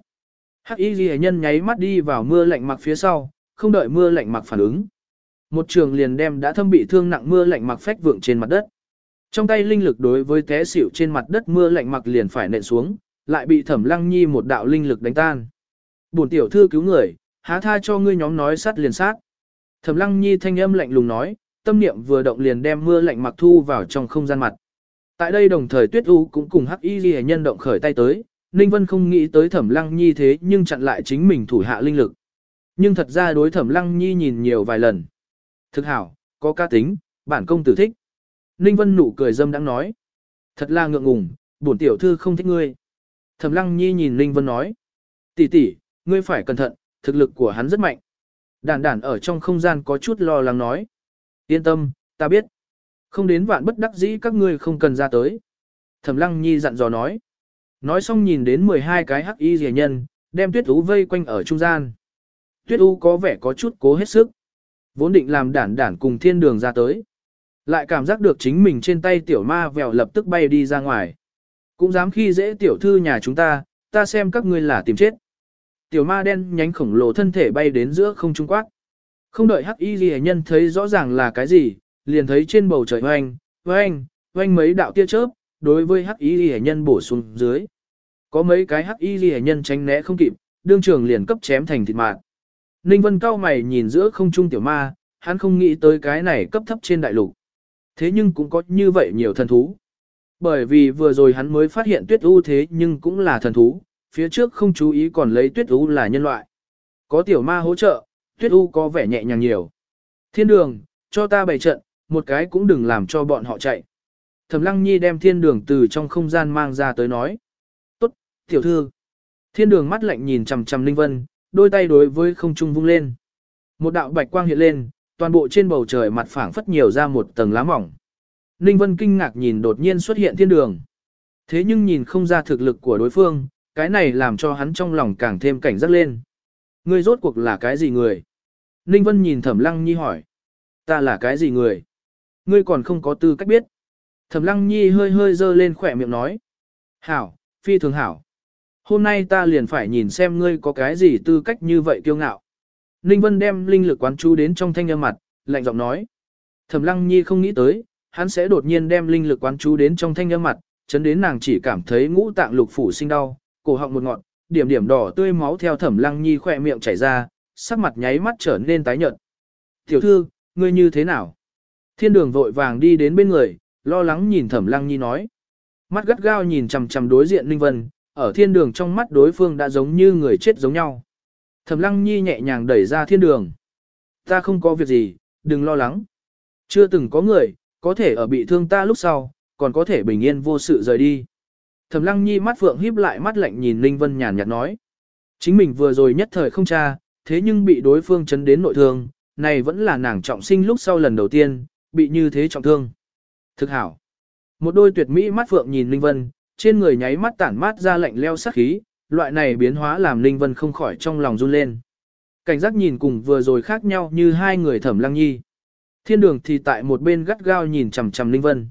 Hắc Y Ghi Nhân nháy mắt đi vào mưa lạnh mặc phía sau, không đợi mưa lạnh mặc phản ứng. Một trường liền đem đã thâm bị thương nặng mưa lạnh mặc phách vượng trên mặt đất. Trong tay linh lực đối với té xỉu trên mặt đất mưa lạnh mặc liền phải nện xuống, lại bị Thẩm Lăng Nhi một đạo linh lực đánh tan. Bổn tiểu thư cứu người, há tha cho ngươi nhóm nói sát liền sát. Thẩm Lăng Nhi thanh âm lạnh lùng nói, tâm niệm vừa động liền đem mưa lạnh mặc thu vào trong không gian mặt. Tại đây đồng thời Tuyết U cũng cùng Hắc Y Lệ nhân động khởi tay tới, Ninh Vân không nghĩ tới Thẩm Lăng Nhi thế nhưng chặn lại chính mình thủ hạ linh lực. Nhưng thật ra đối Thẩm Lăng Nhi nhìn nhiều vài lần. Thực hảo, có ca tính, bản công tử thích. Ninh Vân nụ cười dâm đang nói. Thật là ngượng ngùng, bổn tiểu thư không thích ngươi. Thẩm Lăng Nhi nhìn Ninh Vân nói. tỷ tỷ, ngươi phải cẩn thận, thực lực của hắn rất mạnh. Đản đản ở trong không gian có chút lo lắng nói. Yên tâm, ta biết. Không đến vạn bất đắc dĩ các ngươi không cần ra tới. Thẩm Lăng Nhi dặn dò nói. Nói xong nhìn đến 12 cái hắc y rẻ nhân, đem tuyết ú vây quanh ở trung gian. Tuyết ú có vẻ có chút cố hết sức. Vốn định làm đản đản cùng thiên đường ra tới. Lại cảm giác được chính mình trên tay tiểu ma vèo lập tức bay đi ra ngoài. Cũng dám khi dễ tiểu thư nhà chúng ta, ta xem các ngươi là tìm chết. Tiểu ma đen nhánh khổng lồ thân thể bay đến giữa không trung quát. Không đợi hắc y ghi nhân thấy rõ ràng là cái gì, liền thấy trên bầu trời hoanh, hoanh, hoanh mấy đạo tia chớp, đối với hắc y ghi nhân bổ xuống dưới. Có mấy cái hắc y ghi nhân tránh né không kịp, đương trường liền cấp chém thành thịt mạng. Ninh Vân cao mày nhìn giữa không trung tiểu ma, hắn không nghĩ tới cái này cấp thấp trên đại lục. Thế nhưng cũng có như vậy nhiều thần thú. Bởi vì vừa rồi hắn mới phát hiện tuyết u thế nhưng cũng là thần thú, phía trước không chú ý còn lấy tuyết u là nhân loại. Có tiểu ma hỗ trợ, tuyết u có vẻ nhẹ nhàng nhiều. Thiên đường, cho ta bày trận, một cái cũng đừng làm cho bọn họ chạy. Thẩm lăng nhi đem thiên đường từ trong không gian mang ra tới nói. Tốt, tiểu thư. Thiên đường mắt lạnh nhìn chằm chằm Ninh Vân, đôi tay đối với không trung vung lên. Một đạo bạch quang hiện lên, toàn bộ trên bầu trời mặt phẳng phất nhiều ra một tầng lá mỏng. Ninh Vân kinh ngạc nhìn đột nhiên xuất hiện thiên đường. Thế nhưng nhìn không ra thực lực của đối phương, cái này làm cho hắn trong lòng càng thêm cảnh giác lên. Ngươi rốt cuộc là cái gì người? Ninh Vân nhìn Thẩm Lăng Nhi hỏi. Ta là cái gì người? Ngươi còn không có tư cách biết. Thẩm Lăng Nhi hơi hơi dơ lên khỏe miệng nói. Hảo, phi thường hảo. Hôm nay ta liền phải nhìn xem ngươi có cái gì tư cách như vậy kiêu ngạo. Ninh Vân đem linh lực quán chú đến trong thanh âm mặt, lạnh giọng nói. Thẩm Lăng Nhi không nghĩ tới, hắn sẽ đột nhiên đem linh lực quán chú đến trong thanh âm mặt, chấn đến nàng chỉ cảm thấy ngũ tạng lục phủ sinh đau, cổ họng một ngọn, điểm điểm đỏ tươi máu theo Thẩm Lăng Nhi khỏe miệng chảy ra, sắc mặt nháy mắt trở nên tái nhợt. "Tiểu thư, ngươi như thế nào?" Thiên Đường vội vàng đi đến bên người, lo lắng nhìn Thẩm Lăng Nhi nói. Mắt gắt gao nhìn chằm chằm đối diện Linh Vân, ở thiên đường trong mắt đối phương đã giống như người chết giống nhau. Thẩm lăng nhi nhẹ nhàng đẩy ra thiên đường. Ta không có việc gì, đừng lo lắng. Chưa từng có người, có thể ở bị thương ta lúc sau, còn có thể bình yên vô sự rời đi. Thẩm lăng nhi mắt phượng híp lại mắt lạnh nhìn Ninh Vân nhàn nhạt nói. Chính mình vừa rồi nhất thời không tra, thế nhưng bị đối phương chấn đến nội thương, này vẫn là nàng trọng sinh lúc sau lần đầu tiên, bị như thế trọng thương. Thực hảo. Một đôi tuyệt mỹ mắt phượng nhìn Ninh Vân, trên người nháy mắt tản mát ra lạnh leo sát khí, loại này biến hóa làm Ninh Vân không khỏi trong lòng run lên. Cảnh giác nhìn cùng vừa rồi khác nhau như hai người thẩm lăng nhi. Thiên đường thì tại một bên gắt gao nhìn chằm chằm Ninh Vân.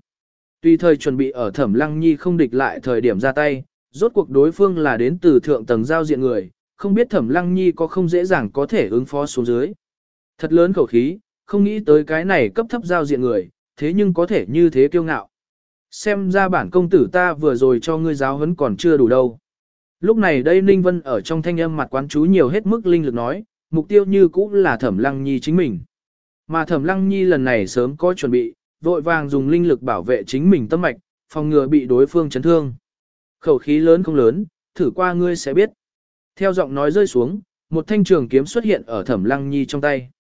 Tuy thời chuẩn bị ở thẩm lăng nhi không địch lại thời điểm ra tay, rốt cuộc đối phương là đến từ thượng tầng giao diện người, không biết thẩm lăng nhi có không dễ dàng có thể ứng phó xuống dưới. Thật lớn khẩu khí, không nghĩ tới cái này cấp thấp giao diện người, thế nhưng có thể như thế kiêu ngạo. Xem ra bản công tử ta vừa rồi cho ngươi giáo huấn còn chưa đủ đâu. Lúc này đây Ninh Vân ở trong thanh âm mặt quán chú nhiều hết mức linh lực nói, mục tiêu như cũ là Thẩm Lăng Nhi chính mình. Mà Thẩm Lăng Nhi lần này sớm có chuẩn bị, vội vàng dùng linh lực bảo vệ chính mình tâm mạch, phòng ngừa bị đối phương chấn thương. Khẩu khí lớn không lớn, thử qua ngươi sẽ biết. Theo giọng nói rơi xuống, một thanh trường kiếm xuất hiện ở Thẩm Lăng Nhi trong tay.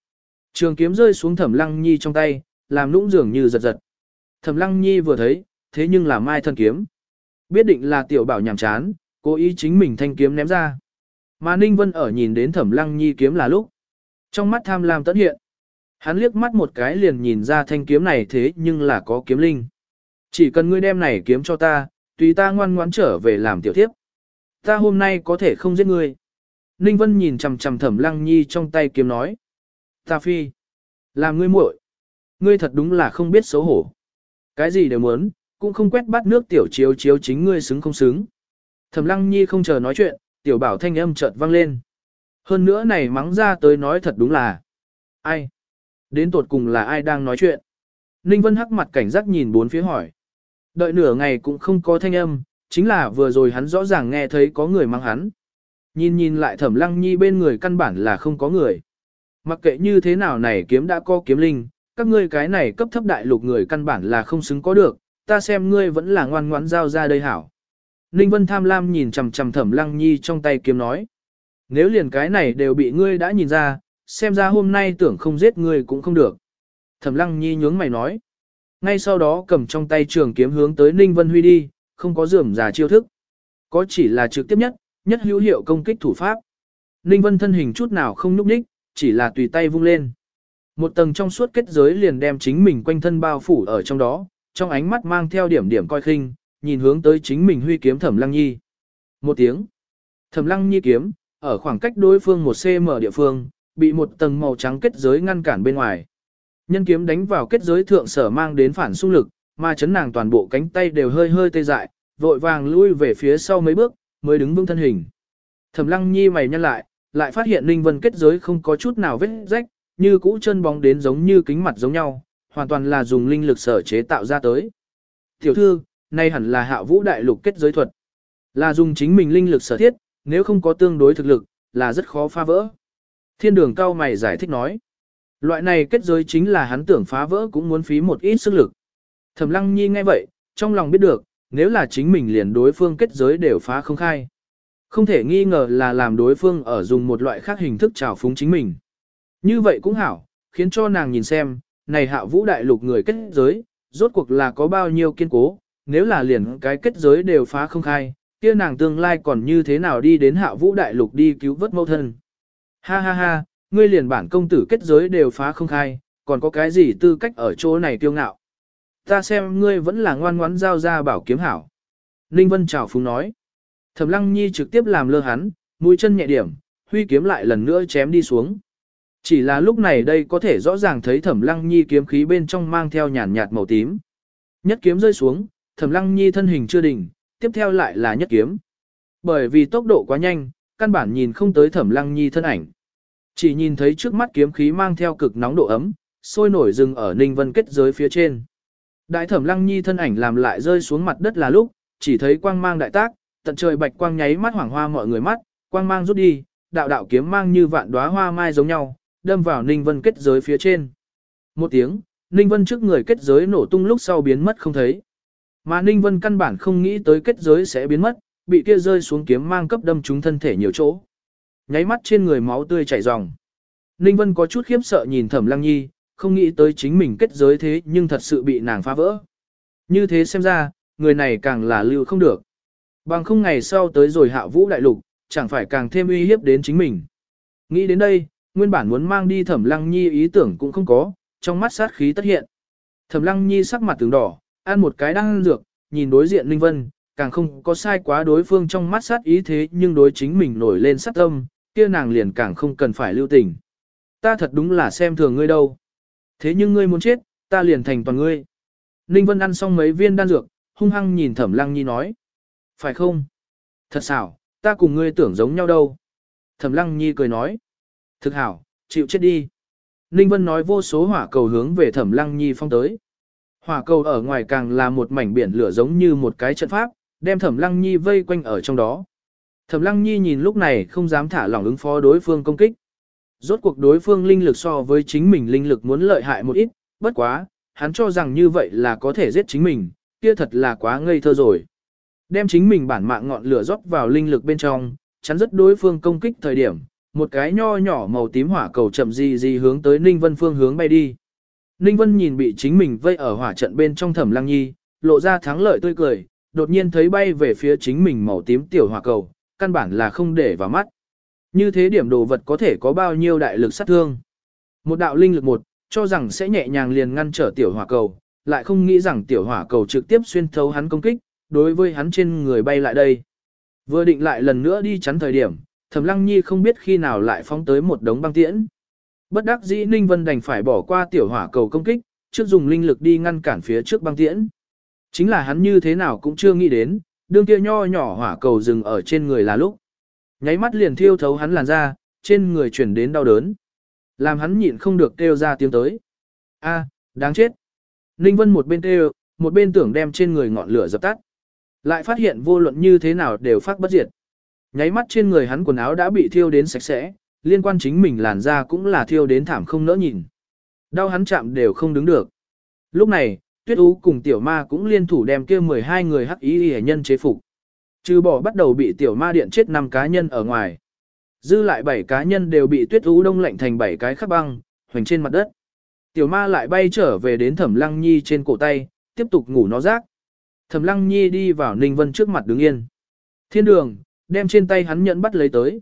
Trường kiếm rơi xuống Thẩm Lăng Nhi trong tay, làm nũng dường như giật giật. Thẩm Lăng Nhi vừa thấy, thế nhưng là mai thân kiếm. Biết định là tiểu bảo nhảm chán, cố ý chính mình thanh kiếm ném ra. Mà Ninh Vân ở nhìn đến thẩm lăng nhi kiếm là lúc. Trong mắt tham lam tận hiện. Hắn liếc mắt một cái liền nhìn ra thanh kiếm này thế nhưng là có kiếm linh. Chỉ cần ngươi đem này kiếm cho ta, tùy ta ngoan ngoãn trở về làm tiểu thiếp. Ta hôm nay có thể không giết ngươi. Ninh Vân nhìn chằm chằm thẩm lăng nhi trong tay kiếm nói. Ta phi. Làm ngươi muội. Ngươi thật đúng là không biết xấu hổ. Cái gì đều muốn, cũng không quét bắt nước tiểu chiếu chiếu chính ngươi xứng không xứng. Thẩm Lăng Nhi không chờ nói chuyện, tiểu bảo thanh âm chợt vang lên. Hơn nữa này mắng ra tới nói thật đúng là. Ai? Đến tột cùng là ai đang nói chuyện? Ninh Vân hắc mặt cảnh giác nhìn bốn phía hỏi. Đợi nửa ngày cũng không có thanh âm, chính là vừa rồi hắn rõ ràng nghe thấy có người mắng hắn. Nhìn nhìn lại thẩm lăng nhi bên người căn bản là không có người. Mặc kệ như thế nào này kiếm đã có kiếm linh, các ngươi cái này cấp thấp đại lục người căn bản là không xứng có được, ta xem ngươi vẫn là ngoan ngoãn giao ra đây hảo. Ninh Vân tham lam nhìn chằm chằm Thẩm Lăng Nhi trong tay kiếm nói. Nếu liền cái này đều bị ngươi đã nhìn ra, xem ra hôm nay tưởng không giết ngươi cũng không được. Thẩm Lăng Nhi nhướng mày nói. Ngay sau đó cầm trong tay trường kiếm hướng tới Ninh Vân Huy đi, không có dườm già chiêu thức. Có chỉ là trực tiếp nhất, nhất hữu hiệu công kích thủ pháp. Ninh Vân thân hình chút nào không nhúc nhích, chỉ là tùy tay vung lên. Một tầng trong suốt kết giới liền đem chính mình quanh thân bao phủ ở trong đó, trong ánh mắt mang theo điểm điểm coi khinh, nhìn hướng tới chính mình huy kiếm Thẩm Lăng Nhi. Một tiếng. Thẩm Lăng Nhi kiếm, ở khoảng cách đối phương một cm địa phương, bị một tầng màu trắng kết giới ngăn cản bên ngoài. Nhân kiếm đánh vào kết giới thượng sở mang đến phản xung lực, mà chấn nàng toàn bộ cánh tay đều hơi hơi tê dại, vội vàng lui về phía sau mấy bước, mới đứng vững thân hình. Thẩm Lăng Nhi mày nhăn lại, lại phát hiện Ninh Vân kết giới không có chút nào vết rách, như cũ chân bóng đến giống như kính mặt giống nhau, hoàn toàn là dùng linh lực sở chế tạo ra tới. Tiểu thư, nay hẳn là hạ vũ đại lục kết giới thuật. Là dùng chính mình linh lực sở thiết, nếu không có tương đối thực lực, là rất khó phá vỡ. Thiên đường cao mày giải thích nói. Loại này kết giới chính là hắn tưởng phá vỡ cũng muốn phí một ít sức lực. Thẩm lăng nhi nghe vậy, trong lòng biết được, nếu là chính mình liền đối phương kết giới đều phá không khai. Không thể nghi ngờ là làm đối phương ở dùng một loại khác hình thức trào phúng chính mình. Như vậy cũng hảo, khiến cho nàng nhìn xem, này hạ vũ đại lục người kết giới, rốt cuộc là có bao nhiêu kiên cố, nếu là liền cái kết giới đều phá không khai, kia nàng tương lai còn như thế nào đi đến hạ vũ đại lục đi cứu vớt mẫu thân. Ha ha ha, ngươi liền bản công tử kết giới đều phá không khai, còn có cái gì tư cách ở chỗ này tiêu ngạo. Ta xem ngươi vẫn là ngoan ngoãn giao ra bảo kiếm hảo. Ninh Vân chào phúng nói. Thẩm Lăng Nhi trực tiếp làm lơ hắn, mũi chân nhẹ điểm, huy kiếm lại lần nữa chém đi xuống. Chỉ là lúc này đây có thể rõ ràng thấy Thẩm Lăng Nhi kiếm khí bên trong mang theo nhàn nhạt màu tím. Nhất kiếm rơi xuống, Thẩm Lăng Nhi thân hình chưa đỉnh, tiếp theo lại là nhất kiếm. Bởi vì tốc độ quá nhanh, căn bản nhìn không tới Thẩm Lăng Nhi thân ảnh. Chỉ nhìn thấy trước mắt kiếm khí mang theo cực nóng độ ấm, sôi nổi dừng ở Ninh Vân kết giới phía trên. Đại Thẩm Lăng Nhi thân ảnh làm lại rơi xuống mặt đất là lúc, chỉ thấy quang mang đại tác, tận trời bạch quang nháy mắt hoảng hoa mọi người mắt, quang mang rút đi, đạo đạo kiếm mang như vạn đóa hoa mai giống nhau, đâm vào Ninh Vân kết giới phía trên. Một tiếng, Ninh Vân trước người kết giới nổ tung lúc sau biến mất không thấy. Mà Ninh Vân căn bản không nghĩ tới kết giới sẽ biến mất, bị kia rơi xuống kiếm mang cấp đâm trúng thân thể nhiều chỗ. Nháy mắt trên người máu tươi chảy ròng. Ninh Vân có chút khiếp sợ nhìn Thẩm Lăng Nhi, không nghĩ tới chính mình kết giới thế nhưng thật sự bị nàng phá vỡ. Như thế xem ra, người này càng là lưu không được. Bằng không ngày sau tới rồi hạ vũ đại lục, chẳng phải càng thêm uy hiếp đến chính mình. Nghĩ đến đây, nguyên bản muốn mang đi Thẩm Lăng Nhi ý tưởng cũng không có, trong mắt sát khí tất hiện. Thẩm Lăng Nhi sắc mặt tướng đỏ, ăn một cái đang dược, nhìn đối diện Linh Vân, càng không có sai quá đối phương trong mắt sát ý thế nhưng đối chính mình nổi lên sát tâm, kia nàng liền càng không cần phải lưu tình. Ta thật đúng là xem thường ngươi đâu. Thế nhưng ngươi muốn chết, ta liền thành toàn ngươi. Ninh Vân ăn xong mấy viên đan dược, hung hăng nhìn Thẩm Lăng Nhi nói. Phải không? Thật xảo, ta cùng ngươi tưởng giống nhau đâu. Thẩm Lăng Nhi cười nói. Thực hảo, chịu chết đi. Ninh Vân nói vô số hỏa cầu hướng về Thẩm Lăng Nhi phong tới. Hỏa cầu ở ngoài càng là một mảnh biển lửa giống như một cái trận pháp, đem Thẩm Lăng Nhi vây quanh ở trong đó. Thẩm Lăng Nhi nhìn lúc này không dám thả lỏng ứng phó đối phương công kích. Rốt cuộc đối phương linh lực so với chính mình linh lực muốn lợi hại một ít, bất quá, hắn cho rằng như vậy là có thể giết chính mình, kia thật là quá ngây thơ rồi. Đem chính mình bản mạng ngọn lửa rót vào linh lực bên trong, chắn rất đối phương công kích thời điểm, một cái nho nhỏ màu tím hỏa cầu chậm gì gì hướng tới Ninh Vân phương hướng bay đi. Ninh Vân nhìn bị chính mình vây ở hỏa trận bên trong thẩm lăng nhi, lộ ra thắng lợi tươi cười, đột nhiên thấy bay về phía chính mình màu tím tiểu hỏa cầu, căn bản là không để vào mắt. Như thế điểm đồ vật có thể có bao nhiêu đại lực sát thương. Một đạo linh lực một, cho rằng sẽ nhẹ nhàng liền ngăn trở tiểu hỏa cầu, lại không nghĩ rằng tiểu hỏa cầu trực tiếp xuyên thấu hắn công kích, đối với hắn trên người bay lại đây. Vừa định lại lần nữa đi chắn thời điểm, Thẩm Lăng Nhi không biết khi nào lại phóng tới một đống băng tiễn. Bất đắc dĩ Ninh Vân đành phải bỏ qua tiểu hỏa cầu công kích, trước dùng linh lực đi ngăn cản phía trước băng tiễn. Chính là hắn như thế nào cũng chưa nghĩ đến, đương kia nho nhỏ hỏa cầu dừng ở trên người là lúc. Nháy mắt liền thiêu thấu hắn làn ra, trên người chuyển đến đau đớn. Làm hắn nhịn không được kêu ra tiếng tới. A, đáng chết. Ninh Vân một bên kêu, một bên tưởng đem trên người ngọn lửa dập tắt. Lại phát hiện vô luận như thế nào đều phát bất diệt. Nháy mắt trên người hắn quần áo đã bị thiêu đến sạch sẽ, liên quan chính mình làn da cũng là thiêu đến thảm không nỡ nhìn. Đau hắn chạm đều không đứng được. Lúc này, Tuyết Ú cùng tiểu ma cũng liên thủ đem kia 12 người hắc ý y nhân chế phục. Trừ bỏ bắt đầu bị tiểu ma điện chết 5 cá nhân ở ngoài. Dư lại 7 cá nhân đều bị Tuyết Ú đông lạnh thành 7 cái khắc băng, hoành trên mặt đất. Tiểu ma lại bay trở về đến Thẩm Lăng Nhi trên cổ tay, tiếp tục ngủ nó rác. Thẩm Lăng Nhi đi vào Ninh Vân trước mặt đứng yên. Thiên đường, đem trên tay hắn nhận bắt lấy tới.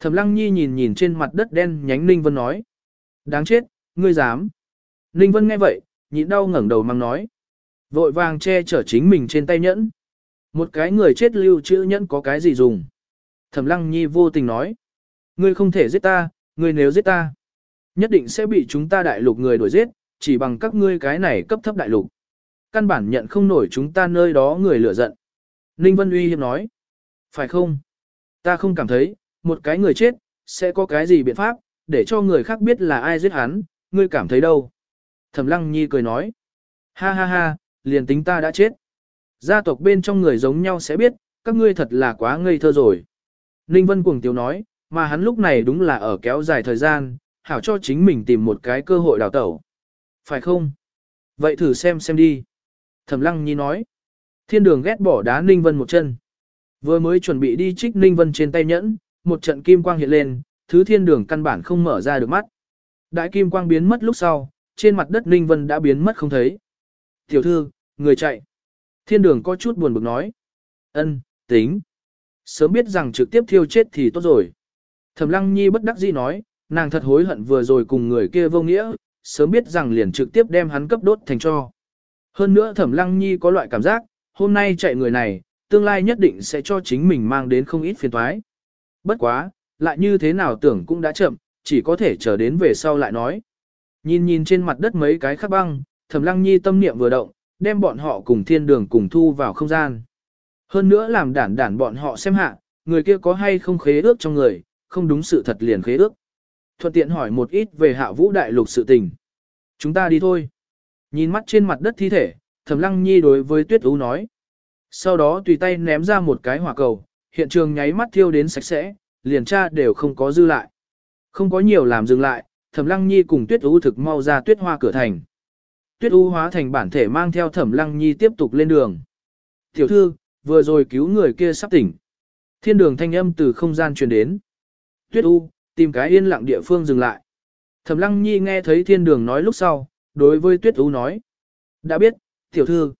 Thẩm Lăng Nhi nhìn nhìn trên mặt đất đen nhánh Ninh Vân nói. Đáng chết, ngươi dám. Ninh Vân nghe vậy, nhịn đau ngẩng đầu mang nói. Vội vàng che chở chính mình trên tay nhẫn. Một cái người chết lưu chữ nhẫn có cái gì dùng. Thẩm Lăng Nhi vô tình nói. Ngươi không thể giết ta, ngươi nếu giết ta. Nhất định sẽ bị chúng ta đại lục người đuổi giết, chỉ bằng các ngươi cái này cấp thấp đại lục. Căn bản nhận không nổi chúng ta nơi đó người lửa giận. Ninh Vân uy hiếp nói. Phải không? Ta không cảm thấy, một cái người chết, sẽ có cái gì biện pháp, để cho người khác biết là ai giết hắn, ngươi cảm thấy đâu? Thẩm Lăng Nhi cười nói. Ha ha ha, liền tính ta đã chết. Gia tộc bên trong người giống nhau sẽ biết, các ngươi thật là quá ngây thơ rồi. Ninh Vân cuồng tiếu nói, mà hắn lúc này đúng là ở kéo dài thời gian, hảo cho chính mình tìm một cái cơ hội đào tẩu. Phải không? Vậy thử xem xem đi. Thẩm Lăng Nhi nói. Thiên đường ghét bỏ đá Ninh Vân một chân. Vừa mới chuẩn bị đi trích Ninh Vân trên tay nhẫn, một trận kim quang hiện lên, thứ thiên đường căn bản không mở ra được mắt. Đại kim quang biến mất lúc sau, trên mặt đất Ninh Vân đã biến mất không thấy. Tiểu thư, người chạy. Thiên đường có chút buồn bực nói. ân tính. Sớm biết rằng trực tiếp thiêu chết thì tốt rồi. Thẩm Lăng Nhi bất đắc dĩ nói, nàng thật hối hận vừa rồi cùng người kia vô nghĩa, sớm biết rằng liền trực tiếp đem hắn cấp đốt thành cho. Hơn nữa Thẩm Lăng Nhi có loại cảm giác, hôm nay chạy người này, tương lai nhất định sẽ cho chính mình mang đến không ít phiền toái. Bất quá, lại như thế nào tưởng cũng đã chậm, chỉ có thể chờ đến về sau lại nói. Nhìn nhìn trên mặt đất mấy cái khắc băng, Thẩm Lăng Nhi tâm niệm vừa động, đem bọn họ cùng thiên đường cùng thu vào không gian. Hơn nữa làm đản đản bọn họ xem hạ, người kia có hay không khế ước trong người, không đúng sự thật liền khế ước. Thuận tiện hỏi một ít về hạ vũ đại lục sự tình. Chúng ta đi thôi. Nhìn mắt trên mặt đất thi thể, Thẩm Lăng Nhi đối với Tuyết Ú nói. Sau đó tùy tay ném ra một cái hỏa cầu, hiện trường nháy mắt thiêu đến sạch sẽ, liền tra đều không có dư lại. Không có nhiều làm dừng lại, Thẩm Lăng Nhi cùng Tuyết U thực mau ra tuyết hoa cửa thành. Tuyết U hóa thành bản thể mang theo Thẩm Lăng Nhi tiếp tục lên đường. Tiểu thư, vừa rồi cứu người kia sắp tỉnh. Thiên đường thanh âm từ không gian truyền đến. Tuyết U, tìm cái yên lặng địa phương dừng lại. Thẩm Lăng Nhi nghe thấy thiên đường nói lúc sau, đối với Tuyết U nói. Đã biết, tiểu thư.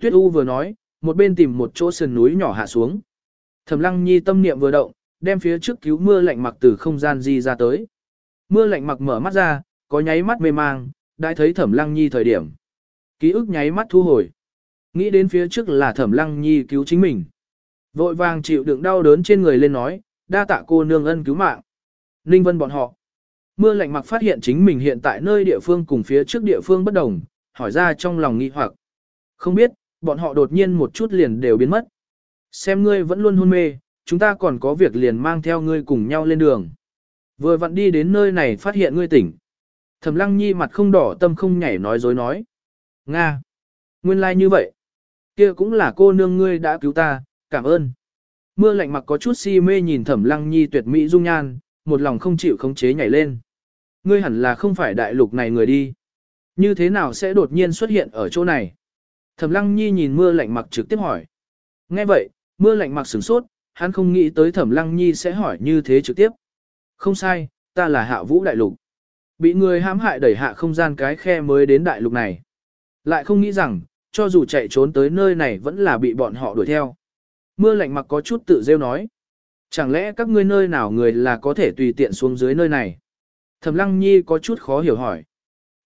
Tuyết U vừa nói, một bên tìm một chỗ sườn núi nhỏ hạ xuống. Thẩm Lăng Nhi tâm niệm vừa động, đem phía trước cứu mưa lạnh mặc từ không gian di ra tới. Mưa lạnh mặc mở mắt ra, có nháy mắt mê mang, đã thấy Thẩm Lăng Nhi thời điểm. Ký ức nháy mắt thu hồi. Nghĩ đến phía trước là Thẩm Lăng Nhi cứu chính mình. Vội vàng chịu đựng đau đớn trên người lên nói, đa tạ cô nương ân cứu mạng. Ninh Vân bọn họ. Mưa lạnh mặc phát hiện chính mình hiện tại nơi địa phương cùng phía trước địa phương bất đồng, hỏi ra trong lòng nghi hoặc. Không biết, bọn họ đột nhiên một chút liền đều biến mất. Xem ngươi vẫn luôn hôn mê, chúng ta còn có việc liền mang theo ngươi cùng nhau lên đường. Vừa vặn đi đến nơi này phát hiện ngươi tỉnh. Thẩm lăng nhi mặt không đỏ tâm không nhảy nói dối nói. Nga! Nguyên lai like như vậy. kia cũng là cô nương ngươi đã cứu ta, cảm ơn. Mưa lạnh mặc có chút si mê nhìn thẩm lăng nhi tuyệt mỹ dung nhan, một lòng không chịu khống chế nhảy lên. Ngươi hẳn là không phải đại lục này người đi. Như thế nào sẽ đột nhiên xuất hiện ở chỗ này? Thẩm lăng nhi nhìn mưa lạnh mặc trực tiếp hỏi. Nghe vậy, mưa lạnh mặc sửng sốt, hắn không nghĩ tới thẩm lăng nhi sẽ hỏi như thế trực tiếp. Không sai, ta là hạ vũ đại lục. Bị người hãm hại đẩy hạ không gian cái khe mới đến đại lục này. Lại không nghĩ rằng, cho dù chạy trốn tới nơi này vẫn là bị bọn họ đuổi theo. Mưa lạnh mặc có chút tự rêu nói. Chẳng lẽ các ngươi nơi nào người là có thể tùy tiện xuống dưới nơi này? Thẩm lăng nhi có chút khó hiểu hỏi.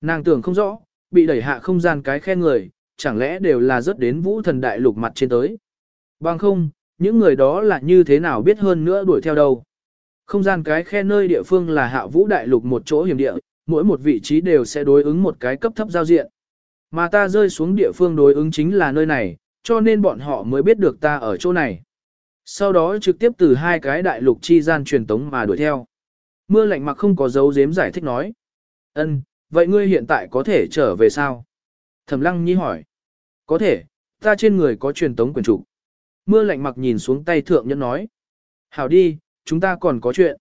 Nàng tưởng không rõ, bị đẩy hạ không gian cái khe người, chẳng lẽ đều là rớt đến vũ thần đại lục mặt trên tới. Bằng không, những người đó là như thế nào biết hơn nữa đuổi theo đâu. Không gian cái khe nơi địa phương là hạ vũ đại lục một chỗ hiểm địa, mỗi một vị trí đều sẽ đối ứng một cái cấp thấp giao diện. Mà ta rơi xuống địa phương đối ứng chính là nơi này, cho nên bọn họ mới biết được ta ở chỗ này. Sau đó trực tiếp từ hai cái đại lục chi gian truyền tống mà đuổi theo. Mưa lạnh mặc không có dấu dếm giải thích nói. Ân, vậy ngươi hiện tại có thể trở về sao? Thẩm lăng nhi hỏi. Có thể, ta trên người có truyền tống quyền trục. Mưa lạnh mặc nhìn xuống tay thượng nhân nói. Hảo đi, chúng ta còn có chuyện.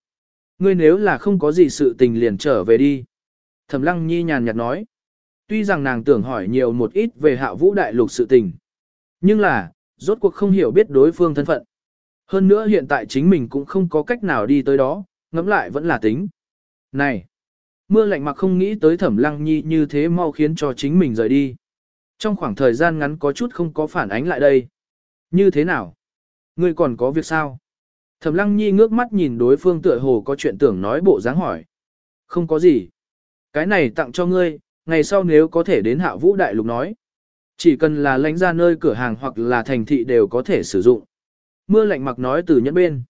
Ngươi nếu là không có gì sự tình liền trở về đi. Thẩm lăng nhi nhàn nhạt nói. Tuy rằng nàng tưởng hỏi nhiều một ít về hạ vũ đại lục sự tình. Nhưng là, rốt cuộc không hiểu biết đối phương thân phận. Hơn nữa hiện tại chính mình cũng không có cách nào đi tới đó, ngẫm lại vẫn là tính. Này! Mưa lạnh mặc không nghĩ tới thẩm lăng nhi như thế mau khiến cho chính mình rời đi. Trong khoảng thời gian ngắn có chút không có phản ánh lại đây. Như thế nào? Ngươi còn có việc sao? Thẩm lăng nhi ngước mắt nhìn đối phương tựa hồ có chuyện tưởng nói bộ dáng hỏi. Không có gì. Cái này tặng cho ngươi, ngày sau nếu có thể đến hạ vũ đại lục nói. Chỉ cần là lãnh ra nơi cửa hàng hoặc là thành thị đều có thể sử dụng. Mưa lạnh mặc nói từ nhẫn bên.